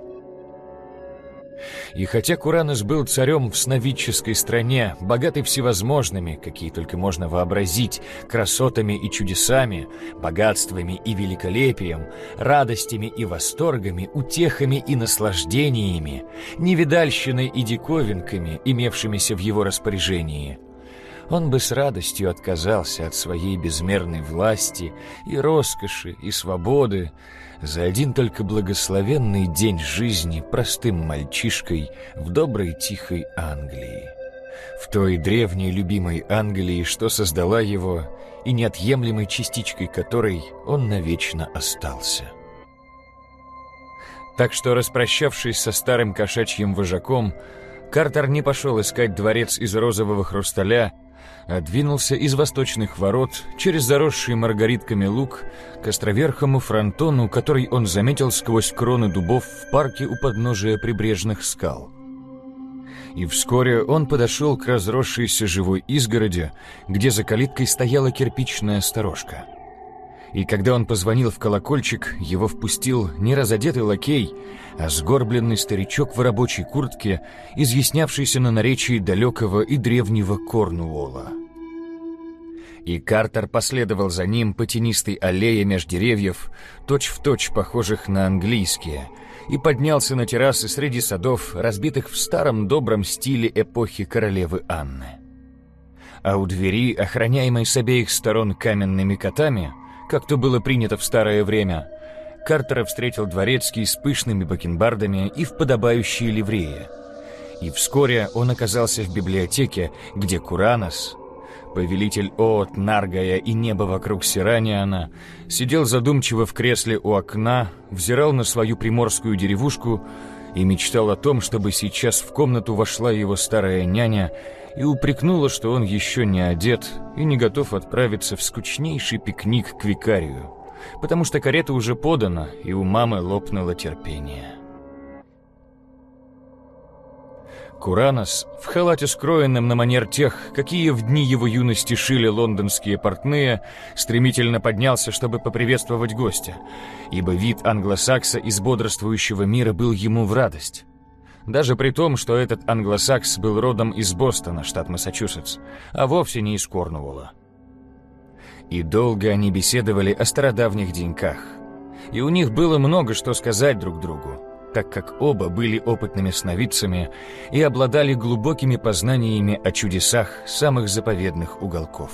И хотя Куранос был царем в сновидческой стране, богатый всевозможными, какие только можно вообразить, красотами и чудесами, богатствами и великолепием, радостями и восторгами, утехами и наслаждениями, невидальщиной и диковинками, имевшимися в его распоряжении, он бы с радостью отказался от своей безмерной власти и роскоши и свободы, за один только благословенный день жизни простым мальчишкой в доброй тихой Англии. В той древней любимой Англии, что создала его, и неотъемлемой частичкой которой он навечно остался. Так что, распрощавшись со старым кошачьим вожаком, Картер не пошел искать дворец из розового хрусталя, а двинулся из восточных ворот через заросший маргаритками луг к островерхому фронтону, который он заметил сквозь кроны дубов в парке у подножия прибрежных скал. И вскоре он подошел к разросшейся живой изгороди, где за калиткой стояла кирпичная сторожка. И когда он позвонил в колокольчик, его впустил не разодетый лакей, а сгорбленный старичок в рабочей куртке, изъяснявшийся на наречии далекого и древнего Корнуолла. И Картер последовал за ним по тенистой аллее меж деревьев, точь-в-точь точь похожих на английские, и поднялся на террасы среди садов, разбитых в старом добром стиле эпохи королевы Анны. А у двери, охраняемой с обеих сторон каменными котами, как то было принято в старое время, Картера встретил дворецкий с пышными бакенбардами и в подобающей ливрее. И вскоре он оказался в библиотеке, где Куранос, повелитель Оот, Наргая и небо вокруг Сираниана, сидел задумчиво в кресле у окна, взирал на свою приморскую деревушку и мечтал о том, чтобы сейчас в комнату вошла его старая няня и упрекнула, что он еще не одет и не готов отправиться в скучнейший пикник к викарию потому что карета уже подана, и у мамы лопнуло терпение. Куранос, в халате скроенном на манер тех, какие в дни его юности шили лондонские портные, стремительно поднялся, чтобы поприветствовать гостя, ибо вид англосакса из бодрствующего мира был ему в радость. Даже при том, что этот англосакс был родом из Бостона, штат Массачусетс, а вовсе не из Корнуолла. И долго они беседовали о стародавних деньках. И у них было много что сказать друг другу, так как оба были опытными сновидцами и обладали глубокими познаниями о чудесах самых заповедных уголков.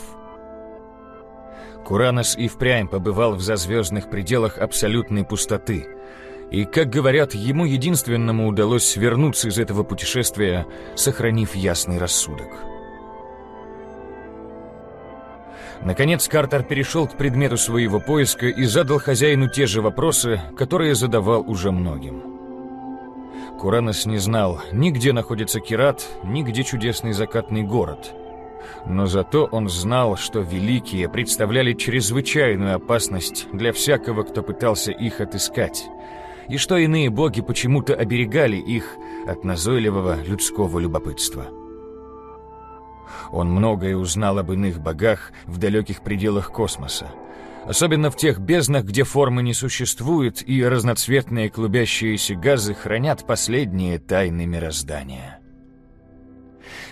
Куранос и впрямь побывал в зазвездных пределах абсолютной пустоты, и, как говорят, ему единственному удалось свернуться из этого путешествия, сохранив ясный рассудок. Наконец Картер перешел к предмету своего поиска и задал хозяину те же вопросы, которые задавал уже многим. Куранос не знал ни где находится Кират, ни где чудесный закатный город. Но зато он знал, что великие представляли чрезвычайную опасность для всякого, кто пытался их отыскать, и что иные боги почему-то оберегали их от назойливого людского любопытства. Он многое узнал об иных богах в далеких пределах космоса. Особенно в тех безднах, где формы не существует, и разноцветные клубящиеся газы хранят последние тайны мироздания.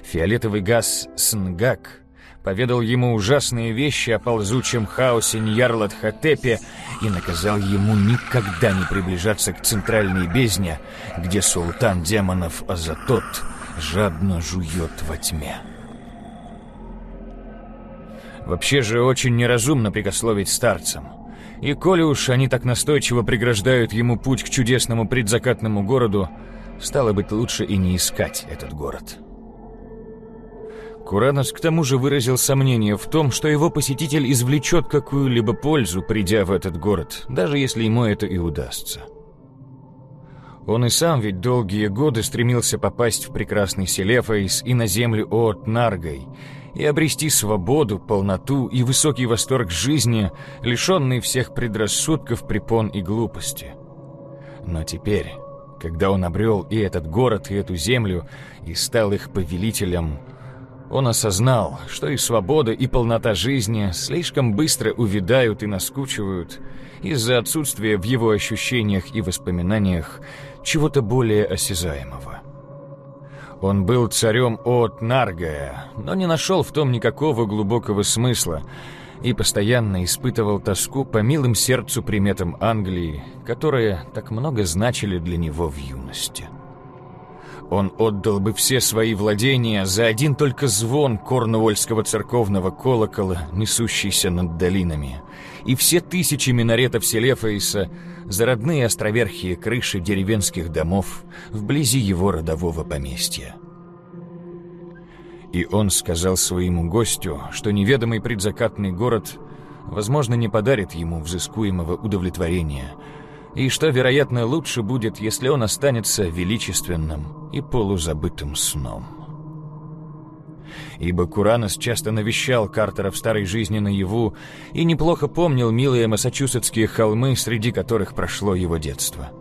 Фиолетовый газ Снгак поведал ему ужасные вещи о ползучем хаосе Ньярлат-Хатепе и наказал ему никогда не приближаться к центральной бездне, где султан демонов Азатот жадно жует во тьме. Вообще же очень неразумно прикословить старцам. И коли уж они так настойчиво преграждают ему путь к чудесному предзакатному городу, стало быть лучше и не искать этот город. Куранос к тому же выразил сомнение в том, что его посетитель извлечет какую-либо пользу, придя в этот город, даже если ему это и удастся. Он и сам ведь долгие годы стремился попасть в прекрасный Селефаис и на землю от Наргой, и обрести свободу, полноту и высокий восторг жизни, лишенный всех предрассудков, препон и глупости. Но теперь, когда он обрел и этот город, и эту землю, и стал их повелителем, он осознал, что и свобода, и полнота жизни слишком быстро увядают и наскучивают из-за отсутствия в его ощущениях и воспоминаниях чего-то более осязаемого. Он был царем от Наргая, но не нашел в том никакого глубокого смысла и постоянно испытывал тоску по милым сердцу приметам Англии, которые так много значили для него в юности. Он отдал бы все свои владения за один только звон корнуольского церковного колокола, несущийся над долинами, и все тысячи минаретов Селефаиса за родные островерхие крыши деревенских домов вблизи его родового поместья. И он сказал своему гостю, что неведомый предзакатный город, возможно, не подарит ему взыскуемого удовлетворения, и что, вероятно, лучше будет, если он останется величественным и полузабытым сном. Ибо Куранос часто навещал Картера в старой жизни наяву и неплохо помнил милые массачусетские холмы, среди которых прошло его детство.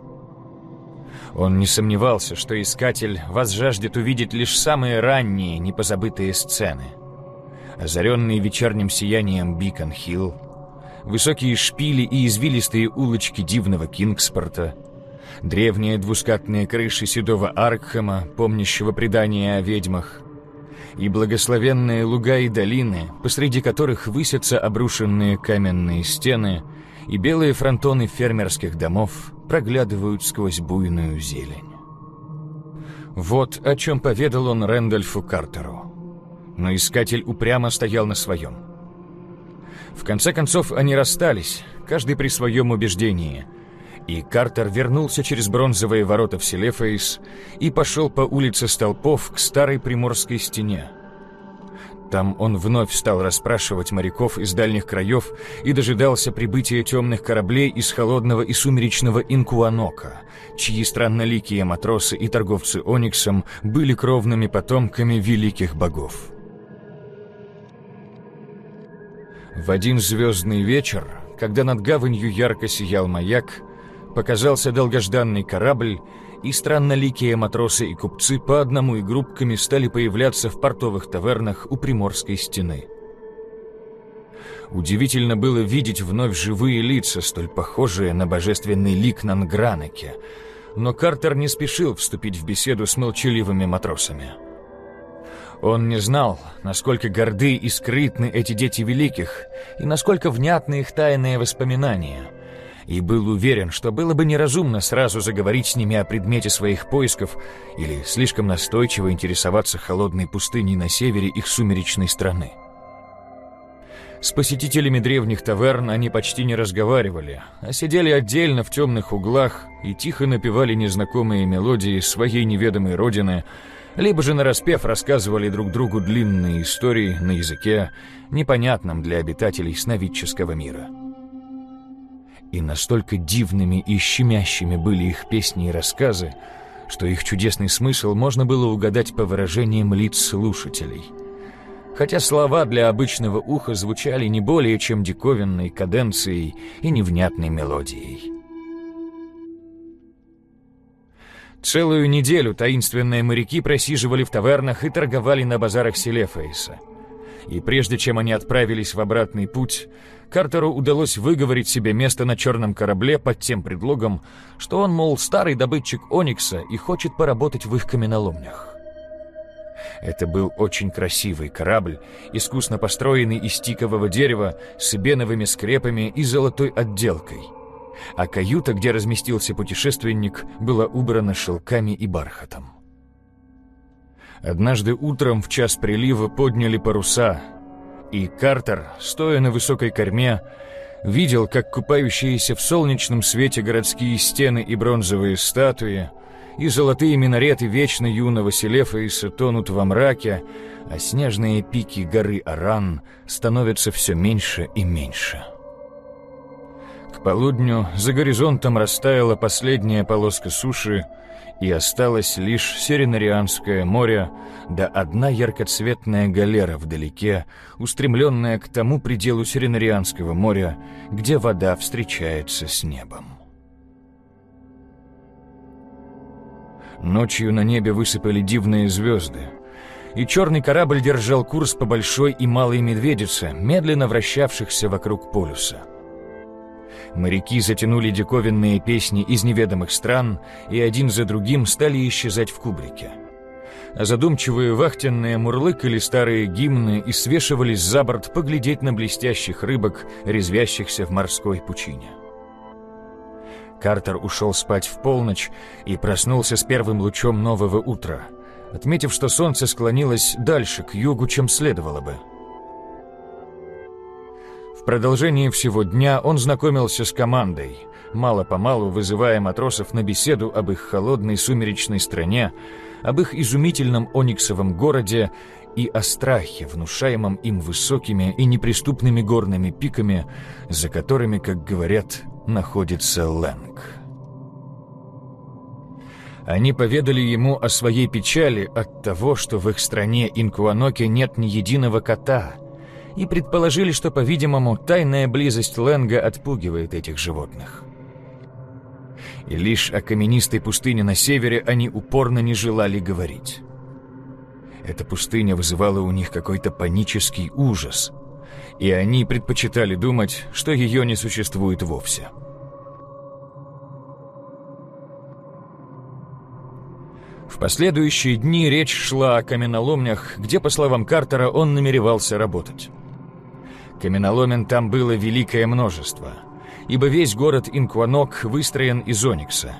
Он не сомневался, что искатель возжаждет увидеть лишь самые ранние, непозабытые сцены. Озаренные вечерним сиянием Бикон-Хилл, высокие шпили и извилистые улочки дивного Кингспорта, древние двускатные крыши седого Аркхема, помнящего предания о ведьмах, и благословенные луга и долины, посреди которых высятся обрушенные каменные стены, и белые фронтоны фермерских домов проглядывают сквозь буйную зелень. Вот о чем поведал он Рэндольфу Картеру. Но искатель упрямо стоял на своем. В конце концов они расстались, каждый при своем убеждении – и Картер вернулся через бронзовые ворота в Селефейс и пошел по улице Столпов к старой приморской стене. Там он вновь стал расспрашивать моряков из дальних краев и дожидался прибытия темных кораблей из холодного и сумеречного Инкуанока, чьи странноликие матросы и торговцы Ониксом были кровными потомками великих богов. В один звездный вечер, когда над гаванью ярко сиял маяк, Показался долгожданный корабль, и странноликие матросы и купцы по одному и группками стали появляться в портовых тавернах у Приморской стены. Удивительно было видеть вновь живые лица, столь похожие на божественный лик на Нгранеке, но Картер не спешил вступить в беседу с молчаливыми матросами. Он не знал, насколько горды и скрытны эти дети великих, и насколько внятны их тайные воспоминания — и был уверен, что было бы неразумно сразу заговорить с ними о предмете своих поисков или слишком настойчиво интересоваться холодной пустыней на севере их сумеречной страны. С посетителями древних таверн они почти не разговаривали, а сидели отдельно в темных углах и тихо напевали незнакомые мелодии своей неведомой родины, либо же нараспев рассказывали друг другу длинные истории на языке, непонятном для обитателей сновидческого мира. И настолько дивными и щемящими были их песни и рассказы, что их чудесный смысл можно было угадать по выражениям лиц слушателей. Хотя слова для обычного уха звучали не более чем диковинной каденцией и невнятной мелодией. Целую неделю таинственные моряки просиживали в тавернах и торговали на базарах Селефейса. И прежде чем они отправились в обратный путь, Картеру удалось выговорить себе место на черном корабле под тем предлогом, что он, мол, старый добытчик Оникса и хочет поработать в их каменоломнях. Это был очень красивый корабль, искусно построенный из тикового дерева с беновыми скрепами и золотой отделкой. А каюта, где разместился путешественник, была убрана шелками и бархатом. Однажды утром в час прилива подняли паруса — и Картер, стоя на высокой корме, видел, как купающиеся в солнечном свете городские стены и бронзовые статуи и золотые минареты вечно юного Селефаиса тонут во мраке, а снежные пики горы Аран становятся все меньше и меньше. Полудню за горизонтом растаяла последняя полоска суши, и осталось лишь Сиренарианское море, да одна яркоцветная галера вдалеке, устремленная к тому пределу Сиренарианского моря, где вода встречается с небом. Ночью на небе высыпали дивные звезды, и черный корабль держал курс по Большой и Малой Медведице, медленно вращавшихся вокруг полюса. Моряки затянули диковинные песни из неведомых стран и один за другим стали исчезать в кубрике. А задумчивые вахтенные мурлыкали старые гимны и свешивались за борт поглядеть на блестящих рыбок, резвящихся в морской пучине. Картер ушел спать в полночь и проснулся с первым лучом нового утра, отметив, что солнце склонилось дальше, к югу, чем следовало бы. В продолжении всего дня он знакомился с командой, мало-помалу вызывая матросов на беседу об их холодной сумеречной стране, об их изумительном ониксовом городе и о страхе, внушаемом им высокими и неприступными горными пиками, за которыми, как говорят, находится Лэнг. Они поведали ему о своей печали от того, что в их стране Инкуаноке нет ни единого кота, и предположили, что, по-видимому, тайная близость Ленга отпугивает этих животных. И лишь о каменистой пустыне на севере они упорно не желали говорить. Эта пустыня вызывала у них какой-то панический ужас, и они предпочитали думать, что ее не существует вовсе. В последующие дни речь шла о каменоломнях, где, по словам Картера, он намеревался работать. Каменоломен там было великое множество, ибо весь город Инкванок выстроен из оникса,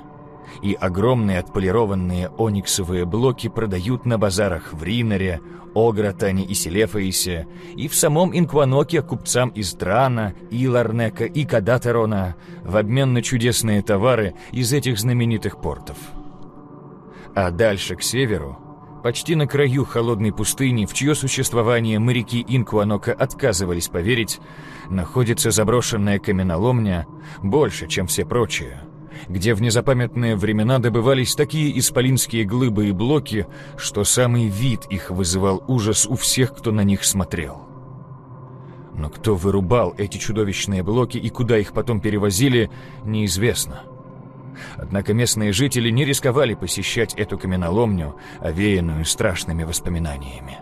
и огромные отполированные ониксовые блоки продают на базарах в Риноре, Огратане и Селефаисе, и в самом Инкваноке купцам из Драна, Иларнека и Кадатерона в обмен на чудесные товары из этих знаменитых портов – а дальше, к северу, почти на краю холодной пустыни, в чье существование моряки Инкуанока отказывались поверить, находится заброшенная каменоломня больше, чем все прочие, где в незапамятные времена добывались такие исполинские глыбы и блоки, что самый вид их вызывал ужас у всех, кто на них смотрел. Но кто вырубал эти чудовищные блоки и куда их потом перевозили, неизвестно. Однако местные жители не рисковали посещать эту каменоломню, овеянную страшными воспоминаниями.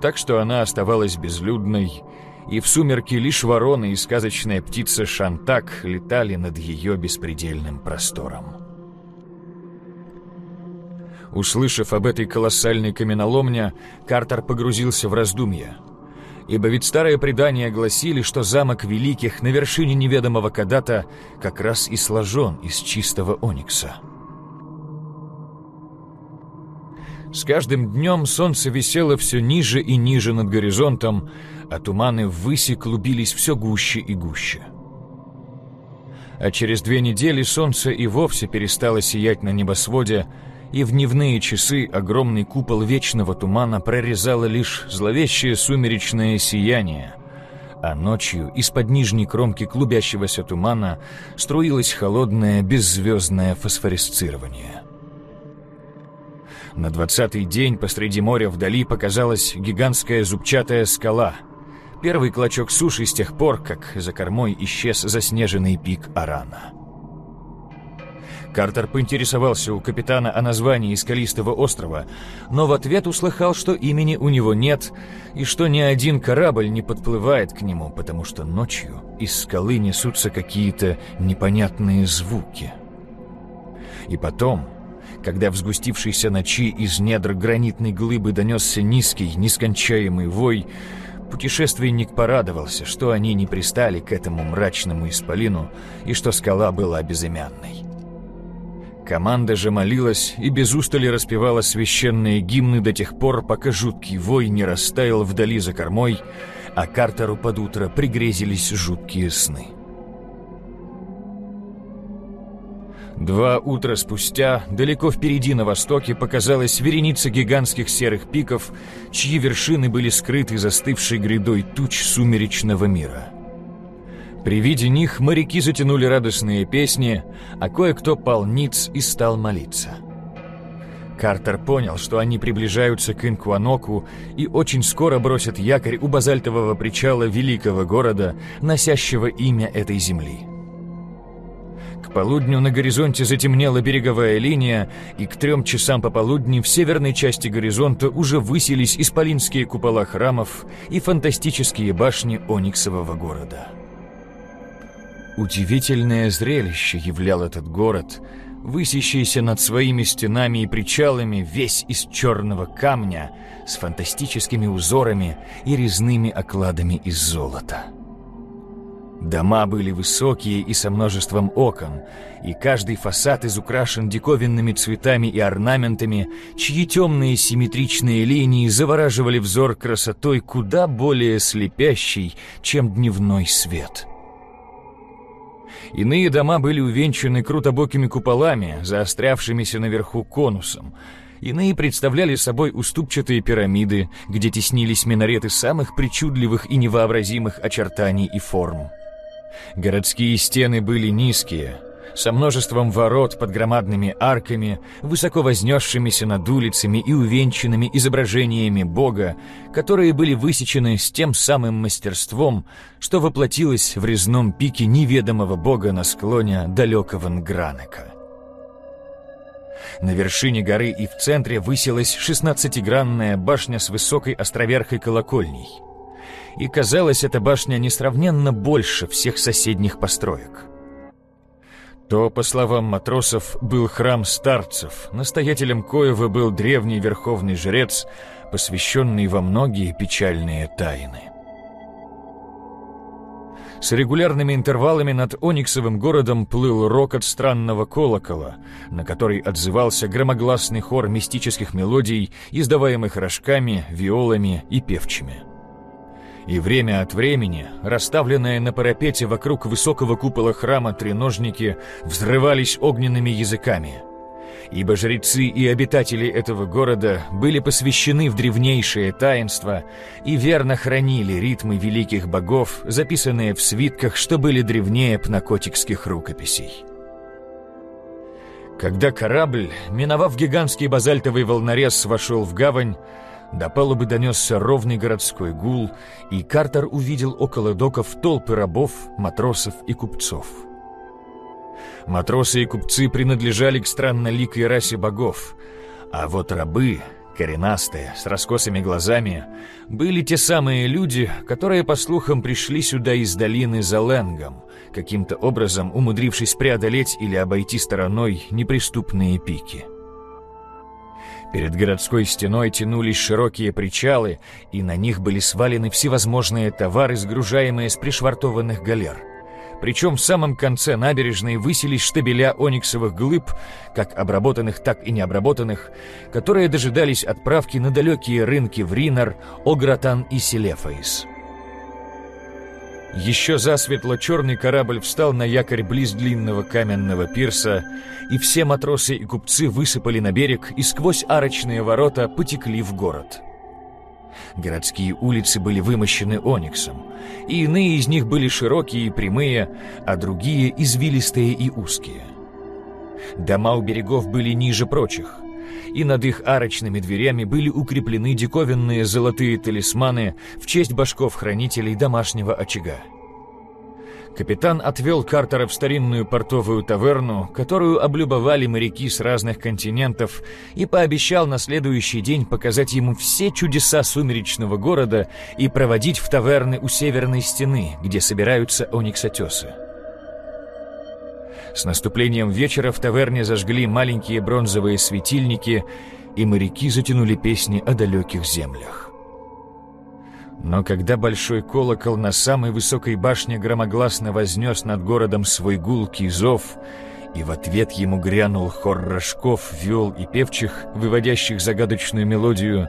Так что она оставалась безлюдной, и в сумерки лишь вороны и сказочная птица Шантак летали над ее беспредельным простором. Услышав об этой колоссальной каменоломне, Картер погрузился в раздумья – ибо ведь старые предания гласили, что замок Великих на вершине неведомого Кадата как раз и сложен из чистого оникса. С каждым днем солнце висело все ниже и ниже над горизонтом, а туманы ввыси клубились все гуще и гуще. А через две недели солнце и вовсе перестало сиять на небосводе, и в дневные часы огромный купол вечного тумана прорезало лишь зловещее сумеречное сияние, а ночью из-под нижней кромки клубящегося тумана струилось холодное беззвездное фосфоресцирование. На двадцатый день посреди моря вдали показалась гигантская зубчатая скала, первый клочок суши с тех пор, как за кормой исчез заснеженный пик Арана. Картер поинтересовался у капитана о названии скалистого острова, но в ответ услыхал, что имени у него нет и что ни один корабль не подплывает к нему, потому что ночью из скалы несутся какие-то непонятные звуки. И потом, когда в сгустившейся ночи из недр гранитной глыбы донесся низкий, нескончаемый вой, путешественник порадовался, что они не пристали к этому мрачному исполину и что скала была безымянной. Команда же молилась и без устали распевала священные гимны до тех пор, пока жуткий вой не растаял вдали за кормой, а Картеру под утро пригрезились жуткие сны. Два утра спустя, далеко впереди на востоке, показалась вереница гигантских серых пиков, чьи вершины были скрыты застывшей грядой туч сумеречного мира. При виде них моряки затянули радостные песни, а кое-кто пал ниц и стал молиться. Картер понял, что они приближаются к Инкуаноку и очень скоро бросят якорь у базальтового причала великого города, носящего имя этой земли. К полудню на горизонте затемнела береговая линия, и к трем часам пополудни в северной части горизонта уже высились исполинские купола храмов и фантастические башни Ониксового города. Удивительное зрелище являл этот город, высящийся над своими стенами и причалами весь из черного камня с фантастическими узорами и резными окладами из золота. Дома были высокие и со множеством окон, и каждый фасад изукрашен диковинными цветами и орнаментами, чьи темные симметричные линии завораживали взор красотой куда более слепящей, чем дневной свет. Иные дома были увенчаны крутобокими куполами, заострявшимися наверху конусом. Иные представляли собой уступчатые пирамиды, где теснились минареты самых причудливых и невообразимых очертаний и форм. Городские стены были низкие, со множеством ворот под громадными арками, высоко вознесшимися над улицами и увенчанными изображениями Бога, которые были высечены с тем самым мастерством, что воплотилось в резном пике неведомого Бога на склоне далекого Нгранека. На вершине горы и в центре высилась шестнадцатигранная башня с высокой островерхой колокольней. И казалось, эта башня несравненно больше всех соседних построек. То, по словам матросов, был храм старцев, настоятелем коего был древний верховный жрец, посвященный во многие печальные тайны. С регулярными интервалами над Ониксовым городом плыл рокот странного колокола, на который отзывался громогласный хор мистических мелодий, издаваемых рожками, виолами и певчими. И время от времени, расставленные на парапете вокруг высокого купола храма треножники, взрывались огненными языками – ибо жрецы и обитатели этого города были посвящены в древнейшее таинство и верно хранили ритмы великих богов, записанные в свитках, что были древнее пнакотикских рукописей. Когда корабль, миновав гигантский базальтовый волнорез, вошел в гавань, до палубы донесся ровный городской гул, и Картер увидел около доков толпы рабов, матросов и купцов. Матросы и купцы принадлежали к странноликой расе богов, а вот рабы, коренастые, с раскосыми глазами, были те самые люди, которые, по слухам, пришли сюда из долины за Ленгом, каким-то образом умудрившись преодолеть или обойти стороной неприступные пики. Перед городской стеной тянулись широкие причалы, и на них были свалены всевозможные товары, сгружаемые с пришвартованных галер – причем в самом конце набережной высились штабеля ониксовых глыб, как обработанных, так и необработанных, которые дожидались отправки на далекие рынки в Ринар, Огратан и Селефаис. Еще засветло черный корабль встал на якорь близ длинного каменного пирса, и все матросы и купцы высыпали на берег и сквозь арочные ворота потекли в город. Городские улицы были вымощены ониксом, и иные из них были широкие и прямые, а другие извилистые и узкие. Дома у берегов были ниже прочих, и над их арочными дверями были укреплены диковинные золотые талисманы в честь башков-хранителей домашнего очага. Капитан отвел Картера в старинную портовую таверну, которую облюбовали моряки с разных континентов, и пообещал на следующий день показать ему все чудеса сумеречного города и проводить в таверны у северной стены, где собираются ониксотесы. С наступлением вечера в таверне зажгли маленькие бронзовые светильники, и моряки затянули песни о далеких землях. Но когда большой колокол на самой высокой башне громогласно вознес над городом свой гулкий зов, и в ответ ему грянул хор рожков, вел и певчих, выводящих загадочную мелодию,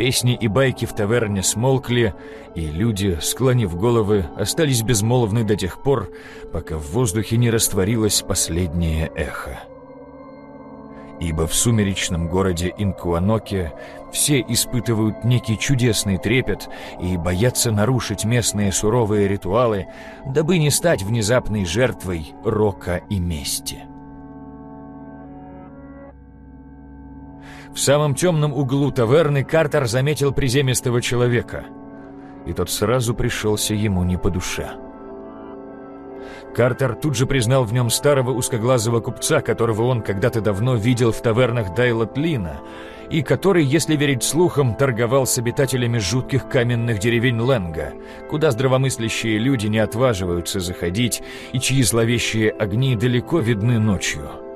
песни и байки в таверне смолкли, и люди, склонив головы, остались безмолвны до тех пор, пока в воздухе не растворилось последнее эхо ибо в сумеречном городе Инкуаноке все испытывают некий чудесный трепет и боятся нарушить местные суровые ритуалы, дабы не стать внезапной жертвой рока и мести. В самом темном углу таверны Картер заметил приземистого человека, и тот сразу пришелся ему не по душе. Картер тут же признал в нем старого узкоглазого купца, которого он когда-то давно видел в тавернах Дайлотлина, и который, если верить слухам, торговал с обитателями жутких каменных деревень Ленга, куда здравомыслящие люди не отваживаются заходить и чьи зловещие огни далеко видны ночью.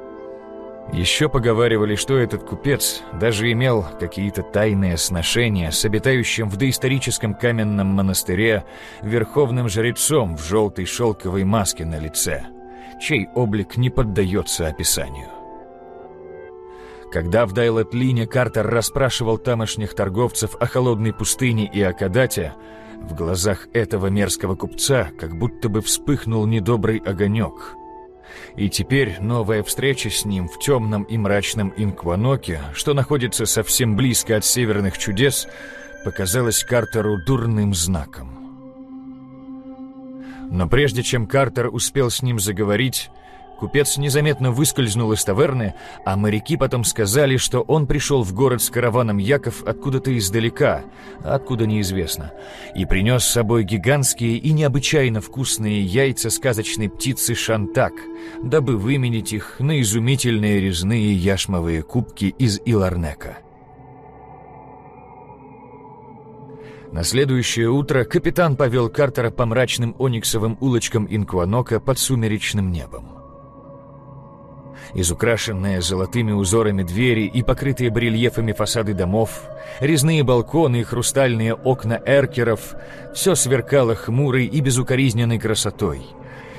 Еще поговаривали, что этот купец даже имел какие-то тайные сношения с обитающим в доисторическом каменном монастыре верховным жрецом в желтой шелковой маске на лице, чей облик не поддается описанию. Когда в Дайлет-Лине Картер расспрашивал тамошних торговцев о холодной пустыне и о Кадате, в глазах этого мерзкого купца как будто бы вспыхнул недобрый огонек — и теперь новая встреча с ним в темном и мрачном Инкваноке, что находится совсем близко от северных чудес, показалась Картеру дурным знаком. Но прежде чем Картер успел с ним заговорить, Купец незаметно выскользнул из таверны, а моряки потом сказали, что он пришел в город с караваном яков откуда-то издалека, откуда неизвестно, и принес с собой гигантские и необычайно вкусные яйца сказочной птицы Шантак, дабы выменить их на изумительные резные яшмовые кубки из Иларнека. На следующее утро капитан повел Картера по мрачным ониксовым улочкам Инкуанока под сумеречным небом. Изукрашенные золотыми узорами двери и покрытые барельефами фасады домов, резные балконы и хрустальные окна эркеров — все сверкало хмурой и безукоризненной красотой —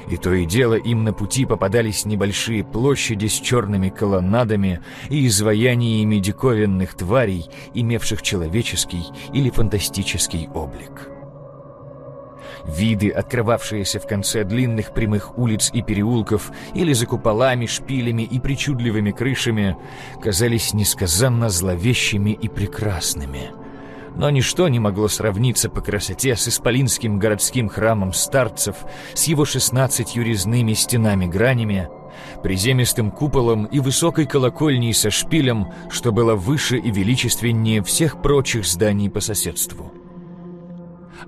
и то и дело им на пути попадались небольшие площади с черными колоннадами и изваяниями диковинных тварей, имевших человеческий или фантастический облик. Виды, открывавшиеся в конце длинных прямых улиц и переулков или за куполами, шпилями и причудливыми крышами, казались несказанно зловещими и прекрасными — но ничто не могло сравниться по красоте с исполинским городским храмом старцев с его шестнадцатью резными стенами-гранями, приземистым куполом и высокой колокольней со шпилем, что было выше и величественнее всех прочих зданий по соседству.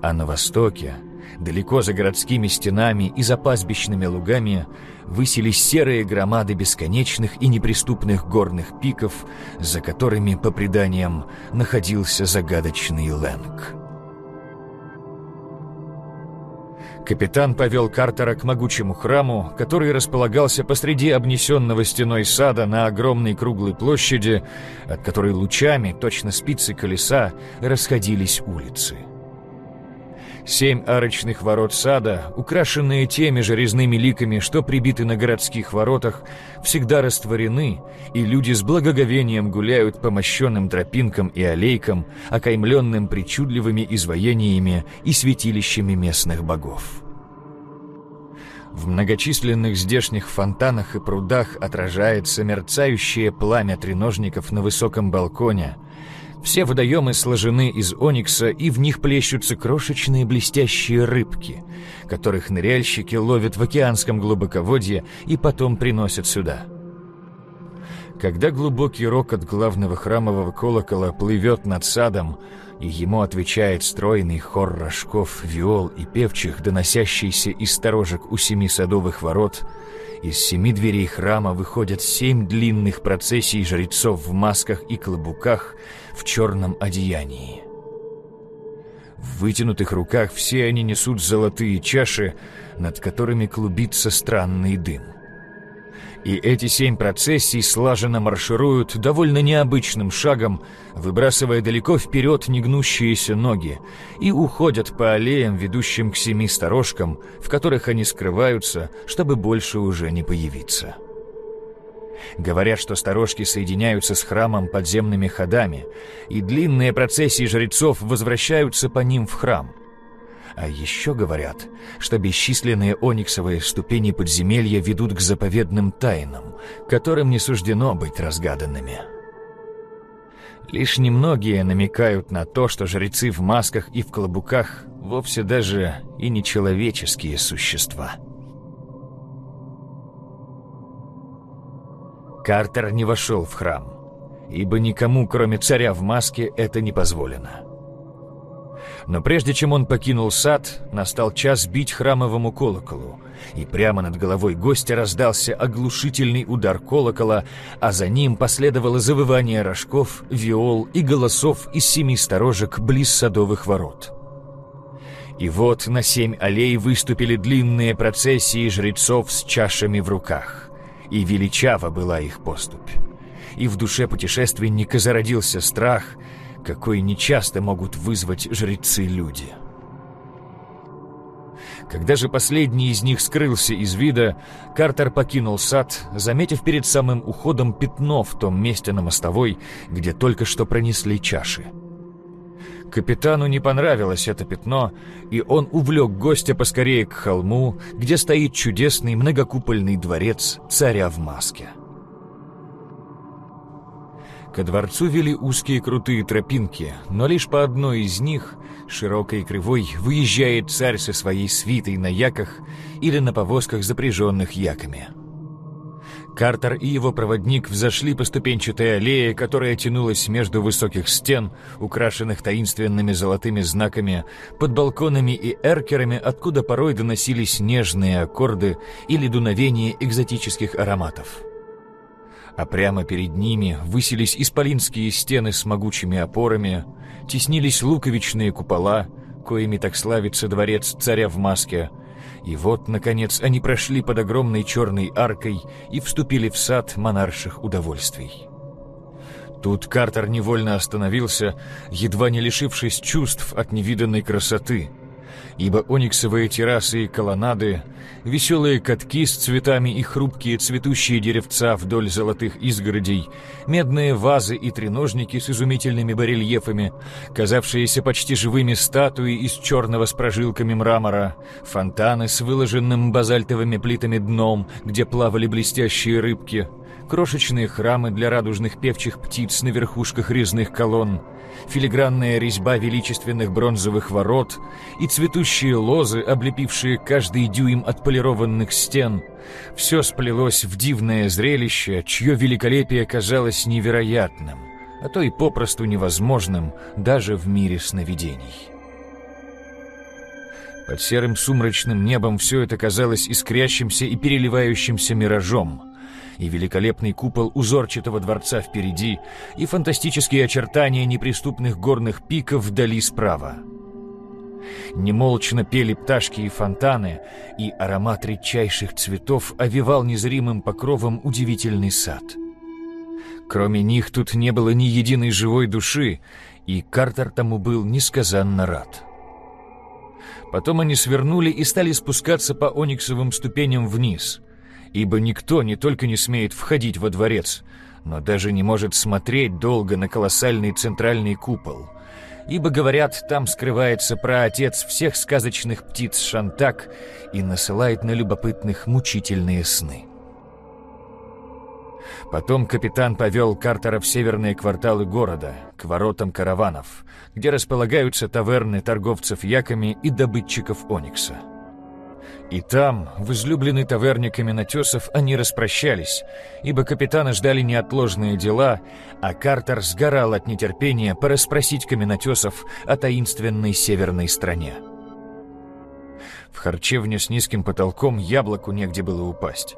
А на востоке, далеко за городскими стенами и за пастбищными лугами, высились серые громады бесконечных и неприступных горных пиков, за которыми, по преданиям, находился загадочный Лэнг. Капитан повел Картера к могучему храму, который располагался посреди обнесенного стеной сада на огромной круглой площади, от которой лучами, точно спицы колеса, расходились улицы. Семь арочных ворот сада, украшенные теми же резными ликами, что прибиты на городских воротах, всегда растворены, и люди с благоговением гуляют по мощенным тропинкам и аллейкам, окаймленным причудливыми изваяниями и святилищами местных богов. В многочисленных здешних фонтанах и прудах отражается мерцающее пламя треножников на высоком балконе – все водоемы сложены из оникса, и в них плещутся крошечные блестящие рыбки, которых ныряльщики ловят в океанском глубоководье и потом приносят сюда. Когда глубокий рокот главного храмового колокола плывет над садом, и ему отвечает стройный хор рожков, виол и певчих, доносящийся из сторожек у семи садовых ворот — из семи дверей храма выходят семь длинных процессий жрецов в масках и клобуках в черном одеянии. В вытянутых руках все они несут золотые чаши, над которыми клубится странный дым. И эти семь процессий слаженно маршируют довольно необычным шагом, выбрасывая далеко вперед негнущиеся ноги, и уходят по аллеям, ведущим к семи сторожкам, в которых они скрываются, чтобы больше уже не появиться. Говорят, что сторожки соединяются с храмом подземными ходами, и длинные процессии жрецов возвращаются по ним в храм – а еще говорят, что бесчисленные ониксовые ступени подземелья ведут к заповедным тайнам, которым не суждено быть разгаданными. Лишь немногие намекают на то, что жрецы в масках и в клобуках вовсе даже и не человеческие существа. Картер не вошел в храм, ибо никому, кроме царя в маске, это не позволено. Но прежде чем он покинул сад, настал час бить храмовому колоколу, и прямо над головой гостя раздался оглушительный удар колокола, а за ним последовало завывание рожков, виол и голосов из семи сторожек близ садовых ворот. И вот на семь аллей выступили длинные процессии жрецов с чашами в руках, и величава была их поступь. И в душе путешественника зародился страх — какой нечасто могут вызвать жрецы-люди. Когда же последний из них скрылся из вида, Картер покинул сад, заметив перед самым уходом пятно в том месте на мостовой, где только что пронесли чаши. Капитану не понравилось это пятно, и он увлек гостя поскорее к холму, где стоит чудесный многокупольный дворец царя в маске. Ко дворцу вели узкие крутые тропинки, но лишь по одной из них, широкой и кривой, выезжает царь со своей свитой на яках или на повозках, запряженных яками. Картер и его проводник взошли по ступенчатой аллее, которая тянулась между высоких стен, украшенных таинственными золотыми знаками, под балконами и эркерами, откуда порой доносились нежные аккорды или дуновение экзотических ароматов. А прямо перед ними высились исполинские стены с могучими опорами, теснились луковичные купола, коими так славится дворец царя в маске — и вот, наконец, они прошли под огромной черной аркой и вступили в сад монарших удовольствий. Тут Картер невольно остановился, едва не лишившись чувств от невиданной красоты — ибо ониксовые террасы и колоннады, веселые катки с цветами и хрупкие цветущие деревца вдоль золотых изгородей, медные вазы и треножники с изумительными барельефами, казавшиеся почти живыми статуи из черного с прожилками мрамора, фонтаны с выложенным базальтовыми плитами дном, где плавали блестящие рыбки, крошечные храмы для радужных певчих птиц на верхушках резных колонн, филигранная резьба величественных бронзовых ворот и цветущие лозы, облепившие каждый дюйм отполированных стен. Все сплелось в дивное зрелище, чье великолепие казалось невероятным, а то и попросту невозможным даже в мире сновидений. Под серым сумрачным небом все это казалось искрящимся и переливающимся миражом — и великолепный купол узорчатого дворца впереди, и фантастические очертания неприступных горных пиков вдали справа. Немолчно пели пташки и фонтаны, и аромат редчайших цветов овивал незримым покровом удивительный сад. Кроме них тут не было ни единой живой души, и Картер тому был несказанно рад. Потом они свернули и стали спускаться по ониксовым ступеням вниз — ибо никто не только не смеет входить во дворец, но даже не может смотреть долго на колоссальный центральный купол, ибо, говорят, там скрывается праотец всех сказочных птиц Шантак и насылает на любопытных мучительные сны. Потом капитан повел Картера в северные кварталы города, к воротам караванов, где располагаются таверны торговцев яками и добытчиков оникса. И там, в излюбленной таверне каменотесов, они распрощались, ибо капитана ждали неотложные дела, а Картер сгорал от нетерпения порасспросить каменотесов о таинственной северной стране. В харчевне с низким потолком яблоку негде было упасть.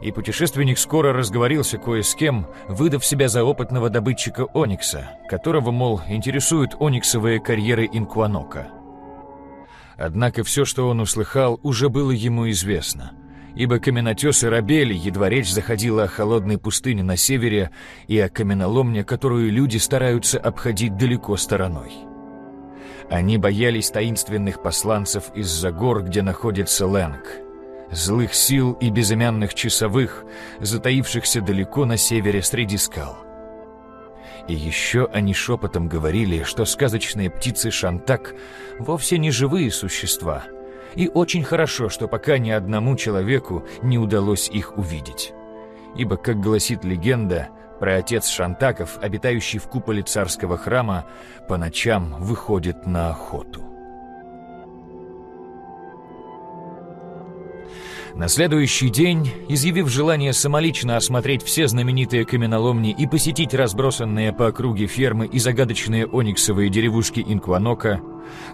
И путешественник скоро разговорился кое с кем, выдав себя за опытного добытчика Оникса, которого, мол, интересуют ониксовые карьеры Инкуанока — Однако все, что он услыхал, уже было ему известно, ибо каменотесы рабели, едва речь заходила о холодной пустыне на севере и о каменоломне, которую люди стараются обходить далеко стороной. Они боялись таинственных посланцев из-за гор, где находится Лэнг, злых сил и безымянных часовых, затаившихся далеко на севере среди скал. И еще они шепотом говорили, что сказочные птицы Шантак вовсе не живые существа. И очень хорошо, что пока ни одному человеку не удалось их увидеть. Ибо, как гласит легенда, про отец Шантаков, обитающий в куполе царского храма, по ночам выходит на охоту. На следующий день, изъявив желание самолично осмотреть все знаменитые каменоломни и посетить разбросанные по округе фермы и загадочные ониксовые деревушки Инкванока,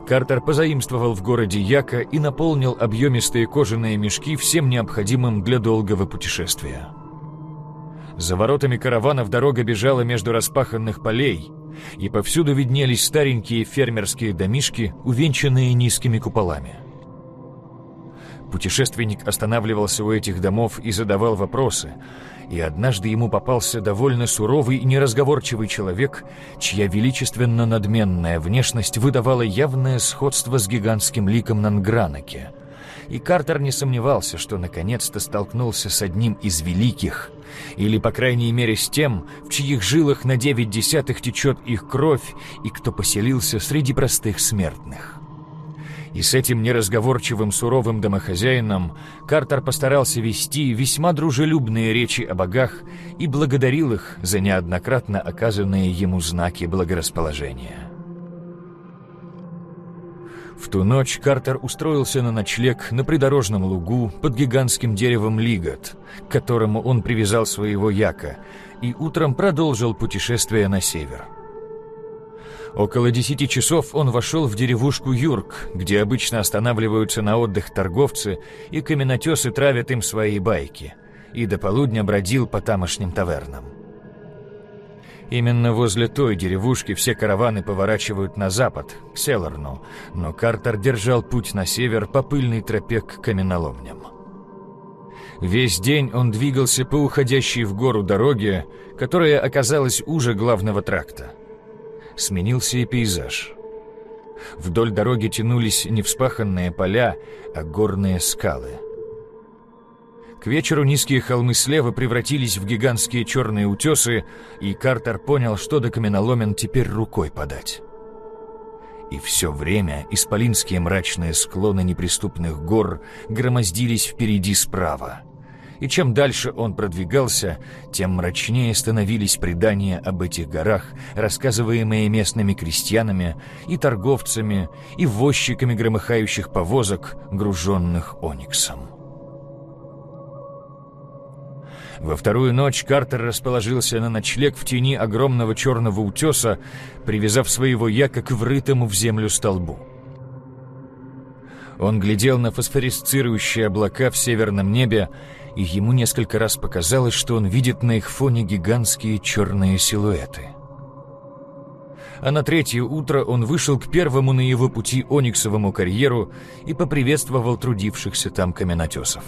Картер позаимствовал в городе Яка и наполнил объемистые кожаные мешки всем необходимым для долгого путешествия. За воротами караванов дорога бежала между распаханных полей, и повсюду виднелись старенькие фермерские домишки, увенчанные низкими куполами. Путешественник останавливался у этих домов и задавал вопросы, и однажды ему попался довольно суровый и неразговорчивый человек, чья величественно надменная внешность выдавала явное сходство с гигантским ликом Нангранаке. И Картер не сомневался, что наконец-то столкнулся с одним из великих, или, по крайней мере, с тем, в чьих жилах на девять десятых течет их кровь, и кто поселился среди простых смертных и с этим неразговорчивым суровым домохозяином Картер постарался вести весьма дружелюбные речи о богах и благодарил их за неоднократно оказанные ему знаки благорасположения. В ту ночь Картер устроился на ночлег на придорожном лугу под гигантским деревом Лигот, к которому он привязал своего яка, и утром продолжил путешествие на север. Около десяти часов он вошел в деревушку Юрк, где обычно останавливаются на отдых торговцы и каменотесы травят им свои байки, и до полудня бродил по тамошним тавернам. Именно возле той деревушки все караваны поворачивают на запад, к Селорну, но Картер держал путь на север по пыльной тропе к каменоломням. Весь день он двигался по уходящей в гору дороге, которая оказалась уже главного тракта. Сменился и пейзаж. Вдоль дороги тянулись не вспаханные поля, а горные скалы – к вечеру низкие холмы слева превратились в гигантские черные утесы, и Картер понял, что до каменоломен теперь рукой подать. И все время исполинские мрачные склоны неприступных гор громоздились впереди справа. И чем дальше он продвигался, тем мрачнее становились предания об этих горах, рассказываемые местными крестьянами и торговцами, и возчиками громыхающих повозок, груженных ониксом. Во вторую ночь Картер расположился на ночлег в тени огромного черного утеса, привязав своего яка к врытому в землю столбу. Он глядел на фосфорисцирующие облака в северном небе, и ему несколько раз показалось, что он видит на их фоне гигантские черные силуэты. А на третье утро он вышел к первому на его пути ониксовому карьеру и поприветствовал трудившихся там каменотесов.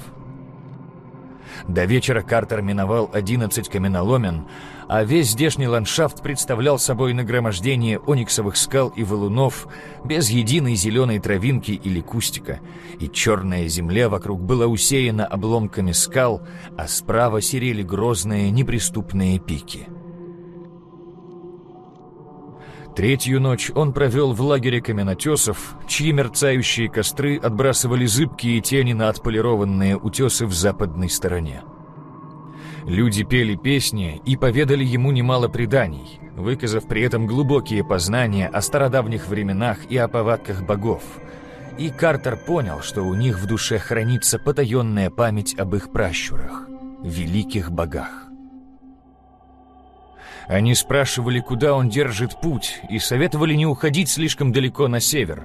До вечера Картер миновал 11 каменоломен, а весь здешний ландшафт представлял собой нагромождение ониксовых скал и валунов без единой зеленой травинки или кустика, и черная земля вокруг была усеяна обломками скал, а справа серели грозные неприступные пики. Третью ночь он провел в лагере каменотесов, чьи мерцающие костры отбрасывали зыбкие тени на отполированные утесы в западной стороне. Люди пели песни и поведали ему немало преданий, выказав при этом глубокие познания о стародавних временах и о повадках богов. И Картер понял, что у них в душе хранится потаенная память об их пращурах, великих богах. Они спрашивали, куда он держит путь, и советовали не уходить слишком далеко на север.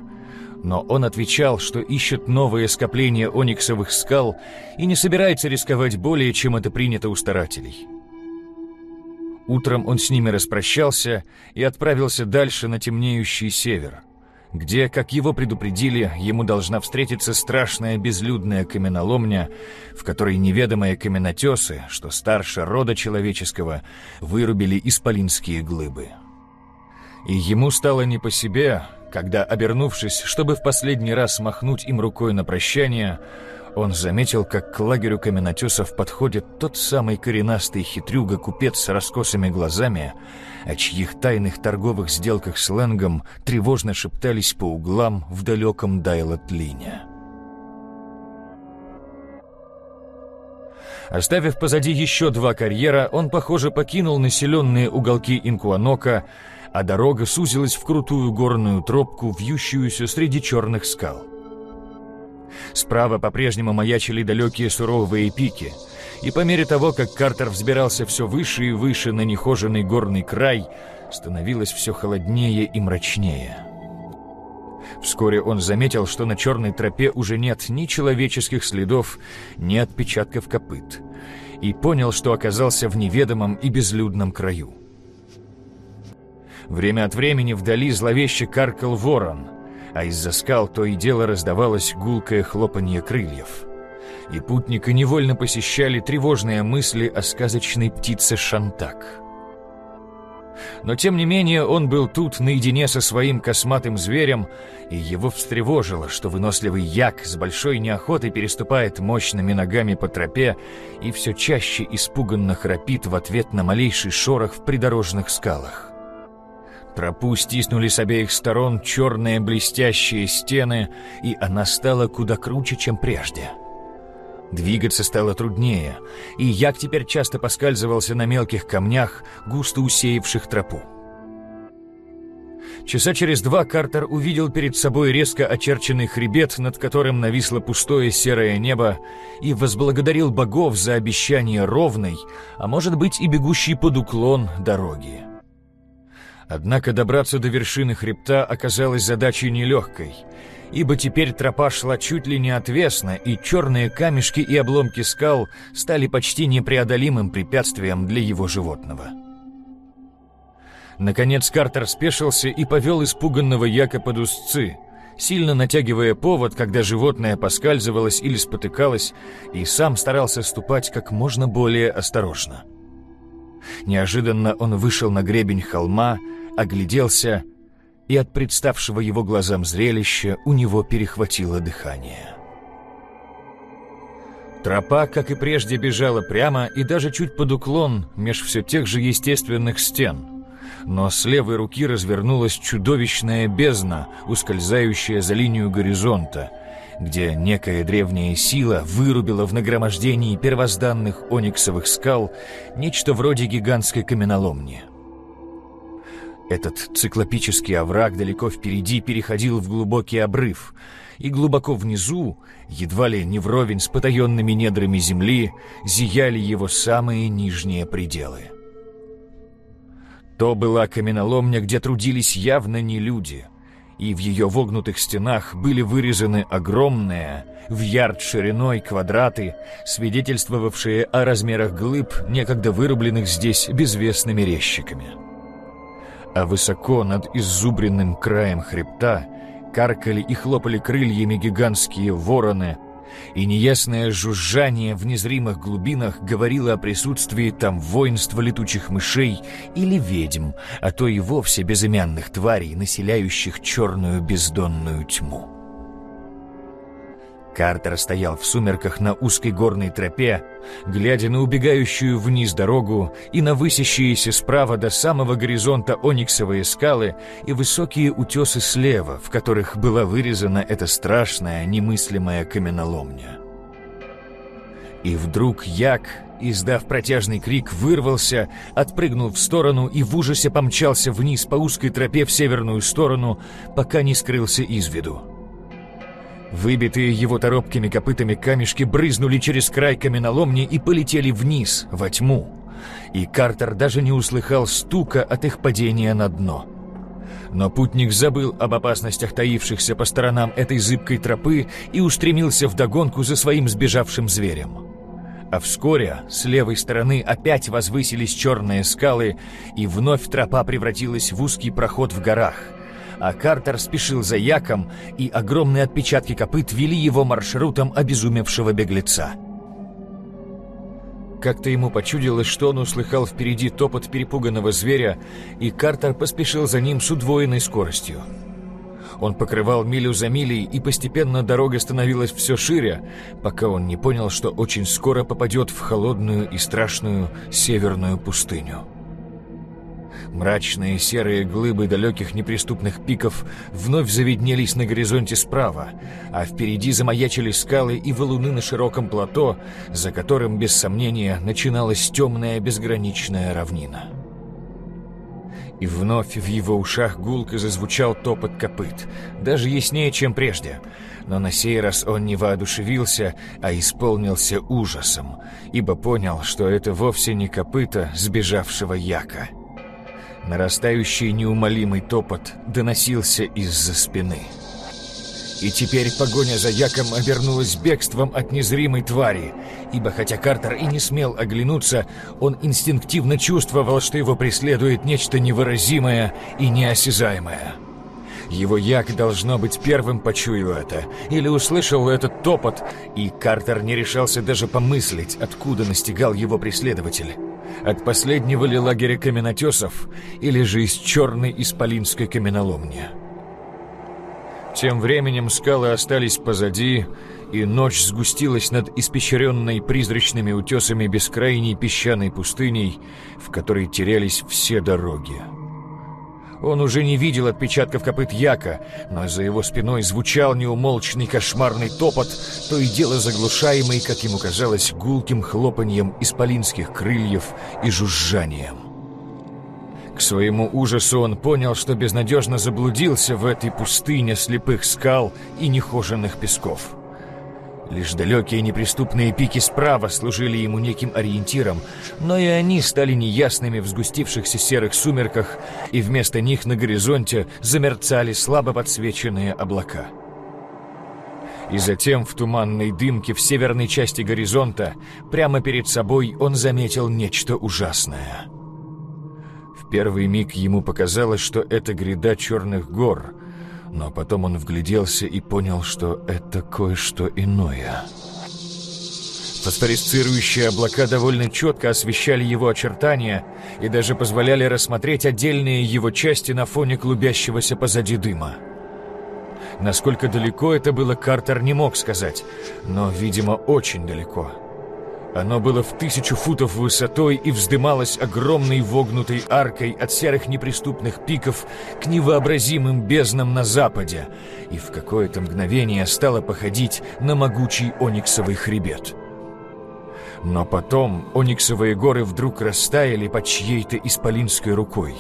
Но он отвечал, что ищет новые скопления ониксовых скал и не собирается рисковать более, чем это принято у старателей. Утром он с ними распрощался и отправился дальше на темнеющий север где, как его предупредили, ему должна встретиться страшная безлюдная каменоломня, в которой неведомые каменотесы, что старше рода человеческого, вырубили исполинские глыбы. И ему стало не по себе, когда, обернувшись, чтобы в последний раз махнуть им рукой на прощание, он заметил, как к лагерю каменотесов подходит тот самый коренастый хитрюга-купец с раскосыми глазами, о чьих тайных торговых сделках с Лэнгом тревожно шептались по углам в далеком Дайлот-Лине. Оставив позади еще два карьера, он, похоже, покинул населенные уголки Инкуанока, а дорога сузилась в крутую горную тропку, вьющуюся среди черных скал. Справа по-прежнему маячили далекие суровые пики. И по мере того, как Картер взбирался все выше и выше на нехоженный горный край, становилось все холоднее и мрачнее. Вскоре он заметил, что на черной тропе уже нет ни человеческих следов, ни отпечатков копыт, и понял, что оказался в неведомом и безлюдном краю. Время от времени вдали зловеще каркал ворон — а из-за скал то и дело раздавалось гулкое хлопанье крыльев. И путника невольно посещали тревожные мысли о сказочной птице Шантак. Но тем не менее он был тут наедине со своим косматым зверем, и его встревожило, что выносливый як с большой неохотой переступает мощными ногами по тропе и все чаще испуганно храпит в ответ на малейший шорох в придорожных скалах. Тропу стиснули с обеих сторон черные блестящие стены, и она стала куда круче, чем прежде. Двигаться стало труднее, и Як теперь часто поскальзывался на мелких камнях, густо усеявших тропу. Часа через два Картер увидел перед собой резко очерченный хребет, над которым нависло пустое серое небо, и возблагодарил богов за обещание ровной, а может быть и бегущей под уклон дороги. Однако добраться до вершины хребта оказалось задачей нелегкой, ибо теперь тропа шла чуть ли не отвесно, и черные камешки и обломки скал стали почти непреодолимым препятствием для его животного. Наконец Картер спешился и повел испуганного Яка под узцы, сильно натягивая повод, когда животное поскальзывалось или спотыкалось, и сам старался ступать как можно более осторожно. Неожиданно он вышел на гребень холма, огляделся, и от представшего его глазам зрелища у него перехватило дыхание. Тропа, как и прежде, бежала прямо и даже чуть под уклон меж все тех же естественных стен — но с левой руки развернулась чудовищная бездна, ускользающая за линию горизонта, где некая древняя сила вырубила в нагромождении первозданных ониксовых скал нечто вроде гигантской каменоломни. Этот циклопический овраг далеко впереди переходил в глубокий обрыв, и глубоко внизу, едва ли не вровень с потаенными недрами земли, зияли его самые нижние пределы. То была каменоломня, где трудились явно не люди, и в ее вогнутых стенах были вырезаны огромные, в ярд шириной квадраты, свидетельствовавшие о размерах глыб, некогда вырубленных здесь безвестными резчиками. А высоко над иззубренным краем хребта каркали и хлопали крыльями гигантские вороны, и неясное жужжание в незримых глубинах говорило о присутствии там воинства летучих мышей или ведьм, а то и вовсе безымянных тварей, населяющих черную бездонную тьму. Картер стоял в сумерках на узкой горной тропе, глядя на убегающую вниз дорогу и на высящиеся справа до самого горизонта ониксовые скалы и высокие утесы слева, в которых была вырезана эта страшная, немыслимая каменоломня. И вдруг Як, издав протяжный крик, вырвался, отпрыгнул в сторону и в ужасе помчался вниз по узкой тропе в северную сторону, пока не скрылся из виду. Выбитые его торопкими копытами камешки брызнули через край каменоломни и полетели вниз, во тьму. И Картер даже не услыхал стука от их падения на дно. Но путник забыл об опасностях, таившихся по сторонам этой зыбкой тропы, и устремился вдогонку за своим сбежавшим зверем. А вскоре с левой стороны опять возвысились черные скалы, и вновь тропа превратилась в узкий проход в горах — а Картер спешил за Яком, и огромные отпечатки копыт вели его маршрутом обезумевшего беглеца. Как-то ему почудилось, что он услыхал впереди топот перепуганного зверя, и Картер поспешил за ним с удвоенной скоростью. Он покрывал милю за милей, и постепенно дорога становилась все шире, пока он не понял, что очень скоро попадет в холодную и страшную северную пустыню. Мрачные серые глыбы далеких неприступных пиков вновь завиднелись на горизонте справа, а впереди замаячили скалы и валуны на широком плато, за которым, без сомнения, начиналась темная безграничная равнина. И вновь в его ушах гулко зазвучал топот копыт, даже яснее, чем прежде. Но на сей раз он не воодушевился, а исполнился ужасом, ибо понял, что это вовсе не копыта сбежавшего яка — Нарастающий неумолимый топот доносился из-за спины. И теперь погоня за Яком обернулась бегством от незримой твари, ибо хотя Картер и не смел оглянуться, он инстинктивно чувствовал, что его преследует нечто невыразимое и неосязаемое. Его Як, должно быть, первым почуял это, или услышал этот топот, и Картер не решался даже помыслить, откуда настигал его преследователь. От последнего ли лагеря каменотесов, или же из черной исполинской каменоломни. Тем временем скалы остались позади, и ночь сгустилась над испещренной призрачными утесами бескрайней песчаной пустыней, в которой терялись все дороги. Он уже не видел отпечатков копыт Яка, но за его спиной звучал неумолчный кошмарный топот, то и дело заглушаемый, как ему казалось, гулким хлопаньем исполинских крыльев и жужжанием. К своему ужасу он понял, что безнадежно заблудился в этой пустыне слепых скал и нехоженных песков. Лишь далекие неприступные пики справа служили ему неким ориентиром, но и они стали неясными в сгустившихся серых сумерках, и вместо них на горизонте замерцали слабо подсвеченные облака. И затем в туманной дымке в северной части горизонта, прямо перед собой, он заметил нечто ужасное. В первый миг ему показалось, что это гряда черных гор — но потом он вгляделся и понял, что это кое-что иное. Фосфорисцирующие облака довольно четко освещали его очертания и даже позволяли рассмотреть отдельные его части на фоне клубящегося позади дыма. Насколько далеко это было, Картер не мог сказать, но, видимо, очень далеко. Оно было в тысячу футов высотой и вздымалось огромной вогнутой аркой от серых неприступных пиков к невообразимым безднам на западе, и в какое-то мгновение стало походить на могучий ониксовый хребет. Но потом ониксовые горы вдруг растаяли под чьей-то исполинской рукой,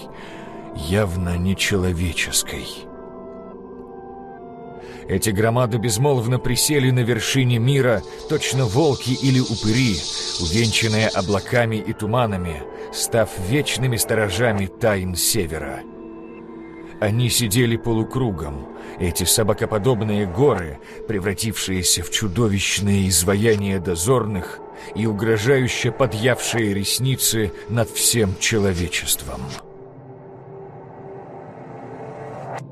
явно нечеловеческой. Эти громады безмолвно присели на вершине мира, точно волки или упыри, увенчанные облаками и туманами, став вечными сторожами тайн севера. Они сидели полукругом, эти собакоподобные горы, превратившиеся в чудовищные изваяния дозорных и угрожающе подъявшие ресницы над всем человечеством.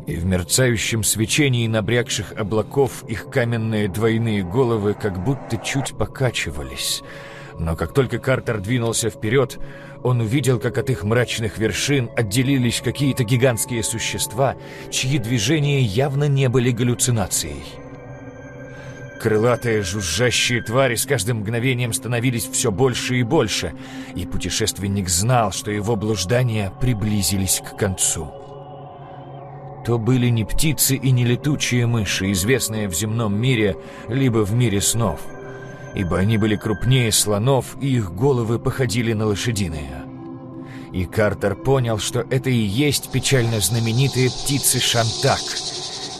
И в мерцающем свечении набрякших облаков их каменные двойные головы как будто чуть покачивались. Но как только Картер двинулся вперед, он увидел, как от их мрачных вершин отделились какие-то гигантские существа, чьи движения явно не были галлюцинацией. Крылатые жужжащие твари с каждым мгновением становились все больше и больше, и путешественник знал, что его блуждания приблизились к концу то были не птицы и не летучие мыши, известные в земном мире, либо в мире снов, ибо они были крупнее слонов, и их головы походили на лошадиные. И Картер понял, что это и есть печально знаменитые птицы Шантак,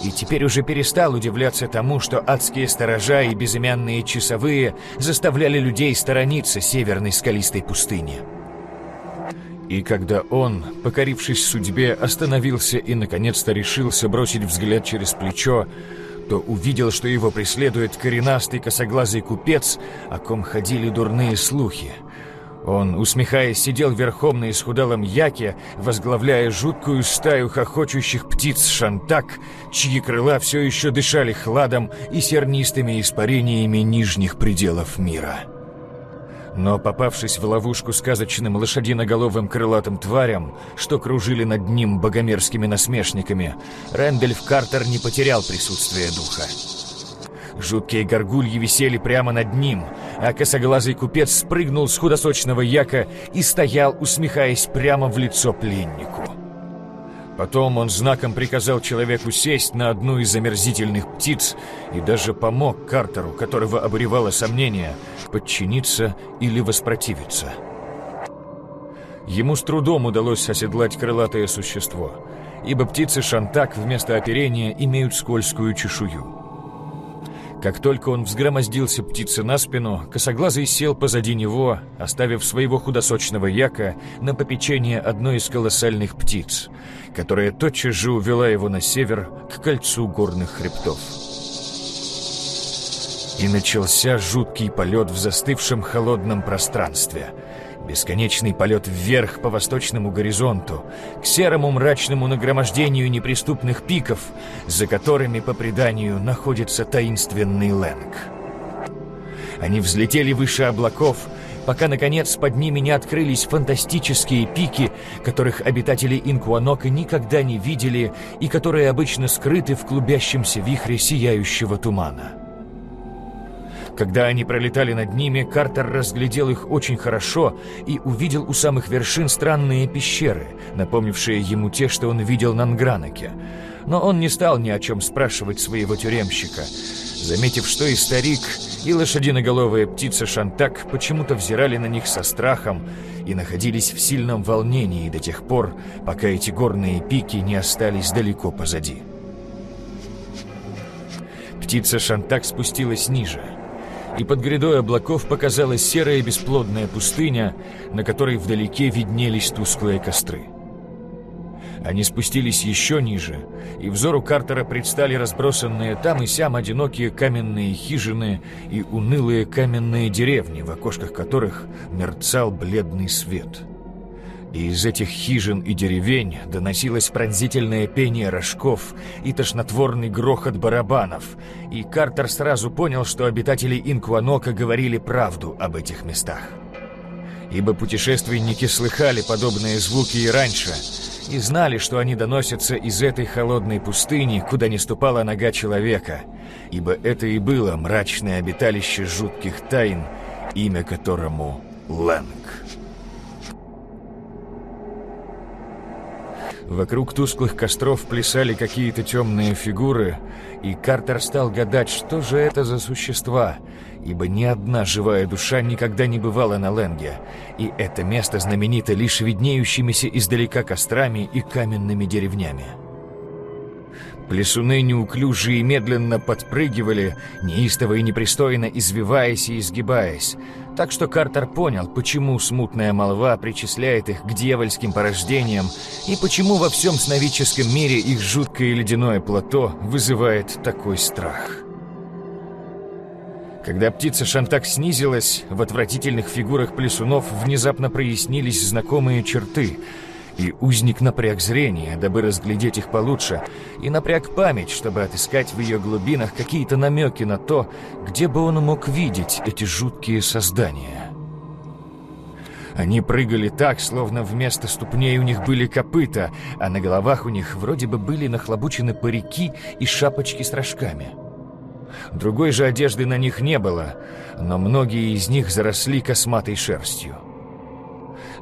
и теперь уже перестал удивляться тому, что адские сторожа и безымянные часовые заставляли людей сторониться северной скалистой пустыни. И когда он, покорившись судьбе, остановился и наконец-то решился бросить взгляд через плечо, то увидел, что его преследует коренастый косоглазый купец, о ком ходили дурные слухи. Он, усмехаясь, сидел верхом на исхудалом яке, возглавляя жуткую стаю хохочущих птиц шантак, чьи крыла все еще дышали хладом и сернистыми испарениями нижних пределов мира. Но попавшись в ловушку сказочным лошадиноголовым крылатым тварям, что кружили над ним богомерзкими насмешниками, Рэндальф Картер не потерял присутствие духа. Жуткие горгульи висели прямо над ним, а косоглазый купец спрыгнул с худосочного яка и стоял, усмехаясь прямо в лицо пленнику. Потом он знаком приказал человеку сесть на одну из омерзительных птиц и даже помог Картеру, которого обуревало сомнение, подчиниться или воспротивиться. Ему с трудом удалось оседлать крылатое существо, ибо птицы шантак вместо оперения имеют скользкую чешую. Как только он взгромоздился птице на спину, косоглазый сел позади него, оставив своего худосочного яка на попечение одной из колоссальных птиц, которая тотчас же увела его на север к кольцу горных хребтов. И начался жуткий полет в застывшем холодном пространстве — Бесконечный полет вверх по восточному горизонту, к серому мрачному нагромождению неприступных пиков, за которыми, по преданию, находится таинственный Лэнг. Они взлетели выше облаков, пока, наконец, под ними не открылись фантастические пики, которых обитатели Инкуанока никогда не видели и которые обычно скрыты в клубящемся вихре сияющего тумана. Когда они пролетали над ними, Картер разглядел их очень хорошо и увидел у самых вершин странные пещеры, напомнившие ему те, что он видел на Нгранаке. Но он не стал ни о чем спрашивать своего тюремщика, заметив, что и старик, и лошадиноголовая птица Шантак почему-то взирали на них со страхом и находились в сильном волнении до тех пор, пока эти горные пики не остались далеко позади. Птица Шантак спустилась ниже, и под грядой облаков показалась серая бесплодная пустыня, на которой вдалеке виднелись тусклые костры. Они спустились еще ниже, и взору Картера предстали разбросанные там и сям одинокие каменные хижины и унылые каменные деревни, в окошках которых мерцал бледный свет — и из этих хижин и деревень доносилось пронзительное пение рожков и тошнотворный грохот барабанов, и Картер сразу понял, что обитатели Инкуанока говорили правду об этих местах. Ибо путешественники слыхали подобные звуки и раньше, и знали, что они доносятся из этой холодной пустыни, куда не ступала нога человека, ибо это и было мрачное обиталище жутких тайн, имя которому Лэнг. Вокруг тусклых костров плясали какие-то темные фигуры, и Картер стал гадать, что же это за существа, ибо ни одна живая душа никогда не бывала на Ленге, и это место знаменито лишь виднеющимися издалека кострами и каменными деревнями. Плесуны неуклюже и медленно подпрыгивали, неистово и непристойно извиваясь и изгибаясь, так что Картер понял, почему смутная молва причисляет их к дьявольским порождениям и почему во всем сновидческом мире их жуткое ледяное плато вызывает такой страх. Когда птица Шантак снизилась, в отвратительных фигурах плесунов внезапно прояснились знакомые черты — и узник напряг зрение, дабы разглядеть их получше, и напряг память, чтобы отыскать в ее глубинах какие-то намеки на то, где бы он мог видеть эти жуткие создания. Они прыгали так, словно вместо ступней у них были копыта, а на головах у них вроде бы были нахлобучены парики и шапочки с рожками. Другой же одежды на них не было, но многие из них заросли косматой шерстью.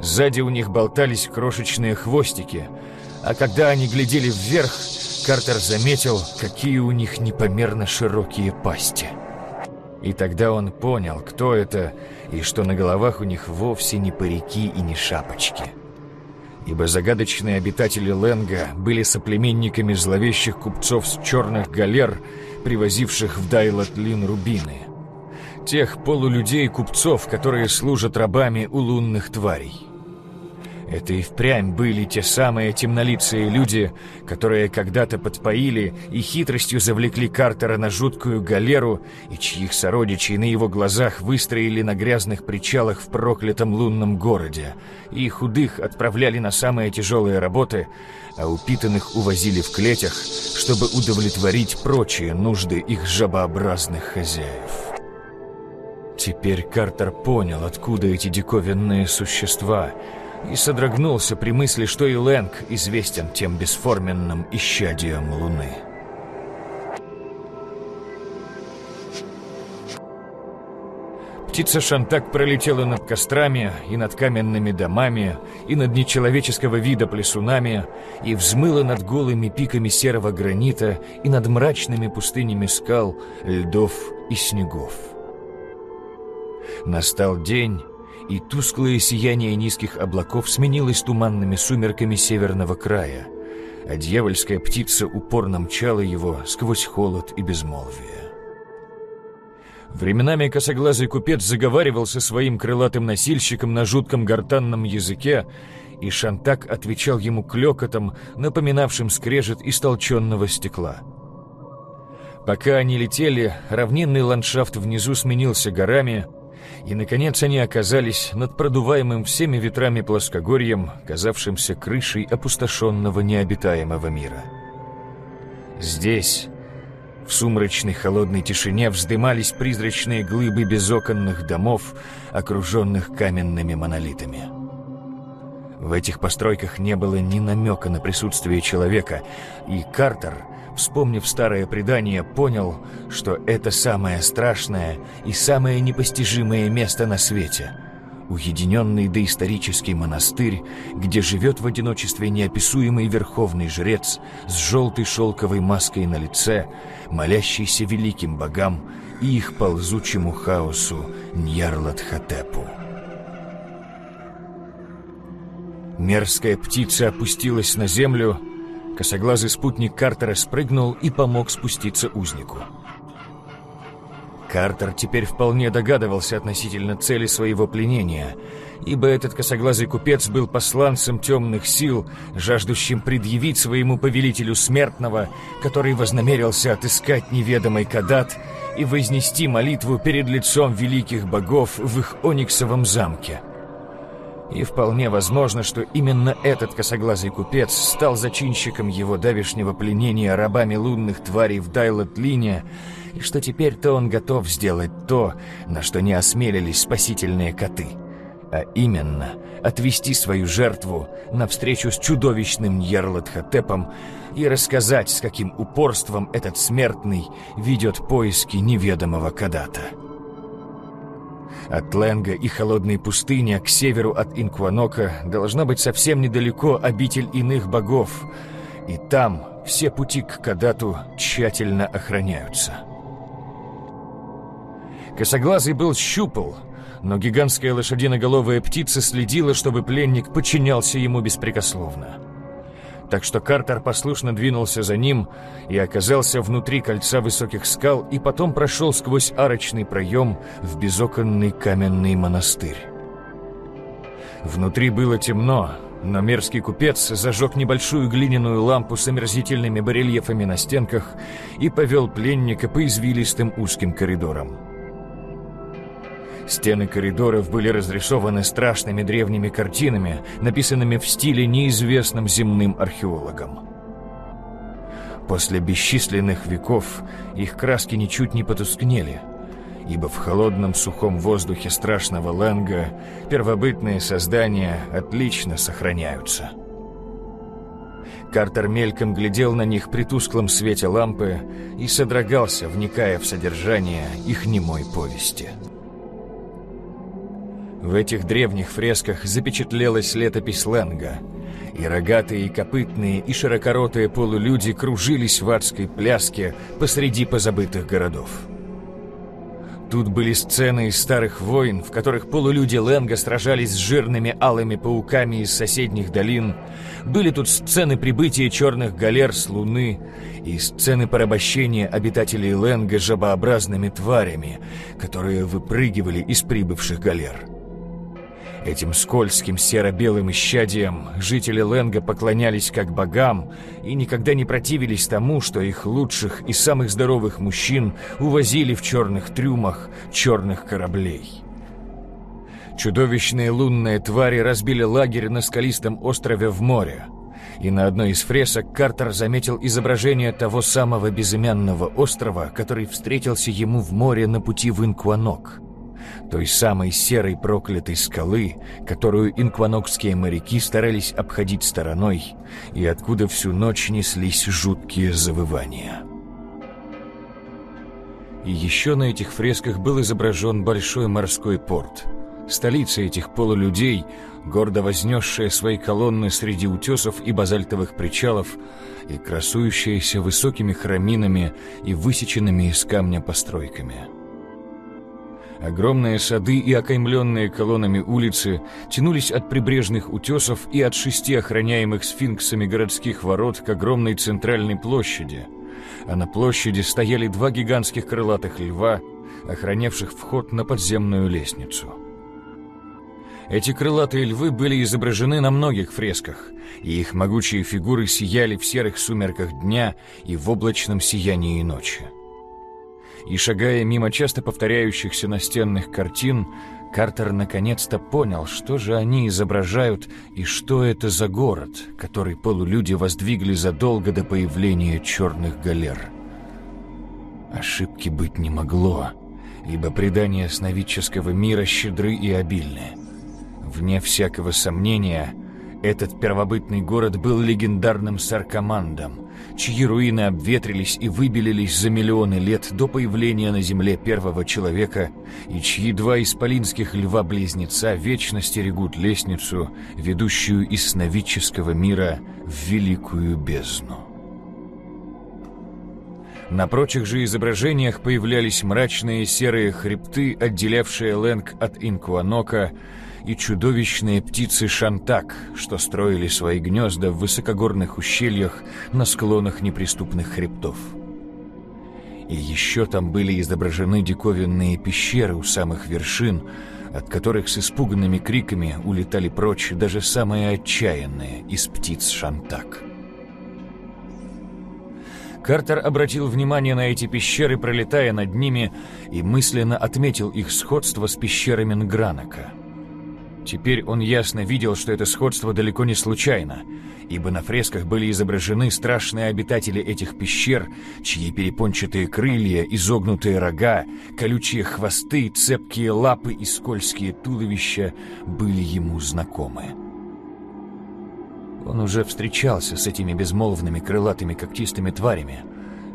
Сзади у них болтались крошечные хвостики, а когда они глядели вверх, Картер заметил, какие у них непомерно широкие пасти. И тогда он понял, кто это, и что на головах у них вовсе не парики и не шапочки. Ибо загадочные обитатели Ленга были соплеменниками зловещих купцов с черных галер, привозивших в Дайлатлин рубины. Тех полулюдей-купцов, которые служат рабами у лунных тварей. Это и впрямь были те самые темнолицые люди, которые когда-то подпоили и хитростью завлекли Картера на жуткую галеру, и чьих сородичей на его глазах выстроили на грязных причалах в проклятом лунном городе, и худых отправляли на самые тяжелые работы, а упитанных увозили в клетях, чтобы удовлетворить прочие нужды их жабообразных хозяев. Теперь Картер понял, откуда эти диковинные существа — и содрогнулся при мысли, что и Лэнг известен тем бесформенным исчадием Луны. Птица Шантак пролетела над кострами и над каменными домами, и над нечеловеческого вида плесунами, и взмыла над голыми пиками серого гранита и над мрачными пустынями скал, льдов и снегов. Настал день, и тусклое сияние низких облаков сменилось туманными сумерками северного края, а дьявольская птица упорно мчала его сквозь холод и безмолвие. Временами косоглазый купец заговаривал со своим крылатым носильщиком на жутком гортанном языке, и Шантак отвечал ему клёкотом, напоминавшим скрежет истолченного стекла. Пока они летели, равнинный ландшафт внизу сменился горами — и, наконец, они оказались над продуваемым всеми ветрами плоскогорьем, казавшимся крышей опустошенного необитаемого мира. Здесь, в сумрачной холодной тишине, вздымались призрачные глыбы безоконных домов, окруженных каменными монолитами. В этих постройках не было ни намека на присутствие человека, и Картер — вспомнив старое предание, понял, что это самое страшное и самое непостижимое место на свете. уединенный доисторический монастырь, где живет в одиночестве неописуемый верховный жрец с желтой шелковой маской на лице, молящийся великим богам и их ползучему хаосу Ньярлатхотепу. Мерзкая птица опустилась на землю, косоглазый спутник Картера спрыгнул и помог спуститься узнику. Картер теперь вполне догадывался относительно цели своего пленения, ибо этот косоглазый купец был посланцем темных сил, жаждущим предъявить своему повелителю смертного, который вознамерился отыскать неведомый кадат и вознести молитву перед лицом великих богов в их ониксовом замке. И вполне возможно, что именно этот косоглазый купец стал зачинщиком его давешнего пленения рабами лунных тварей в Дайлот-Лине, и что теперь-то он готов сделать то, на что не осмелились спасительные коты. А именно, отвести свою жертву навстречу с чудовищным Ньерлатхотепом и рассказать, с каким упорством этот смертный ведет поиски неведомого Кадата. От Ленга и холодной пустыни к северу от Инкванока должна быть совсем недалеко обитель иных богов, и там все пути к Кадату тщательно охраняются. Косоглазый был щупал, но гигантская лошадиноголовая птица следила, чтобы пленник подчинялся ему беспрекословно так что Картер послушно двинулся за ним и оказался внутри кольца высоких скал и потом прошел сквозь арочный проем в безоконный каменный монастырь. Внутри было темно, но мерзкий купец зажег небольшую глиняную лампу с омерзительными барельефами на стенках и повел пленника по извилистым узким коридорам. Стены коридоров были разрисованы страшными древними картинами, написанными в стиле неизвестным земным археологам. После бесчисленных веков их краски ничуть не потускнели, ибо в холодном сухом воздухе страшного Лэнга первобытные создания отлично сохраняются. Картер мельком глядел на них при тусклом свете лампы и содрогался, вникая в содержание их немой повести. В этих древних фресках запечатлелась летопись Ленга. И рогатые, и копытные, и широкоротые полулюди кружились в адской пляске посреди позабытых городов. Тут были сцены из старых войн, в которых полулюди Ленга сражались с жирными алыми пауками из соседних долин. Были тут сцены прибытия черных галер с Луны и сцены порабощения обитателей Ленга жабообразными тварями, которые выпрыгивали из прибывших галер. Этим скользким серо-белым исчадием жители Ленга поклонялись как богам и никогда не противились тому, что их лучших и самых здоровых мужчин увозили в черных трюмах черных кораблей. Чудовищные лунные твари разбили лагерь на скалистом острове в море, и на одной из фресок Картер заметил изображение того самого безымянного острова, который встретился ему в море на пути в Инкванок той самой серой проклятой скалы, которую инкванокские моряки старались обходить стороной, и откуда всю ночь неслись жуткие завывания. И еще на этих фресках был изображен большой морской порт. Столица этих полулюдей, гордо вознесшая свои колонны среди утесов и базальтовых причалов и красующаяся высокими храминами и высеченными из камня постройками. Огромные сады и окаймленные колоннами улицы тянулись от прибрежных утесов и от шести охраняемых сфинксами городских ворот к огромной центральной площади. А на площади стояли два гигантских крылатых льва, охранявших вход на подземную лестницу. Эти крылатые львы были изображены на многих фресках, и их могучие фигуры сияли в серых сумерках дня и в облачном сиянии ночи и, шагая мимо часто повторяющихся настенных картин, Картер наконец-то понял, что же они изображают и что это за город, который полулюди воздвигли задолго до появления черных галер. Ошибки быть не могло, ибо предания сновидческого мира щедры и обильны. Вне всякого сомнения, Этот первобытный город был легендарным Саркомандом, чьи руины обветрились и выбелились за миллионы лет до появления на Земле первого человека, и чьи два исполинских льва-близнеца вечно стерегут лестницу, ведущую из сновидческого мира в великую бездну. На прочих же изображениях появлялись мрачные серые хребты, отделявшие Лэнг от Инкуанока, и чудовищные птицы Шантак, что строили свои гнезда в высокогорных ущельях на склонах неприступных хребтов. И еще там были изображены диковинные пещеры у самых вершин, от которых с испуганными криками улетали прочь даже самые отчаянные из птиц Шантак. Картер обратил внимание на эти пещеры, пролетая над ними, и мысленно отметил их сходство с пещерами Нгранака — Теперь он ясно видел, что это сходство далеко не случайно, ибо на фресках были изображены страшные обитатели этих пещер, чьи перепончатые крылья, изогнутые рога, колючие хвосты, цепкие лапы и скользкие туловища были ему знакомы. Он уже встречался с этими безмолвными крылатыми когтистыми тварями,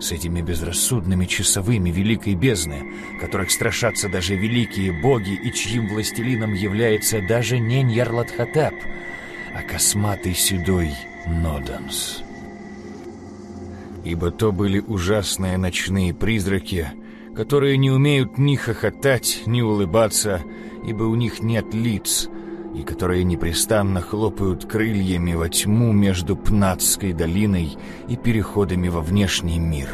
с этими безрассудными часовыми великой бездны, которых страшатся даже великие боги и чьим властелином является даже не Ньярлатхотеп, а косматый седой Ноданс. Ибо то были ужасные ночные призраки, которые не умеют ни хохотать, ни улыбаться, ибо у них нет лиц, и которые непрестанно хлопают крыльями во тьму между Пнатской долиной и переходами во внешний мир.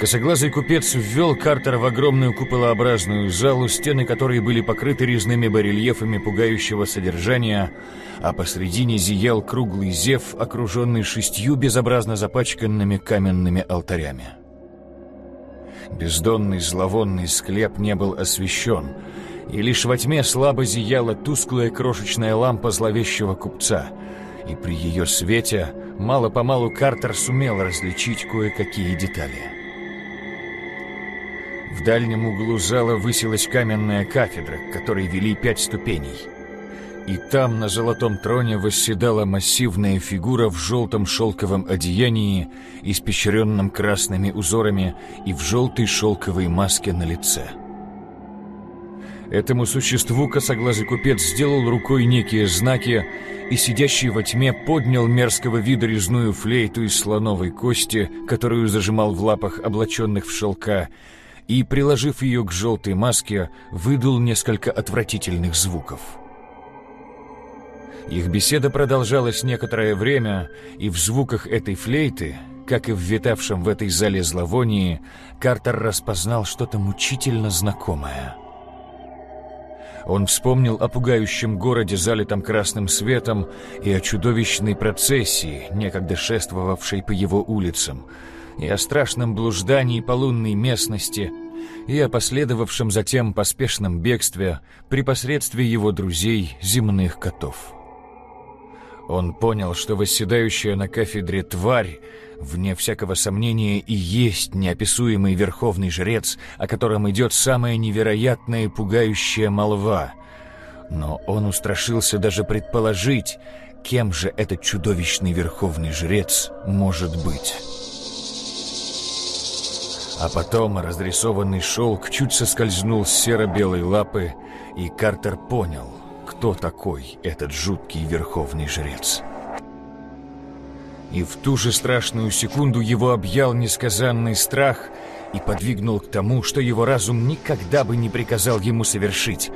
Косоглазый купец ввел Картера в огромную куполообразную залу, стены которой были покрыты резными барельефами пугающего содержания, а посредине зиял круглый зев, окруженный шестью безобразно запачканными каменными алтарями. Бездонный зловонный склеп не был освещен — и лишь во тьме слабо зияла тусклая крошечная лампа зловещего купца, и при ее свете мало-помалу Картер сумел различить кое-какие детали. В дальнем углу зала высилась каменная кафедра, к которой вели пять ступеней. И там на золотом троне восседала массивная фигура в желтом шелковом одеянии, испещренном красными узорами и в желтой шелковой маске на лице. — Этому существу косоглазый купец сделал рукой некие знаки, и сидящий во тьме поднял мерзкого вида резную флейту из слоновой кости, которую зажимал в лапах облаченных в шелка, и, приложив ее к желтой маске, выдул несколько отвратительных звуков. Их беседа продолжалась некоторое время, и в звуках этой флейты, как и в витавшем в этой зале зловонии, Картер распознал что-то мучительно знакомое — он вспомнил о пугающем городе, залитом красным светом, и о чудовищной процессии, некогда шествовавшей по его улицам, и о страшном блуждании по лунной местности, и о последовавшем затем поспешном бегстве при посредстве его друзей земных котов. Он понял, что восседающая на кафедре тварь, вне всякого сомнения, и есть неописуемый верховный жрец, о котором идет самая невероятная и пугающая молва. Но он устрашился даже предположить, кем же этот чудовищный верховный жрец может быть. А потом разрисованный шелк чуть соскользнул с серо-белой лапы, и Картер понял — кто такой этот жуткий верховный жрец. И в ту же страшную секунду его объял несказанный страх и подвигнул к тому, что его разум никогда бы не приказал ему совершить,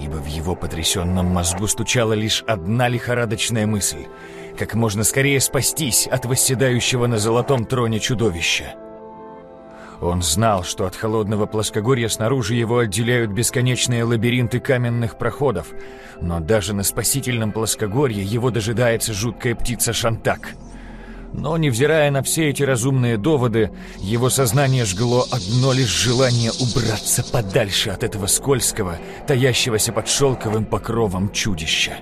ибо в его потрясенном мозгу стучала лишь одна лихорадочная мысль — как можно скорее спастись от восседающего на золотом троне чудовища. Он знал, что от холодного плоскогорья снаружи его отделяют бесконечные лабиринты каменных проходов, но даже на спасительном плоскогорье его дожидается жуткая птица Шантак. Но, невзирая на все эти разумные доводы, его сознание жгло одно лишь желание убраться подальше от этого скользкого, таящегося под шелковым покровом чудища.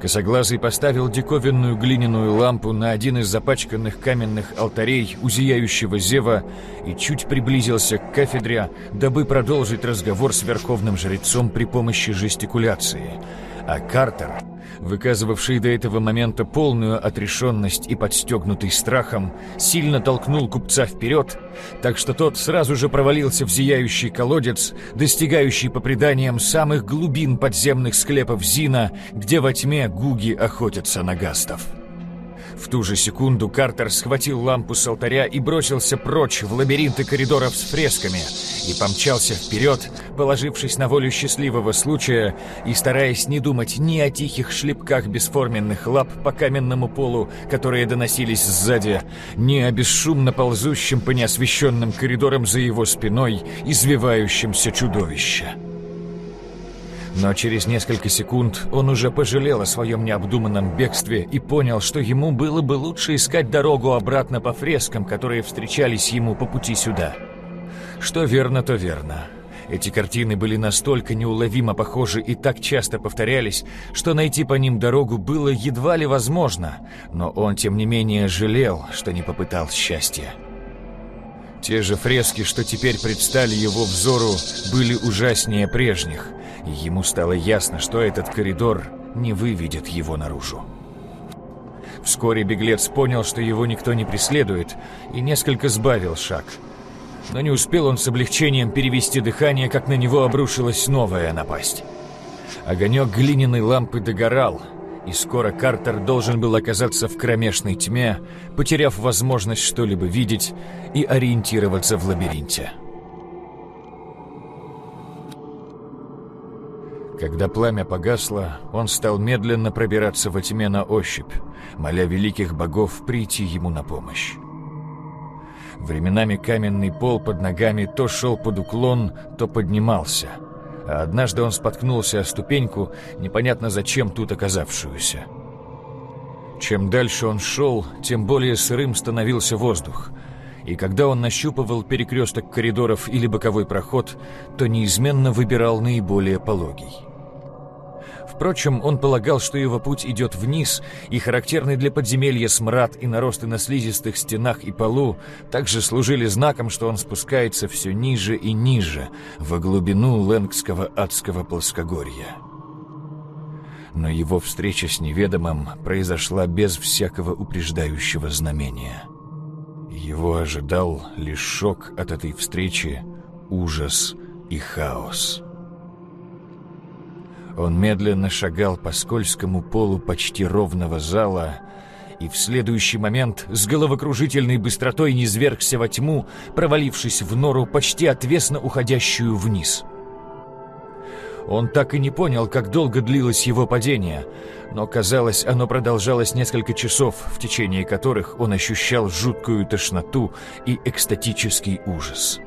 Косоглазый поставил диковинную глиняную лампу на один из запачканных каменных алтарей у зияющего зева и чуть приблизился к кафедре, дабы продолжить разговор с верховным жрецом при помощи жестикуляции. А Картер выказывавший до этого момента полную отрешенность и подстегнутый страхом, сильно толкнул купца вперед, так что тот сразу же провалился в зияющий колодец, достигающий по преданиям самых глубин подземных склепов Зина, где во тьме гуги охотятся на гастов. В ту же секунду Картер схватил лампу с алтаря и бросился прочь в лабиринты коридоров с фресками и помчался вперед, положившись на волю счастливого случая и стараясь не думать ни о тихих шлепках бесформенных лап по каменному полу, которые доносились сзади, ни о бесшумно ползущем по неосвещенным коридорам за его спиной извивающемся чудовище. Но через несколько секунд он уже пожалел о своем необдуманном бегстве и понял, что ему было бы лучше искать дорогу обратно по фрескам, которые встречались ему по пути сюда. Что верно, то верно. Эти картины были настолько неуловимо похожи и так часто повторялись, что найти по ним дорогу было едва ли возможно, но он, тем не менее, жалел, что не попытал счастья. Те же фрески, что теперь предстали его взору, были ужаснее прежних, и ему стало ясно, что этот коридор не выведет его наружу. Вскоре беглец понял, что его никто не преследует, и несколько сбавил шаг. Но не успел он с облегчением перевести дыхание, как на него обрушилась новая напасть. Огонек глиняной лампы догорал — и скоро Картер должен был оказаться в кромешной тьме, потеряв возможность что-либо видеть и ориентироваться в лабиринте. Когда пламя погасло, он стал медленно пробираться во тьме на ощупь, моля великих богов прийти ему на помощь. Временами каменный пол под ногами то шел под уклон, то поднимался — а однажды он споткнулся о ступеньку, непонятно зачем тут оказавшуюся. Чем дальше он шел, тем более сырым становился воздух, и когда он нащупывал перекресток коридоров или боковой проход, то неизменно выбирал наиболее пологий. Впрочем, он полагал, что его путь идет вниз, и характерный для подземелья смрад и наросты на слизистых стенах и полу также служили знаком, что он спускается все ниже и ниже, во глубину Лэнгского адского плоскогорья. Но его встреча с неведомым произошла без всякого упреждающего знамения. Его ожидал лишь шок от этой встречи, ужас и хаос. Он медленно шагал по скользкому полу почти ровного зала, и в следующий момент с головокружительной быстротой низвергся во тьму, провалившись в нору, почти отвесно уходящую вниз. Он так и не понял, как долго длилось его падение, но, казалось, оно продолжалось несколько часов, в течение которых он ощущал жуткую тошноту и экстатический ужас.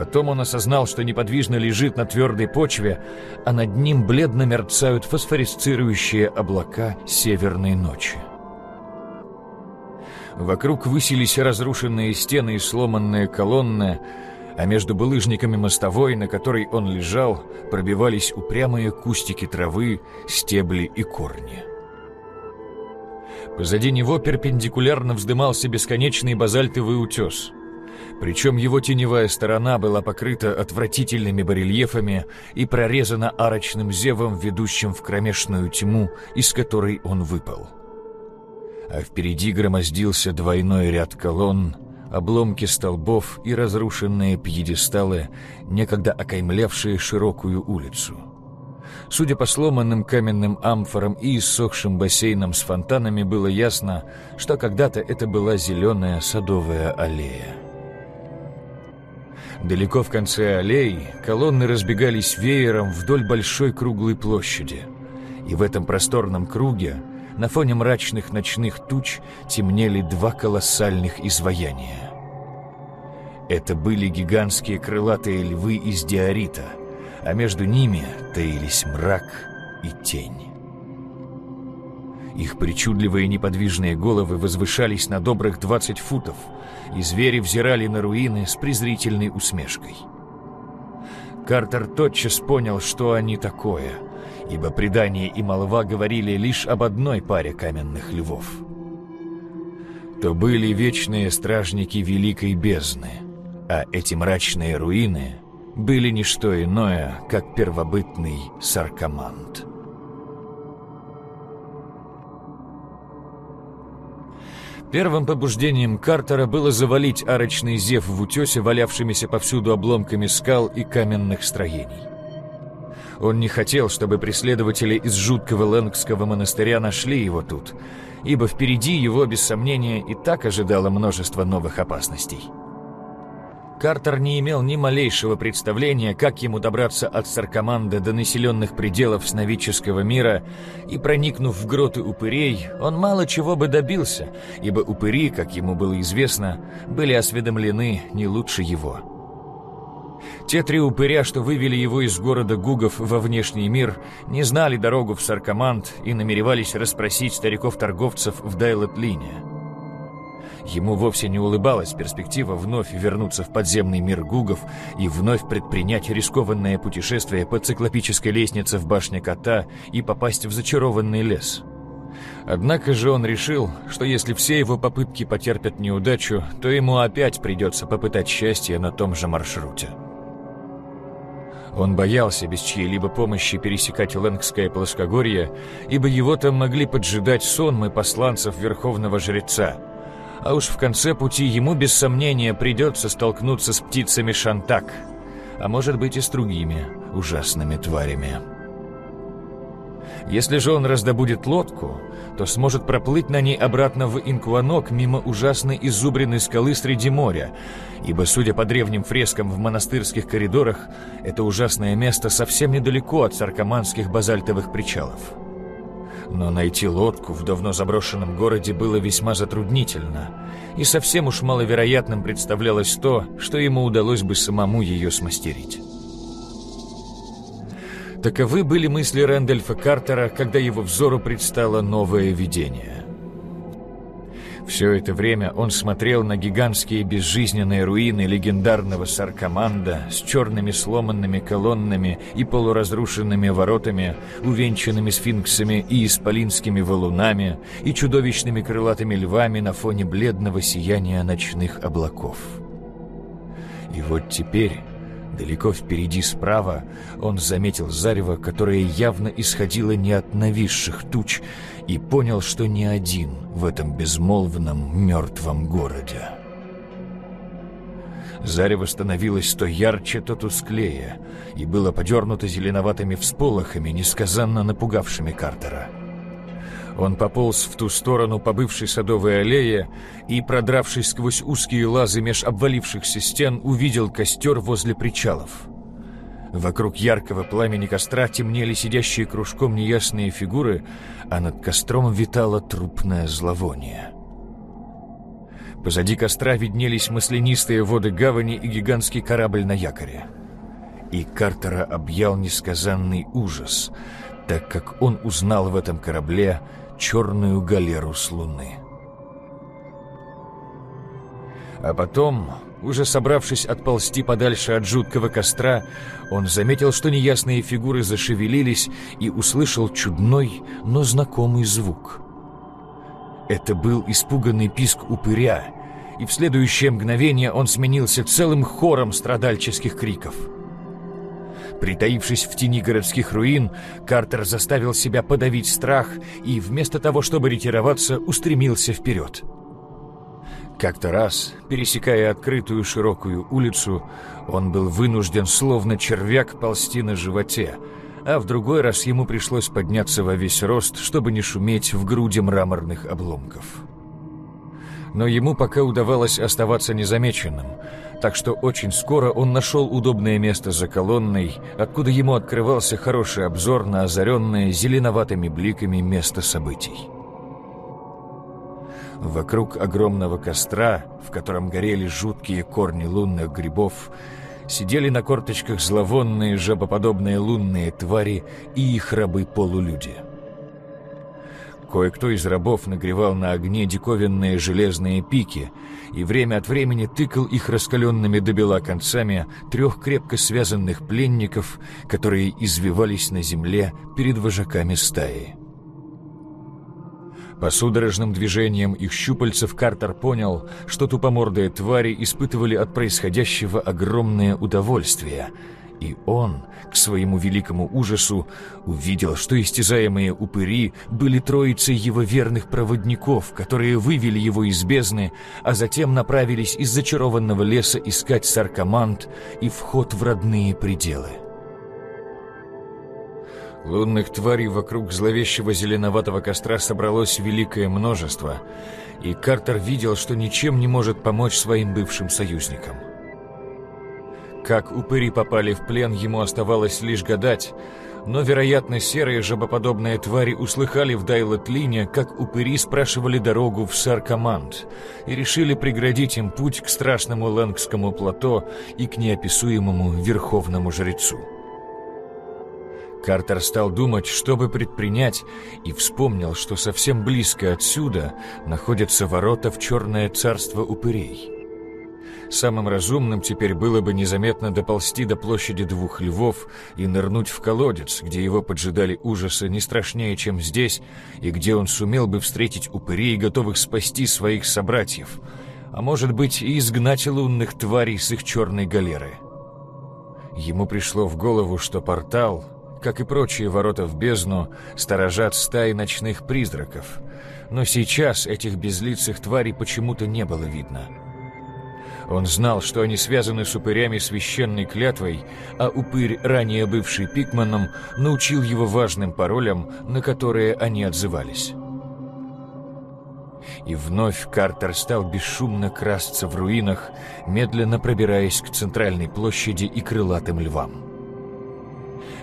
Потом он осознал, что неподвижно лежит на твердой почве, а над ним бледно мерцают фосфорисцирующие облака северной ночи. Вокруг высились разрушенные стены и сломанные колонны, а между булыжниками мостовой, на которой он лежал, пробивались упрямые кустики травы, стебли и корни. Позади него перпендикулярно вздымался бесконечный базальтовый утес — причем его теневая сторона была покрыта отвратительными барельефами и прорезана арочным зевом, ведущим в кромешную тьму, из которой он выпал. А впереди громоздился двойной ряд колонн, обломки столбов и разрушенные пьедесталы, некогда окаймлявшие широкую улицу. Судя по сломанным каменным амфорам и иссохшим бассейнам с фонтанами, было ясно, что когда-то это была зеленая садовая аллея. Далеко в конце аллеи колонны разбегались веером вдоль большой круглой площади. И в этом просторном круге, на фоне мрачных ночных туч, темнели два колоссальных изваяния. Это были гигантские крылатые львы из диорита, а между ними таились мрак и тень. Их причудливые неподвижные головы возвышались на добрых 20 футов, и звери взирали на руины с презрительной усмешкой. Картер тотчас понял, что они такое, ибо предания и молва говорили лишь об одной паре каменных львов. То были вечные стражники Великой Бездны, а эти мрачные руины были не что иное, как первобытный саркомант. Первым побуждением Картера было завалить арочный зев в утесе, валявшимися повсюду обломками скал и каменных строений. Он не хотел, чтобы преследователи из жуткого Лэнгского монастыря нашли его тут, ибо впереди его, без сомнения, и так ожидало множество новых опасностей. Картер не имел ни малейшего представления, как ему добраться от Саркоманда до населенных пределов сновидческого мира, и, проникнув в гроты упырей, он мало чего бы добился, ибо упыри, как ему было известно, были осведомлены не лучше его. Те три упыря, что вывели его из города Гугов во внешний мир, не знали дорогу в Саркоманд и намеревались расспросить стариков-торговцев в Дайлет-Лине. Ему вовсе не улыбалась перспектива вновь вернуться в подземный мир гугов и вновь предпринять рискованное путешествие по циклопической лестнице в башне кота и попасть в зачарованный лес. Однако же он решил, что если все его попытки потерпят неудачу, то ему опять придется попытать счастье на том же маршруте. Он боялся без чьей-либо помощи пересекать Лэнгское плоскогорье, ибо его там могли поджидать сонмы посланцев Верховного Жреца – а уж в конце пути ему без сомнения придется столкнуться с птицами Шантак, а может быть и с другими ужасными тварями. Если же он раздобудет лодку, то сможет проплыть на ней обратно в Инкуанок мимо ужасной изубренной скалы среди моря, ибо, судя по древним фрескам в монастырских коридорах, это ужасное место совсем недалеко от саркоманских базальтовых причалов. Но найти лодку в давно заброшенном городе было весьма затруднительно, и совсем уж маловероятным представлялось то, что ему удалось бы самому ее смастерить. Таковы были мысли Рэндольфа Картера, когда его взору предстало новое видение. Все это время он смотрел на гигантские безжизненные руины легендарного Саркоманда с черными сломанными колоннами и полуразрушенными воротами, увенчанными сфинксами и исполинскими валунами и чудовищными крылатыми львами на фоне бледного сияния ночных облаков. И вот теперь... Далеко впереди справа он заметил зарево, которое явно исходило не от нависших туч, и понял, что не один в этом безмолвном мертвом городе. Зарево становилось то ярче, то тусклее, и было подернуто зеленоватыми всполохами, несказанно напугавшими Картера. Он пополз в ту сторону по бывшей садовой аллее и, продравшись сквозь узкие лазы меж обвалившихся стен, увидел костер возле причалов — Вокруг яркого пламени костра темнели сидящие кружком неясные фигуры, а над костром витало трупное зловоние. Позади костра виднелись маслянистые воды гавани и гигантский корабль на якоре. И Картера объял несказанный ужас, так как он узнал в этом корабле черную галеру с луны. А потом уже собравшись отползти подальше от жуткого костра, он заметил, что неясные фигуры зашевелились и услышал чудной, но знакомый звук. Это был испуганный писк упыря, и в следующее мгновение он сменился целым хором страдальческих криков. Притаившись в тени городских руин, Картер заставил себя подавить страх и, вместо того, чтобы ретироваться, устремился вперед. Как-то раз, пересекая открытую широкую улицу, он был вынужден, словно червяк, ползти на животе, а в другой раз ему пришлось подняться во весь рост, чтобы не шуметь в груди мраморных обломков. Но ему пока удавалось оставаться незамеченным, так что очень скоро он нашел удобное место за колонной, откуда ему открывался хороший обзор на озаренное зеленоватыми бликами место событий. Вокруг огромного костра, в котором горели жуткие корни лунных грибов, сидели на корточках зловонные жабоподобные лунные твари и их рабы-полулюди. Кое-кто из рабов нагревал на огне диковинные железные пики и время от времени тыкал их раскаленными до бела концами трех крепко связанных пленников, которые извивались на земле перед вожаками стаи. По судорожным движениям их щупальцев Картер понял, что тупомордые твари испытывали от происходящего огромное удовольствие — и он, к своему великому ужасу, увидел, что истязаемые упыри были троицей его верных проводников, которые вывели его из бездны, а затем направились из зачарованного леса искать саркомант и вход в родные пределы. Лунных тварей вокруг зловещего зеленоватого костра собралось великое множество, и Картер видел, что ничем не может помочь своим бывшим союзникам. Как упыри попали в плен, ему оставалось лишь гадать, но, вероятно, серые жабоподобные твари услыхали в Дайлотлине, как упыри спрашивали дорогу в Саркоманд и решили преградить им путь к страшному Лэнгскому плато и к неописуемому Верховному Жрецу. Картер стал думать, что бы предпринять, и вспомнил, что совсем близко отсюда находятся ворота в Черное Царство Упырей. Самым разумным теперь было бы незаметно доползти до площади двух львов и нырнуть в колодец, где его поджидали ужасы не страшнее, чем здесь, и где он сумел бы встретить упырей, готовых спасти своих собратьев, а может быть и изгнать лунных тварей с их черной галеры. Ему пришло в голову, что портал, как и прочие ворота в бездну, сторожат стаи ночных призраков, но сейчас этих безлицых тварей почему-то не было видно — он знал, что они связаны с упырями священной клятвой, а упырь, ранее бывший Пикманом, научил его важным паролям, на которые они отзывались. И вновь Картер стал бесшумно красться в руинах, медленно пробираясь к центральной площади и крылатым львам.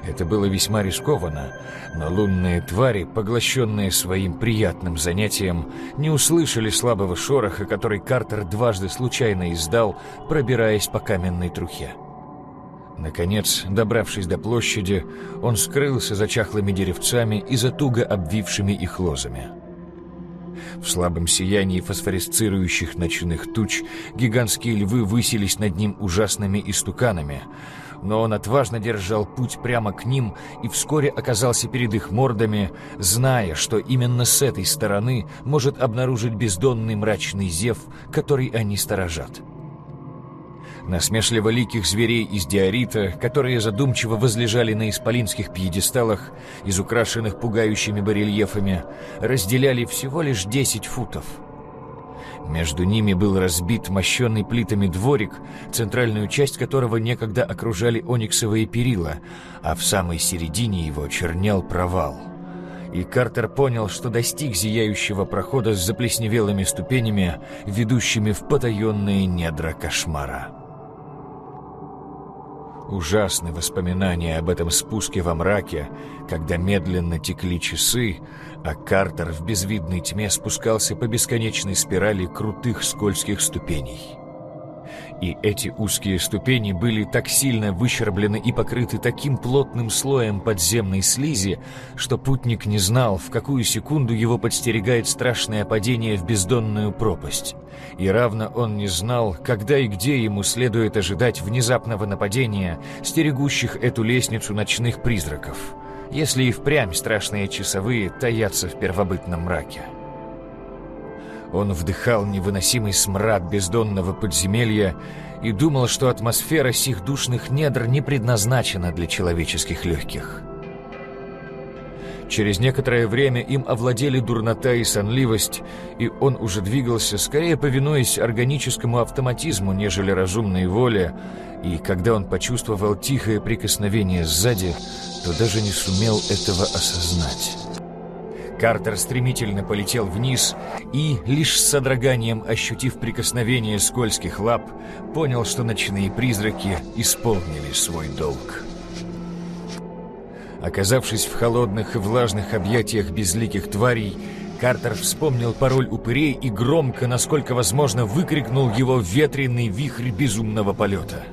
Это было весьма рискованно, но лунные твари, поглощенные своим приятным занятием, не услышали слабого шороха, который Картер дважды случайно издал, пробираясь по каменной трухе. Наконец, добравшись до площади, он скрылся за чахлыми деревцами и за туго обвившими их лозами. В слабом сиянии фосфоресцирующих ночных туч гигантские львы высились над ним ужасными истуканами — но он отважно держал путь прямо к ним и вскоре оказался перед их мордами, зная, что именно с этой стороны может обнаружить бездонный мрачный зев, который они сторожат. Насмешливо ликих зверей из диорита, которые задумчиво возлежали на исполинских пьедесталах, из украшенных пугающими барельефами, разделяли всего лишь 10 футов — между ними был разбит мощенный плитами дворик, центральную часть которого некогда окружали ониксовые перила, а в самой середине его чернел провал. И Картер понял, что достиг зияющего прохода с заплесневелыми ступенями, ведущими в потаенные недра кошмара. Ужасны воспоминания об этом спуске во мраке, когда медленно текли часы, а Картер в безвидной тьме спускался по бесконечной спирали крутых скользких ступеней. И эти узкие ступени были так сильно выщерблены и покрыты таким плотным слоем подземной слизи, что путник не знал, в какую секунду его подстерегает страшное падение в бездонную пропасть. И равно он не знал, когда и где ему следует ожидать внезапного нападения стерегущих эту лестницу ночных призраков, если и впрямь страшные часовые таятся в первобытном мраке. Он вдыхал невыносимый смрад бездонного подземелья и думал, что атмосфера сих душных недр не предназначена для человеческих легких. Через некоторое время им овладели дурнота и сонливость, и он уже двигался, скорее повинуясь органическому автоматизму, нежели разумной воле, и когда он почувствовал тихое прикосновение сзади, то даже не сумел этого осознать. Картер стремительно полетел вниз и, лишь с содроганием ощутив прикосновение скользких лап, понял, что ночные призраки исполнили свой долг. Оказавшись в холодных и влажных объятиях безликих тварей, Картер вспомнил пароль упырей и громко, насколько возможно, выкрикнул его ветреный вихрь безумного полета.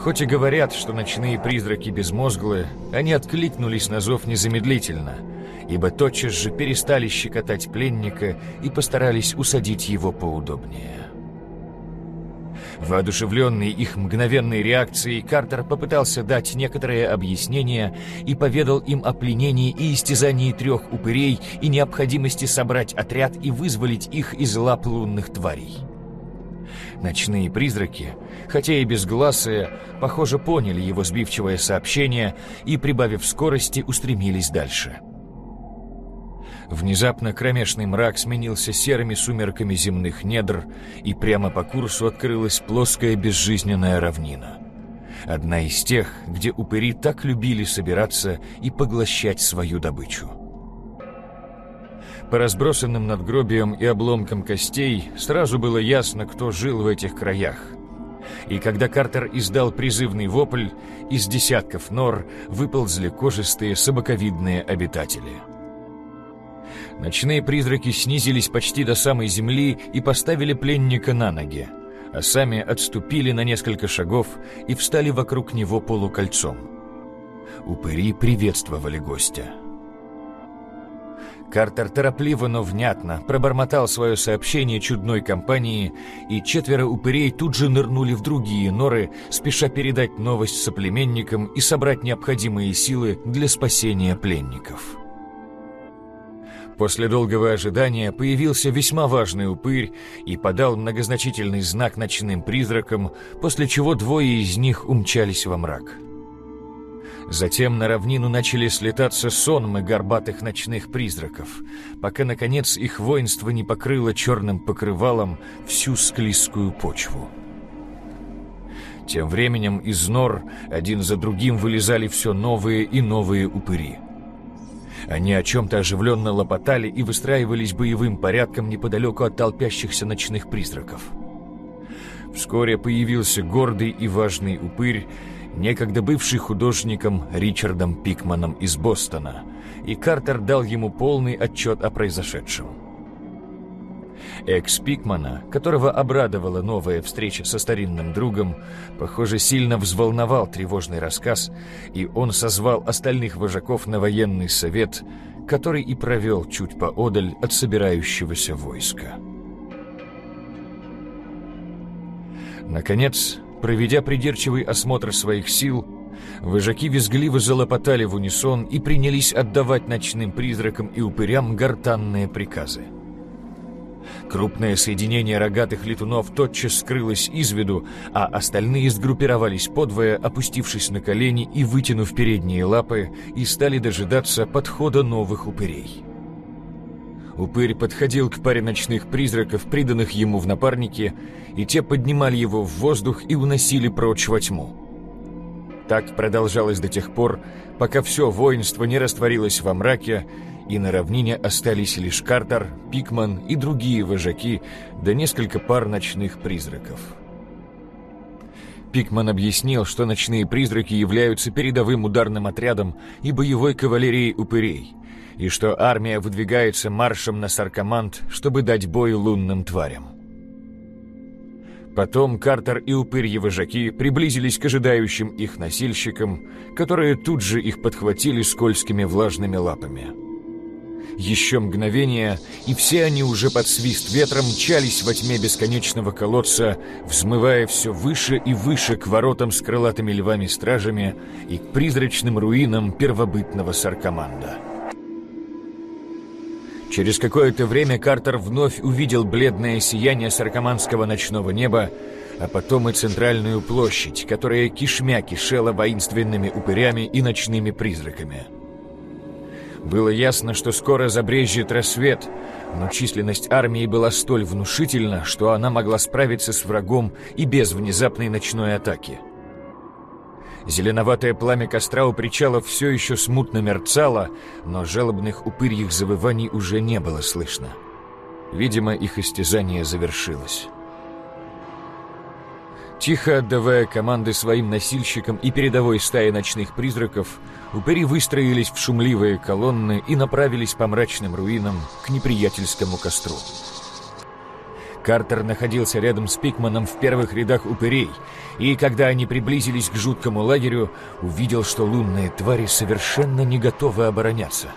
Хоть и говорят, что ночные призраки безмозглые, они откликнулись на зов незамедлительно, ибо тотчас же перестали щекотать пленника и постарались усадить его поудобнее. Воодушевленный их мгновенной реакцией, Картер попытался дать некоторые объяснения и поведал им о пленении и истязании трех упырей и необходимости собрать отряд и вызволить их из лап лунных тварей. Ночные призраки, хотя и безгласые, похоже, поняли его сбивчивое сообщение и, прибавив скорости, устремились дальше. Внезапно кромешный мрак сменился серыми сумерками земных недр, и прямо по курсу открылась плоская безжизненная равнина. Одна из тех, где упыри так любили собираться и поглощать свою добычу. По разбросанным надгробиям и обломкам костей сразу было ясно, кто жил в этих краях. И когда Картер издал призывный вопль, из десятков нор выползли кожистые собаковидные обитатели. Ночные призраки снизились почти до самой земли и поставили пленника на ноги, а сами отступили на несколько шагов и встали вокруг него полукольцом. Упыри приветствовали гостя. Картер торопливо, но внятно пробормотал свое сообщение чудной компании, и четверо упырей тут же нырнули в другие норы, спеша передать новость соплеменникам и собрать необходимые силы для спасения пленников. После долгого ожидания появился весьма важный упырь и подал многозначительный знак ночным призракам, после чего двое из них умчались во мрак. Затем на равнину начали слетаться сонмы горбатых ночных призраков, пока, наконец, их воинство не покрыло черным покрывалом всю склизкую почву. Тем временем из нор один за другим вылезали все новые и новые упыри. Они о чем-то оживленно лопотали и выстраивались боевым порядком неподалеку от толпящихся ночных призраков. Вскоре появился гордый и важный упырь, некогда бывший художником Ричардом Пикманом из Бостона, и Картер дал ему полный отчет о произошедшем. Экс Пикмана, которого обрадовала новая встреча со старинным другом, похоже, сильно взволновал тревожный рассказ, и он созвал остальных вожаков на военный совет, который и провел чуть поодаль от собирающегося войска. Наконец, Проведя придирчивый осмотр своих сил, вожаки визгливо залопотали в унисон и принялись отдавать ночным призракам и упырям гортанные приказы. Крупное соединение рогатых летунов тотчас скрылось из виду, а остальные сгруппировались подвое, опустившись на колени и вытянув передние лапы, и стали дожидаться подхода новых упырей. Упырь подходил к паре ночных призраков, приданных ему в напарнике, и те поднимали его в воздух и уносили прочь во тьму. Так продолжалось до тех пор, пока все воинство не растворилось во мраке, и на равнине остались лишь Картер, Пикман и другие вожаки, да несколько пар ночных призраков. Пикман объяснил, что ночные призраки являются передовым ударным отрядом и боевой кавалерией упырей – и что армия выдвигается маршем на Саркоманд, чтобы дать бой лунным тварям. Потом Картер и упырьи вожаки приблизились к ожидающим их носильщикам, которые тут же их подхватили скользкими влажными лапами. Еще мгновение, и все они уже под свист ветра мчались во тьме бесконечного колодца, взмывая все выше и выше к воротам с крылатыми львами-стражами и к призрачным руинам первобытного Саркоманда. Через какое-то время Картер вновь увидел бледное сияние саркоманского ночного неба, а потом и центральную площадь, которая кишмя кишела воинственными упырями и ночными призраками. Было ясно, что скоро забрежет рассвет, но численность армии была столь внушительна, что она могла справиться с врагом и без внезапной ночной атаки. Зеленоватое пламя костра у причала все еще смутно мерцало, но жалобных упырьих завываний уже не было слышно. Видимо, их истязание завершилось. Тихо отдавая команды своим носильщикам и передовой стае ночных призраков, упыри выстроились в шумливые колонны и направились по мрачным руинам к неприятельскому костру. Картер находился рядом с Пикманом в первых рядах упырей, и когда они приблизились к жуткому лагерю, увидел, что лунные твари совершенно не готовы обороняться.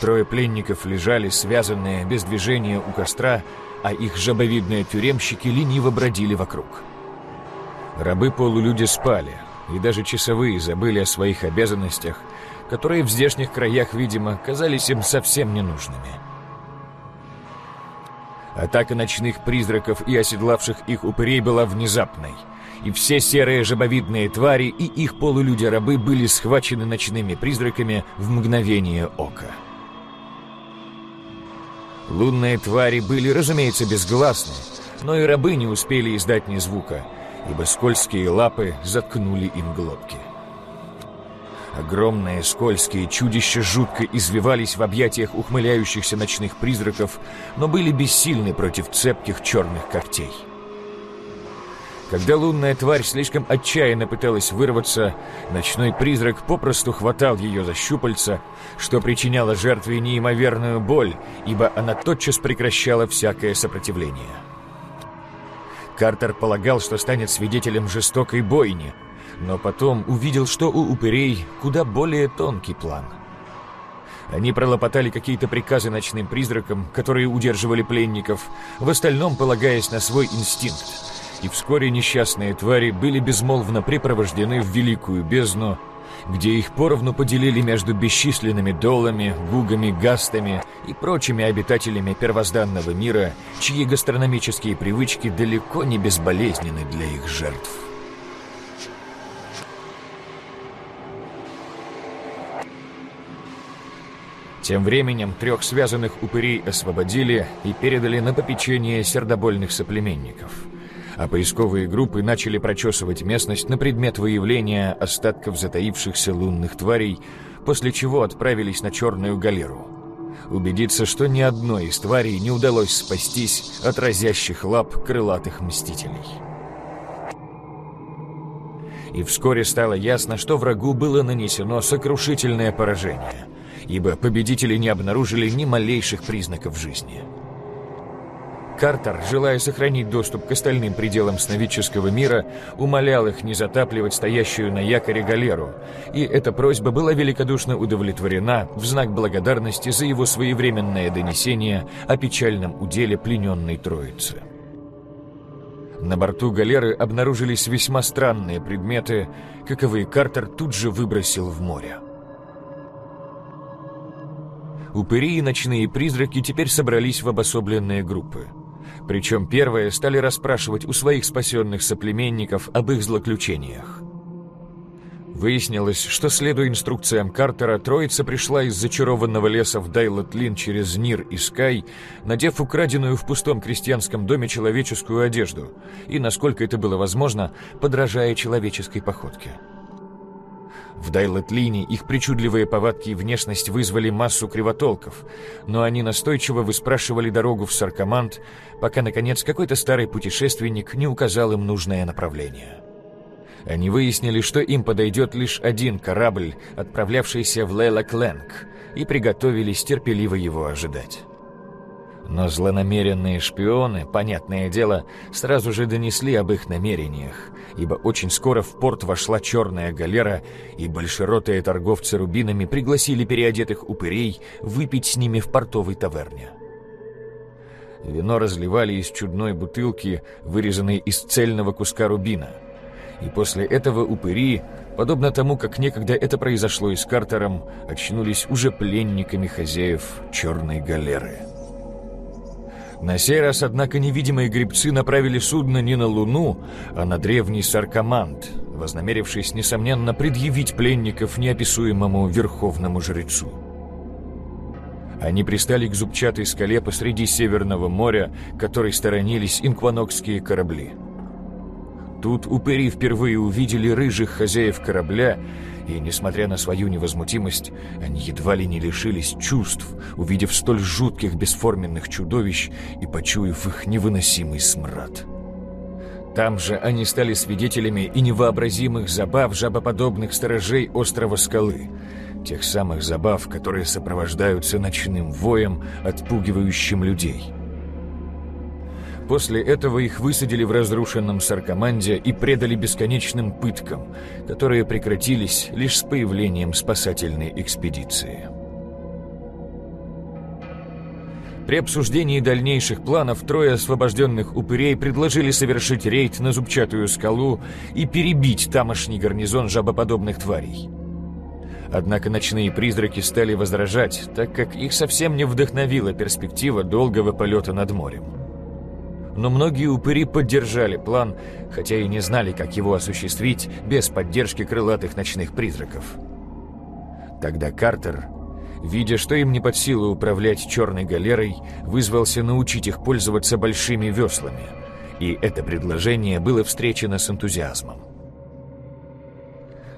Трое пленников лежали, связанные, без движения у костра, а их жабовидные тюремщики лениво бродили вокруг. Рабы-полулюди спали, и даже часовые забыли о своих обязанностях, которые в здешних краях, видимо, казались им совсем ненужными. Атака ночных призраков и оседлавших их упырей была внезапной, и все серые жабовидные твари и их полулюди-рабы были схвачены ночными призраками в мгновение ока. Лунные твари были, разумеется, безгласны, но и рабы не успели издать ни звука, ибо скользкие лапы заткнули им глотки. Огромные скользкие чудища жутко извивались в объятиях ухмыляющихся ночных призраков, но были бессильны против цепких черных когтей. Когда лунная тварь слишком отчаянно пыталась вырваться, ночной призрак попросту хватал ее за щупальца, что причиняло жертве неимоверную боль, ибо она тотчас прекращала всякое сопротивление. Картер полагал, что станет свидетелем жестокой бойни, но потом увидел, что у упырей куда более тонкий план. Они пролопотали какие-то приказы ночным призракам, которые удерживали пленников, в остальном полагаясь на свой инстинкт, и вскоре несчастные твари были безмолвно припровождены в великую бездну, где их поровну поделили между бесчисленными долами, гугами, гастами и прочими обитателями первозданного мира, чьи гастрономические привычки далеко не безболезненны для их жертв. Тем временем трех связанных упырей освободили и передали на попечение сердобольных соплеменников. А поисковые группы начали прочесывать местность на предмет выявления остатков затаившихся лунных тварей, после чего отправились на Черную галеру. Убедиться, что ни одной из тварей не удалось спастись от разящих лап крылатых мстителей. И вскоре стало ясно, что врагу было нанесено сокрушительное поражение – ибо победители не обнаружили ни малейших признаков жизни. Картер, желая сохранить доступ к остальным пределам сновидческого мира, умолял их не затапливать стоящую на якоре галеру, и эта просьба была великодушно удовлетворена в знак благодарности за его своевременное донесение о печальном уделе плененной троицы. На борту галеры обнаружились весьма странные предметы, каковые Картер тут же выбросил в море. Упыри и ночные призраки теперь собрались в обособленные группы. Причем первые стали расспрашивать у своих спасенных соплеменников об их злоключениях. Выяснилось, что, следуя инструкциям Картера, троица пришла из зачарованного леса в Дайлотлин через Нир и Скай, надев украденную в пустом крестьянском доме человеческую одежду и, насколько это было возможно, подражая человеческой походке. В Дайлетлине их причудливые повадки и внешность вызвали массу кривотолков, но они настойчиво выспрашивали дорогу в Саркоманд, пока, наконец, какой-то старый путешественник не указал им нужное направление. Они выяснили, что им подойдет лишь один корабль, отправлявшийся в Лейла-Кленг, и приготовились терпеливо его ожидать. Но злонамеренные шпионы, понятное дело, сразу же донесли об их намерениях, ибо очень скоро в порт вошла черная галера, и большеротые торговцы рубинами пригласили переодетых упырей выпить с ними в портовой таверне. Вино разливали из чудной бутылки, вырезанной из цельного куска рубина. И после этого упыри, подобно тому, как некогда это произошло и с Картером, очнулись уже пленниками хозяев черной галеры. На сей раз, однако, невидимые грибцы направили судно не на Луну, а на древний Саркоманд, вознамерившись, несомненно, предъявить пленников неописуемому верховному жрецу. Они пристали к зубчатой скале посреди Северного моря, которой сторонились инкванокские корабли. Тут упыри впервые увидели рыжих хозяев корабля и, несмотря на свою невозмутимость, они едва ли не лишились чувств, увидев столь жутких бесформенных чудовищ и почуяв их невыносимый смрад. Там же они стали свидетелями и невообразимых забав жабоподобных сторожей острова Скалы, тех самых забав, которые сопровождаются ночным воем, отпугивающим людей. После этого их высадили в разрушенном Саркоманде и предали бесконечным пыткам, которые прекратились лишь с появлением спасательной экспедиции. При обсуждении дальнейших планов трое освобожденных упырей предложили совершить рейд на зубчатую скалу и перебить тамошний гарнизон жабоподобных тварей. Однако ночные призраки стали возражать, так как их совсем не вдохновила перспектива долгого полета над морем. Но многие упыри поддержали план, хотя и не знали, как его осуществить без поддержки крылатых ночных призраков. Тогда Картер видя, что им не под силу управлять черной галерой, вызвался научить их пользоваться большими веслами. И это предложение было встречено с энтузиазмом.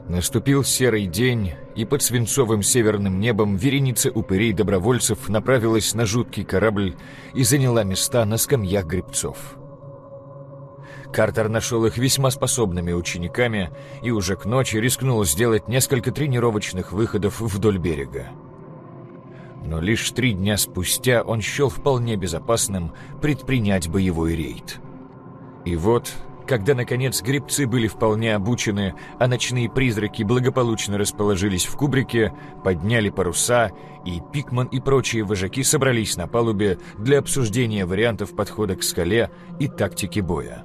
Наступил серый день, и под свинцовым северным небом вереница упырей-добровольцев направилась на жуткий корабль и заняла места на скамьях гребцов. Картер нашел их весьма способными учениками и уже к ночи рискнул сделать несколько тренировочных выходов вдоль берега но лишь три дня спустя он счел вполне безопасным предпринять боевой рейд. И вот, когда, наконец, грибцы были вполне обучены, а ночные призраки благополучно расположились в кубрике, подняли паруса, и Пикман и прочие вожаки собрались на палубе для обсуждения вариантов подхода к скале и тактики боя.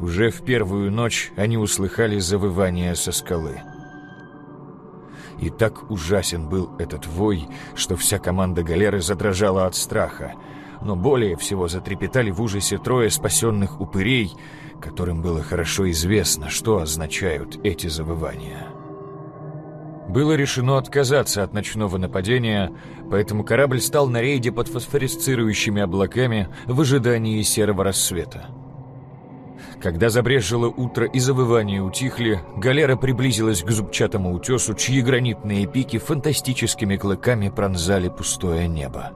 Уже в первую ночь они услыхали завывание со скалы – и так ужасен был этот вой, что вся команда галеры задрожала от страха. Но более всего затрепетали в ужасе трое спасенных упырей, которым было хорошо известно, что означают эти завывания. Было решено отказаться от ночного нападения, поэтому корабль стал на рейде под фосфорисцирующими облаками в ожидании серого рассвета. Когда забрежило утро и завывания утихли, галера приблизилась к зубчатому утесу, чьи гранитные пики фантастическими клыками пронзали пустое небо.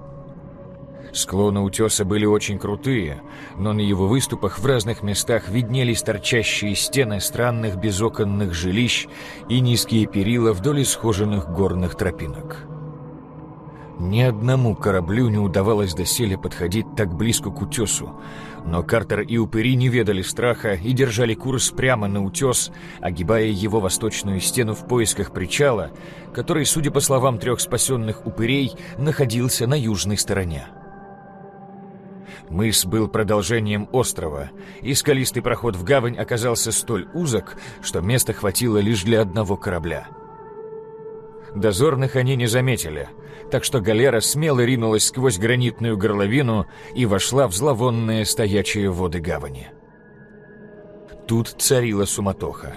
Склоны утеса были очень крутые, но на его выступах в разных местах виднелись торчащие стены странных безоконных жилищ и низкие перила вдоль исхоженных горных тропинок. Ни одному кораблю не удавалось доселе подходить так близко к утесу, но Картер и упыри не ведали страха и держали курс прямо на утес, огибая его восточную стену в поисках причала, который, судя по словам трех спасенных упырей, находился на южной стороне. Мыс был продолжением острова, и скалистый проход в гавань оказался столь узок, что места хватило лишь для одного корабля — Дозорных они не заметили, так что галера смело ринулась сквозь гранитную горловину и вошла в зловонные стоячие воды гавани. Тут царила суматоха.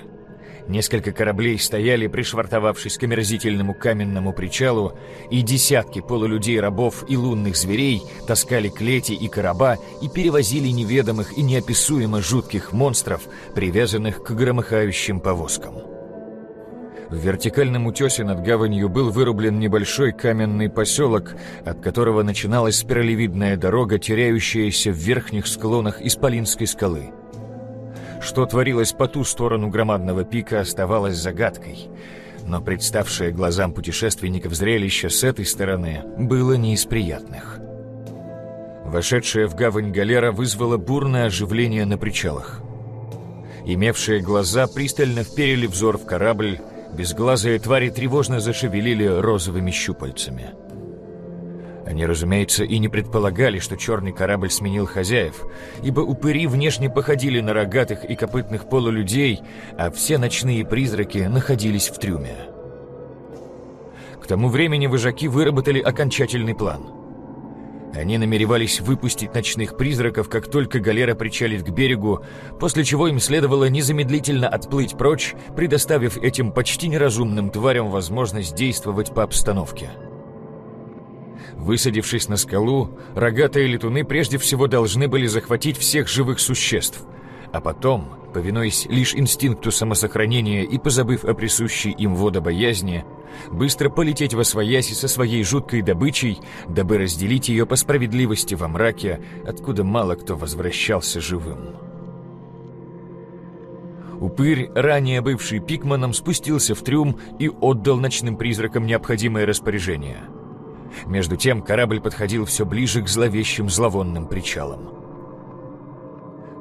Несколько кораблей стояли, пришвартовавшись к омерзительному каменному причалу, и десятки полулюдей-рабов и лунных зверей таскали клети и короба и перевозили неведомых и неописуемо жутких монстров, привязанных к громыхающим повозкам. В вертикальном утесе над гаванью был вырублен небольшой каменный поселок, от которого начиналась спиралевидная дорога, теряющаяся в верхних склонах Исполинской скалы. Что творилось по ту сторону громадного пика, оставалось загадкой. Но представшее глазам путешественников зрелище с этой стороны было не из приятных. Вошедшая в гавань галера вызвала бурное оживление на причалах. Имевшие глаза пристально вперили взор в корабль, Безглазые твари тревожно зашевелили розовыми щупальцами. Они, разумеется, и не предполагали, что черный корабль сменил хозяев, ибо упыри внешне походили на рогатых и копытных полулюдей, а все ночные призраки находились в трюме. К тому времени вожаки выработали окончательный план – они намеревались выпустить ночных призраков, как только галера причалит к берегу, после чего им следовало незамедлительно отплыть прочь, предоставив этим почти неразумным тварям возможность действовать по обстановке. Высадившись на скалу, рогатые летуны прежде всего должны были захватить всех живых существ, а потом, повинуясь лишь инстинкту самосохранения и позабыв о присущей им водобоязни, быстро полететь во свояси со своей жуткой добычей, дабы разделить ее по справедливости во мраке, откуда мало кто возвращался живым. Упырь, ранее бывший пикманом, спустился в трюм и отдал ночным призракам необходимое распоряжение. Между тем корабль подходил все ближе к зловещим зловонным причалам.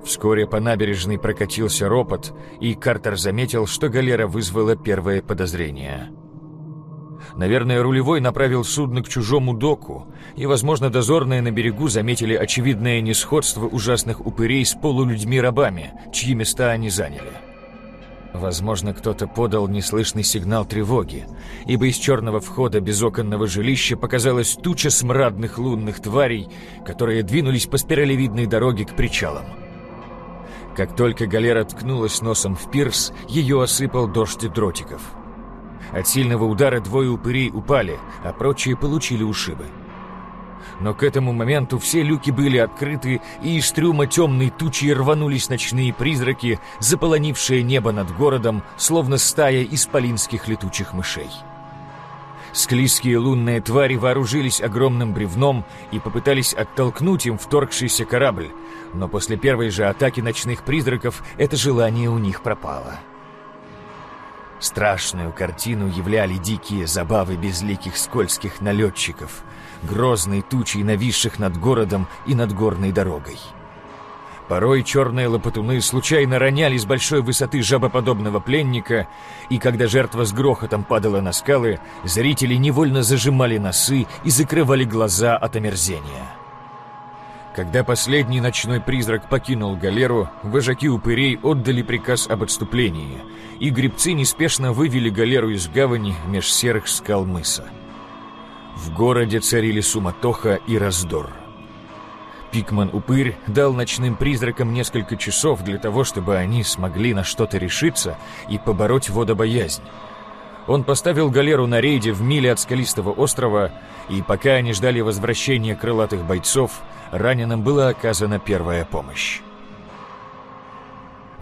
Вскоре по набережной прокатился ропот, и Картер заметил, что галера вызвала первое подозрение. Наверное, рулевой направил судно к чужому доку, и, возможно, дозорные на берегу заметили очевидное несходство ужасных упырей с полулюдьми-рабами, чьи места они заняли. Возможно, кто-то подал неслышный сигнал тревоги, ибо из черного входа безоконного жилища показалась туча смрадных лунных тварей, которые двинулись по спиралевидной дороге к причалам. Как только галера ткнулась носом в пирс, ее осыпал дождь дротиков. От сильного удара двое упырей упали, а прочие получили ушибы. Но к этому моменту все люки были открыты, и из трюма темной тучи рванулись ночные призраки, заполонившие небо над городом, словно стая исполинских летучих мышей. Склизкие лунные твари вооружились огромным бревном и попытались оттолкнуть им вторгшийся корабль, но после первой же атаки ночных призраков это желание у них пропало. Страшную картину являли дикие забавы безликих скользких налетчиков, грозной тучей нависших над городом и над горной дорогой. Порой черные лопатуны случайно роняли с большой высоты жабоподобного пленника, и когда жертва с грохотом падала на скалы, зрители невольно зажимали носы и закрывали глаза от омерзения. Когда последний ночной призрак покинул галеру, вожаки упырей отдали приказ об отступлении, и гребцы неспешно вывели галеру из гавани меж серых скал мыса. В городе царили суматоха и раздор. Пикман-упырь дал ночным призракам несколько часов для того, чтобы они смогли на что-то решиться и побороть водобоязнь. Он поставил галеру на рейде в миле от скалистого острова, и пока они ждали возвращения крылатых бойцов, раненым была оказана первая помощь.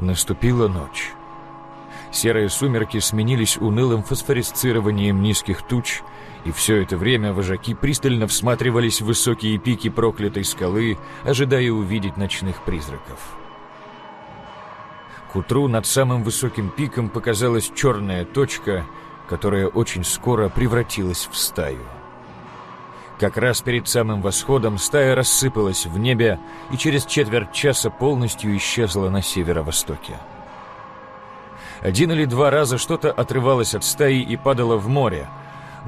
Наступила ночь. Серые сумерки сменились унылым фосфорисцированием низких туч, и все это время вожаки пристально всматривались в высокие пики проклятой скалы, ожидая увидеть ночных призраков. К утру над самым высоким пиком показалась черная точка, которая очень скоро превратилась в стаю. Как раз перед самым восходом стая рассыпалась в небе и через четверть часа полностью исчезла на северо-востоке. Один или два раза что-то отрывалось от стаи и падало в море,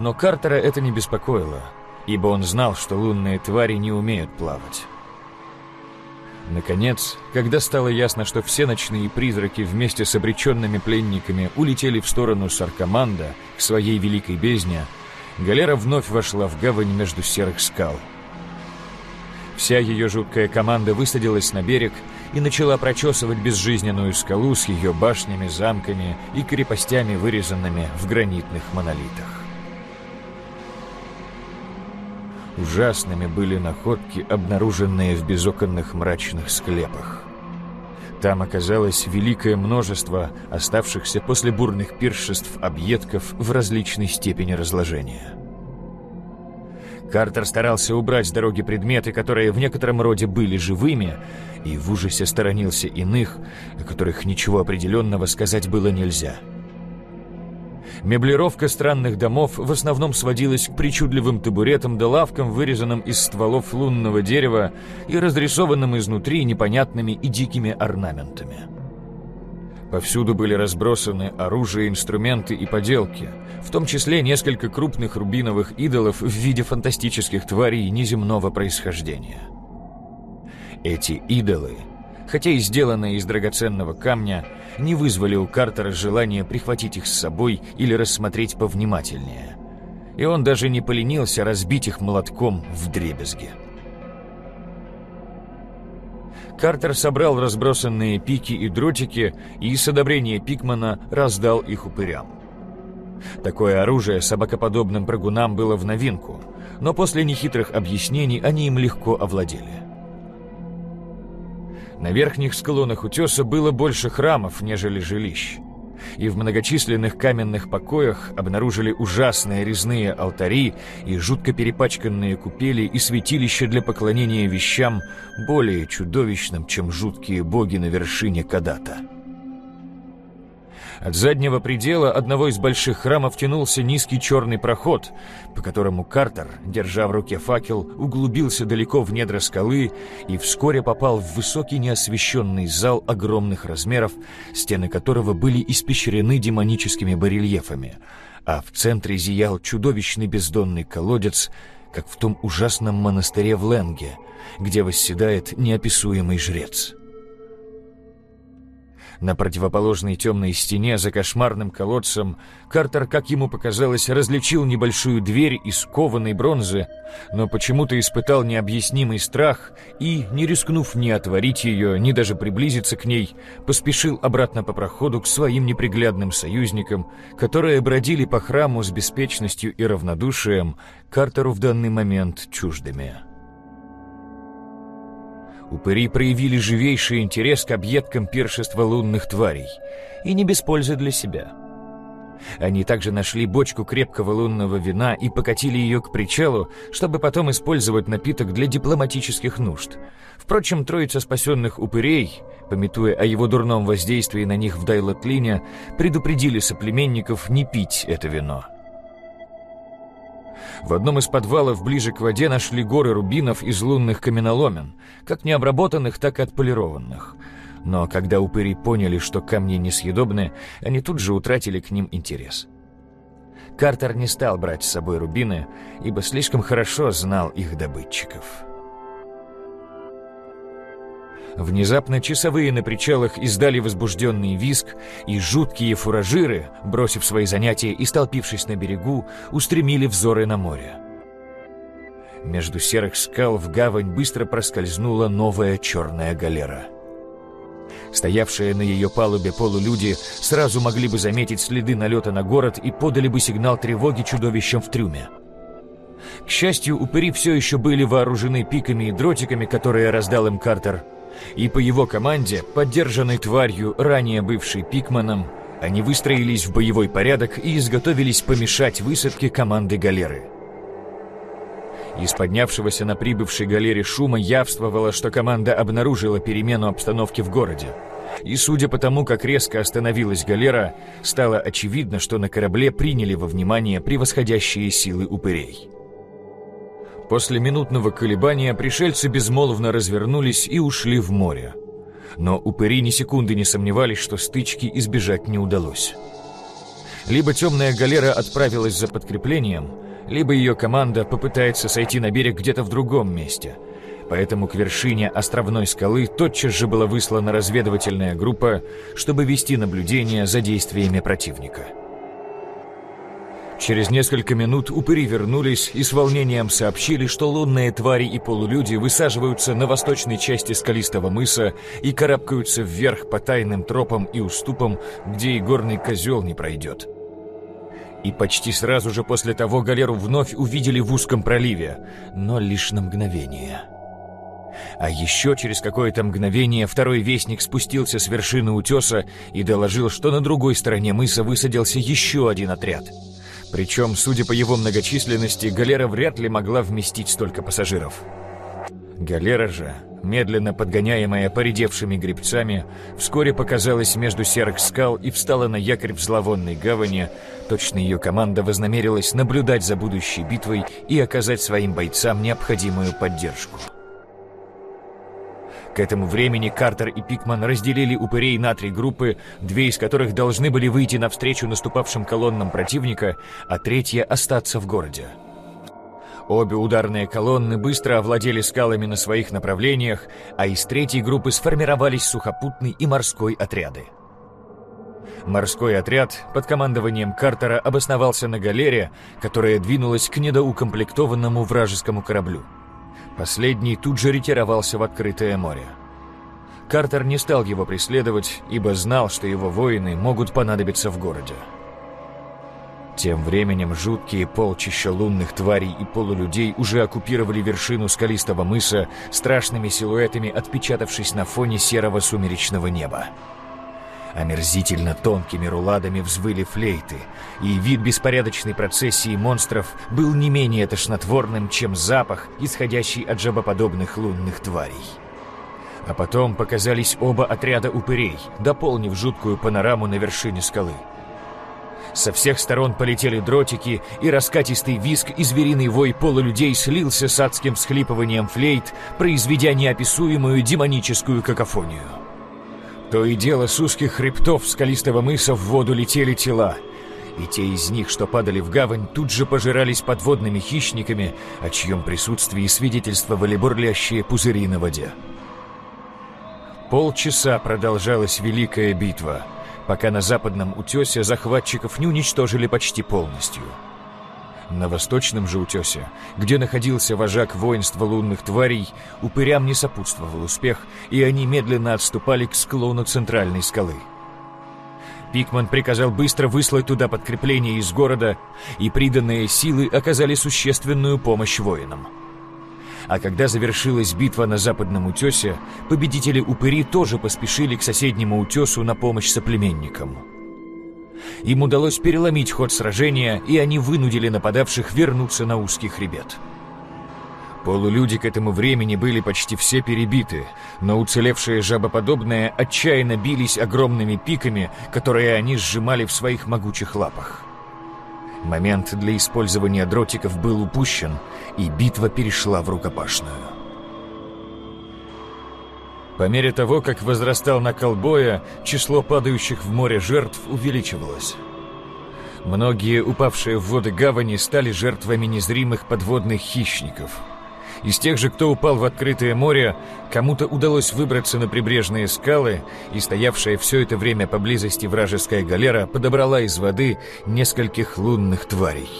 но Картера это не беспокоило, ибо он знал, что лунные твари не умеют плавать. Наконец, когда стало ясно, что все ночные призраки вместе с обреченными пленниками улетели в сторону Саркоманда, к своей великой бездне, галера вновь вошла в гавань между серых скал. Вся ее жуткая команда высадилась на берег и начала прочесывать безжизненную скалу с ее башнями, замками и крепостями, вырезанными в гранитных монолитах. Ужасными были находки, обнаруженные в безоконных мрачных склепах. Там оказалось великое множество оставшихся после бурных пиршеств объедков в различной степени разложения. Картер старался убрать с дороги предметы, которые в некотором роде были живыми, и в ужасе сторонился иных, о которых ничего определенного сказать было нельзя – Меблировка странных домов в основном сводилась к причудливым табуретам да лавкам, вырезанным из стволов лунного дерева и разрисованным изнутри непонятными и дикими орнаментами. Повсюду были разбросаны оружие, инструменты и поделки, в том числе несколько крупных рубиновых идолов в виде фантастических тварей неземного происхождения. Эти идолы хотя и сделанные из драгоценного камня, не вызвали у Картера желания прихватить их с собой или рассмотреть повнимательнее. И он даже не поленился разбить их молотком в дребезге. Картер собрал разбросанные пики и дротики и с одобрения Пикмана раздал их упырям. Такое оружие собакоподобным прыгунам было в новинку, но после нехитрых объяснений они им легко овладели. На верхних склонах утеса было больше храмов, нежели жилищ. И в многочисленных каменных покоях обнаружили ужасные резные алтари и жутко перепачканные купели и святилища для поклонения вещам более чудовищным, чем жуткие боги на вершине Кадата. От заднего предела одного из больших храмов тянулся низкий черный проход, по которому Картер, держа в руке факел, углубился далеко в недра скалы и вскоре попал в высокий неосвещенный зал огромных размеров, стены которого были испещрены демоническими барельефами, а в центре зиял чудовищный бездонный колодец, как в том ужасном монастыре в Ленге, где восседает неописуемый жрец. На противоположной темной стене за кошмарным колодцем Картер, как ему показалось, различил небольшую дверь из кованой бронзы, но почему-то испытал необъяснимый страх и, не рискнув ни отворить ее, ни даже приблизиться к ней, поспешил обратно по проходу к своим неприглядным союзникам, которые бродили по храму с беспечностью и равнодушием, Картеру в данный момент чуждыми. Упыри проявили живейший интерес к объедкам пиршества лунных тварей, и не без пользы для себя. Они также нашли бочку крепкого лунного вина и покатили ее к причалу, чтобы потом использовать напиток для дипломатических нужд. Впрочем, троица спасенных упырей, пометуя о его дурном воздействии на них в Дайлотлине, предупредили соплеменников не пить это вино. В одном из подвалов ближе к воде нашли горы рубинов из лунных каменоломен, как необработанных, так и отполированных. Но когда упыри поняли, что камни несъедобны, они тут же утратили к ним интерес. Картер не стал брать с собой рубины, ибо слишком хорошо знал их добытчиков. Внезапно часовые на причалах издали возбужденный визг, и жуткие фуражиры, бросив свои занятия и столпившись на берегу, устремили взоры на море. Между серых скал в гавань быстро проскользнула новая черная галера. Стоявшие на ее палубе полулюди сразу могли бы заметить следы налета на город и подали бы сигнал тревоги чудовищам в трюме. К счастью, упыри все еще были вооружены пиками и дротиками, которые раздал им Картер – и по его команде, поддержанной тварью, ранее бывшей Пикманом, они выстроились в боевой порядок и изготовились помешать высадке команды галеры. Из поднявшегося на прибывшей галере шума явствовало, что команда обнаружила перемену обстановки в городе. И судя по тому, как резко остановилась галера, стало очевидно, что на корабле приняли во внимание превосходящие силы упырей. После минутного колебания пришельцы безмолвно развернулись и ушли в море. Но упыри ни секунды не сомневались, что стычки избежать не удалось. Либо темная галера отправилась за подкреплением, либо ее команда попытается сойти на берег где-то в другом месте. Поэтому к вершине островной скалы тотчас же была выслана разведывательная группа, чтобы вести наблюдение за действиями противника. Через несколько минут упыри вернулись и с волнением сообщили, что лунные твари и полулюди высаживаются на восточной части скалистого мыса и карабкаются вверх по тайным тропам и уступам, где и горный козел не пройдет. И почти сразу же после того галеру вновь увидели в узком проливе, но лишь на мгновение. А еще через какое-то мгновение второй вестник спустился с вершины утеса и доложил, что на другой стороне мыса высадился еще один отряд — причем, судя по его многочисленности, галера вряд ли могла вместить столько пассажиров. Галера же, медленно подгоняемая поредевшими гребцами, вскоре показалась между серых скал и встала на якорь в зловонной гавани. Точно ее команда вознамерилась наблюдать за будущей битвой и оказать своим бойцам необходимую поддержку. К этому времени Картер и Пикман разделили упырей на три группы, две из которых должны были выйти навстречу наступавшим колоннам противника, а третья остаться в городе. Обе ударные колонны быстро овладели скалами на своих направлениях, а из третьей группы сформировались сухопутный и морской отряды. Морской отряд под командованием Картера обосновался на галере, которая двинулась к недоукомплектованному вражескому кораблю. Последний тут же ретировался в открытое море. Картер не стал его преследовать, ибо знал, что его воины могут понадобиться в городе. Тем временем жуткие полчища лунных тварей и полулюдей уже оккупировали вершину скалистого мыса, страшными силуэтами отпечатавшись на фоне серого сумеречного неба. Омерзительно тонкими руладами взвыли флейты, и вид беспорядочной процессии монстров был не менее тошнотворным, чем запах, исходящий от жабоподобных лунных тварей. А потом показались оба отряда упырей, дополнив жуткую панораму на вершине скалы. Со всех сторон полетели дротики, и раскатистый виск и звериный вой полулюдей слился с адским всхлипыванием флейт, произведя неописуемую демоническую какофонию. То и дело с узких хребтов скалистого мыса в воду летели тела, и те из них, что падали в гавань, тут же пожирались подводными хищниками, о чьем присутствии свидетельствовали бурлящие пузыри на воде. Полчаса продолжалась великая битва, пока на западном утесе захватчиков не уничтожили почти полностью. На восточном же утесе, где находился вожак воинства лунных тварей, упырям не сопутствовал успех, и они медленно отступали к склону центральной скалы. Пикман приказал быстро выслать туда подкрепление из города, и приданные силы оказали существенную помощь воинам. А когда завершилась битва на западном утесе, победители упыри тоже поспешили к соседнему утесу на помощь соплеменникам. Им удалось переломить ход сражения, и они вынудили нападавших вернуться на узкий хребет. Полулюди к этому времени были почти все перебиты, но уцелевшие жабоподобные отчаянно бились огромными пиками, которые они сжимали в своих могучих лапах. Момент для использования дротиков был упущен, и битва перешла в рукопашную. По мере того, как возрастал накал боя, число падающих в море жертв увеличивалось. Многие упавшие в воды гавани стали жертвами незримых подводных хищников – из тех же, кто упал в открытое море, кому-то удалось выбраться на прибрежные скалы, и стоявшая все это время поблизости вражеская галера подобрала из воды нескольких лунных тварей.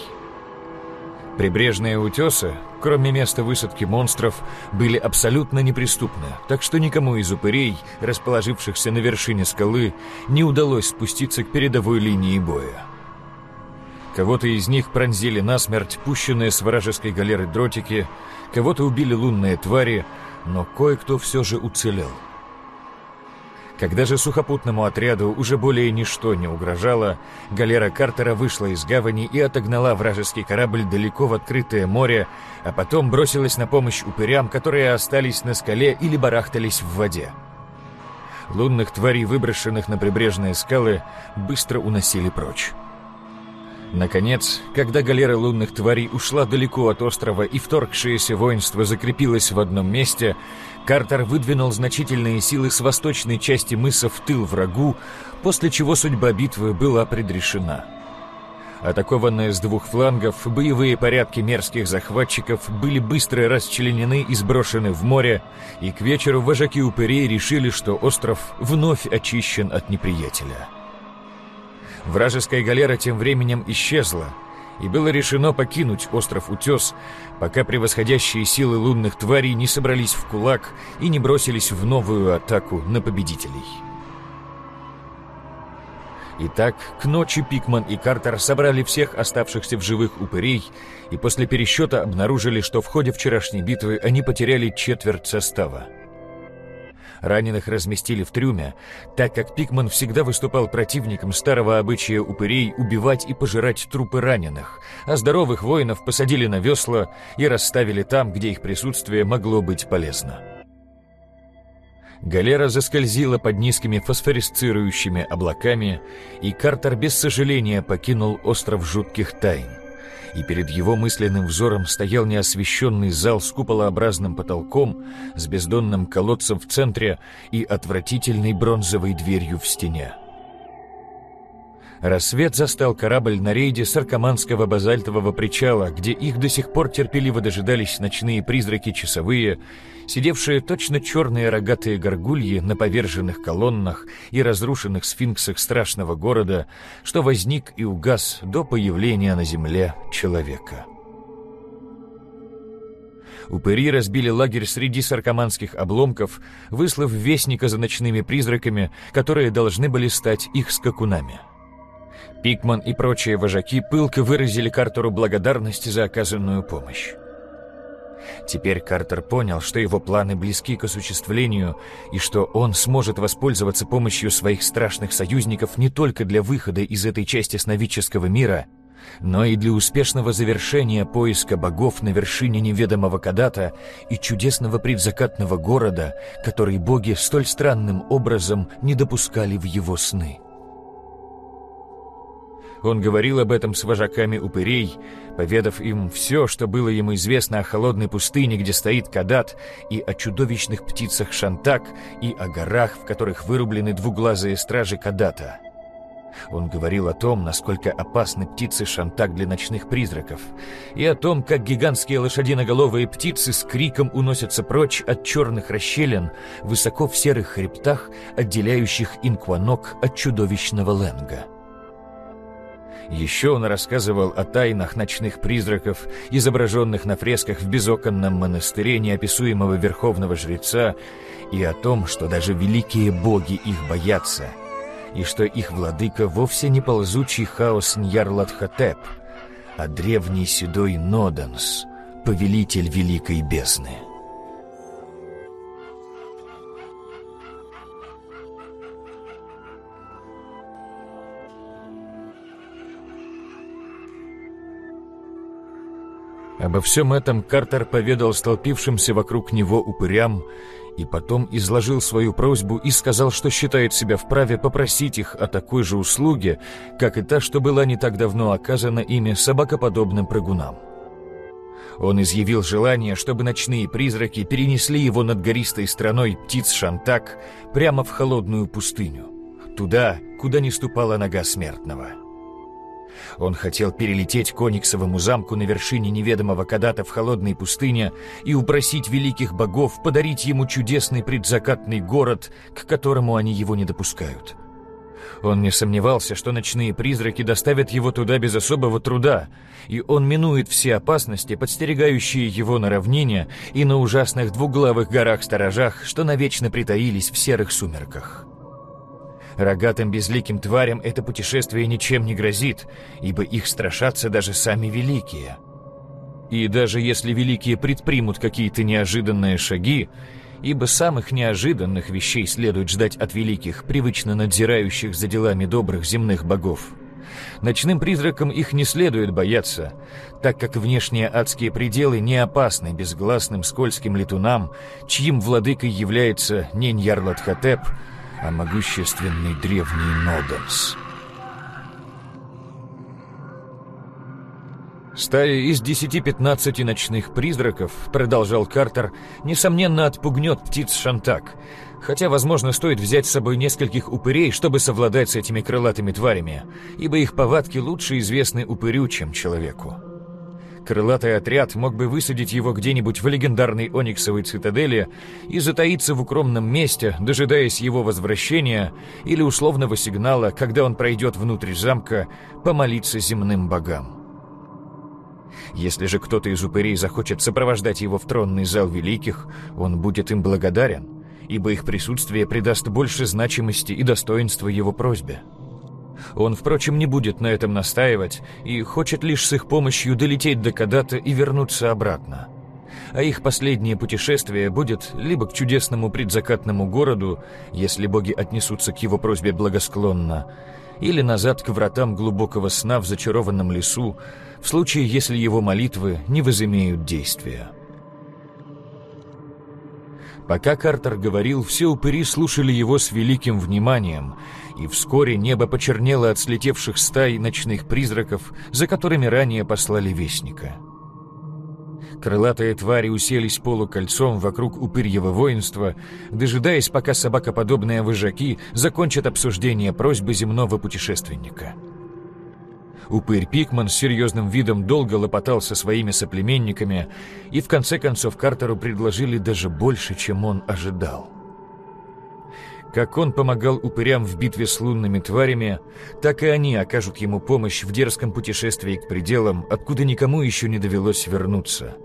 Прибрежные утесы, кроме места высадки монстров, были абсолютно неприступны, так что никому из упырей, расположившихся на вершине скалы, не удалось спуститься к передовой линии боя. Кого-то из них пронзили насмерть пущенные с вражеской галеры дротики, кого-то убили лунные твари, но кое-кто все же уцелел. Когда же сухопутному отряду уже более ничто не угрожало, галера Картера вышла из гавани и отогнала вражеский корабль далеко в открытое море, а потом бросилась на помощь упырям, которые остались на скале или барахтались в воде. Лунных тварей, выброшенных на прибрежные скалы, быстро уносили прочь. Наконец, когда галера лунных тварей ушла далеко от острова и вторгшееся воинство закрепилось в одном месте, Картер выдвинул значительные силы с восточной части мыса в тыл врагу, после чего судьба битвы была предрешена. Атакованные с двух флангов, боевые порядки мерзких захватчиков были быстро расчленены и сброшены в море, и к вечеру вожаки упырей решили, что остров вновь очищен от неприятеля. Вражеская галера тем временем исчезла, и было решено покинуть остров Утес, пока превосходящие силы лунных тварей не собрались в кулак и не бросились в новую атаку на победителей. Итак, к ночи Пикман и Картер собрали всех оставшихся в живых упырей и после пересчета обнаружили, что в ходе вчерашней битвы они потеряли четверть состава. Раненых разместили в трюме, так как Пикман всегда выступал противником старого обычая упырей убивать и пожирать трупы раненых, а здоровых воинов посадили на весла и расставили там, где их присутствие могло быть полезно. Галера заскользила под низкими фосфорисцирующими облаками, и Картер без сожаления покинул остров жутких тайн и перед его мысленным взором стоял неосвещенный зал с куполообразным потолком, с бездонным колодцем в центре и отвратительной бронзовой дверью в стене. Рассвет застал корабль на рейде с аркаманского базальтового причала, где их до сих пор терпеливо дожидались ночные призраки часовые, сидевшие точно черные рогатые горгульи на поверженных колоннах и разрушенных сфинксах страшного города, что возник и угас до появления на земле человека. Упыри разбили лагерь среди саркоманских обломков, выслав вестника за ночными призраками, которые должны были стать их скакунами. Пикман и прочие вожаки пылко выразили Картеру благодарность за оказанную помощь. Теперь Картер понял, что его планы близки к осуществлению и что он сможет воспользоваться помощью своих страшных союзников не только для выхода из этой части сновидческого мира, но и для успешного завершения поиска богов на вершине неведомого Кадата и чудесного предзакатного города, который боги столь странным образом не допускали в его сны. Он говорил об этом с вожаками упырей, поведав им все, что было ему известно о холодной пустыне, где стоит Кадат, и о чудовищных птицах Шантак, и о горах, в которых вырублены двуглазые стражи Кадата. Он говорил о том, насколько опасны птицы Шантак для ночных призраков, и о том, как гигантские лошадиноголовые птицы с криком уносятся прочь от черных расщелин высоко в серых хребтах, отделяющих Инкванок от чудовищного Ленга. Еще он рассказывал о тайнах ночных призраков, изображенных на фресках в безоконном монастыре неописуемого верховного жреца, и о том, что даже великие боги их боятся, и что их владыка вовсе не ползучий хаос Ньярлатхотеп, а древний седой Ноденс, повелитель великой бездны. Обо всем этом Картер поведал столпившимся вокруг него упырям и потом изложил свою просьбу и сказал, что считает себя вправе попросить их о такой же услуге, как и та, что была не так давно оказана ими собакоподобным прыгунам. Он изъявил желание, чтобы ночные призраки перенесли его над гористой страной птиц Шантак прямо в холодную пустыню, туда, куда не ступала нога смертного. Он хотел перелететь к Ониксовому замку на вершине неведомого Кадата в холодной пустыне и упросить великих богов подарить ему чудесный предзакатный город, к которому они его не допускают. Он не сомневался, что ночные призраки доставят его туда без особого труда, и он минует все опасности, подстерегающие его на равнине и на ужасных двуглавых горах-сторожах, что навечно притаились в серых сумерках. Рогатым безликим тварям это путешествие ничем не грозит, ибо их страшатся даже сами великие. И даже если великие предпримут какие-то неожиданные шаги, ибо самых неожиданных вещей следует ждать от великих, привычно надзирающих за делами добрых земных богов. Ночным призракам их не следует бояться, так как внешние адские пределы не опасны безгласным скользким летунам, чьим владыкой является не Ньярлатхотеп, а могущественный древний Ноденс. Стая из 10-15 ночных призраков, продолжал Картер, несомненно отпугнет птиц Шантак, хотя, возможно, стоит взять с собой нескольких упырей, чтобы совладать с этими крылатыми тварями, ибо их повадки лучше известны упырю, чем человеку. Крылатый отряд мог бы высадить его где-нибудь в легендарной Ониксовой цитадели и затаиться в укромном месте, дожидаясь его возвращения или условного сигнала, когда он пройдет внутрь замка, помолиться земным богам. Если же кто-то из упырей захочет сопровождать его в тронный зал великих, он будет им благодарен, ибо их присутствие придаст больше значимости и достоинства его просьбе. Он, впрочем, не будет на этом настаивать и хочет лишь с их помощью долететь до Кадата и вернуться обратно. А их последнее путешествие будет либо к чудесному предзакатному городу, если боги отнесутся к его просьбе благосклонно, или назад к вратам глубокого сна в зачарованном лесу, в случае, если его молитвы не возымеют действия. Пока Картер говорил, все упыри слушали его с великим вниманием, и вскоре небо почернело от слетевших стай ночных призраков, за которыми ранее послали вестника. Крылатые твари уселись полукольцом вокруг упырьего воинства, дожидаясь, пока собакоподобные выжаки закончат обсуждение просьбы земного путешественника. Упырь Пикман с серьезным видом долго лопотал со своими соплеменниками, и в конце концов Картеру предложили даже больше, чем он ожидал. Как он помогал упырям в битве с лунными тварями, так и они окажут ему помощь в дерзком путешествии к пределам, откуда никому еще не довелось вернуться.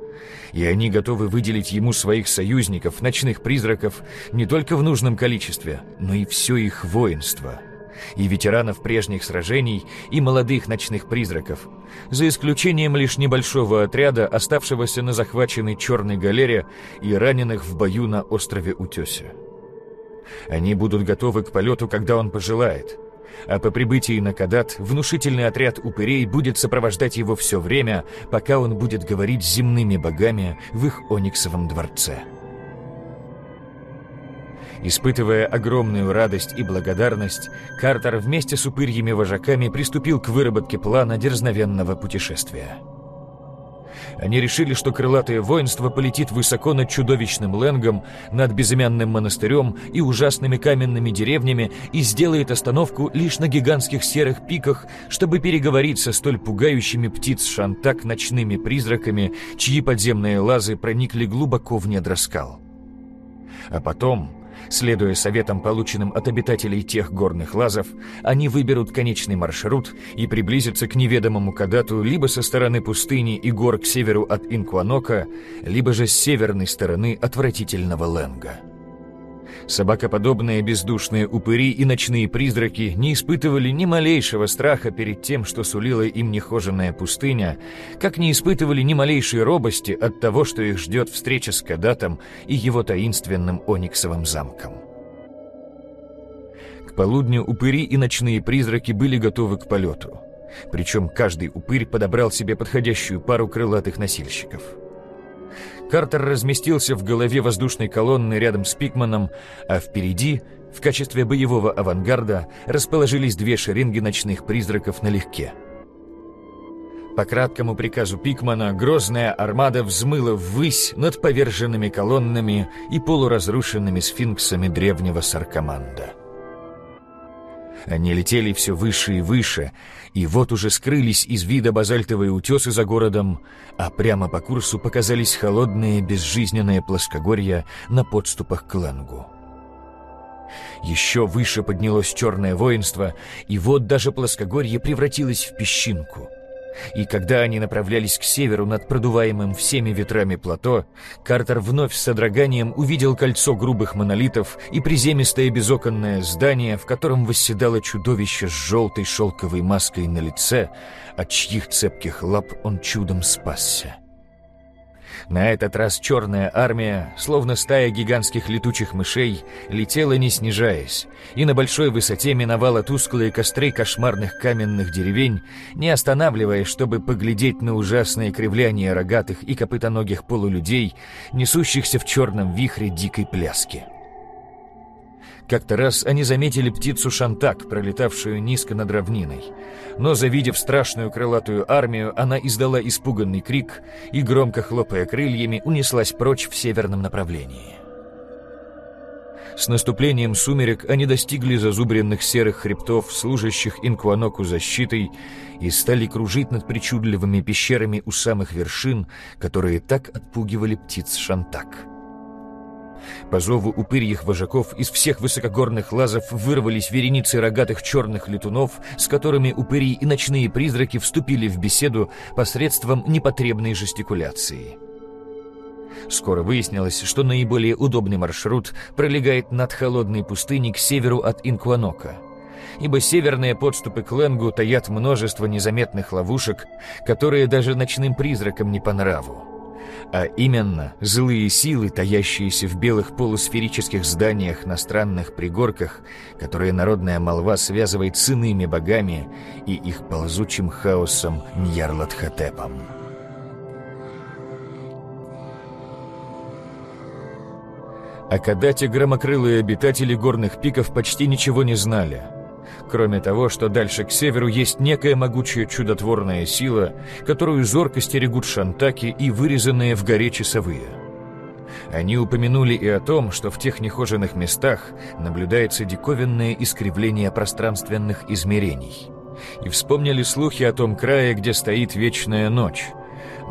И они готовы выделить ему своих союзников, ночных призраков, не только в нужном количестве, но и все их воинство – и ветеранов прежних сражений, и молодых ночных призраков, за исключением лишь небольшого отряда, оставшегося на захваченной черной галере и раненых в бою на острове Утесе. Они будут готовы к полету, когда он пожелает, а по прибытии на Кадат внушительный отряд упырей будет сопровождать его все время, пока он будет говорить с земными богами в их Ониксовом дворце. Испытывая огромную радость и благодарность, Картер вместе с упырьими вожаками приступил к выработке плана дерзновенного путешествия. Они решили, что крылатое воинство полетит высоко над чудовищным Ленгом, над безымянным монастырем и ужасными каменными деревнями и сделает остановку лишь на гигантских серых пиках, чтобы переговорить со столь пугающими птиц Шантак ночными призраками, чьи подземные лазы проникли глубоко в недра скал. А потом Следуя советам, полученным от обитателей тех горных лазов, они выберут конечный маршрут и приблизятся к неведомому Кадату либо со стороны пустыни и гор к северу от Инкуанока, либо же с северной стороны отвратительного Ленга. Собакоподобные бездушные упыри и ночные призраки не испытывали ни малейшего страха перед тем, что сулила им нехоженная пустыня, как не испытывали ни малейшей робости от того, что их ждет встреча с Кадатом и его таинственным Ониксовым замком. К полудню упыри и ночные призраки были готовы к полету. Причем каждый упырь подобрал себе подходящую пару крылатых носильщиков – Картер разместился в голове воздушной колонны рядом с Пикманом, а впереди, в качестве боевого авангарда, расположились две шеренги ночных призраков налегке. По краткому приказу Пикмана грозная армада взмыла ввысь над поверженными колоннами и полуразрушенными сфинксами древнего Саркоманда. Они летели все выше и выше, и вот уже скрылись из вида базальтовые утесы за городом, а прямо по курсу показались холодные безжизненные плоскогорья на подступах к Лангу. Еще выше поднялось черное воинство, и вот даже плоскогорье превратилось в песчинку — и когда они направлялись к северу над продуваемым всеми ветрами плато, Картер вновь с содроганием увидел кольцо грубых монолитов и приземистое безоконное здание, в котором восседало чудовище с желтой шелковой маской на лице, от чьих цепких лап он чудом спасся. На этот раз черная армия, словно стая гигантских летучих мышей, летела не снижаясь, и на большой высоте миновала тусклые костры кошмарных каменных деревень, не останавливаясь, чтобы поглядеть на ужасные кривляния рогатых и копытоногих полулюдей, несущихся в черном вихре дикой пляски. Как-то раз они заметили птицу Шантак, пролетавшую низко над равниной. Но, завидев страшную крылатую армию, она издала испуганный крик и, громко хлопая крыльями, унеслась прочь в северном направлении. С наступлением сумерек они достигли зазубренных серых хребтов, служащих Инкуаноку защитой, и стали кружить над причудливыми пещерами у самых вершин, которые так отпугивали птиц Шантак. По зову упырьих вожаков из всех высокогорных лазов вырвались вереницы рогатых черных летунов, с которыми упыри и ночные призраки вступили в беседу посредством непотребной жестикуляции. Скоро выяснилось, что наиболее удобный маршрут пролегает над холодной пустыней к северу от Инкуанока, ибо северные подступы к Ленгу таят множество незаметных ловушек, которые даже ночным призракам не по нраву а именно злые силы, таящиеся в белых полусферических зданиях на странных пригорках, которые народная молва связывает с иными богами и их ползучим хаосом Ньярлатхотепом. О Кадате громокрылые обитатели горных пиков почти ничего не знали – Кроме того, что дальше к северу есть некая могучая чудотворная сила, которую зорко стерегут шантаки и вырезанные в горе часовые. Они упомянули и о том, что в тех нехоженных местах наблюдается диковинное искривление пространственных измерений. И вспомнили слухи о том крае, где стоит вечная ночь.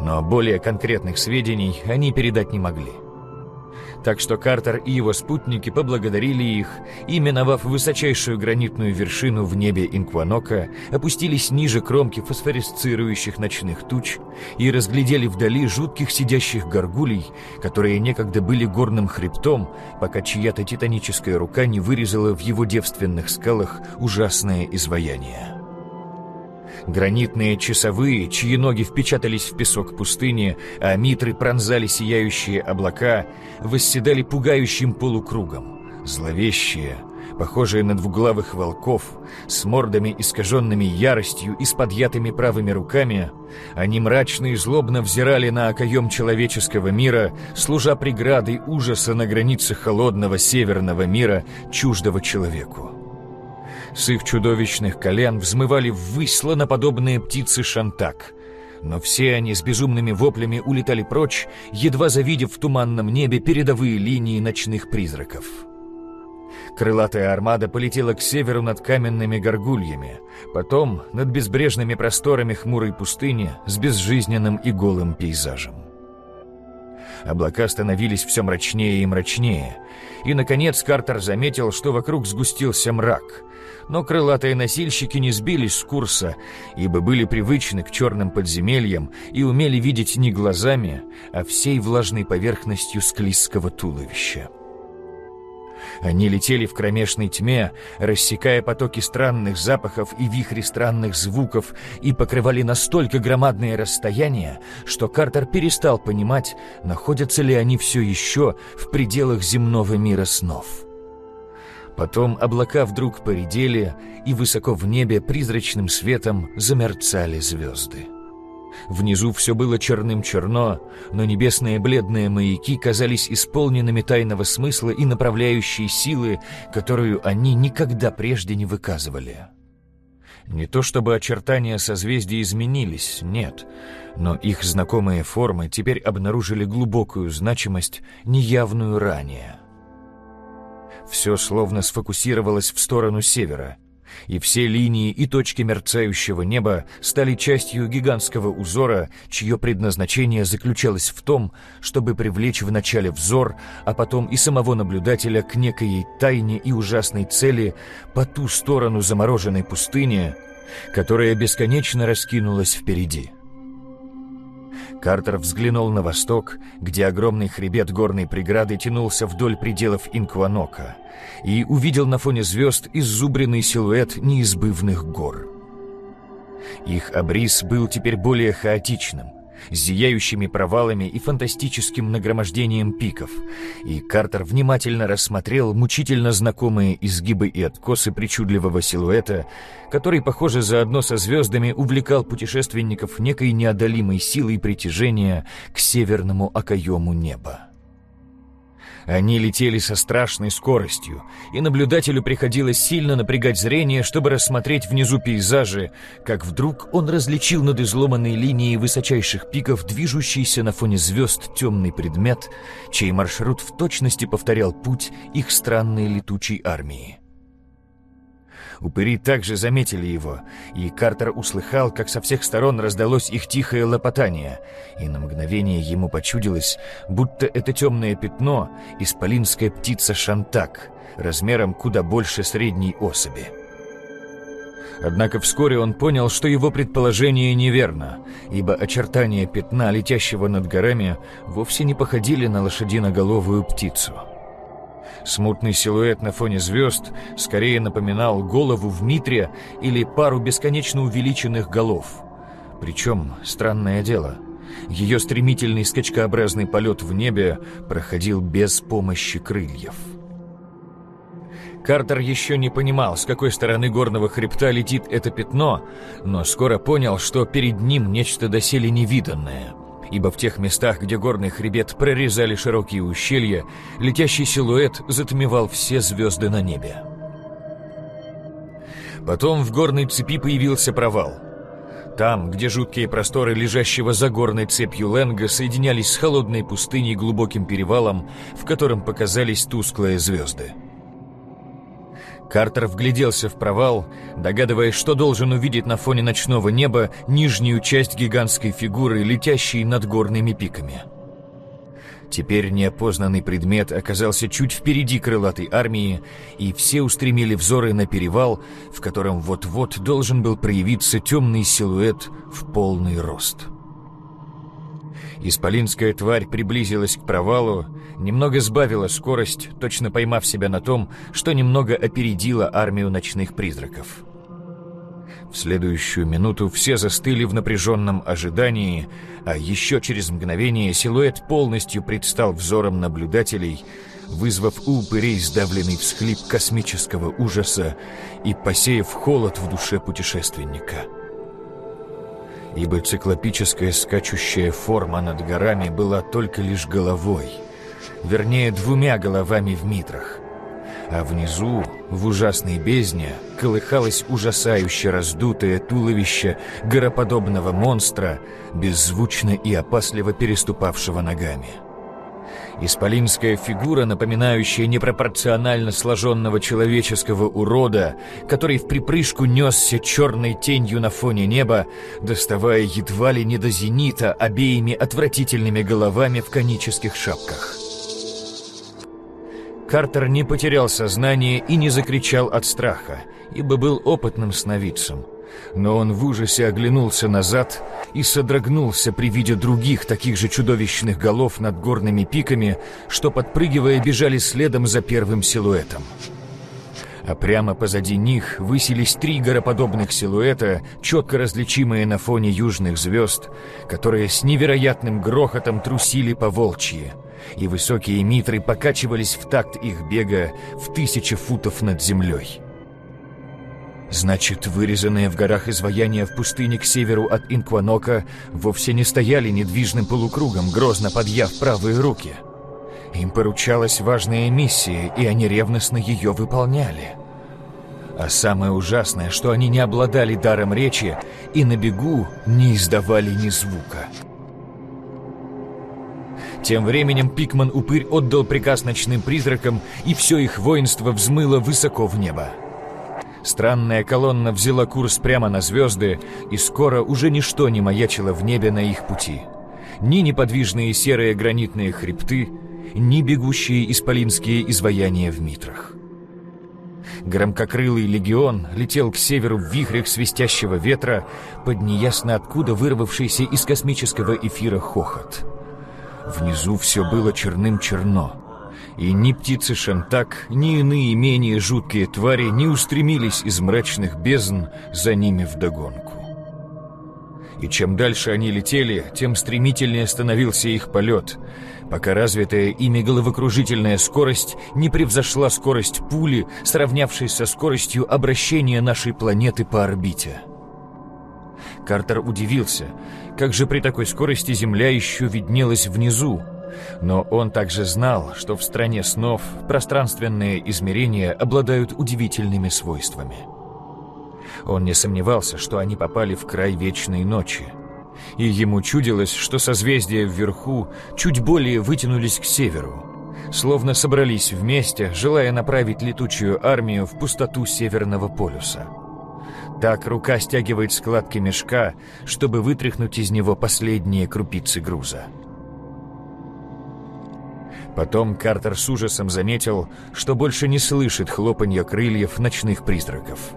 Но более конкретных сведений они передать не могли. Так что Картер и его спутники поблагодарили их и, миновав высочайшую гранитную вершину в небе Инкванока, опустились ниже кромки фосфоресцирующих ночных туч и разглядели вдали жутких сидящих горгулей, которые некогда были горным хребтом, пока чья-то титаническая рука не вырезала в его девственных скалах ужасное изваяние. Гранитные часовые, чьи ноги впечатались в песок пустыни, а митры пронзали сияющие облака, восседали пугающим полукругом, зловещие, похожие на двуглавых волков, с мордами искаженными яростью и с подъятыми правыми руками, они мрачно и злобно взирали на окоем человеческого мира, служа преградой ужаса на границе холодного северного мира, чуждого человеку. С их чудовищных колен взмывали ввысь слоноподобные птицы шантак — но все они с безумными воплями улетали прочь, едва завидев в туманном небе передовые линии ночных призраков. Крылатая армада полетела к северу над каменными горгульями, потом над безбрежными просторами хмурой пустыни с безжизненным и голым пейзажем. Облака становились все мрачнее и мрачнее, и, наконец, Картер заметил, что вокруг сгустился мрак — но крылатые носильщики не сбились с курса, ибо были привычны к черным подземельям и умели видеть не глазами, а всей влажной поверхностью склизкого туловища. Они летели в кромешной тьме, рассекая потоки странных запахов и вихри странных звуков и покрывали настолько громадные расстояния, что Картер перестал понимать, находятся ли они все еще в пределах земного мира снов. Потом облака вдруг поредели, и высоко в небе призрачным светом замерцали звезды. Внизу все было черным-черно, но небесные бледные маяки казались исполненными тайного смысла и направляющей силы, которую они никогда прежде не выказывали. Не то чтобы очертания созвездий изменились, нет, но их знакомые формы теперь обнаружили глубокую значимость, неявную ранее — все словно сфокусировалось в сторону севера, и все линии и точки мерцающего неба стали частью гигантского узора, чье предназначение заключалось в том, чтобы привлечь вначале взор, а потом и самого наблюдателя к некой тайне и ужасной цели по ту сторону замороженной пустыни, которая бесконечно раскинулась впереди. Картер взглянул на восток, где огромный хребет горной преграды тянулся вдоль пределов Инкванока, и увидел на фоне звезд иззубренный силуэт неизбывных гор. Их обрис был теперь более хаотичным, зияющими провалами и фантастическим нагромождением пиков, и Картер внимательно рассмотрел мучительно знакомые изгибы и откосы причудливого силуэта, который, похоже, заодно со звездами увлекал путешественников некой неодолимой силой притяжения к северному окоему неба. Они летели со страшной скоростью, и наблюдателю приходилось сильно напрягать зрение, чтобы рассмотреть внизу пейзажи, как вдруг он различил над изломанной линией высочайших пиков движущийся на фоне звезд темный предмет, чей маршрут в точности повторял путь их странной летучей армии. Упыри также заметили его, и Картер услыхал, как со всех сторон раздалось их тихое лопотание, и на мгновение ему почудилось, будто это темное пятно — исполинская птица Шантак, размером куда больше средней особи. Однако вскоре он понял, что его предположение неверно, ибо очертания пятна, летящего над горами, вовсе не походили на лошадиноголовую птицу — Смутный силуэт на фоне звезд скорее напоминал голову в митре или пару бесконечно увеличенных голов. Причем, странное дело, ее стремительный скачкообразный полет в небе проходил без помощи крыльев. Картер еще не понимал, с какой стороны горного хребта летит это пятно, но скоро понял, что перед ним нечто доселе невиданное — ибо в тех местах, где горный хребет прорезали широкие ущелья, летящий силуэт затмевал все звезды на небе. Потом в горной цепи появился провал. Там, где жуткие просторы лежащего за горной цепью Ленга соединялись с холодной пустыней глубоким перевалом, в котором показались тусклые звезды. Картер вгляделся в провал, догадываясь, что должен увидеть на фоне ночного неба нижнюю часть гигантской фигуры, летящей над горными пиками. Теперь неопознанный предмет оказался чуть впереди крылатой армии, и все устремили взоры на перевал, в котором вот-вот должен был проявиться темный силуэт в полный рост. Исполинская тварь приблизилась к провалу, немного сбавила скорость, точно поймав себя на том, что немного опередила армию ночных призраков. В следующую минуту все застыли в напряженном ожидании, а еще через мгновение силуэт полностью предстал взором наблюдателей, вызвав у упырей сдавленный всхлип космического ужаса и посеяв холод в душе путешественника. Ибо циклопическая скачущая форма над горами была только лишь головой, вернее, двумя головами в митрах, а внизу, в ужасной бездне, колыхалось ужасающе раздутое туловище гороподобного монстра, беззвучно и опасливо переступавшего ногами. Исполинская фигура, напоминающая непропорционально сложенного человеческого урода, который в припрыжку несся черной тенью на фоне неба, доставая едва ли не до зенита обеими отвратительными головами в конических шапках. Картер не потерял сознание и не закричал от страха, ибо был опытным сновидцем. Но он в ужасе оглянулся назад и содрогнулся при виде других таких же чудовищных голов над горными пиками, что, подпрыгивая, бежали следом за первым силуэтом. А прямо позади них высились три гороподобных силуэта, четко различимые на фоне южных звезд, которые с невероятным грохотом трусили по волчьи — и высокие митры покачивались в такт их бега в тысячи футов над землей. Значит, вырезанные в горах изваяния в пустыне к северу от Инкванока вовсе не стояли недвижным полукругом, грозно подъяв правые руки. Им поручалась важная миссия, и они ревностно ее выполняли. А самое ужасное, что они не обладали даром речи и на бегу не издавали ни звука. Тем временем Пикман-упырь отдал приказ ночным призракам, и все их воинство взмыло высоко в небо. Странная колонна взяла курс прямо на звезды, и скоро уже ничто не маячило в небе на их пути. Ни неподвижные серые гранитные хребты, ни бегущие исполинские изваяния в митрах. Громкокрылый легион летел к северу в вихрях свистящего ветра под неясно откуда вырвавшийся из космического эфира хохот. Внизу все было черным-черно. И ни птицы Шантак, ни иные менее жуткие твари не устремились из мрачных бездн за ними вдогонку. И чем дальше они летели, тем стремительнее становился их полет, пока развитая ими головокружительная скорость не превзошла скорость пули, сравнявшись со скоростью обращения нашей планеты по орбите. Картер удивился, как же при такой скорости Земля еще виднелась внизу. Но он также знал, что в стране снов пространственные измерения обладают удивительными свойствами. Он не сомневался, что они попали в край вечной ночи. И ему чудилось, что созвездия вверху чуть более вытянулись к северу, словно собрались вместе, желая направить летучую армию в пустоту Северного полюса. Так рука стягивает складки мешка, чтобы вытряхнуть из него последние крупицы груза. Потом Картер с ужасом заметил, что больше не слышит хлопанья крыльев ночных призраков.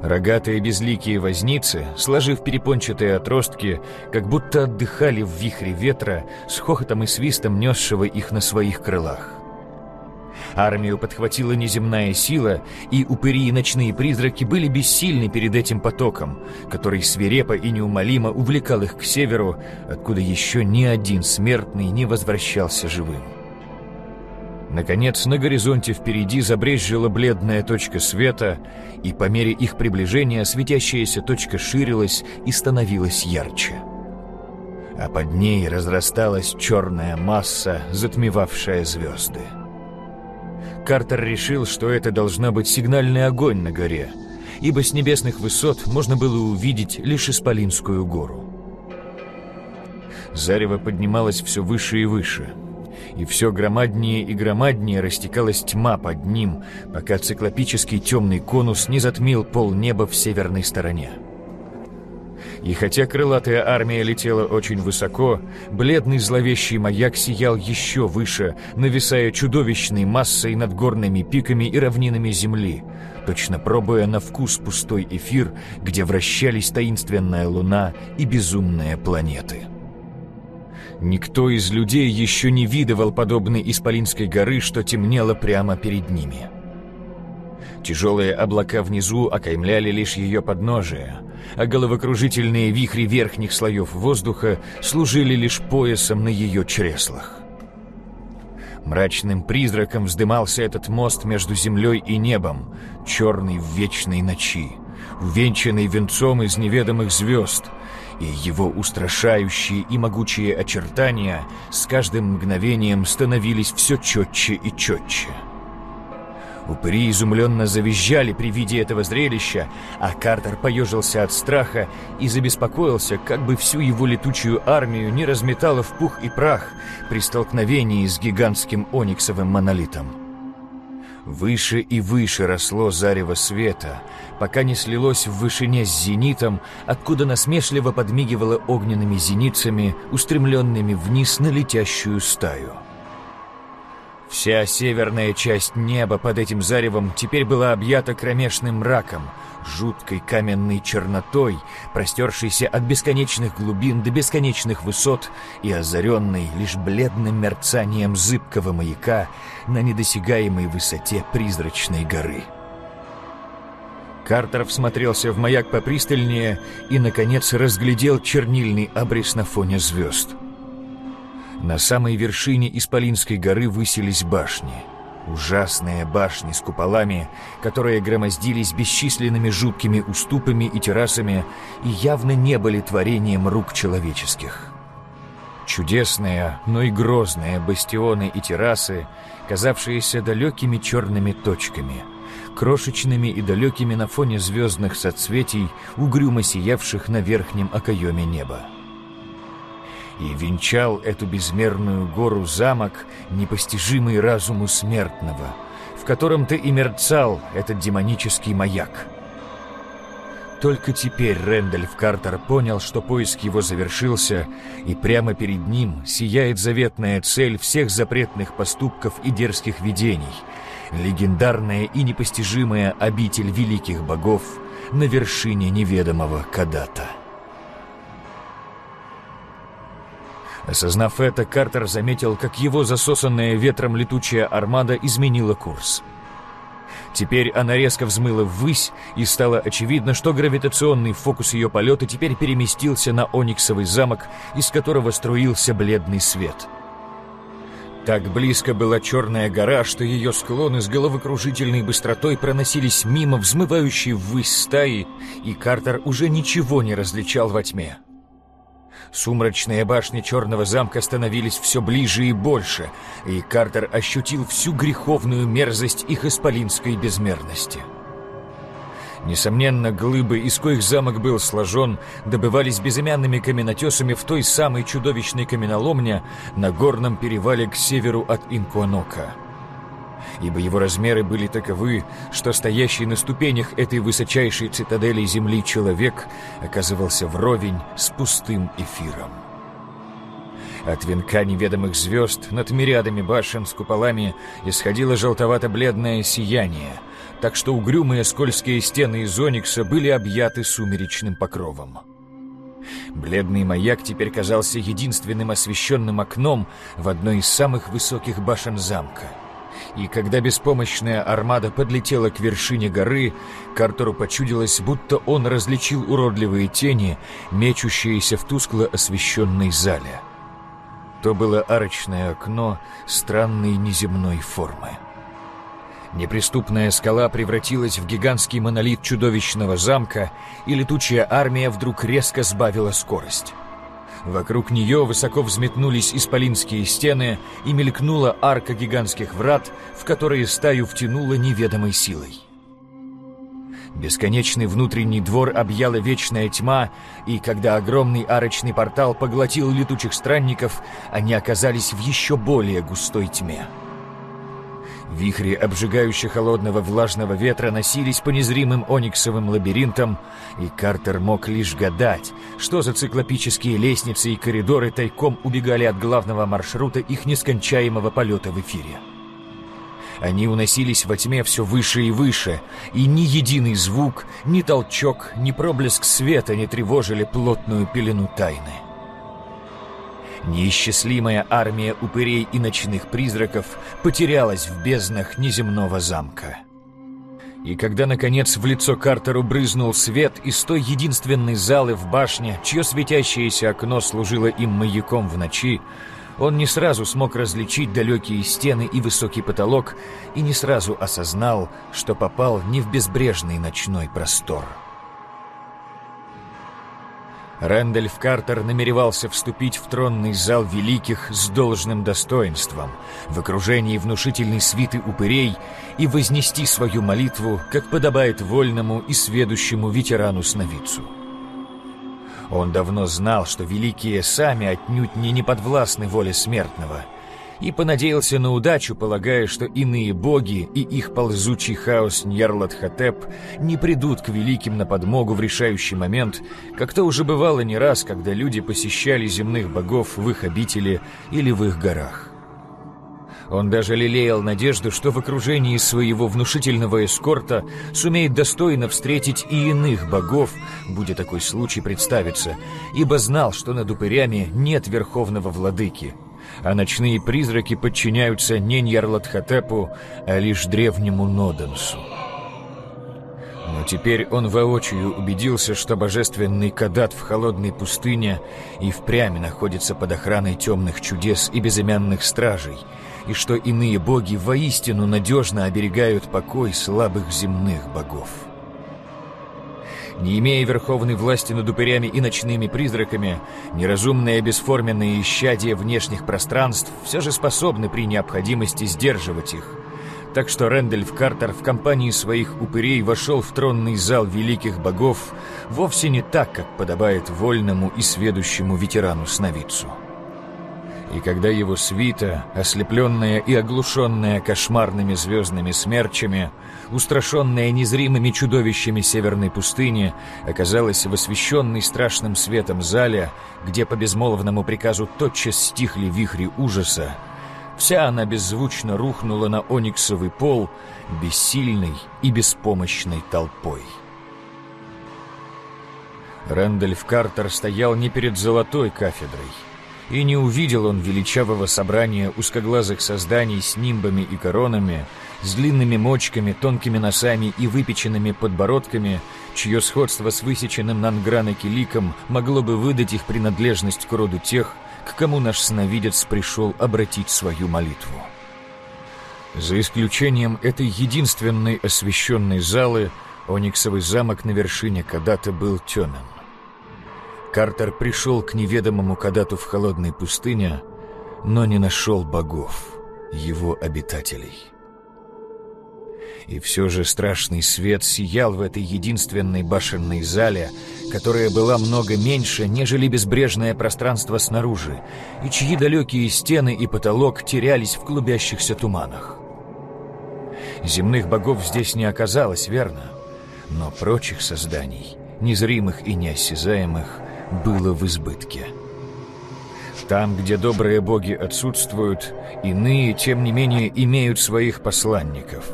Рогатые безликие возницы, сложив перепончатые отростки, как будто отдыхали в вихре ветра с хохотом и свистом несшего их на своих крылах. Армию подхватила неземная сила, и упыри и ночные призраки были бессильны перед этим потоком, который свирепо и неумолимо увлекал их к северу, откуда еще ни один смертный не возвращался живым. Наконец, на горизонте впереди забрезжила бледная точка света, и по мере их приближения светящаяся точка ширилась и становилась ярче. А под ней разрасталась черная масса, затмевавшая звезды. Картер решил, что это должна быть сигнальный огонь на горе, ибо с небесных высот можно было увидеть лишь Исполинскую гору. Зарево поднималось все выше и выше, и все громаднее и громаднее растекалась тьма под ним, пока циклопический темный конус не затмил пол неба в северной стороне. И хотя крылатая армия летела очень высоко, бледный зловещий маяк сиял еще выше, нависая чудовищной массой над горными пиками и равнинами земли, точно пробуя на вкус пустой эфир, где вращались таинственная луна и безумные планеты. Никто из людей еще не видывал подобной Исполинской горы, что темнело прямо перед ними. Тяжелые облака внизу окаймляли лишь ее подножие, а головокружительные вихри верхних слоев воздуха служили лишь поясом на ее чреслах. Мрачным призраком вздымался этот мост между землей и небом, черный в вечной ночи, увенчанный венцом из неведомых звезд, и его устрашающие и могучие очертания с каждым мгновением становились все четче и четче. Упыри изумленно завизжали при виде этого зрелища, а Картер поежился от страха и забеспокоился, как бы всю его летучую армию не разметало в пух и прах при столкновении с гигантским ониксовым монолитом. Выше и выше росло зарево света, пока не слилось в вышине с зенитом, откуда насмешливо подмигивало огненными зеницами, устремленными вниз на летящую стаю. Вся северная часть неба под этим заревом теперь была объята кромешным мраком, жуткой каменной чернотой, простершейся от бесконечных глубин до бесконечных высот и озаренной лишь бледным мерцанием зыбкого маяка на недосягаемой высоте призрачной горы. Картер всмотрелся в маяк попристальнее и, наконец, разглядел чернильный обрис на фоне звезд — на самой вершине Исполинской горы высились башни. Ужасные башни с куполами, которые громоздились бесчисленными жуткими уступами и террасами и явно не были творением рук человеческих. Чудесные, но и грозные бастионы и террасы, казавшиеся далекими черными точками, крошечными и далекими на фоне звездных соцветий, угрюмо сиявших на верхнем окоеме неба и венчал эту безмерную гору замок, непостижимый разуму смертного, в котором-то и мерцал этот демонический маяк. Только теперь Рэндальф Картер понял, что поиск его завершился, и прямо перед ним сияет заветная цель всех запретных поступков и дерзких видений, легендарная и непостижимая обитель великих богов на вершине неведомого Кадата. Осознав это, Картер заметил, как его засосанная ветром летучая армада изменила курс. Теперь она резко взмыла ввысь, и стало очевидно, что гравитационный фокус ее полета теперь переместился на Ониксовый замок, из которого струился бледный свет. Так близко была черная гора, что ее склоны с головокружительной быстротой проносились мимо взмывающей ввысь стаи, и Картер уже ничего не различал во тьме. Сумрачные башни Черного замка становились все ближе и больше, и Картер ощутил всю греховную мерзость их исполинской безмерности. Несомненно, глыбы, из коих замок был сложен, добывались безымянными каменотесами в той самой чудовищной каменоломне на горном перевале к северу от Инкуанока ибо его размеры были таковы, что стоящий на ступенях этой высочайшей цитадели земли человек оказывался вровень с пустым эфиром. От венка неведомых звезд над мириадами башен с куполами исходило желтовато-бледное сияние, так что угрюмые скользкие стены из оникса были объяты сумеречным покровом. Бледный маяк теперь казался единственным освещенным окном в одной из самых высоких башен замка — и когда беспомощная армада подлетела к вершине горы, Картеру почудилось, будто он различил уродливые тени, мечущиеся в тускло освещенной зале. То было арочное окно странной неземной формы. Неприступная скала превратилась в гигантский монолит чудовищного замка, и летучая армия вдруг резко сбавила скорость. Вокруг нее высоко взметнулись исполинские стены и мелькнула арка гигантских врат, в которые стаю втянула неведомой силой. Бесконечный внутренний двор объяла вечная тьма, и когда огромный арочный портал поглотил летучих странников, они оказались в еще более густой тьме. Вихри обжигающе холодного влажного ветра носились по незримым ониксовым лабиринтам, и Картер мог лишь гадать, что за циклопические лестницы и коридоры тайком убегали от главного маршрута их нескончаемого полета в эфире. Они уносились во тьме все выше и выше, и ни единый звук, ни толчок, ни проблеск света не тревожили плотную пелену тайны. Неисчислимая армия упырей и ночных призраков потерялась в безднах неземного замка. И когда, наконец, в лицо Картеру брызнул свет из той единственной залы в башне, чье светящееся окно служило им маяком в ночи, Он не сразу смог различить далекие стены и высокий потолок и не сразу осознал, что попал не в безбрежный ночной простор. Рэндальф Картер намеревался вступить в тронный зал великих с должным достоинством, в окружении внушительной свиты упырей и вознести свою молитву, как подобает вольному и сведущему ветерану-сновидцу. Он давно знал, что великие сами отнюдь не неподвластны воле смертного, и понадеялся на удачу, полагая, что иные боги и их ползучий хаос Ньярлатхотеп не придут к великим на подмогу в решающий момент, как то уже бывало не раз, когда люди посещали земных богов в их обители или в их горах. Он даже лелеял надежду, что в окружении своего внушительного эскорта сумеет достойно встретить и иных богов, будет такой случай представиться, ибо знал, что над упырями нет верховного владыки, а ночные призраки подчиняются не Ньярлатхотепу, а лишь древнему Ноденсу. Но теперь он воочию убедился, что божественный Кадат в холодной пустыне и впрямь находится под охраной темных чудес и безымянных стражей — и что иные боги воистину надежно оберегают покой слабых земных богов. Не имея верховной власти над упырями и ночными призраками, неразумные бесформенные исчадия внешних пространств все же способны при необходимости сдерживать их. Так что Рэндальф Картер в компании своих упырей вошел в тронный зал великих богов вовсе не так, как подобает вольному и сведущему ветерану-сновидцу. И когда его свита, ослепленная и оглушенная кошмарными звездными смерчами, устрашенная незримыми чудовищами северной пустыни, оказалась в освещенной страшным светом зале, где по безмолвному приказу тотчас стихли вихри ужаса, вся она беззвучно рухнула на ониксовый пол, бессильной и беспомощной толпой. Рэндальф Картер стоял не перед золотой кафедрой, и не увидел он величавого собрания узкоглазых созданий с нимбами и коронами, с длинными мочками, тонкими носами и выпеченными подбородками, чье сходство с высеченным Нангранаки ликом могло бы выдать их принадлежность к роду тех, к кому наш сновидец пришел обратить свою молитву. За исключением этой единственной освещенной залы, Ониксовый замок на вершине когда-то был темен. Картер пришел к неведомому Кадату в холодной пустыне, но не нашел богов, его обитателей. И все же страшный свет сиял в этой единственной башенной зале, которая была много меньше, нежели безбрежное пространство снаружи, и чьи далекие стены и потолок терялись в клубящихся туманах. Земных богов здесь не оказалось, верно, но прочих созданий, незримых и неосязаемых, было в избытке. Там, где добрые боги отсутствуют, иные, тем не менее, имеют своих посланников.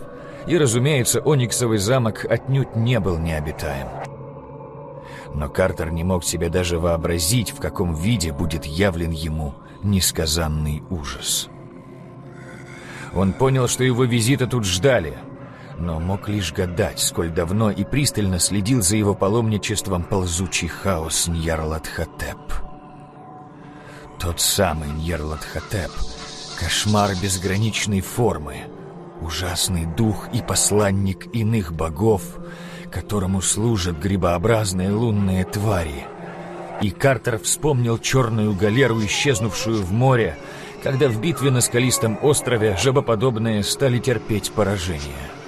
И, разумеется, Ониксовый замок отнюдь не был необитаем. Но Картер не мог себе даже вообразить, в каком виде будет явлен ему несказанный ужас. Он понял, что его визита тут ждали — но мог лишь гадать, сколь давно и пристально следил за его паломничеством ползучий хаос Ньярлатхотеп. Тот самый Ньярлатхотеп, кошмар безграничной формы, ужасный дух и посланник иных богов, которому служат грибообразные лунные твари. И Картер вспомнил черную галеру, исчезнувшую в море, когда в битве на скалистом острове жабоподобные стали терпеть поражение.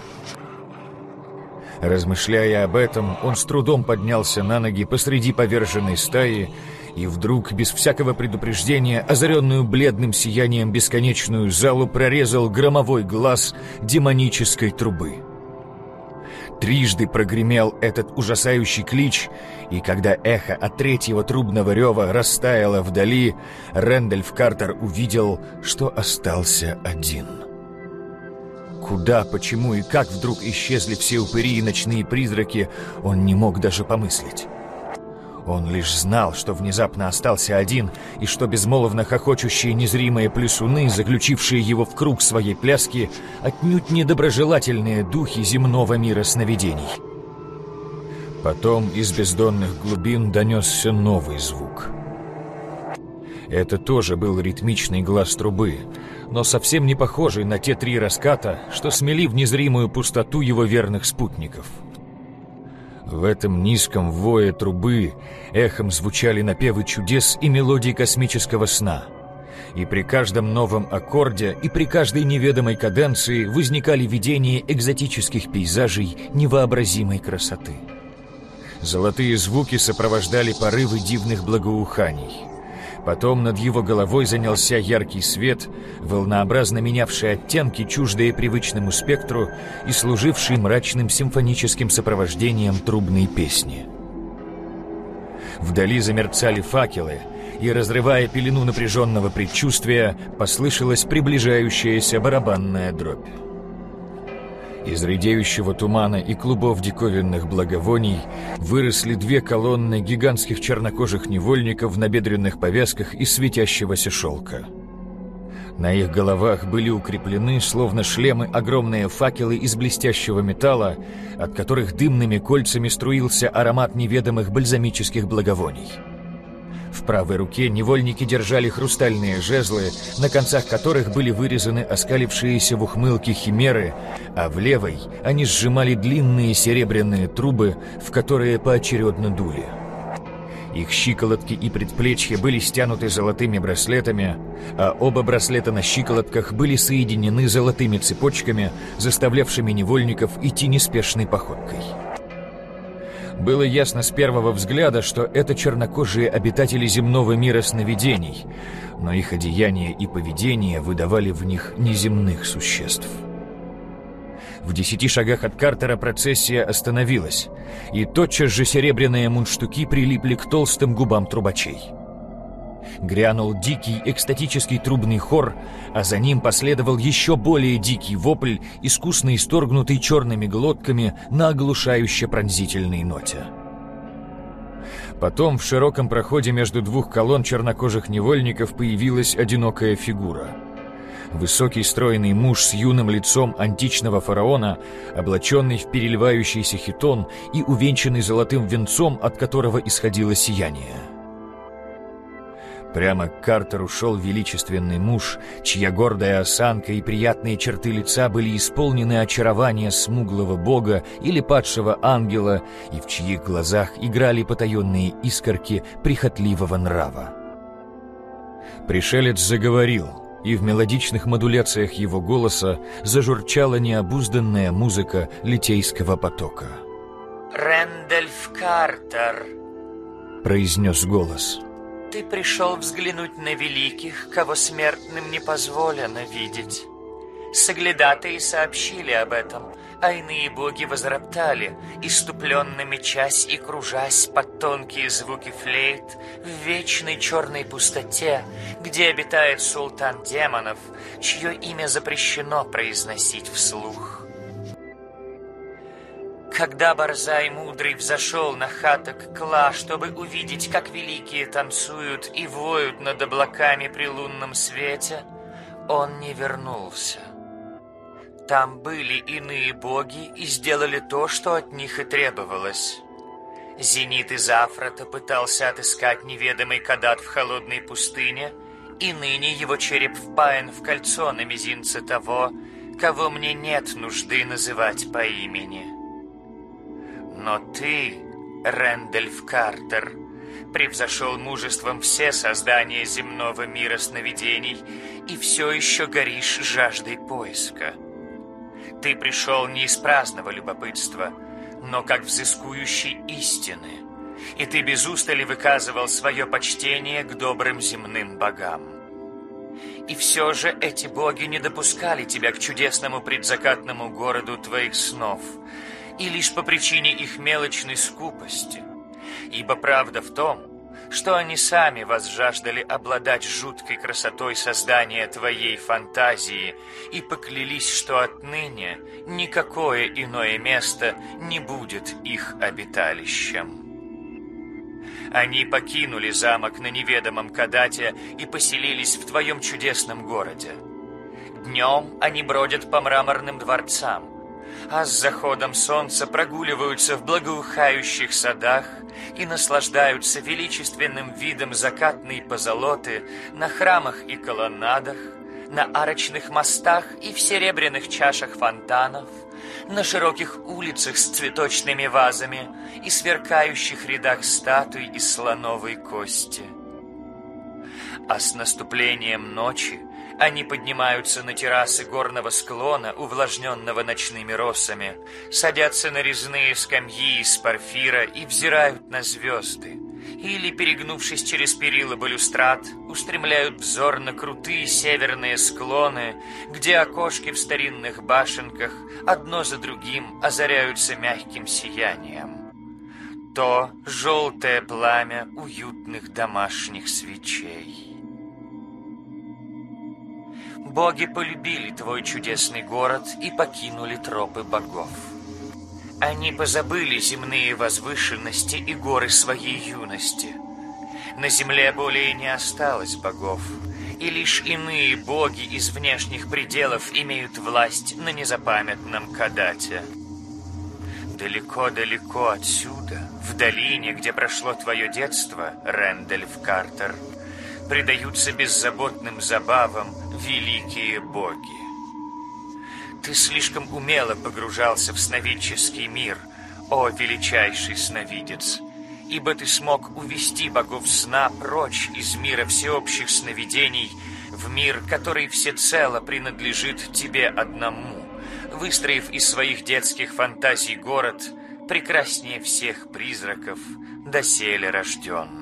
Размышляя об этом, он с трудом поднялся на ноги посреди поверженной стаи и вдруг, без всякого предупреждения, озаренную бледным сиянием бесконечную залу прорезал громовой глаз демонической трубы. Трижды прогремел этот ужасающий клич, и когда эхо от третьего трубного рева растаяло вдали, Рэндальф Картер увидел, что остался один — Куда, почему и как вдруг исчезли все упыри и ночные призраки, он не мог даже помыслить. Он лишь знал, что внезапно остался один, и что безмолвно хохочущие незримые плюсуны, заключившие его в круг своей пляски, отнюдь недоброжелательные духи земного мира сновидений. Потом из бездонных глубин донесся новый звук. Это тоже был ритмичный глаз трубы, но совсем не похожий на те три раската, что смели в незримую пустоту его верных спутников. В этом низком вое трубы эхом звучали напевы чудес и мелодий космического сна. И при каждом новом аккорде и при каждой неведомой каденции возникали видения экзотических пейзажей невообразимой красоты. Золотые звуки сопровождали порывы дивных благоуханий – Потом над его головой занялся яркий свет, волнообразно менявший оттенки, чуждые привычному спектру и служивший мрачным симфоническим сопровождением трубной песни. Вдали замерцали факелы, и, разрывая пелену напряженного предчувствия, послышалась приближающаяся барабанная дробь. Из редеющего тумана и клубов диковинных благовоний выросли две колонны гигантских чернокожих невольников в набедренных повязках из светящегося шелка. На их головах были укреплены, словно шлемы, огромные факелы из блестящего металла, от которых дымными кольцами струился аромат неведомых бальзамических благовоний. В правой руке невольники держали хрустальные жезлы, на концах которых были вырезаны оскалившиеся в ухмылке химеры, а в левой они сжимали длинные серебряные трубы, в которые поочередно дули. Их щиколотки и предплечья были стянуты золотыми браслетами, а оба браслета на щиколотках были соединены золотыми цепочками, заставлявшими невольников идти неспешной походкой. Было ясно с первого взгляда, что это чернокожие обитатели земного мира сновидений, но их одеяние и поведение выдавали в них неземных существ. В десяти шагах от Картера процессия остановилась, и тотчас же серебряные мундштуки прилипли к толстым губам трубачей. Грянул дикий экстатический трубный хор, а за ним последовал еще более дикий вопль, искусно исторгнутый черными глотками на оглушающе пронзительной ноте. Потом в широком проходе между двух колонн чернокожих невольников появилась одинокая фигура. Высокий стройный муж с юным лицом античного фараона, облаченный в переливающийся хитон и увенчанный золотым венцом, от которого исходило сияние. Прямо к Картеру шел величественный муж, чья гордая осанка и приятные черты лица были исполнены очарования смуглого бога или падшего ангела, и в чьих глазах играли потаенные искорки прихотливого нрава. Пришелец заговорил, и в мелодичных модуляциях его голоса зажурчала необузданная музыка литейского потока. «Рэндольф Картер», — произнес голос, — ты пришел взглянуть на великих, кого смертным не позволено видеть. Соглядатые сообщили об этом, а иные боги возроптали, иступленно мечась и кружась под тонкие звуки флейт в вечной черной пустоте, где обитает султан демонов, чье имя запрещено произносить вслух. Когда Борзай Мудрый взошел на хаток Кла, чтобы увидеть, как великие танцуют и воют над облаками при лунном свете, он не вернулся. Там были иные боги и сделали то, что от них и требовалось. Зенит из Афрата пытался отыскать неведомый Кадат в холодной пустыне, и ныне его череп впаян в кольцо на мизинце того, кого мне нет нужды называть по имени. Но ты, Рэндольф Картер, превзошел мужеством все создания земного мира сновидений и все еще горишь жаждой поиска. Ты пришел не из праздного любопытства, но как взыскующий истины, и ты без устали выказывал свое почтение к добрым земным богам. И все же эти боги не допускали тебя к чудесному предзакатному городу твоих снов — и лишь по причине их мелочной скупости. Ибо правда в том, что они сами возжаждали обладать жуткой красотой создания твоей фантазии и поклялись, что отныне никакое иное место не будет их обиталищем. Они покинули замок на неведомом Кадате и поселились в твоем чудесном городе. Днем они бродят по мраморным дворцам, а с заходом солнца прогуливаются в благоухающих садах и наслаждаются величественным видом закатной позолоты на храмах и колоннадах, на арочных мостах и в серебряных чашах фонтанов, на широких улицах с цветочными вазами и сверкающих рядах статуй из слоновой кости. А с наступлением ночи они поднимаются на террасы горного склона, увлажненного ночными росами, садятся на резные скамьи из парфира и взирают на звезды. Или, перегнувшись через перила балюстрад, устремляют взор на крутые северные склоны, где окошки в старинных башенках одно за другим озаряются мягким сиянием. То желтое пламя уютных домашних свечей. Боги полюбили твой чудесный город и покинули тропы богов. Они позабыли земные возвышенности и горы своей юности. На земле более не осталось богов, и лишь иные боги из внешних пределов имеют власть на незапамятном Кадате. Далеко-далеко отсюда, в долине, где прошло твое детство, Рэндальф Картер, предаются беззаботным забавам великие боги. Ты слишком умело погружался в сновидческий мир, о величайший сновидец, ибо ты смог увести богов сна прочь из мира всеобщих сновидений в мир, который всецело принадлежит тебе одному, выстроив из своих детских фантазий город прекраснее всех призраков, доселе рожденных.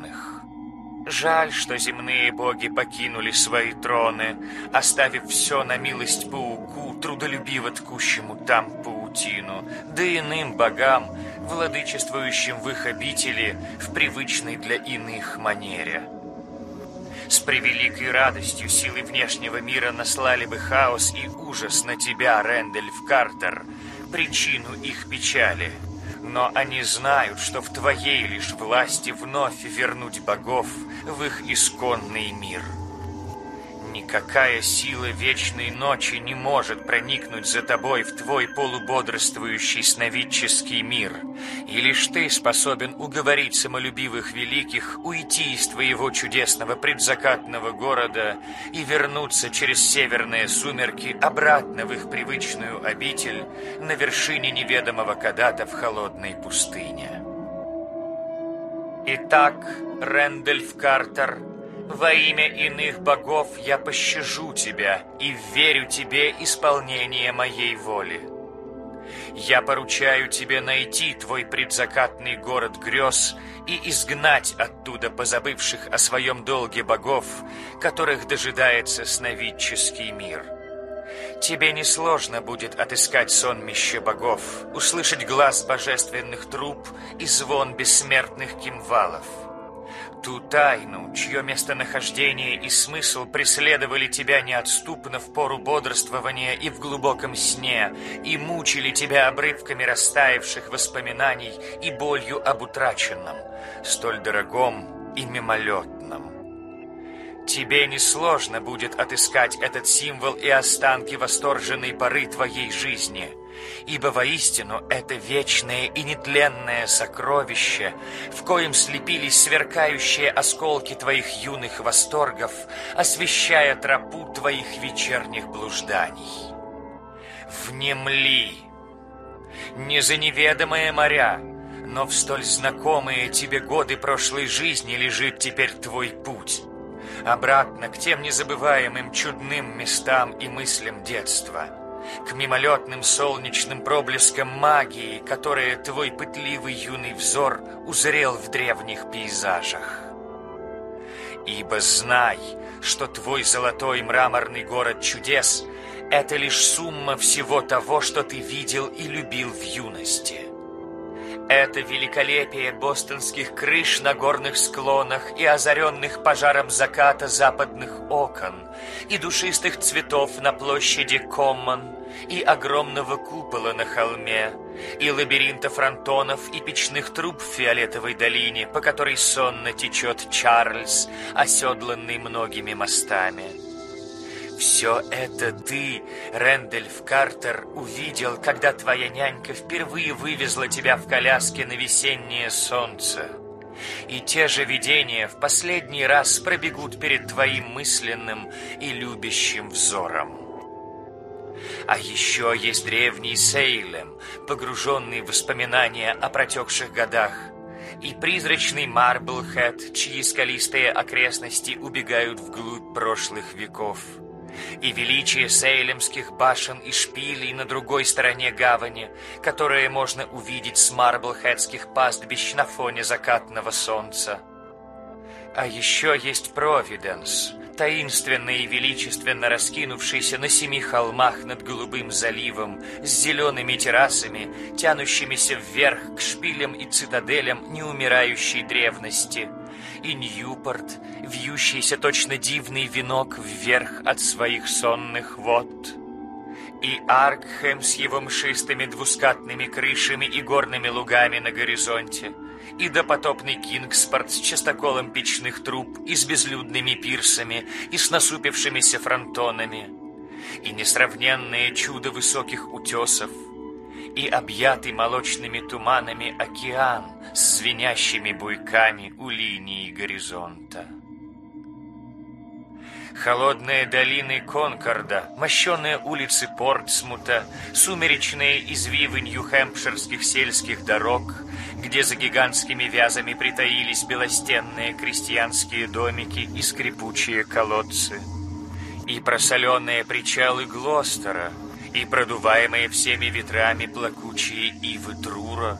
Жаль, что земные боги покинули свои троны, оставив все на милость пауку, трудолюбиво ткущему там паутину, да иным богам, владычествующим в их обители в привычной для иных манере. С превеликой радостью силы внешнего мира наслали бы хаос и ужас на тебя, Рэндальф Картер, причину их печали — но они знают, что в твоей лишь власти вновь вернуть богов в их исконный мир. Никакая сила вечной ночи не может проникнуть за тобой в твой полубодрствующий сновидческий мир, и лишь ты способен уговорить самолюбивых великих уйти из твоего чудесного предзакатного города и вернуться через северные сумерки обратно в их привычную обитель на вершине неведомого Кадата в холодной пустыне. Итак, Рэндольф Картер — во имя иных богов я пощажу тебя и верю тебе исполнение моей воли. Я поручаю тебе найти твой предзакатный город грез и изгнать оттуда позабывших о своем долге богов, которых дожидается сновидческий мир. Тебе несложно будет отыскать сонмище богов, услышать глаз божественных труб и звон бессмертных кимвалов — Ту тайну, чье местонахождение и смысл преследовали тебя неотступно в пору бодрствования и в глубоком сне, и мучили тебя обрывками растаявших воспоминаний и болью об утраченном, столь дорогом и мимолетном. Тебе несложно будет отыскать этот символ и останки восторженной поры твоей жизни — ибо воистину это вечное и нетленное сокровище, в коем слепились сверкающие осколки твоих юных восторгов, освещая тропу твоих вечерних блужданий. Внемли! Не за неведомые моря, но в столь знакомые тебе годы прошлой жизни лежит теперь твой путь. Обратно к тем незабываемым чудным местам и мыслям детства — к мимолетным солнечным проблескам магии, которые твой пытливый юный взор узрел в древних пейзажах. Ибо знай, что твой золотой мраморный город чудес — это лишь сумма всего того, что ты видел и любил в юности. Это великолепие бостонских крыш на горных склонах и озаренных пожаром заката западных окон, и душистых цветов на площади Коммон, и огромного купола на холме, и лабиринта фронтонов и печных труб в фиолетовой долине, по которой сонно течет Чарльз, оседланный многими мостами. Все это ты, Рэндольф Картер, увидел, когда твоя нянька впервые вывезла тебя в коляске на весеннее солнце. И те же видения в последний раз пробегут перед твоим мысленным и любящим взором. А еще есть древний Сейлем, погруженный в воспоминания о протекших годах, и призрачный Марблхэт, чьи скалистые окрестности убегают вглубь прошлых веков – и величие сейлемских башен и шпилей на другой стороне гавани, которые можно увидеть с марблхедских пастбищ на фоне закатного солнца. А еще есть Провиденс, таинственно и величественно раскинувшийся на семи холмах над Голубым заливом, с зелеными террасами, тянущимися вверх к шпилям и цитаделям неумирающей древности — и Ньюпорт, вьющийся точно дивный венок вверх от своих сонных вод, и Аркхэм с его мшистыми двускатными крышами и горными лугами на горизонте, и допотопный Кингспорт с частоколом печных труб и с безлюдными пирсами и с насупившимися фронтонами, и несравненное чудо высоких утесов — и объятый молочными туманами океан с звенящими буйками у линии горизонта. Холодные долины Конкорда, мощенные улицы Портсмута, сумеречные извивы нью-хэмпширских сельских дорог, где за гигантскими вязами притаились белостенные крестьянские домики и скрипучие колодцы, и просоленные причалы Глостера — и продуваемые всеми ветрами плакучие ивы Трура,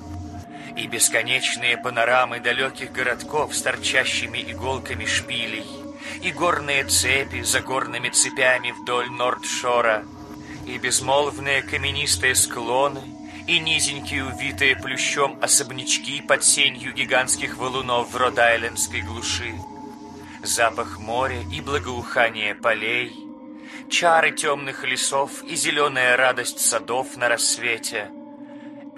и бесконечные панорамы далеких городков с торчащими иголками шпилей, и горные цепи за горными цепями вдоль Нордшора, и безмолвные каменистые склоны, и низенькие увитые плющом особнячки под сенью гигантских валунов в Род-Айлендской глуши, запах моря и благоухание полей — чары темных лесов и зеленая радость садов на рассвете.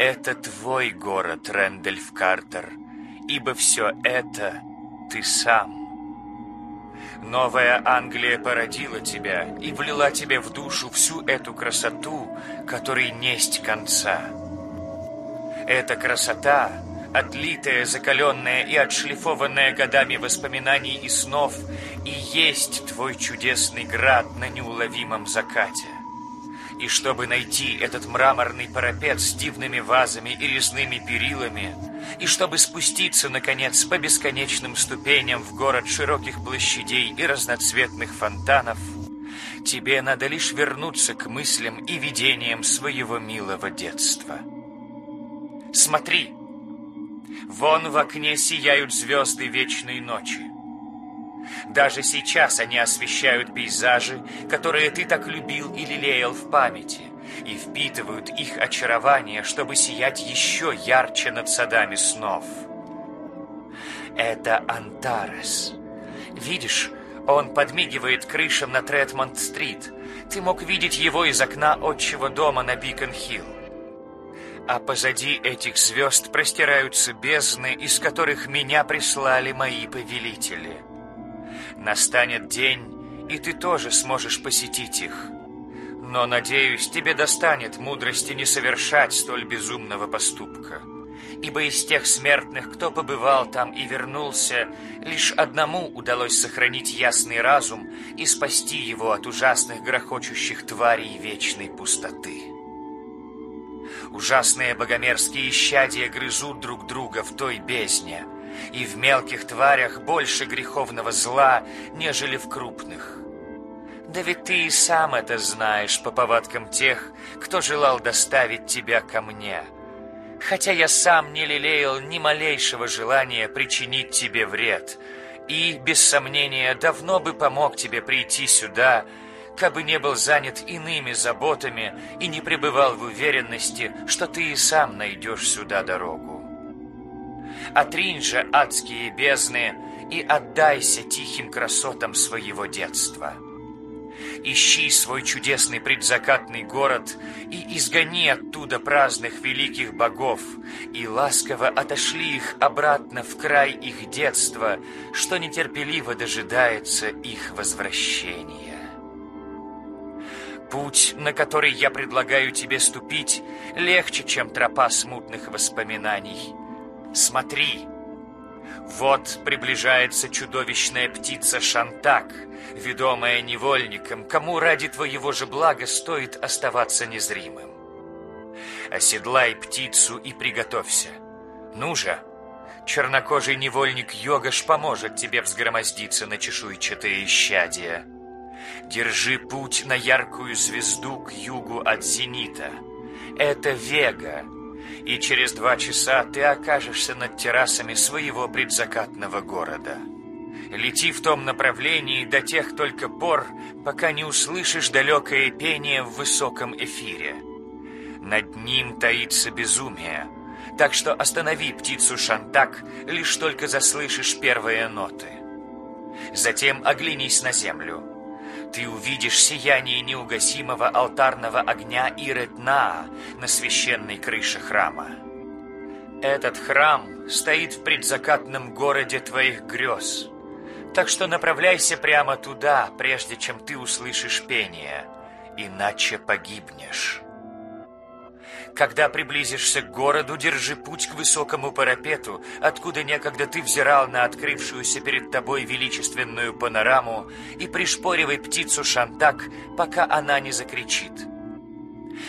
Это твой город, Рэндольф Картер, ибо все это ты сам. Новая Англия породила тебя и влила тебе в душу всю эту красоту, которой несть конца. Эта красота отлитая, закаленная и отшлифованная годами воспоминаний и снов, и есть твой чудесный град на неуловимом закате. И чтобы найти этот мраморный парапет с дивными вазами и резными перилами, и чтобы спуститься, наконец, по бесконечным ступеням в город широких площадей и разноцветных фонтанов, тебе надо лишь вернуться к мыслям и видениям своего милого детства. Смотри, Вон в окне сияют звезды вечной ночи. Даже сейчас они освещают пейзажи, которые ты так любил и лелеял в памяти, и впитывают их очарование, чтобы сиять еще ярче над садами снов. Это Антарес. Видишь, он подмигивает крышам на Третмонд-стрит. Ты мог видеть его из окна отчего дома на Бикон-Хилл а позади этих звезд простираются бездны, из которых меня прислали мои повелители. Настанет день, и ты тоже сможешь посетить их. Но, надеюсь, тебе достанет мудрости не совершать столь безумного поступка. Ибо из тех смертных, кто побывал там и вернулся, лишь одному удалось сохранить ясный разум и спасти его от ужасных грохочущих тварей вечной пустоты. Ужасные богомерзкие исчадия грызут друг друга в той бездне, и в мелких тварях больше греховного зла, нежели в крупных. Да ведь ты и сам это знаешь по повадкам тех, кто желал доставить тебя ко мне. Хотя я сам не лелеял ни малейшего желания причинить тебе вред, и, без сомнения, давно бы помог тебе прийти сюда, кабы не был занят иными заботами и не пребывал в уверенности, что ты и сам найдешь сюда дорогу. Отринь же адские бездны и отдайся тихим красотам своего детства. Ищи свой чудесный предзакатный город и изгони оттуда праздных великих богов, и ласково отошли их обратно в край их детства, что нетерпеливо дожидается их возвращения. Путь, на который я предлагаю тебе ступить, легче, чем тропа смутных воспоминаний. Смотри, вот приближается чудовищная птица Шантак, ведомая невольником, кому ради твоего же блага стоит оставаться незримым. Оседлай птицу и приготовься. Ну же, чернокожий невольник Йогаш поможет тебе взгромоздиться на чешуйчатые исчадия. Держи путь на яркую звезду к югу от зенита. Это Вега, и через два часа ты окажешься над террасами своего предзакатного города. Лети в том направлении до тех только пор, пока не услышишь далекое пение в высоком эфире. Над ним таится безумие, так что останови птицу Шантак, лишь только заслышишь первые ноты. Затем оглянись на землю — ты увидишь сияние неугасимого алтарного огня Иретна на священной крыше храма. Этот храм стоит в предзакатном городе твоих грез, так что направляйся прямо туда, прежде чем ты услышишь пение, иначе погибнешь. Когда приблизишься к городу, держи путь к высокому парапету, откуда некогда ты взирал на открывшуюся перед тобой величественную панораму, и пришпоривай птицу Шантак, пока она не закричит.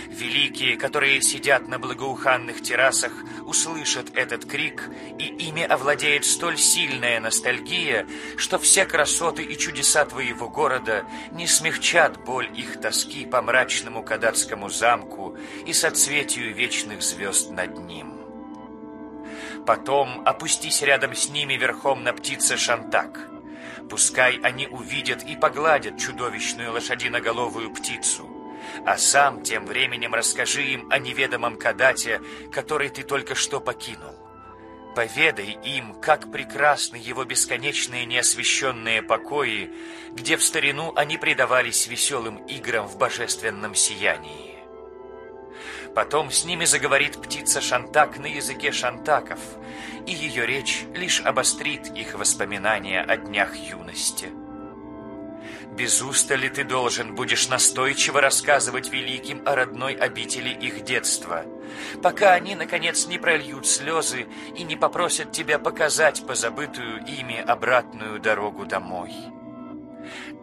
Великие, которые сидят на благоуханных террасах, услышат этот крик, и ими овладеет столь сильная ностальгия, что все красоты и чудеса твоего города не смягчат боль их тоски по мрачному кадатскому замку и соцветию вечных звезд над ним. Потом опустись рядом с ними верхом на птице Шантак. Пускай они увидят и погладят чудовищную лошадиноголовую птицу, а сам тем временем расскажи им о неведомом Кадате, который ты только что покинул. Поведай им, как прекрасны его бесконечные неосвещенные покои, где в старину они предавались веселым играм в божественном сиянии. Потом с ними заговорит птица Шантак на языке шантаков, и ее речь лишь обострит их воспоминания о днях юности. Без устали ты должен будешь настойчиво рассказывать великим о родной обители их детства, пока они, наконец, не прольют слезы и не попросят тебя показать позабытую ими обратную дорогу домой.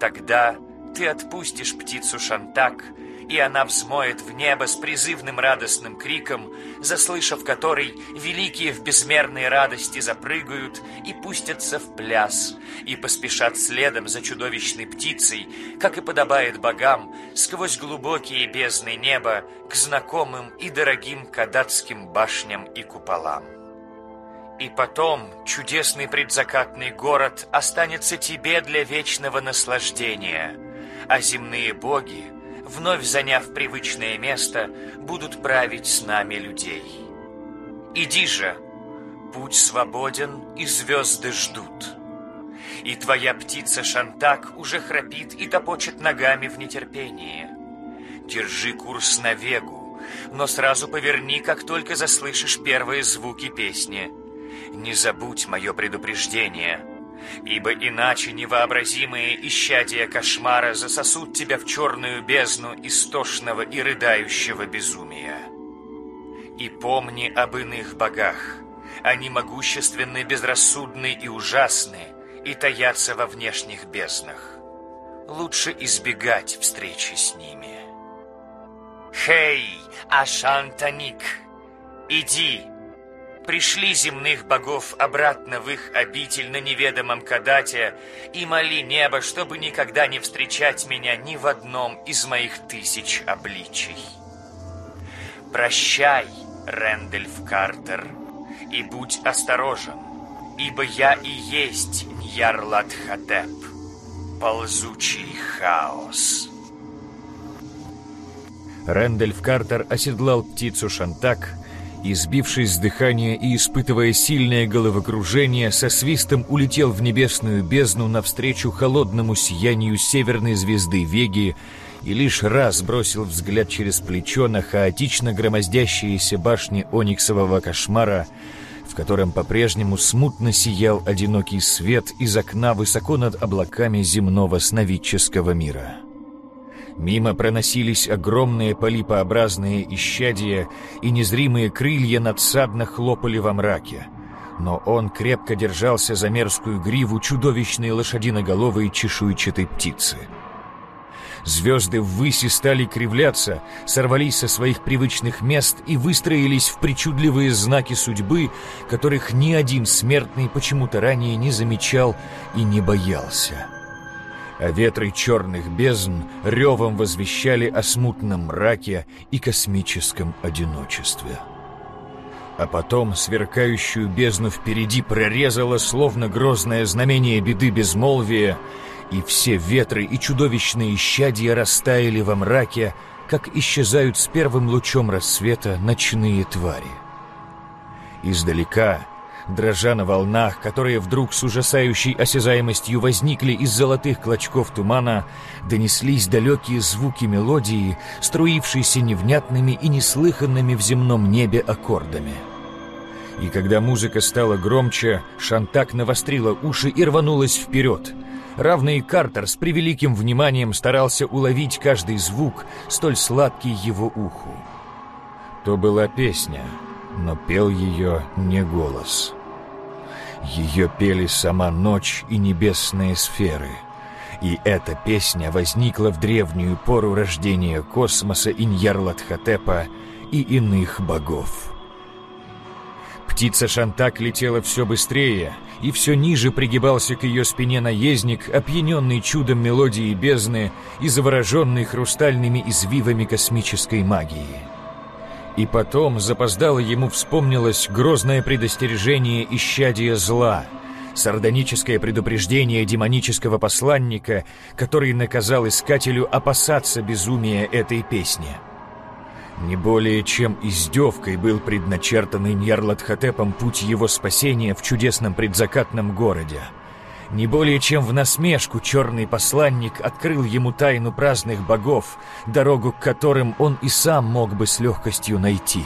Тогда ты отпустишь птицу Шантак и она взмоет в небо с призывным радостным криком, заслышав который, великие в безмерной радости запрыгают и пустятся в пляс, и поспешат следом за чудовищной птицей, как и подобает богам, сквозь глубокие бездны неба к знакомым и дорогим кадатским башням и куполам. И потом чудесный предзакатный город останется тебе для вечного наслаждения, а земные боги — вновь заняв привычное место, будут править с нами людей. Иди же, путь свободен, и звезды ждут. И твоя птица Шантак уже храпит и топочет ногами в нетерпении. Держи курс на Вегу, но сразу поверни, как только заслышишь первые звуки песни. Не забудь мое предупреждение — ибо иначе невообразимые исчадия кошмара засосут тебя в черную бездну истошного и рыдающего безумия. И помни об иных богах. Они могущественны, безрассудны и ужасны, и таятся во внешних безднах. Лучше избегать встречи с ними. «Хей, Ашантаник, иди!» Пришли земных богов обратно в их обитель на неведомом Кадате и моли небо, чтобы никогда не встречать меня ни в одном из моих тысяч обличий. Прощай, Рэндольф Картер, и будь осторожен, ибо я и есть Ньярлатхотеп, ползучий хаос. Рэндольф Картер оседлал птицу Шантак и, сбившись с дыхания и испытывая сильное головокружение, со свистом улетел в небесную бездну навстречу холодному сиянию северной звезды Веги и лишь раз бросил взгляд через плечо на хаотично громоздящиеся башни ониксового кошмара, в котором по-прежнему смутно сиял одинокий свет из окна высоко над облаками земного сновидческого мира. Мимо проносились огромные полипообразные исчадия, и незримые крылья надсадно хлопали во мраке. Но он крепко держался за мерзкую гриву чудовищной лошадиноголовой чешуйчатой птицы. Звезды ввыси стали кривляться, сорвались со своих привычных мест и выстроились в причудливые знаки судьбы, которых ни один смертный почему-то ранее не замечал и не боялся а ветры черных бездн ревом возвещали о смутном мраке и космическом одиночестве. А потом сверкающую бездну впереди прорезало, словно грозное знамение беды безмолвия, и все ветры и чудовищные щадья растаяли во мраке, как исчезают с первым лучом рассвета ночные твари. Издалека дрожа на волнах, которые вдруг с ужасающей осязаемостью возникли из золотых клочков тумана, донеслись далекие звуки мелодии, струившиеся невнятными и неслыханными в земном небе аккордами. И когда музыка стала громче, Шантак навострила уши и рванулась вперед. Равный Картер с превеликим вниманием старался уловить каждый звук, столь сладкий его уху. То была песня, но пел ее не голос. Ее пели сама ночь и небесные сферы. И эта песня возникла в древнюю пору рождения космоса Иньярлатхотепа и иных богов. Птица Шантак летела все быстрее, и все ниже пригибался к ее спине наездник, опьяненный чудом мелодии бездны и завороженный хрустальными извивами космической магии. И потом запоздало ему вспомнилось грозное предостережение исчадия зла, сардоническое предупреждение демонического посланника, который наказал искателю опасаться безумия этой песни. Не более чем издевкой был предначертанный Ньярлатхотепом путь его спасения в чудесном предзакатном городе — не более чем в насмешку черный посланник открыл ему тайну праздных богов, дорогу к которым он и сам мог бы с легкостью найти.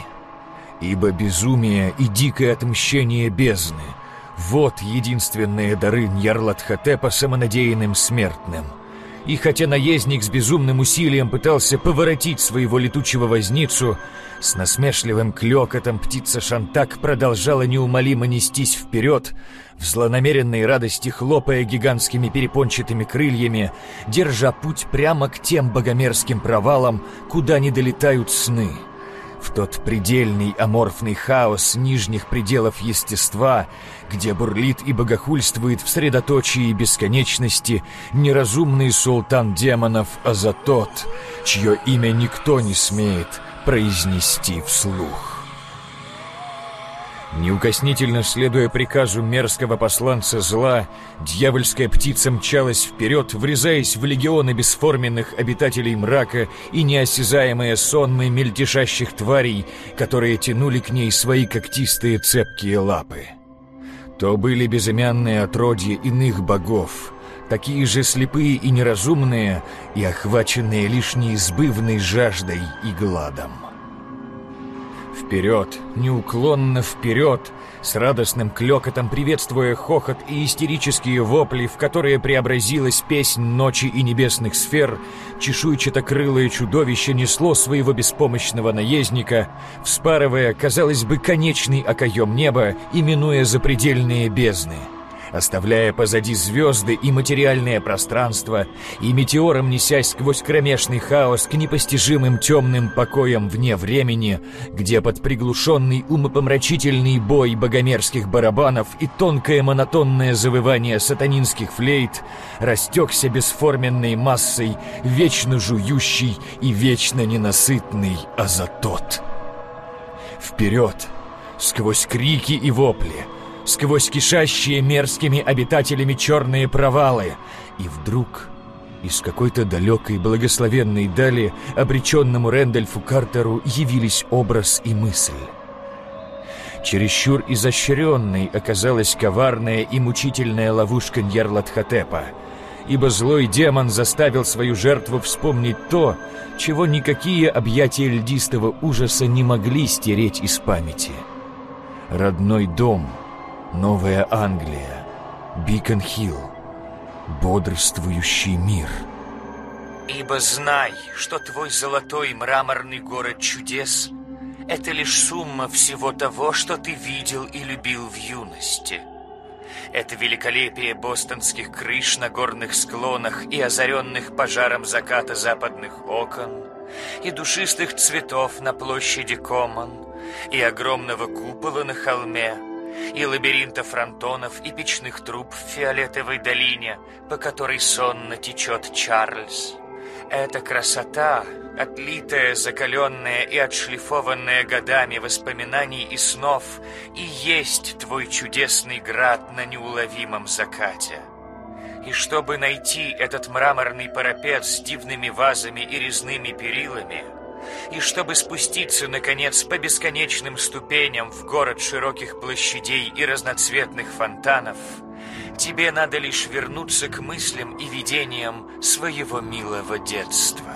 Ибо безумие и дикое отмщение бездны — вот единственные дары Ньярлатхотепа самонадеянным смертным — и хотя наездник с безумным усилием пытался поворотить своего летучего возницу, с насмешливым клёкотом птица Шантак продолжала неумолимо нестись вперед, в злонамеренной радости хлопая гигантскими перепончатыми крыльями, держа путь прямо к тем богомерзким провалам, куда не долетают сны — в тот предельный аморфный хаос нижних пределов естества, где бурлит и богохульствует в средоточии бесконечности неразумный султан демонов Азатот, чье имя никто не смеет произнести вслух. Неукоснительно следуя приказу мерзкого посланца зла, дьявольская птица мчалась вперед, врезаясь в легионы бесформенных обитателей мрака и неосязаемые сонмы мельтешащих тварей, которые тянули к ней свои когтистые цепкие лапы. То были безымянные отродья иных богов, такие же слепые и неразумные, и охваченные лишь неизбывной жаждой и гладом. Вперед, неуклонно вперед, с радостным клёкотом приветствуя хохот и истерические вопли, в которые преобразилась песнь ночи и небесных сфер, чешуйчато-крылое чудовище несло своего беспомощного наездника, вспарывая, казалось бы, конечный окоем неба, именуя запредельные бездны — оставляя позади звезды и материальное пространство, и метеором несясь сквозь кромешный хаос к непостижимым темным покоям вне времени, где под приглушенный умопомрачительный бой богомерзких барабанов и тонкое монотонное завывание сатанинских флейт растекся бесформенной массой вечно жующий и вечно ненасытный азотот. Вперед! Сквозь крики и вопли, сквозь кишащие мерзкими обитателями черные провалы. И вдруг из какой-то далекой благословенной дали обреченному Рэндольфу Картеру явились образ и мысль. Чересчур изощренной оказалась коварная и мучительная ловушка Ньярлатхотепа, ибо злой демон заставил свою жертву вспомнить то, чего никакие объятия льдистого ужаса не могли стереть из памяти. Родной дом — Новая Англия, Бикон-Хилл, бодрствующий мир. Ибо знай, что твой золотой мраморный город чудес — это лишь сумма всего того, что ты видел и любил в юности. Это великолепие бостонских крыш на горных склонах и озаренных пожаром заката западных окон, и душистых цветов на площади Коммон, и огромного купола на холме, и лабиринта фронтонов и печных труб в фиолетовой долине, по которой сонно течет Чарльз. Эта красота, отлитая, закаленная и отшлифованная годами воспоминаний и снов, и есть твой чудесный град на неуловимом закате. И чтобы найти этот мраморный парапет с дивными вазами и резными перилами, и чтобы спуститься, наконец, по бесконечным ступеням в город широких площадей и разноцветных фонтанов, тебе надо лишь вернуться к мыслям и видениям своего милого детства.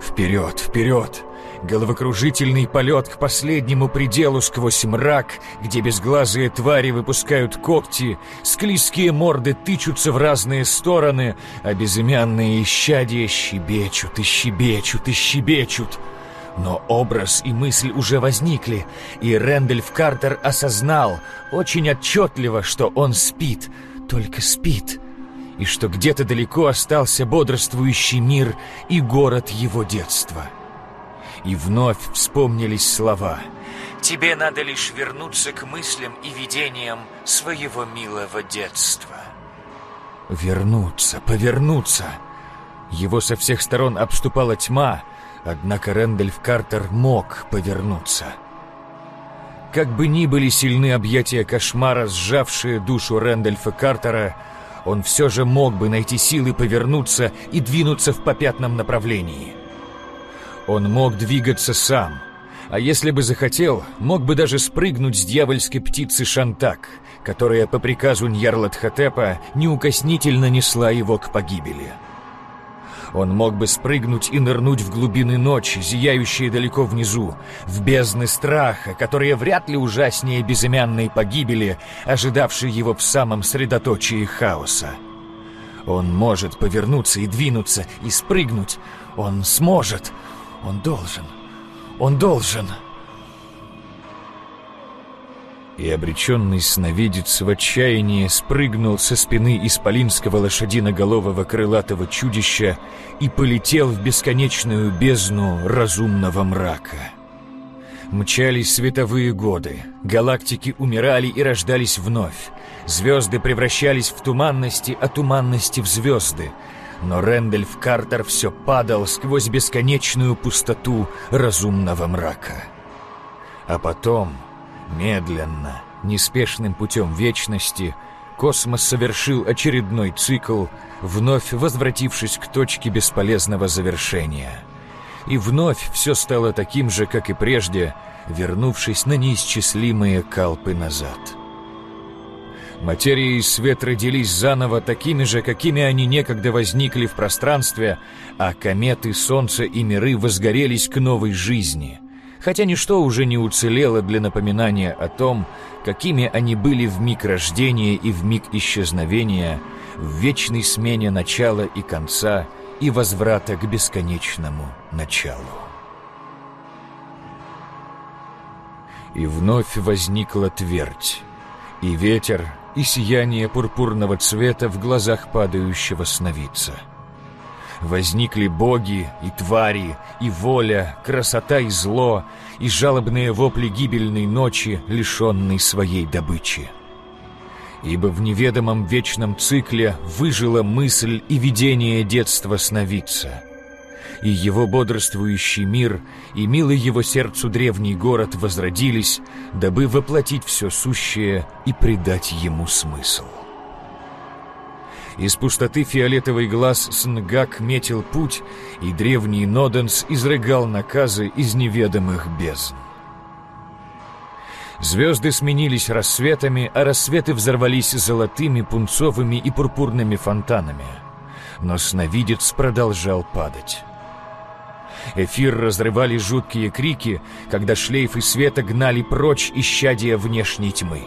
Вперед, вперед! Головокружительный полет к последнему пределу сквозь мрак, где безглазые твари выпускают когти, склизкие морды тычутся в разные стороны, а безымянные исчадия щебечут и щебечут и щебечут. Но образ и мысль уже возникли, и Рэндольф Картер осознал очень отчетливо, что он спит, только спит, и что где-то далеко остался бодрствующий мир и город его детства и вновь вспомнились слова. «Тебе надо лишь вернуться к мыслям и видениям своего милого детства». Вернуться, повернуться. Его со всех сторон обступала тьма, однако Рэндольф Картер мог повернуться. Как бы ни были сильны объятия кошмара, сжавшие душу Рэндольфа Картера, он все же мог бы найти силы повернуться и двинуться в попятном направлении. Он мог двигаться сам, а если бы захотел, мог бы даже спрыгнуть с дьявольской птицы Шантак, которая по приказу Ньярлатхотепа неукоснительно несла его к погибели. Он мог бы спрыгнуть и нырнуть в глубины ночи, зияющие далеко внизу, в бездны страха, которые вряд ли ужаснее безымянной погибели, ожидавшей его в самом средоточии хаоса. Он может повернуться и двинуться, и спрыгнуть. Он сможет. Он должен. Он должен. И обреченный сновидец в отчаянии спрыгнул со спины исполинского лошадиноголового крылатого чудища и полетел в бесконечную бездну разумного мрака. Мчались световые годы, галактики умирали и рождались вновь, звезды превращались в туманности, а туманности в звезды, но Рэндольф Картер все падал сквозь бесконечную пустоту разумного мрака. А потом, медленно, неспешным путем вечности, космос совершил очередной цикл, вновь возвратившись к точке бесполезного завершения. И вновь все стало таким же, как и прежде, вернувшись на неисчислимые калпы назад. Материя и свет родились заново такими же, какими они некогда возникли в пространстве, а кометы, солнце и миры возгорелись к новой жизни. Хотя ничто уже не уцелело для напоминания о том, какими они были в миг рождения и в миг исчезновения, в вечной смене начала и конца и возврата к бесконечному началу. И вновь возникла твердь, и ветер, и сияние пурпурного цвета в глазах падающего сновидца. Возникли боги и твари, и воля, красота и зло, и жалобные вопли гибельной ночи, лишенной своей добычи. Ибо в неведомом вечном цикле выжила мысль и видение детства сновидца — и его бодрствующий мир, и милый его сердцу древний город возродились, дабы воплотить все сущее и придать ему смысл. Из пустоты фиолетовый глаз Снгак метил путь, и древний Ноденс изрыгал наказы из неведомых бездн. Звезды сменились рассветами, а рассветы взорвались золотыми, пунцовыми и пурпурными фонтанами. Но сновидец продолжал падать. Эфир разрывали жуткие крики, когда шлейфы света гнали прочь исчадия внешней тьмы.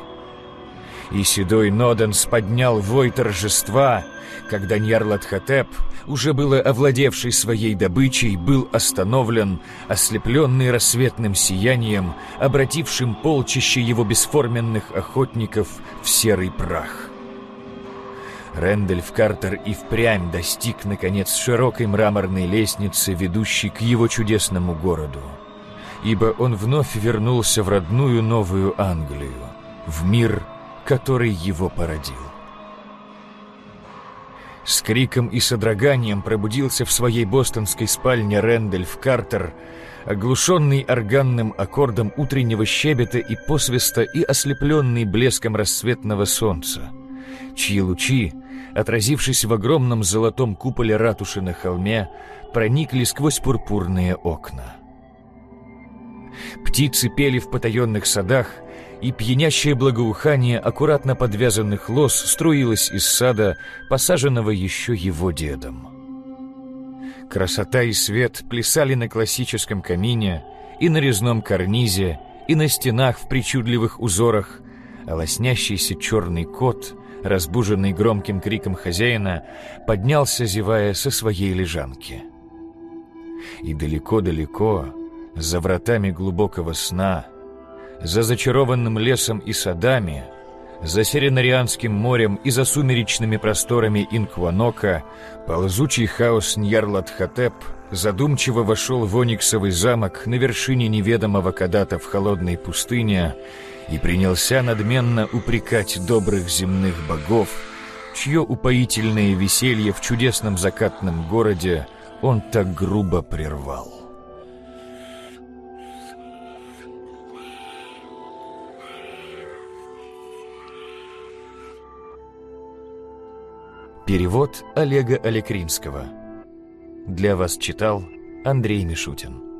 И седой Ноденс поднял вой торжества, когда Ньярлатхотеп, уже было овладевший своей добычей, был остановлен, ослепленный рассветным сиянием, обратившим полчище его бесформенных охотников в серый прах. Рэндольф Картер и впрямь достиг, наконец, широкой мраморной лестницы, ведущей к его чудесному городу. Ибо он вновь вернулся в родную Новую Англию, в мир, который его породил. С криком и содроганием пробудился в своей бостонской спальне Рэндольф Картер, оглушенный органным аккордом утреннего щебета и посвиста и ослепленный блеском рассветного солнца, чьи лучи отразившись в огромном золотом куполе ратуши на холме, проникли сквозь пурпурные окна. Птицы пели в потаенных садах, и пьянящее благоухание аккуратно подвязанных лос струилось из сада, посаженного еще его дедом. Красота и свет плясали на классическом камине и на резном карнизе, и на стенах в причудливых узорах, а лоснящийся черный кот — разбуженный громким криком хозяина, поднялся, зевая со своей лежанки. И далеко-далеко, за вратами глубокого сна, за зачарованным лесом и садами, за Серенарианским морем и за сумеречными просторами Инкванока, ползучий хаос Ньярлатхотеп задумчиво вошел в Ониксовый замок на вершине неведомого когда-то в холодной пустыне и принялся надменно упрекать добрых земных богов, чье упоительное веселье в чудесном закатном городе он так грубо прервал. Перевод Олега Алекринского. Для вас читал Андрей Мишутин.